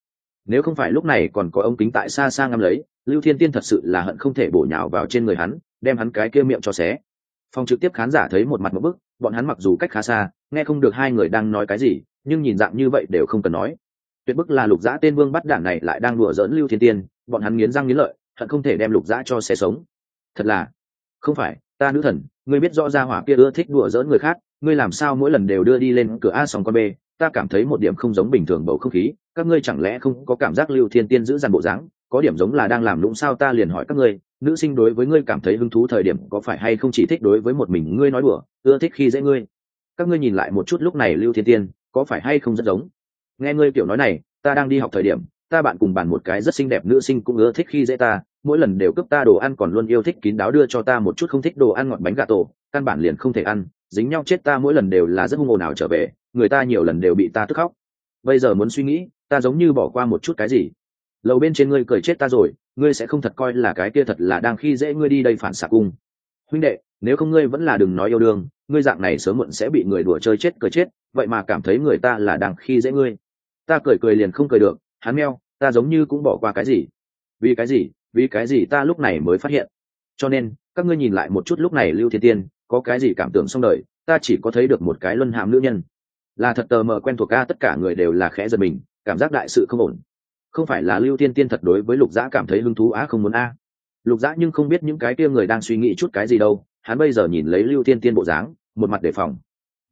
Nếu không phải lúc này còn có ông kính tại xa xa ngắm lấy, lưu thiên tiên thật sự là hận không thể bổ nhào vào trên người hắn, đem hắn cái kia miệng cho xé. Phòng trực tiếp khán giả thấy một mặt một bức, bọn hắn mặc dù cách khá xa, nghe không được hai người đang nói cái gì, nhưng nhìn dạng như vậy đều không cần nói. Tuyệt bức là lục dã tên vương bắt đảng này lại đang đùa dỡn lưu thiên tiên, bọn hắn nghiến răng nghiến lợi, hận không thể đem lục dã cho xé sống. Thật là, không phải ta nữ thần, ngươi biết rõ ra hỏa kia ưa thích đùa dỡn người khác, ngươi làm sao mỗi lần đều đưa đi lên cửa a sòng con b, ta cảm thấy một điểm không giống bình thường bầu không khí, các ngươi chẳng lẽ không có cảm giác lưu thiên tiên giữ dằn bộ dáng, có điểm giống là đang làm lũng sao ta liền hỏi các ngươi, nữ sinh đối với ngươi cảm thấy hứng thú thời điểm có phải hay không chỉ thích đối với một mình ngươi nói đùa, ưa thích khi dễ ngươi? Các ngươi nhìn lại một chút lúc này lưu thiên tiên, có phải hay không rất giống? Nghe ngươi kiểu nói này, ta đang đi học thời điểm, ta bạn cùng bàn một cái rất xinh đẹp nữ sinh cũng ưa thích khi dễ ta mỗi lần đều cướp ta đồ ăn còn luôn yêu thích kín đáo đưa cho ta một chút không thích đồ ăn ngọt bánh gà tổ, căn bản liền không thể ăn, dính nhau chết ta mỗi lần đều là rất hung ồn nào trở về, người ta nhiều lần đều bị ta tức khóc. Bây giờ muốn suy nghĩ, ta giống như bỏ qua một chút cái gì? Lầu bên trên ngươi cười chết ta rồi, ngươi sẽ không thật coi là cái kia thật là đang khi dễ ngươi đi đây phản xạ cung. Huynh đệ, nếu không ngươi vẫn là đừng nói yêu đương, ngươi dạng này sớm muộn sẽ bị người đùa chơi chết cười chết, vậy mà cảm thấy người ta là đang khi dễ ngươi. Ta cười cười liền không cười được, hắn meo, ta giống như cũng bỏ qua cái gì. Vì cái gì? Vì cái gì ta lúc này mới phát hiện? Cho nên, các ngươi nhìn lại một chút lúc này lưu thiên tiên, có cái gì cảm tưởng xong đời, ta chỉ có thấy được một cái luân hàm nữ nhân. Là thật tờ mờ quen thuộc ca tất cả người đều là khẽ giật mình, cảm giác đại sự không ổn. Không phải là lưu Thiên tiên thật đối với lục dã cảm thấy hứng thú á, không muốn a? Lục dã nhưng không biết những cái kia người đang suy nghĩ chút cái gì đâu, hắn bây giờ nhìn lấy lưu Thiên tiên bộ dáng, một mặt đề phòng.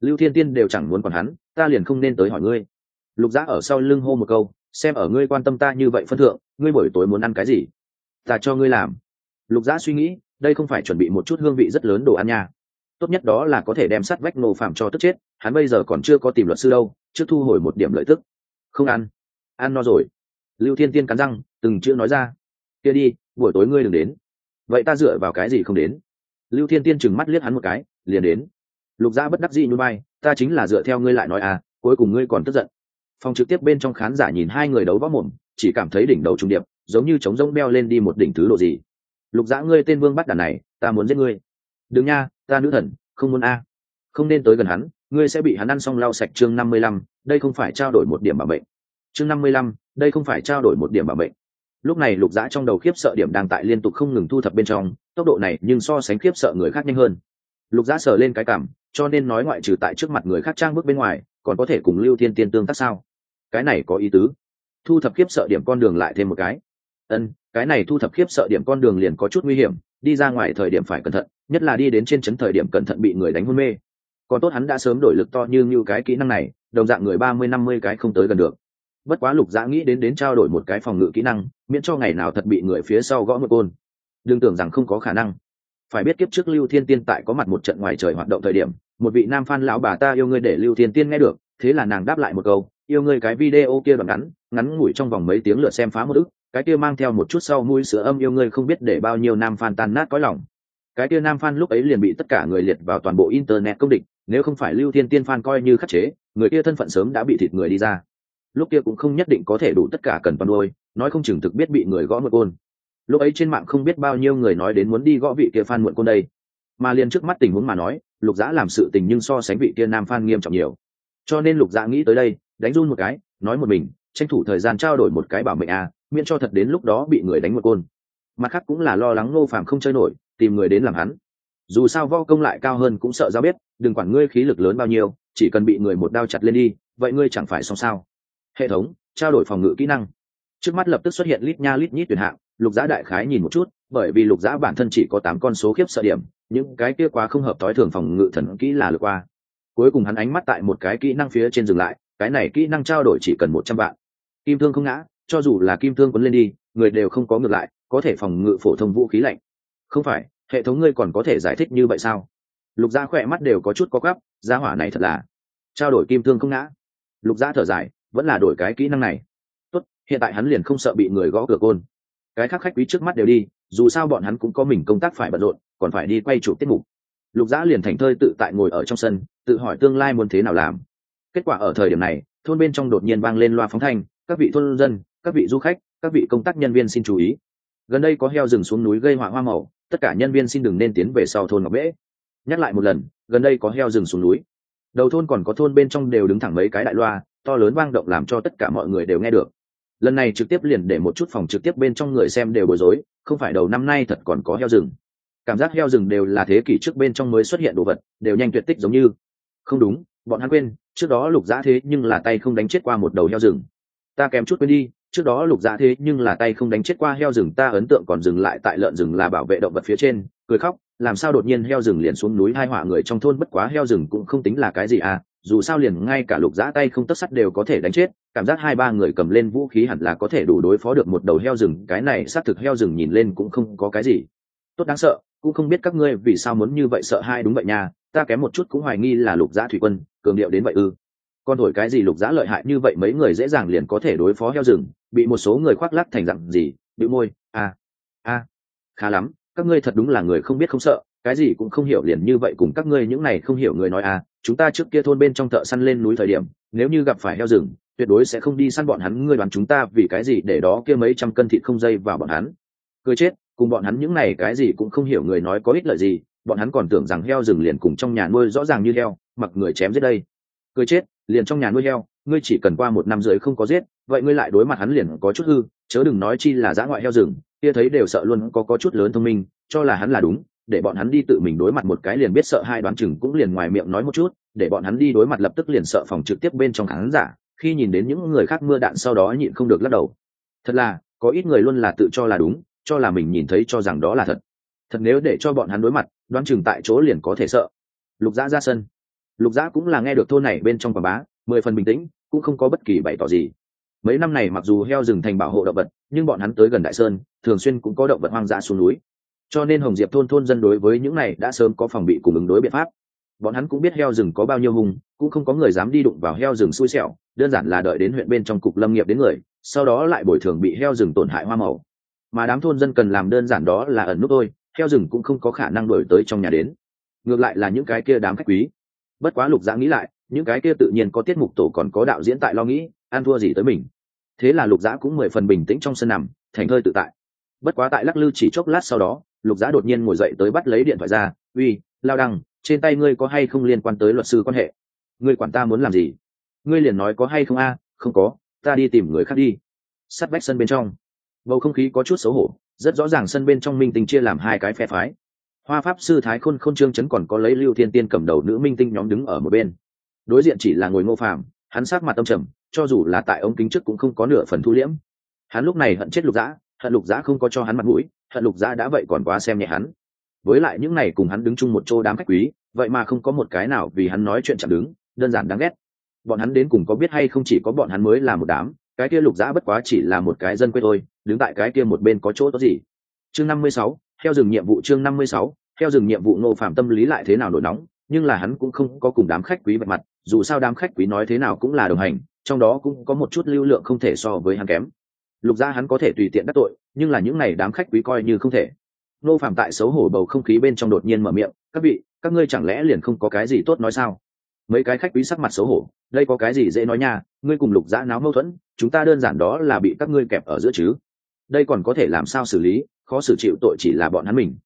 Lưu Thiên tiên đều chẳng muốn còn hắn, ta liền không nên tới hỏi ngươi. Lục dã ở sau lưng hô một câu, xem ở ngươi quan tâm ta như vậy phân thượng, ngươi buổi tối muốn ăn cái gì? Ta cho ngươi làm. Lục giã suy nghĩ, đây không phải chuẩn bị một chút hương vị rất lớn đồ ăn nha. Tốt nhất đó là có thể đem sắt vách nổ phạm cho tức chết, hắn bây giờ còn chưa có tìm luật sư đâu, trước thu hồi một điểm lợi tức. Không ăn. Ăn no rồi. Lưu thiên tiên cắn răng, từng chữ nói ra. Kia đi, buổi tối ngươi đừng đến. Vậy ta dựa vào cái gì không đến? Lưu thiên tiên chừng mắt liếc hắn một cái, liền đến. Lục gia bất đắc dĩ nhún bay ta chính là dựa theo ngươi lại nói à cuối cùng ngươi còn tức giận. Phòng trực tiếp bên trong khán giả nhìn hai người đấu võ mồm, chỉ cảm thấy đỉnh đầu trùng điệp giống như trống rỗng beo lên đi một đỉnh thứ độ gì. Lục dã ngươi tên vương bắt đàn này, ta muốn giết ngươi. Đừng nha, ta nữ thần, không muốn a. Không nên tới gần hắn, ngươi sẽ bị hắn ăn xong lau sạch chương năm mươi lăm, đây không phải trao đổi một điểm bảo mệnh. Chương năm mươi lăm, đây không phải trao đổi một điểm bảo mệnh. Lúc này lục dã trong đầu khiếp sợ điểm đang tại liên tục không ngừng thu thập bên trong, tốc độ này nhưng so sánh khiếp sợ người khác nhanh hơn. Lục dã sờ lên cái cảm, cho nên nói ngoại trừ tại trước mặt người khác trang bước bên ngoài, còn có thể cùng lưu thiên tiên tương tác sao? Cái này có ý tứ. Thu thập khiếp sợ điểm con đường lại thêm một cái ân, cái này thu thập khiếp sợ điểm con đường liền có chút nguy hiểm, đi ra ngoài thời điểm phải cẩn thận, nhất là đi đến trên chấn thời điểm cẩn thận bị người đánh hôn mê. Còn tốt hắn đã sớm đổi lực to như như cái kỹ năng này, đồng dạng người ba mươi, năm mươi cái không tới gần được. Bất quá lục dã nghĩ đến đến trao đổi một cái phòng ngự kỹ năng, miễn cho ngày nào thật bị người phía sau gõ một côn. Đừng tưởng rằng không có khả năng. Phải biết kiếp trước lưu thiên tiên tại có mặt một trận ngoài trời hoạt động thời điểm, một vị nam phan lão bà ta yêu ngươi để lưu thiên tiên nghe được, thế là nàng đáp lại một câu, yêu ngươi cái video kia đoạn ngắn ngắn ngủi trong vòng mấy tiếng lượt xem phá một ức cái kia mang theo một chút sau mũi sữa âm yêu ngươi không biết để bao nhiêu nam fan tan nát cõi lòng. Cái kia nam fan lúc ấy liền bị tất cả người liệt vào toàn bộ internet công địch, nếu không phải lưu thiên tiên fan coi như khắc chế, người kia thân phận sớm đã bị thịt người đi ra. Lúc kia cũng không nhất định có thể đủ tất cả cần toàn đôi nói không chừng thực biết bị người gõ một côn. Lúc ấy trên mạng không biết bao nhiêu người nói đến muốn đi gõ vị kia fan muộn côn đây. Mà liền trước mắt tình huống mà nói, lục dã làm sự tình nhưng so sánh vị kia nam fan nghiêm trọng nhiều. Cho nên lục dã nghĩ tới đây, đánh run một cái, nói một mình, tranh thủ thời gian trao đổi một cái bảo mệnh a miễn cho thật đến lúc đó bị người đánh một côn. Mặt khác cũng là lo lắng ngô phàm không chơi nổi, tìm người đến làm hắn. Dù sao vo công lại cao hơn cũng sợ ra biết, đừng quản ngươi khí lực lớn bao nhiêu, chỉ cần bị người một đao chặt lên đi, vậy ngươi chẳng phải xong sao. Hệ thống, trao đổi phòng ngự kỹ năng. Trước mắt lập tức xuất hiện lít nha lít nhít tuyển hạng, lục giã đại khái nhìn một chút, bởi vì lục giã bản thân chỉ có tám con số khiếp sợ điểm, những cái kia quá không hợp thói thường phòng ngự thần kỹ là lượt qua. Cuối cùng hắn ánh mắt tại một cái kỹ năng phía trên dừng lại, cái này kỹ năng trao đổi chỉ cần một trăm vạn. Kim thương không ngã cho dù là kim thương quấn lên đi, người đều không có ngược lại, có thể phòng ngự phổ thông vũ khí lạnh. Không phải, hệ thống ngươi còn có thể giải thích như vậy sao? Lục gia khỏe mắt đều có chút có gắp gia hỏa này thật là trao đổi kim thương không ngã. Lục gia thở dài, vẫn là đổi cái kỹ năng này. Tốt, hiện tại hắn liền không sợ bị người gõ cửa côn. Cái khác khách quý trước mắt đều đi, dù sao bọn hắn cũng có mình công tác phải bận rộn, còn phải đi quay chụp tiết mục. Lục giã liền thành thơi tự tại ngồi ở trong sân, tự hỏi tương lai muốn thế nào làm. Kết quả ở thời điểm này, thôn bên trong đột nhiên vang lên loa phóng thanh các vị thôn dân, các vị du khách, các vị công tác nhân viên xin chú ý. Gần đây có heo rừng xuống núi gây họa hoa màu, tất cả nhân viên xin đừng nên tiến về sau thôn ngọc bễ nhắc lại một lần, gần đây có heo rừng xuống núi. Đầu thôn còn có thôn bên trong đều đứng thẳng mấy cái đại loa, to lớn vang động làm cho tất cả mọi người đều nghe được. Lần này trực tiếp liền để một chút phòng trực tiếp bên trong người xem đều bối rối, không phải đầu năm nay thật còn có heo rừng. Cảm giác heo rừng đều là thế kỷ trước bên trong mới xuất hiện đồ vật, đều nhanh tuyệt tích giống như. Không đúng, bọn hắn quên, trước đó lục giã thế nhưng là tay không đánh chết qua một đầu heo rừng ta kèm chút quên đi, trước đó lục dạ thế nhưng là tay không đánh chết qua heo rừng, ta ấn tượng còn dừng lại tại lợn rừng là bảo vệ động vật phía trên, cười khóc, làm sao đột nhiên heo rừng liền xuống núi hai họa người trong thôn bất quá heo rừng cũng không tính là cái gì à dù sao liền ngay cả lục dã tay không tất sắt đều có thể đánh chết, cảm giác hai ba người cầm lên vũ khí hẳn là có thể đủ đối phó được một đầu heo rừng, cái này xác thực heo rừng nhìn lên cũng không có cái gì. Tốt đáng sợ, cũng không biết các ngươi vì sao muốn như vậy sợ hai đúng vậy nha, ta kém một chút cũng hoài nghi là lục dã thủy quân, cường điệu đến vậy ư con thổi cái gì lục giã lợi hại như vậy mấy người dễ dàng liền có thể đối phó heo rừng, bị một số người khoác lắc thành dặn gì bị môi, a a, khá lắm, các ngươi thật đúng là người không biết không sợ, cái gì cũng không hiểu liền như vậy cùng các ngươi những này không hiểu người nói a, chúng ta trước kia thôn bên trong thợ săn lên núi thời điểm, nếu như gặp phải heo rừng, tuyệt đối sẽ không đi săn bọn hắn, ngươi đoán chúng ta vì cái gì để đó kia mấy trăm cân thịt không dây vào bọn hắn. Cười chết, cùng bọn hắn những này cái gì cũng không hiểu người nói có ích lợi gì, bọn hắn còn tưởng rằng heo rừng liền cùng trong nhà nuôi rõ ràng như heo, mặc người chém giết đây. Cười chết liền trong nhà nuôi heo, ngươi chỉ cần qua một năm rưỡi không có giết, vậy ngươi lại đối mặt hắn liền có chút hư, chớ đừng nói chi là giã ngoại heo rừng, kia thấy đều sợ luôn, có có chút lớn thông minh, cho là hắn là đúng, để bọn hắn đi tự mình đối mặt một cái liền biết sợ hai đoán chừng cũng liền ngoài miệng nói một chút, để bọn hắn đi đối mặt lập tức liền sợ phòng trực tiếp bên trong khán giả, khi nhìn đến những người khác mưa đạn sau đó nhịn không được lắc đầu. Thật là, có ít người luôn là tự cho là đúng, cho là mình nhìn thấy cho rằng đó là thật. Thật nếu để cho bọn hắn đối mặt, đoán chừng tại chỗ liền có thể sợ. Lục dã ra sân lục Giã cũng là nghe được thôn này bên trong quảng bá, mười phần bình tĩnh, cũng không có bất kỳ bày tỏ gì. Mấy năm này mặc dù heo rừng thành bảo hộ động vật, nhưng bọn hắn tới gần đại sơn, thường xuyên cũng có động vật hoang dã xuống núi. Cho nên hồng diệp thôn thôn dân đối với những này đã sớm có phòng bị cùng ứng đối biện pháp. Bọn hắn cũng biết heo rừng có bao nhiêu hung, cũng không có người dám đi đụng vào heo rừng xui xẻo, đơn giản là đợi đến huyện bên trong cục lâm nghiệp đến người, sau đó lại bồi thường bị heo rừng tổn hại hoa màu. Mà đám thôn dân cần làm đơn giản đó là ẩn nút thôi, heo rừng cũng không có khả năng đổi tới trong nhà đến. Ngược lại là những cái kia đám khách quý bất quá lục dã nghĩ lại, những cái kia tự nhiên có tiết mục tổ còn có đạo diễn tại lo nghĩ, ăn thua gì tới mình. Thế là lục dã cũng mười phần bình tĩnh trong sân nằm, thành hơi tự tại. Bất quá tại lắc lư chỉ chốc lát sau đó, lục dã đột nhiên ngồi dậy tới bắt lấy điện thoại ra, uy, lao đăng, trên tay ngươi có hay không liên quan tới luật sư quan hệ? Ngươi quản ta muốn làm gì? Ngươi liền nói có hay không a? Không có, ta đi tìm người khác đi. Sắt vách sân bên trong. Bầu không khí có chút xấu hổ, rất rõ ràng sân bên trong minh tinh chia làm hai cái phe phái hoa pháp sư thái khôn khôn trương chấn còn có lấy lưu thiên tiên cầm đầu nữ minh tinh nhóm đứng ở một bên. Đối diện chỉ là ngồi ngô phàm, hắn sát mặt tâm trầm, cho dù là tại ống kính trước cũng không có nửa phần thu liễm. Hắn lúc này hận chết lục dã, hận lục dã không có cho hắn mặt mũi, hận lục dã đã vậy còn quá xem nhẹ hắn. Với lại những này cùng hắn đứng chung một chỗ đám khách quý, vậy mà không có một cái nào vì hắn nói chuyện chẳng đứng, đơn giản đáng ghét. Bọn hắn đến cùng có biết hay không chỉ có bọn hắn mới là một đám, cái kia lục dã bất quá chỉ là một cái dân quê thôi, đứng tại cái kia một bên có chỗ tốt gì? Chương năm mươi sáu theo dừng nhiệm vụ chương năm mươi sáu, theo rừng nhiệm vụ Ngô phạm tâm lý lại thế nào nổi nóng, nhưng là hắn cũng không có cùng đám khách quý bật mặt, dù sao đám khách quý nói thế nào cũng là đồng hành, trong đó cũng có một chút lưu lượng không thể so với hắn kém. Lục gia hắn có thể tùy tiện đắc tội, nhưng là những n à y đám khách quý coi như không thể. Ngô phạm tại xấu hổ bầu không khí bên trong đột nhiên mở miệng, các vị, các ngươi chẳng lẽ liền không có cái gì tốt nói sao? Mấy cái khách quý sắc mặt xấu hổ, đây có cái gì dễ nói nha, ngươi cùng lục dã náo mâu thuẫn, chúng ta đơn giản đó là bị các ngươi kẹp ở giữa chứ đây còn có thể làm sao xử lý, khó xử chịu tội chỉ là bọn hắn mình.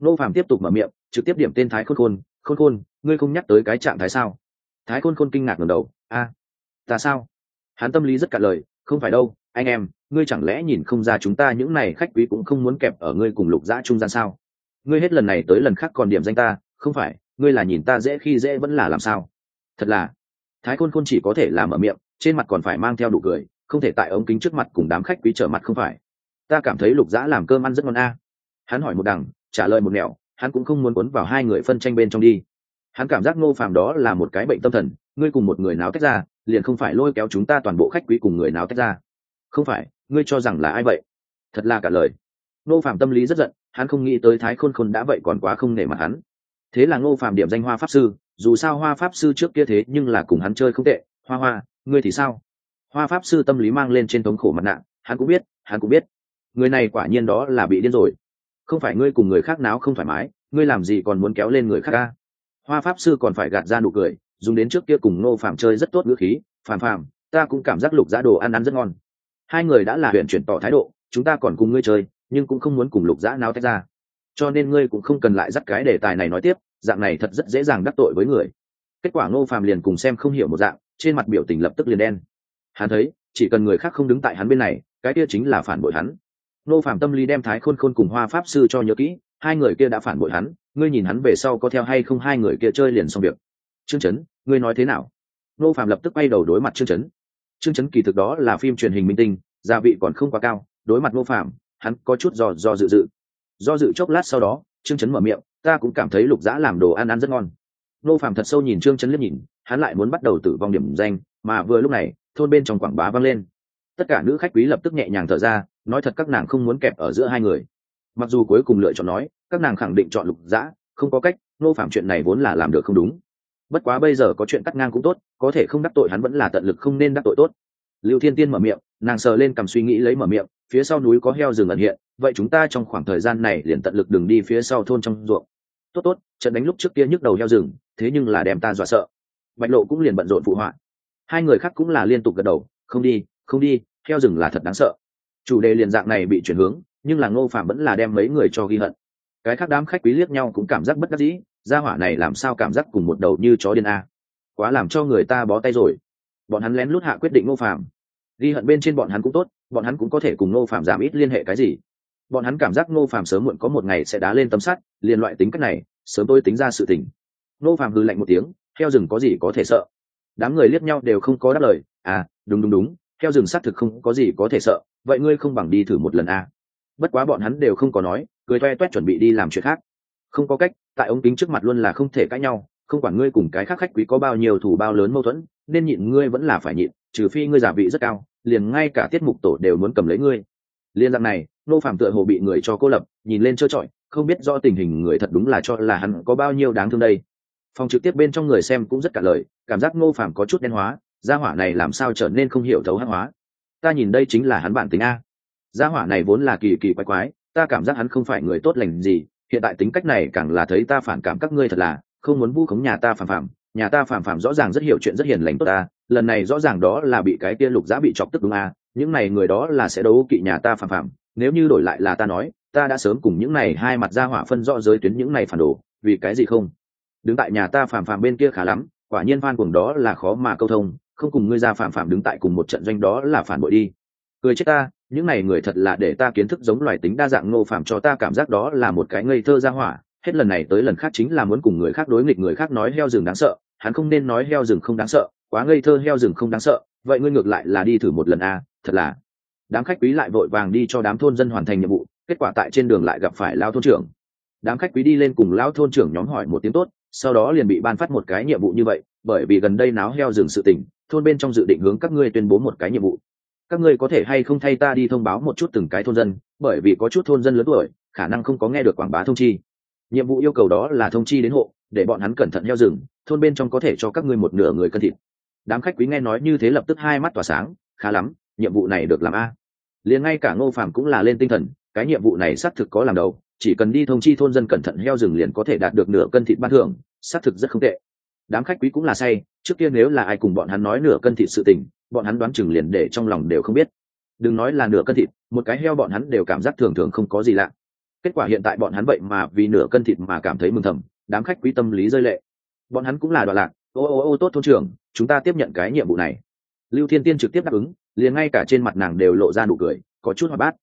Nô phạm tiếp tục mở miệng, trực tiếp điểm tên thái khôn khôn khôn khôn, ngươi không nhắc tới cái trạng thái sao? Thái khôn khôn kinh ngạc ngầm đầu, a, ta sao? Hắn tâm lý rất cạn lời, không phải đâu, anh em, ngươi chẳng lẽ nhìn không ra chúng ta những này khách quý cũng không muốn kẹp ở ngươi cùng lục dã trung gian sao? Ngươi hết lần này tới lần khác còn điểm danh ta, không phải, ngươi là nhìn ta dễ khi dễ vẫn là làm sao? Thật là, thái khôn khôn chỉ có thể làm ở miệng, trên mặt còn phải mang theo đủ cười, không thể tại ống kính trước mặt cùng đám khách quý trở mặt không phải ta cảm thấy lục dã làm cơm ăn rất ngon a. Hắn hỏi một đằng, trả lời một nẻo, hắn cũng không muốn quấn vào hai người phân tranh bên trong đi. Hắn cảm giác ngô phàm đó là một cái bệnh tâm thần, ngươi cùng một người nào tách ra, liền không phải lôi kéo chúng ta toàn bộ khách quý cùng người nào tách ra. Không phải, ngươi cho rằng là ai vậy? Thật là cả lời. Ngô phàm tâm lý rất giận, hắn không nghĩ tới thái khôn khôn đã vậy còn quá không nể mặt hắn. Thế là ngô phàm điểm danh hoa pháp sư, dù sao hoa pháp sư trước kia thế nhưng là cùng hắn chơi không tệ. Hoa hoa, ngươi thì sao? Hoa pháp sư tâm lý mang lên trên thống khổ mặt nạ, hắn cũng biết, hắn cũng biết người này quả nhiên đó là bị điên rồi. Không phải ngươi cùng người khác náo không thoải mái, ngươi làm gì còn muốn kéo lên người khác ca? Hoa pháp sư còn phải gạt ra nụ cười, dùng đến trước kia cùng ngô phàm chơi rất tốt ngữ khí, phàm phàm, ta cũng cảm giác lục giã đồ ăn ăn rất ngon. Hai người đã là huyện chuyển tỏ thái độ, chúng ta còn cùng ngươi chơi, nhưng cũng không muốn cùng lục giã náo tách ra. Cho nên ngươi cũng không cần lại dắt cái đề tài này nói tiếp, dạng này thật rất dễ dàng đắc tội với người. Kết quả ngô phàm liền cùng xem không hiểu một dạng, trên mặt biểu tình lập tức liền đen. Hắn thấy, chỉ cần người khác không đứng tại hắn bên này, cái kia chính là phản bội hắn. Nô Phạm tâm lý đem thái khôn khôn cùng hoa pháp sư cho nhớ kỹ hai người kia đã phản bội hắn ngươi nhìn hắn về sau có theo hay không hai người kia chơi liền xong việc. Trương Chấn, ngươi nói thế nào? Nô Phạm lập tức quay đầu đối mặt trương Chấn. trương Chấn kỳ thực đó là phim truyền hình minh tinh gia vị còn không quá cao đối mặt Nô Phạm, hắn có chút do do dự dự. Do dự chốc lát sau đó trương Chấn mở miệng ta cũng cảm thấy lục dã làm đồ ăn ăn rất ngon. Nô phạm thật sâu nhìn trương Chấn liếc nhìn hắn lại muốn bắt đầu tử vong điểm danh mà vừa lúc này thôn bên trong quảng bá vang lên tất cả nữ khách quý lập tức nhẹ nhàng thở ra, nói thật các nàng không muốn kẹp ở giữa hai người. Mặc dù cuối cùng lựa chọn nói, các nàng khẳng định chọn lục dã, không có cách, nô phạm chuyện này vốn là làm được không đúng. Bất quá bây giờ có chuyện cắt ngang cũng tốt, có thể không đắc tội hắn vẫn là tận lực không nên đắc tội tốt. Lưu thiên tiên mở miệng, nàng sờ lên cầm suy nghĩ lấy mở miệng, phía sau núi có heo rừng ẩn hiện, vậy chúng ta trong khoảng thời gian này liền tận lực đừng đi phía sau thôn trong ruộng. Tốt tốt, trận đánh lúc trước kia nhức đầu heo rừng, thế nhưng là đem ta dọa sợ. Bạch lộ cũng liền bận rộn phụ họa. Hai người khác cũng là liên tục gật đầu, không đi không đi heo rừng là thật đáng sợ. Chủ đề liền dạng này bị chuyển hướng, nhưng là ngô phạm vẫn là đem mấy người cho ghi hận. Cái khác đám khách quý liếc nhau cũng cảm giác bất đắc dĩ, gia hỏa này làm sao cảm giác cùng một đầu như chó điên a? Quá làm cho người ta bó tay rồi. Bọn hắn lén lút hạ quyết định ngô phạm. Ghi hận bên trên bọn hắn cũng tốt, bọn hắn cũng có thể cùng ngô phạm giảm ít liên hệ cái gì. Bọn hắn cảm giác ngô phạm sớm muộn có một ngày sẽ đá lên tấm sắt, liền loại tính cách này, sớm tôi tính ra sự tình. Ngô phạm hư lạnh một tiếng heo rừng có gì có thể sợ. Đám người liếc nhau đều không có đáp lời à đúng đúng đúng heo rừng xác thực không có gì có thể sợ, vậy ngươi không bằng đi thử một lần à. bất quá bọn hắn đều không có nói, cười toe toét chuẩn bị đi làm chuyện khác. Không có cách, tại ống kính trước mặt luôn là không thể cãi nhau, không quản ngươi cùng cái khác khách quý có bao nhiêu thủ bao lớn mâu thuẫn, nên nhịn ngươi vẫn là phải nhịn, trừ phi ngươi giả vị rất cao, liền ngay cả tiết mục tổ đều muốn cầm lấy ngươi. Liên dạng này, nô phạm tựa hồ bị người cho cô lập, nhìn lên trơ trọi, không biết do tình hình người thật đúng là cho là hắn có bao nhiêu đáng thương đây. Phòng trực tiếp bên trong người xem cũng rất cả lời, cảm giác nô phạm có chút đen hóa gia hỏa này làm sao trở nên không hiểu thấu hắc hóa ta nhìn đây chính là hắn bản tính a gia hỏa này vốn là kỳ kỳ quái quái, ta cảm giác hắn không phải người tốt lành gì, hiện tại tính cách này càng là thấy ta phản cảm các ngươi thật là, không muốn vu khống nhà ta phản phạm nhà ta phản phạm rõ ràng rất hiểu chuyện rất hiền lành tốt ta, lần này rõ ràng đó là bị cái kia lục giá bị chọc tức đúng a? những này người đó là sẽ đấu kỵ nhà ta phản phạm nếu như đổi lại là ta nói, ta đã sớm cùng những này hai mặt ra hỏa phân rõ giới tuyến những này phản đồ, vì cái gì không đứng tại nhà ta phản phản bên kia khá lắm, quả nhiên phan cuồng đó là khó mà câu thông không cùng ngươi ra phạm phạm đứng tại cùng một trận doanh đó là phản bội đi. Cười chết ta, những này người thật là để ta kiến thức giống loài tính đa dạng ngô phạm cho ta cảm giác đó là một cái ngây thơ ra hỏa. Hết lần này tới lần khác chính là muốn cùng người khác đối nghịch người khác nói heo rừng đáng sợ, hắn không nên nói heo rừng không đáng sợ, quá ngây thơ heo rừng không đáng sợ, vậy ngươi ngược lại là đi thử một lần a thật là. Đám khách quý lại vội vàng đi cho đám thôn dân hoàn thành nhiệm vụ, kết quả tại trên đường lại gặp phải lao thôn trưởng. Đám khách quý đi lên cùng lao thôn trưởng nhóm hỏi một tiếng tốt, sau đó liền bị ban phát một cái nhiệm vụ như vậy, bởi vì gần đây náo heo rừng sự tình thôn bên trong dự định hướng các ngươi tuyên bố một cái nhiệm vụ. Các ngươi có thể hay không thay ta đi thông báo một chút từng cái thôn dân, bởi vì có chút thôn dân lớn tuổi, khả năng không có nghe được quảng bá thông chi. Nhiệm vụ yêu cầu đó là thông chi đến hộ, để bọn hắn cẩn thận heo rừng, thôn bên trong có thể cho các ngươi một nửa người cân thịt. Đám khách quý nghe nói như thế lập tức hai mắt tỏa sáng, khá lắm, nhiệm vụ này được làm a. Liền ngay cả ngô phàm cũng là lên tinh thần, cái nhiệm vụ này xác thực có làm đầu, chỉ cần đi thông chi thôn dân cẩn thận heo rừng liền có thể đạt được nửa cân thịt ban thưởng, xác thực rất không tệ đám khách quý cũng là say, trước kia nếu là ai cùng bọn hắn nói nửa cân thịt sự tình, bọn hắn đoán chừng liền để trong lòng đều không biết. Đừng nói là nửa cân thịt, một cái heo bọn hắn đều cảm giác thường thường không có gì lạ. Kết quả hiện tại bọn hắn vậy mà vì nửa cân thịt mà cảm thấy mừng thầm, đám khách quý tâm lý rơi lệ. Bọn hắn cũng là đoạn lạc, ô ô ô, tốt thôn trưởng, chúng ta tiếp nhận cái nhiệm vụ này. Lưu thiên tiên trực tiếp đáp ứng, liền ngay cả trên mặt nàng đều lộ ra nụ cười, có chút hoạt bát.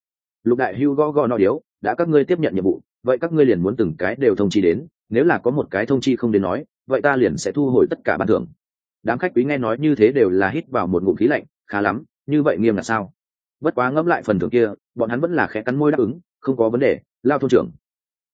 Lục đại hưu go go no điếu, đã các ngươi tiếp nhận nhiệm vụ, vậy các ngươi liền muốn từng cái đều thông chi đến, nếu là có một cái thông chi không đến nói vậy ta liền sẽ thu hồi tất cả ban thưởng. Đám khách quý nghe nói như thế đều là hít vào một ngụm khí lạnh, khá lắm, như vậy nghiêm là sao? Bất quá ngẫm lại phần thưởng kia, bọn hắn vẫn là khẽ cắn môi đáp ứng, không có vấn đề, lao thôn trưởng.